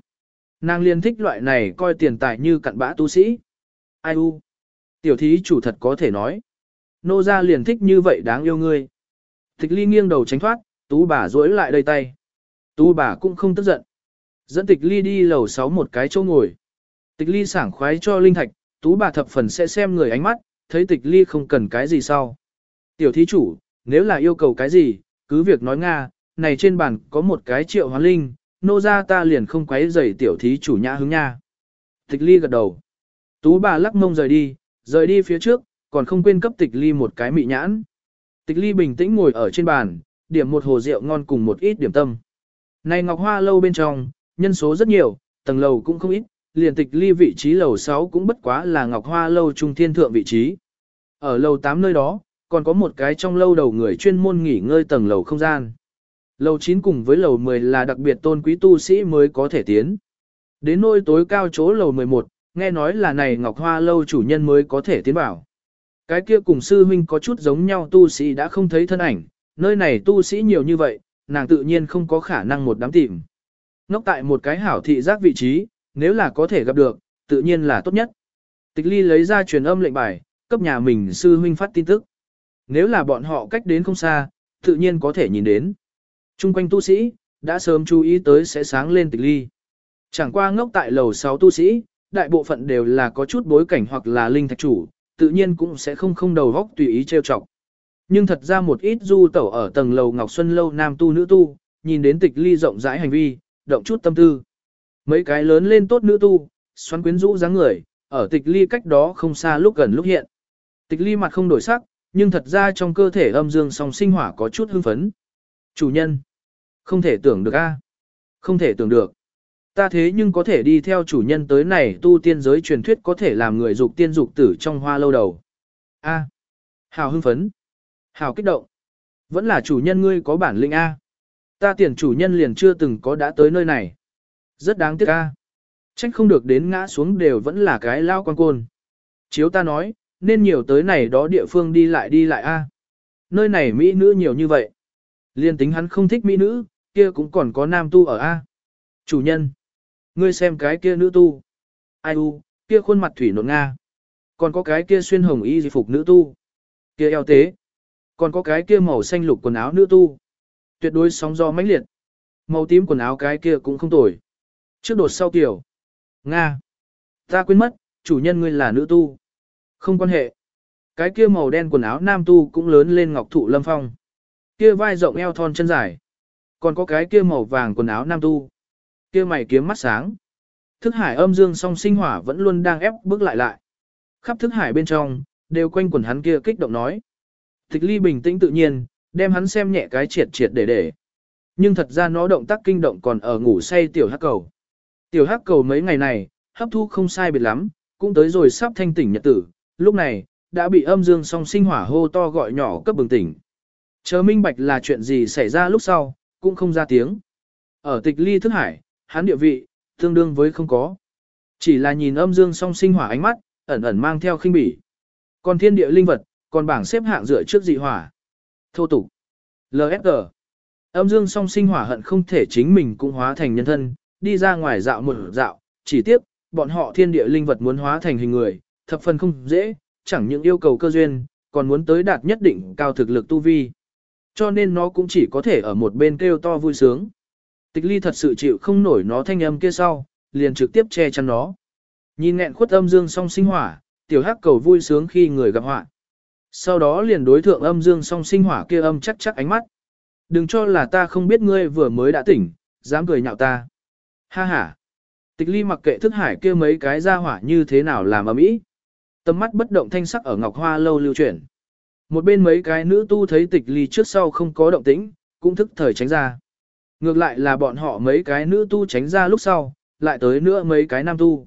Nàng liên thích loại này coi tiền tài như cặn bã tu sĩ. Ai u? Tiểu thí chủ thật có thể nói. Nô gia liền thích như vậy đáng yêu ngươi. Tịch ly nghiêng đầu tránh thoát, tú bà duỗi lại đầy tay. Tú bà cũng không tức giận. Dẫn tịch ly đi lầu 6 một cái chỗ ngồi. Tịch ly sảng khoái cho linh thạch, tú bà thập phần sẽ xem người ánh mắt, thấy tịch ly không cần cái gì sau. Tiểu thí chủ, nếu là yêu cầu cái gì, cứ việc nói Nga, này trên bàn có một cái triệu hoán linh, nô ra ta liền không quấy rầy tiểu thí chủ nhã hứng nha. Tịch ly gật đầu. Tú bà lắc mông rời đi, rời đi phía trước, còn không quên cấp tịch ly một cái mị nhãn. Tịch ly bình tĩnh ngồi ở trên bàn, điểm một hồ rượu ngon cùng một ít điểm tâm. Này ngọc hoa lâu bên trong, nhân số rất nhiều, tầng lầu cũng không ít, liền tịch ly vị trí lầu 6 cũng bất quá là ngọc hoa lâu trung thiên thượng vị trí. Ở lầu 8 nơi đó, còn có một cái trong lâu đầu người chuyên môn nghỉ ngơi tầng lầu không gian. Lầu 9 cùng với lầu 10 là đặc biệt tôn quý tu sĩ mới có thể tiến. Đến nơi tối cao chỗ lầu 11, nghe nói là này Ngọc Hoa lâu chủ nhân mới có thể tiến vào. Cái kia cùng sư huynh có chút giống nhau tu sĩ đã không thấy thân ảnh, nơi này tu sĩ nhiều như vậy, nàng tự nhiên không có khả năng một đám tìm. Ngốc tại một cái hảo thị giác vị trí, nếu là có thể gặp được, tự nhiên là tốt nhất. Tịch ly lấy ra truyền âm lệnh bài, cấp nhà mình sư huynh phát tin tức. Nếu là bọn họ cách đến không xa, tự nhiên có thể nhìn đến. Trung quanh tu sĩ, đã sớm chú ý tới sẽ sáng lên tịch ly. Chẳng qua ngốc tại lầu 6 tu sĩ, đại bộ phận đều là có chút bối cảnh hoặc là linh thạch chủ, tự nhiên cũng sẽ không không đầu góc tùy ý trêu chọc. Nhưng thật ra một ít du tẩu ở tầng lầu Ngọc Xuân lâu nam tu nữ tu, nhìn đến tịch ly rộng rãi hành vi, động chút tâm tư. Mấy cái lớn lên tốt nữ tu, xoắn quyến rũ dáng người, ở tịch ly cách đó không xa lúc gần lúc hiện. Tịch ly mặt không đổi sắc, nhưng thật ra trong cơ thể âm dương song sinh hỏa có chút hưng phấn. Chủ nhân, không thể tưởng được a, không thể tưởng được. Ta thế nhưng có thể đi theo chủ nhân tới này tu tiên giới truyền thuyết có thể làm người dục tiên dục tử trong hoa lâu đầu. A. Hào hưng phấn. Hào kích động. Vẫn là chủ nhân ngươi có bản lĩnh A. Ta tiền chủ nhân liền chưa từng có đã tới nơi này. Rất đáng tiếc A. Trách không được đến ngã xuống đều vẫn là cái lao quan côn. Chiếu ta nói, nên nhiều tới này đó địa phương đi lại đi lại A. Nơi này Mỹ nữ nhiều như vậy. Liên tính hắn không thích Mỹ nữ, kia cũng còn có nam tu ở A. Chủ nhân. Ngươi xem cái kia nữ tu. Ai u, kia khuôn mặt thủy nộn Nga. Còn có cái kia xuyên hồng y di phục nữ tu. Kia eo tế. Còn có cái kia màu xanh lục quần áo nữ tu. Tuyệt đối sóng do mãnh liệt. Màu tím quần áo cái kia cũng không tồi. Trước đột sau kiểu. Nga. Ta quên mất, chủ nhân ngươi là nữ tu. Không quan hệ. Cái kia màu đen quần áo nam tu cũng lớn lên ngọc thụ lâm phong. Kia vai rộng eo thon chân dài. Còn có cái kia màu vàng quần áo nam tu kia mày kiếm mắt sáng. Thức hải âm dương song sinh hỏa vẫn luôn đang ép bước lại lại. Khắp thức hải bên trong, đều quanh quần hắn kia kích động nói. Tịch ly bình tĩnh tự nhiên, đem hắn xem nhẹ cái triệt triệt để để. Nhưng thật ra nó động tác kinh động còn ở ngủ say tiểu hắc cầu. Tiểu hắc cầu mấy ngày này, hấp thu không sai biệt lắm, cũng tới rồi sắp thanh tỉnh nhật tử, lúc này, đã bị âm dương song sinh hỏa hô to gọi nhỏ cấp bừng tỉnh. Chờ minh bạch là chuyện gì xảy ra lúc sau, cũng không ra tiếng. Ở tịch ly thức hải, hắn địa vị, tương đương với không có. Chỉ là nhìn âm dương song sinh hỏa ánh mắt, ẩn ẩn mang theo khinh bỉ. Còn thiên địa linh vật, còn bảng xếp hạng dựa trước dị hỏa. Thô tục. LFG. Âm dương song sinh hỏa hận không thể chính mình cũng hóa thành nhân thân, đi ra ngoài dạo một dạo, chỉ tiếp, bọn họ thiên địa linh vật muốn hóa thành hình người, thập phần không dễ, chẳng những yêu cầu cơ duyên, còn muốn tới đạt nhất định cao thực lực tu vi. Cho nên nó cũng chỉ có thể ở một bên kêu to vui sướng. Tịch ly thật sự chịu không nổi nó thanh âm kia sau, liền trực tiếp che chắn nó. Nhìn nghẹn khuất âm dương song sinh hỏa, tiểu hắc cầu vui sướng khi người gặp họa. Sau đó liền đối thượng âm dương song sinh hỏa kia âm chắc chắc ánh mắt. Đừng cho là ta không biết ngươi vừa mới đã tỉnh, dám cười nhạo ta. Ha ha. Tịch ly mặc kệ thức hải kia mấy cái ra hỏa như thế nào làm ầm ĩ. Tầm mắt bất động thanh sắc ở ngọc hoa lâu lưu chuyển. Một bên mấy cái nữ tu thấy tịch ly trước sau không có động tĩnh, cũng thức thời tránh ra. Ngược lại là bọn họ mấy cái nữ tu tránh ra lúc sau, lại tới nữa mấy cái nam tu.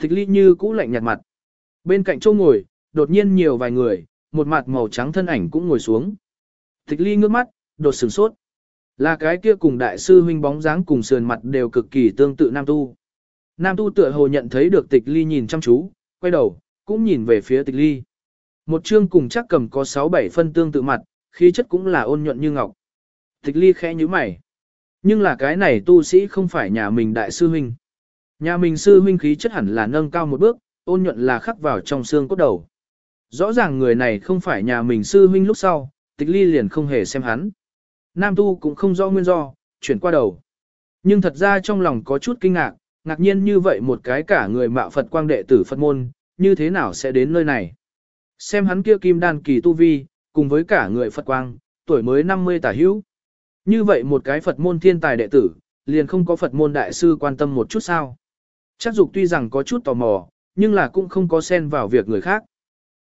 Tịch ly như cũ lạnh nhạt mặt. Bên cạnh châu ngồi, đột nhiên nhiều vài người, một mặt màu trắng thân ảnh cũng ngồi xuống. Tịch ly ngước mắt, đột sửng sốt. Là cái kia cùng đại sư huynh bóng dáng cùng sườn mặt đều cực kỳ tương tự nam tu. Nam tu tựa hồ nhận thấy được tịch ly nhìn chăm chú, quay đầu, cũng nhìn về phía tịch ly. Một chương cùng chắc cầm có 6-7 phân tương tự mặt, khí chất cũng là ôn nhuận như ngọc. Tịch ly khẽ như mày. Nhưng là cái này tu sĩ không phải nhà mình đại sư huynh. Nhà mình sư huynh khí chất hẳn là nâng cao một bước, ôn nhuận là khắc vào trong xương cốt đầu. Rõ ràng người này không phải nhà mình sư huynh lúc sau, tịch ly liền không hề xem hắn. Nam tu cũng không rõ nguyên do, chuyển qua đầu. Nhưng thật ra trong lòng có chút kinh ngạc, ngạc nhiên như vậy một cái cả người mạo Phật quang đệ tử Phật môn, như thế nào sẽ đến nơi này. Xem hắn kia kim đan kỳ tu vi, cùng với cả người Phật quang, tuổi mới 50 tả hữu. Như vậy một cái Phật môn thiên tài đệ tử, liền không có Phật môn đại sư quan tâm một chút sao. Chắc dục tuy rằng có chút tò mò, nhưng là cũng không có xen vào việc người khác.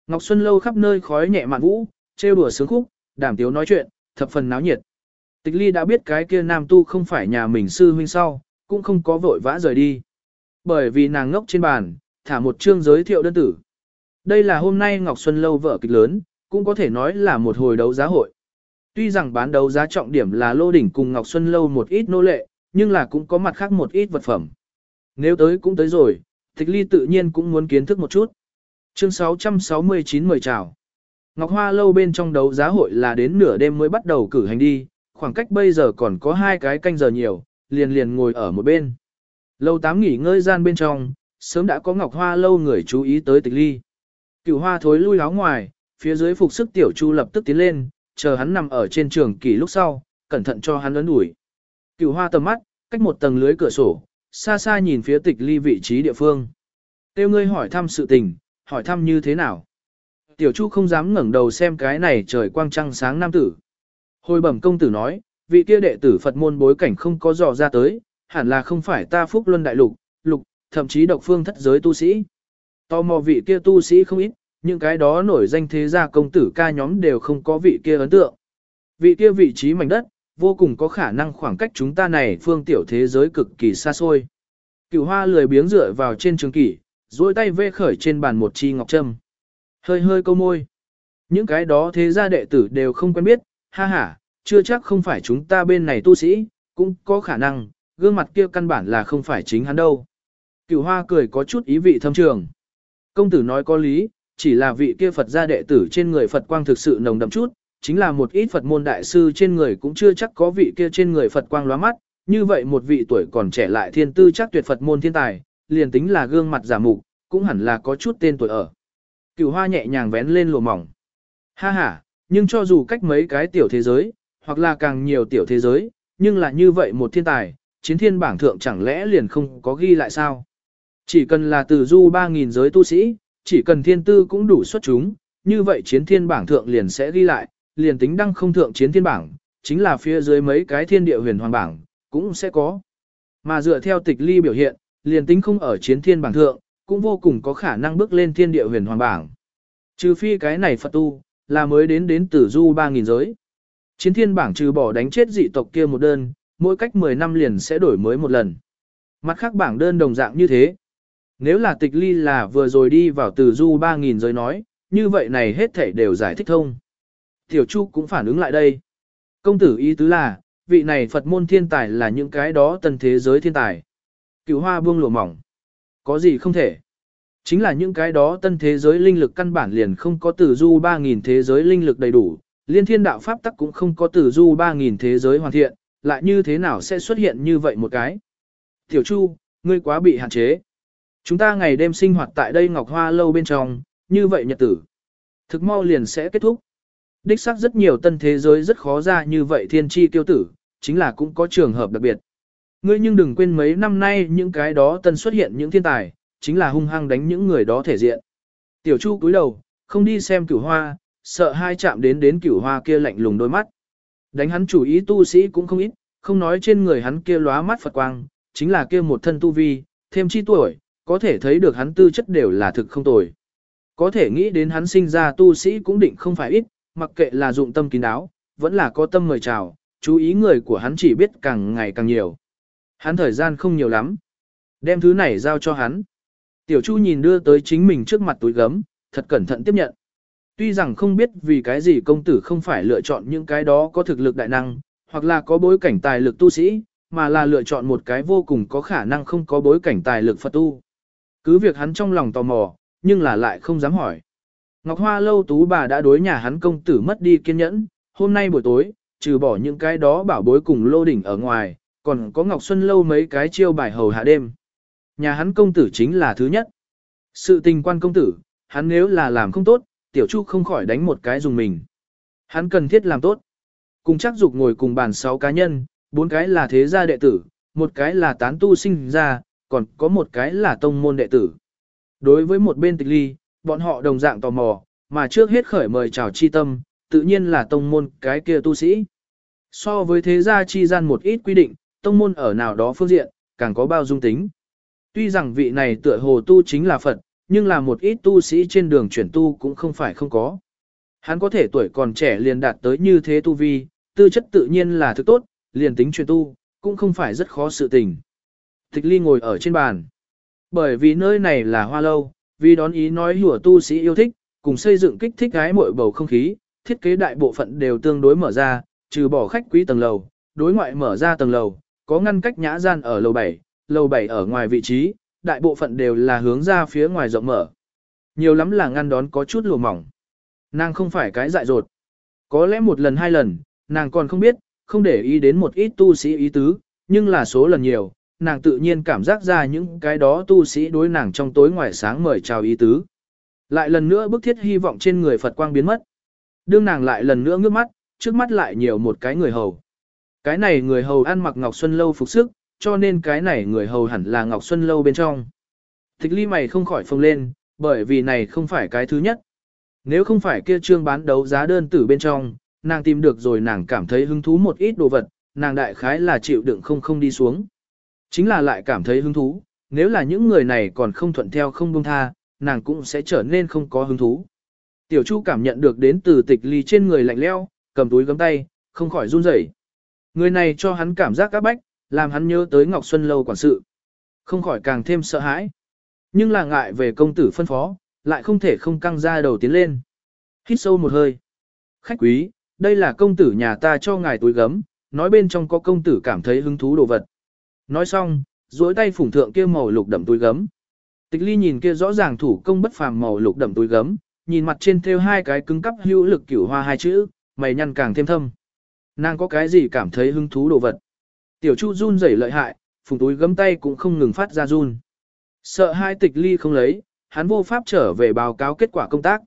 Ngọc Xuân lâu khắp nơi khói nhẹ mạn vũ, trêu đùa sướng khúc, đảm tiếu nói chuyện, thập phần náo nhiệt. Tịch ly đã biết cái kia nam tu không phải nhà mình sư huynh sau, cũng không có vội vã rời đi. Bởi vì nàng ngốc trên bàn, thả một chương giới thiệu đơn tử. Đây là hôm nay Ngọc Xuân lâu vợ kịch lớn, cũng có thể nói là một hồi đấu giá hội. Tuy rằng bán đấu giá trọng điểm là lô đỉnh cùng Ngọc Xuân lâu một ít nô lệ, nhưng là cũng có mặt khác một ít vật phẩm. Nếu tới cũng tới rồi, tịch ly tự nhiên cũng muốn kiến thức một chút. Chương 669 mời chào. Ngọc Hoa lâu bên trong đấu giá hội là đến nửa đêm mới bắt đầu cử hành đi, khoảng cách bây giờ còn có hai cái canh giờ nhiều, liền liền ngồi ở một bên. Lâu tám nghỉ ngơi gian bên trong, sớm đã có Ngọc Hoa lâu người chú ý tới tịch ly. Cửu hoa thối lui áo ngoài, phía dưới phục sức tiểu chu lập tức tiến lên, chờ hắn nằm ở trên trường kỳ lúc sau, cẩn thận cho hắn ấn đuổi. Cửu hoa tầm mắt, cách một tầng lưới cửa sổ, xa xa nhìn phía tịch ly vị trí địa phương. Tiêu ngươi hỏi thăm sự tình, hỏi thăm như thế nào. Tiểu Chu không dám ngẩng đầu xem cái này trời quang trăng sáng nam tử. Hồi bẩm công tử nói, vị kia đệ tử Phật môn bối cảnh không có dò ra tới, hẳn là không phải ta phúc luân đại lục, lục, thậm chí độc phương thất giới tu sĩ. Tò mò vị kia tu sĩ không ít, những cái đó nổi danh thế gia công tử ca nhóm đều không có vị kia ấn tượng. Vị kia vị trí mảnh đất, vô cùng có khả năng khoảng cách chúng ta này phương tiểu thế giới cực kỳ xa xôi. Cửu hoa lười biếng dựa vào trên trường kỷ, duỗi tay vê khởi trên bàn một chi ngọc trâm. Hơi hơi câu môi. Những cái đó thế gia đệ tử đều không quen biết, ha ha, chưa chắc không phải chúng ta bên này tu sĩ, cũng có khả năng, gương mặt kia căn bản là không phải chính hắn đâu. Cửu hoa cười có chút ý vị thâm trường. Công tử nói có lý, chỉ là vị kia Phật gia đệ tử trên người Phật quang thực sự nồng đậm chút, chính là một ít Phật môn đại sư trên người cũng chưa chắc có vị kia trên người Phật quang lóa mắt, như vậy một vị tuổi còn trẻ lại thiên tư chắc tuyệt Phật môn thiên tài, liền tính là gương mặt giả mục, cũng hẳn là có chút tên tuổi ở. Cửu hoa nhẹ nhàng vén lên lùa mỏng. Ha ha, nhưng cho dù cách mấy cái tiểu thế giới, hoặc là càng nhiều tiểu thế giới, nhưng là như vậy một thiên tài, chiến thiên bảng thượng chẳng lẽ liền không có ghi lại sao? Chỉ cần là từ du 3.000 giới tu sĩ, chỉ cần thiên tư cũng đủ xuất chúng, như vậy chiến thiên bảng thượng liền sẽ ghi lại, liền tính đăng không thượng chiến thiên bảng, chính là phía dưới mấy cái thiên địa huyền hoàng bảng, cũng sẽ có. Mà dựa theo tịch ly biểu hiện, liền tính không ở chiến thiên bảng thượng, cũng vô cùng có khả năng bước lên thiên địa huyền hoàng bảng. Trừ phi cái này Phật tu, là mới đến đến tử du 3.000 giới. Chiến thiên bảng trừ bỏ đánh chết dị tộc kia một đơn, mỗi cách 10 năm liền sẽ đổi mới một lần. Mặt khác bảng đơn đồng dạng như thế. Nếu là tịch ly là vừa rồi đi vào tử du 3.000 giới nói, như vậy này hết thể đều giải thích thông. Tiểu Chu cũng phản ứng lại đây. Công tử ý tứ là, vị này Phật môn thiên tài là những cái đó tân thế giới thiên tài. Cựu hoa buông lụa mỏng. Có gì không thể. Chính là những cái đó tân thế giới linh lực căn bản liền không có tử du 3.000 thế giới linh lực đầy đủ, liên thiên đạo pháp tắc cũng không có tử du 3.000 thế giới hoàn thiện, lại như thế nào sẽ xuất hiện như vậy một cái. Tiểu Chu, ngươi quá bị hạn chế. Chúng ta ngày đêm sinh hoạt tại đây Ngọc Hoa lâu bên trong, như vậy nhật tử. Thực mau liền sẽ kết thúc. Đích xác rất nhiều tân thế giới rất khó ra như vậy thiên tri tiêu tử, chính là cũng có trường hợp đặc biệt. Ngươi nhưng đừng quên mấy năm nay những cái đó tân xuất hiện những thiên tài, chính là hung hăng đánh những người đó thể diện. Tiểu Chu cúi đầu, không đi xem cửu hoa, sợ hai chạm đến đến cửu hoa kia lạnh lùng đôi mắt. Đánh hắn chủ ý tu sĩ cũng không ít, không nói trên người hắn kia lóa mắt Phật quang, chính là kia một thân tu vi, thêm chi tuổi, có thể thấy được hắn tư chất đều là thực không tồi. Có thể nghĩ đến hắn sinh ra tu sĩ cũng định không phải ít, mặc kệ là dụng tâm kín đáo, vẫn là có tâm mời chào, chú ý người của hắn chỉ biết càng ngày càng nhiều. Hắn thời gian không nhiều lắm. Đem thứ này giao cho hắn. Tiểu Chu nhìn đưa tới chính mình trước mặt túi gấm, thật cẩn thận tiếp nhận. Tuy rằng không biết vì cái gì công tử không phải lựa chọn những cái đó có thực lực đại năng, hoặc là có bối cảnh tài lực tu sĩ, mà là lựa chọn một cái vô cùng có khả năng không có bối cảnh tài lực Phật tu. Cứ việc hắn trong lòng tò mò, nhưng là lại không dám hỏi. Ngọc Hoa lâu tú bà đã đối nhà hắn công tử mất đi kiên nhẫn, hôm nay buổi tối, trừ bỏ những cái đó bảo bối cùng lô đỉnh ở ngoài, còn có Ngọc Xuân lâu mấy cái chiêu bài hầu hạ đêm. Nhà hắn công tử chính là thứ nhất. Sự tình quan công tử, hắn nếu là làm không tốt, tiểu chu không khỏi đánh một cái dùng mình. Hắn cần thiết làm tốt. Cùng chắc dục ngồi cùng bàn sáu cá nhân, bốn cái là thế gia đệ tử, một cái là tán tu sinh ra, còn có một cái là tông môn đệ tử. Đối với một bên tịch ly, bọn họ đồng dạng tò mò, mà trước hết khởi mời chào chi tâm, tự nhiên là tông môn cái kia tu sĩ. So với thế gia chi gian một ít quy định, tông môn ở nào đó phương diện, càng có bao dung tính. Tuy rằng vị này tựa hồ tu chính là Phật, nhưng là một ít tu sĩ trên đường chuyển tu cũng không phải không có. Hắn có thể tuổi còn trẻ liền đạt tới như thế tu vi, tư chất tự nhiên là thứ tốt, liền tính chuyển tu, cũng không phải rất khó sự tình. Tịch ly ngồi ở trên bàn. Bởi vì nơi này là hoa lâu, vì đón ý nói hùa tu sĩ yêu thích, cùng xây dựng kích thích gái mọi bầu không khí, thiết kế đại bộ phận đều tương đối mở ra, trừ bỏ khách quý tầng lầu, đối ngoại mở ra tầng lầu, có ngăn cách nhã gian ở lầu 7, lầu 7 ở ngoài vị trí, đại bộ phận đều là hướng ra phía ngoài rộng mở. Nhiều lắm là ngăn đón có chút lùa mỏng. Nàng không phải cái dại dột. Có lẽ một lần hai lần, nàng còn không biết, không để ý đến một ít tu sĩ ý tứ, nhưng là số lần nhiều, nàng tự nhiên cảm giác ra những cái đó tu sĩ đối nàng trong tối ngoài sáng mời chào ý tứ. Lại lần nữa bức thiết hy vọng trên người Phật quang biến mất. Đương nàng lại lần nữa ngước mắt, trước mắt lại nhiều một cái người hầu. Cái này người hầu ăn mặc Ngọc Xuân Lâu phục sức, cho nên cái này người hầu hẳn là Ngọc Xuân Lâu bên trong. Tịch ly mày không khỏi phồng lên, bởi vì này không phải cái thứ nhất. Nếu không phải kia trương bán đấu giá đơn tử bên trong, nàng tìm được rồi nàng cảm thấy hứng thú một ít đồ vật, nàng đại khái là chịu đựng không không đi xuống. Chính là lại cảm thấy hứng thú, nếu là những người này còn không thuận theo không buông tha, nàng cũng sẽ trở nên không có hứng thú. Tiểu Chu cảm nhận được đến từ tịch ly trên người lạnh leo, cầm túi gấm tay, không khỏi run rẩy. Người này cho hắn cảm giác các bách, làm hắn nhớ tới Ngọc Xuân Lâu quản sự. Không khỏi càng thêm sợ hãi. Nhưng là ngại về công tử phân phó, lại không thể không căng ra đầu tiến lên. Hít sâu một hơi. Khách quý, đây là công tử nhà ta cho ngài túi gấm, nói bên trong có công tử cảm thấy hứng thú đồ vật. Nói xong, duỗi tay phủng thượng kia màu lục đậm túi gấm. Tịch ly nhìn kia rõ ràng thủ công bất phàm màu lục đậm túi gấm, nhìn mặt trên thêu hai cái cứng cắp hữu lực cửu hoa hai chữ, mày nhăn càng thêm thâm. Nàng có cái gì cảm thấy hứng thú đồ vật. Tiểu Chu run rẩy lợi hại, phùng túi gấm tay cũng không ngừng phát ra run. Sợ hai tịch ly không lấy, hắn vô pháp trở về báo cáo kết quả công tác.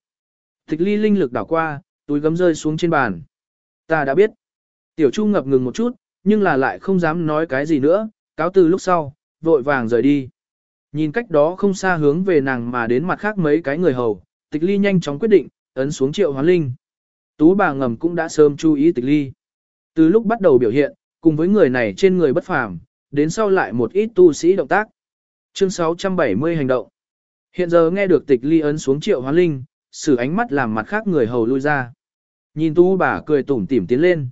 Tịch ly linh lực đảo qua, túi gấm rơi xuống trên bàn. Ta đã biết. Tiểu Chu ngập ngừng một chút, nhưng là lại không dám nói cái gì nữa, cáo từ lúc sau, vội vàng rời đi. Nhìn cách đó không xa hướng về nàng mà đến mặt khác mấy cái người hầu, tịch ly nhanh chóng quyết định, ấn xuống triệu hoán linh. Tú bà ngầm cũng đã sớm chú ý tịch ly. Từ lúc bắt đầu biểu hiện, cùng với người này trên người bất phàm, đến sau lại một ít tu sĩ động tác. Chương 670 hành động. Hiện giờ nghe được tịch ly ấn xuống triệu hoán linh, sử ánh mắt làm mặt khác người hầu lui ra. Nhìn tu bà cười tủm tỉm tiến lên.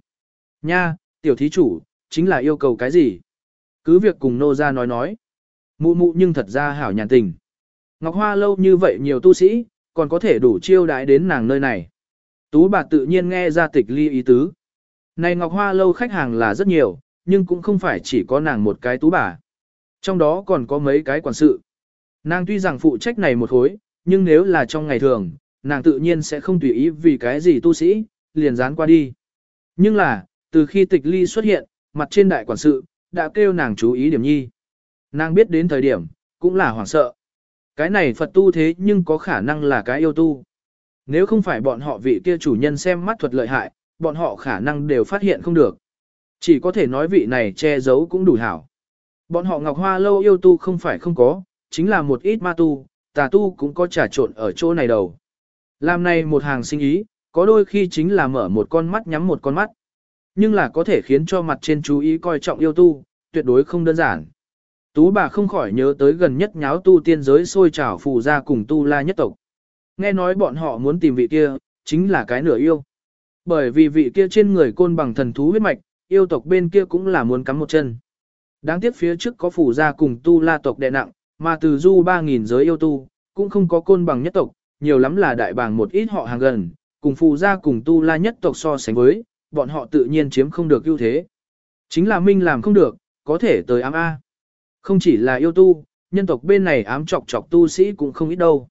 Nha, tiểu thí chủ, chính là yêu cầu cái gì? Cứ việc cùng nô ra nói nói. Mụ mụ nhưng thật ra hảo nhàn tình. Ngọc Hoa lâu như vậy nhiều tu sĩ, còn có thể đủ chiêu đãi đến nàng nơi này. Tú bà tự nhiên nghe ra tịch ly ý tứ. Này Ngọc Hoa lâu khách hàng là rất nhiều, nhưng cũng không phải chỉ có nàng một cái tú bà. Trong đó còn có mấy cái quản sự. Nàng tuy rằng phụ trách này một hối, nhưng nếu là trong ngày thường, nàng tự nhiên sẽ không tùy ý vì cái gì tu sĩ, liền dán qua đi. Nhưng là, từ khi tịch ly xuất hiện, mặt trên đại quản sự, đã kêu nàng chú ý điểm nhi. Nàng biết đến thời điểm, cũng là hoảng sợ. Cái này Phật tu thế nhưng có khả năng là cái yêu tu. Nếu không phải bọn họ vị kia chủ nhân xem mắt thuật lợi hại, bọn họ khả năng đều phát hiện không được. Chỉ có thể nói vị này che giấu cũng đủ hảo. Bọn họ Ngọc Hoa lâu yêu tu không phải không có, chính là một ít ma tu, tà tu cũng có trà trộn ở chỗ này đầu. Làm này một hàng sinh ý, có đôi khi chính là mở một con mắt nhắm một con mắt. Nhưng là có thể khiến cho mặt trên chú ý coi trọng yêu tu, tuyệt đối không đơn giản. Tú bà không khỏi nhớ tới gần nhất nháo tu tiên giới sôi trào phù ra cùng tu la nhất tộc. Nghe nói bọn họ muốn tìm vị kia, chính là cái nửa yêu. Bởi vì vị kia trên người côn bằng thần thú huyết mạch, yêu tộc bên kia cũng là muốn cắm một chân. Đáng tiếc phía trước có phủ gia cùng tu la tộc đệ nặng, mà từ du 3.000 giới yêu tu, cũng không có côn bằng nhất tộc, nhiều lắm là đại bàng một ít họ hàng gần, cùng phù gia cùng tu la nhất tộc so sánh với, bọn họ tự nhiên chiếm không được ưu thế. Chính là Minh làm không được, có thể tới ám A. Không chỉ là yêu tu, nhân tộc bên này ám chọc chọc tu sĩ cũng không ít đâu.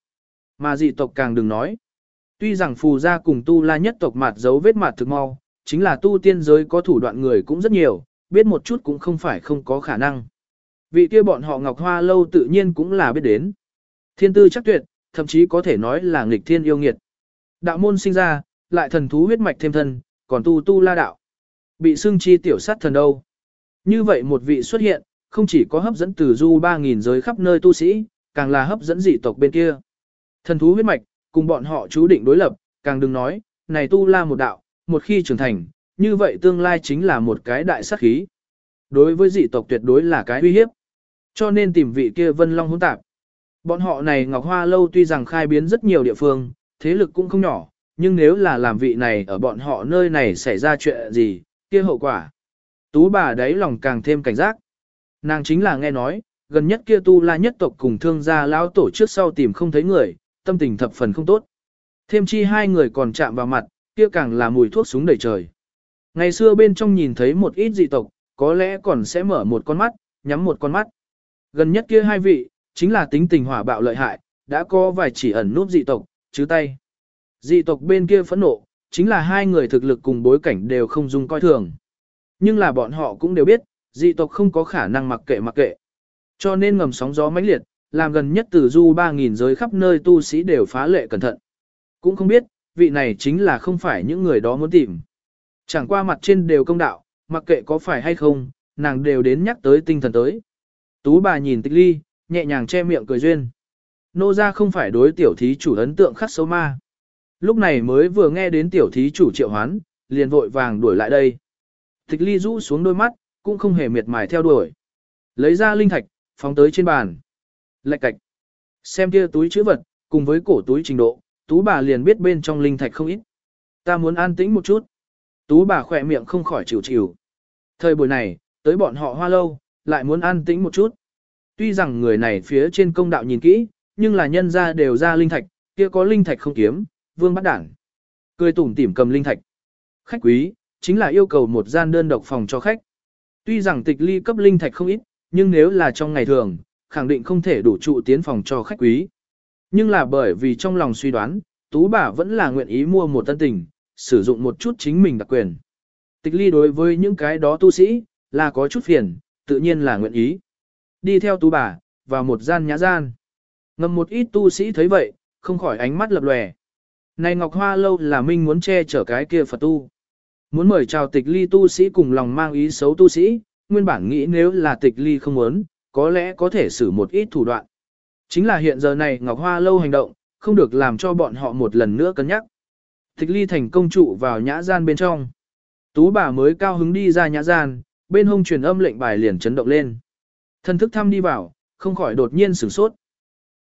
Mà dị tộc càng đừng nói. Tuy rằng phù gia cùng tu la nhất tộc mặt dấu vết mặt thực mau, chính là tu tiên giới có thủ đoạn người cũng rất nhiều, biết một chút cũng không phải không có khả năng. Vị kia bọn họ Ngọc Hoa lâu tự nhiên cũng là biết đến. Thiên tư chắc tuyệt, thậm chí có thể nói là nghịch thiên yêu nghiệt. Đạo môn sinh ra, lại thần thú huyết mạch thêm thân, còn tu tu la đạo. Bị xưng chi tiểu sát thần đâu. Như vậy một vị xuất hiện, không chỉ có hấp dẫn từ du 3.000 giới khắp nơi tu sĩ, càng là hấp dẫn dị tộc bên kia. Thần thú huyết mạch, cùng bọn họ chú định đối lập, càng đừng nói, này tu la một đạo, một khi trưởng thành, như vậy tương lai chính là một cái đại sát khí. Đối với dị tộc tuyệt đối là cái uy hiếp. Cho nên tìm vị kia vân long hỗn tạp. Bọn họ này Ngọc Hoa Lâu tuy rằng khai biến rất nhiều địa phương, thế lực cũng không nhỏ, nhưng nếu là làm vị này ở bọn họ nơi này xảy ra chuyện gì, kia hậu quả. Tú bà đấy lòng càng thêm cảnh giác. Nàng chính là nghe nói, gần nhất kia tu la nhất tộc cùng thương gia lão tổ trước sau tìm không thấy người, tâm tình thập phần không tốt. Thêm chi hai người còn chạm vào mặt, kia càng là mùi thuốc súng đầy trời. Ngày xưa bên trong nhìn thấy một ít dị tộc, có lẽ còn sẽ mở một con mắt, nhắm một con mắt. Gần nhất kia hai vị, chính là tính tình hỏa bạo lợi hại, đã có vài chỉ ẩn núp dị tộc, chứ tay. Dị tộc bên kia phẫn nộ, chính là hai người thực lực cùng bối cảnh đều không dung coi thường. Nhưng là bọn họ cũng đều biết, dị tộc không có khả năng mặc kệ mặc kệ. Cho nên ngầm sóng gió mãnh liệt, làm gần nhất từ du 3.000 giới khắp nơi tu sĩ đều phá lệ cẩn thận. Cũng không biết, vị này chính là không phải những người đó muốn tìm. Chẳng qua mặt trên đều công đạo, mặc kệ có phải hay không, nàng đều đến nhắc tới tinh thần tới. Tú bà nhìn tịch ly, nhẹ nhàng che miệng cười duyên. Nô ra không phải đối tiểu thí chủ ấn tượng khắc xấu ma. Lúc này mới vừa nghe đến tiểu thí chủ triệu hoán, liền vội vàng đuổi lại đây. Tịch ly rũ xuống đôi mắt, cũng không hề miệt mài theo đuổi. Lấy ra linh thạch, phóng tới trên bàn. Lạch cạch. Xem kia túi chữ vật, cùng với cổ túi trình độ, tú bà liền biết bên trong linh thạch không ít. Ta muốn an tĩnh một chút. Tú bà khỏe miệng không khỏi chịu chịu. Thời buổi này, tới bọn họ hoa lâu, lại muốn an tĩnh một chút. Tuy rằng người này phía trên công đạo nhìn kỹ, nhưng là nhân ra đều ra linh thạch, kia có linh thạch không kiếm, vương bắt đảng. Cười tủm tỉm cầm linh thạch. Khách quý, chính là yêu cầu một gian đơn độc phòng cho khách. Tuy rằng tịch ly cấp linh thạch không ít, nhưng nếu là trong ngày thường, khẳng định không thể đủ trụ tiến phòng cho khách quý. Nhưng là bởi vì trong lòng suy đoán, tú bà vẫn là nguyện ý mua một tân tình, sử dụng một chút chính mình đặc quyền. Tịch ly đối với những cái đó tu sĩ, là có chút phiền, tự nhiên là nguyện ý. Đi theo tú bà, vào một gian nhã gian. Ngầm một ít tu sĩ thấy vậy, không khỏi ánh mắt lập lòe. Này Ngọc Hoa lâu là minh muốn che chở cái kia Phật tu. Muốn mời chào tịch ly tu sĩ cùng lòng mang ý xấu tu sĩ, nguyên bản nghĩ nếu là tịch ly không muốn, có lẽ có thể xử một ít thủ đoạn. Chính là hiện giờ này Ngọc Hoa lâu hành động, không được làm cho bọn họ một lần nữa cân nhắc. Tịch ly thành công trụ vào nhã gian bên trong. Tú bà mới cao hứng đi ra nhã gian, bên hông truyền âm lệnh bài liền chấn động lên. Thân thức thăm đi vào, không khỏi đột nhiên sửng sốt.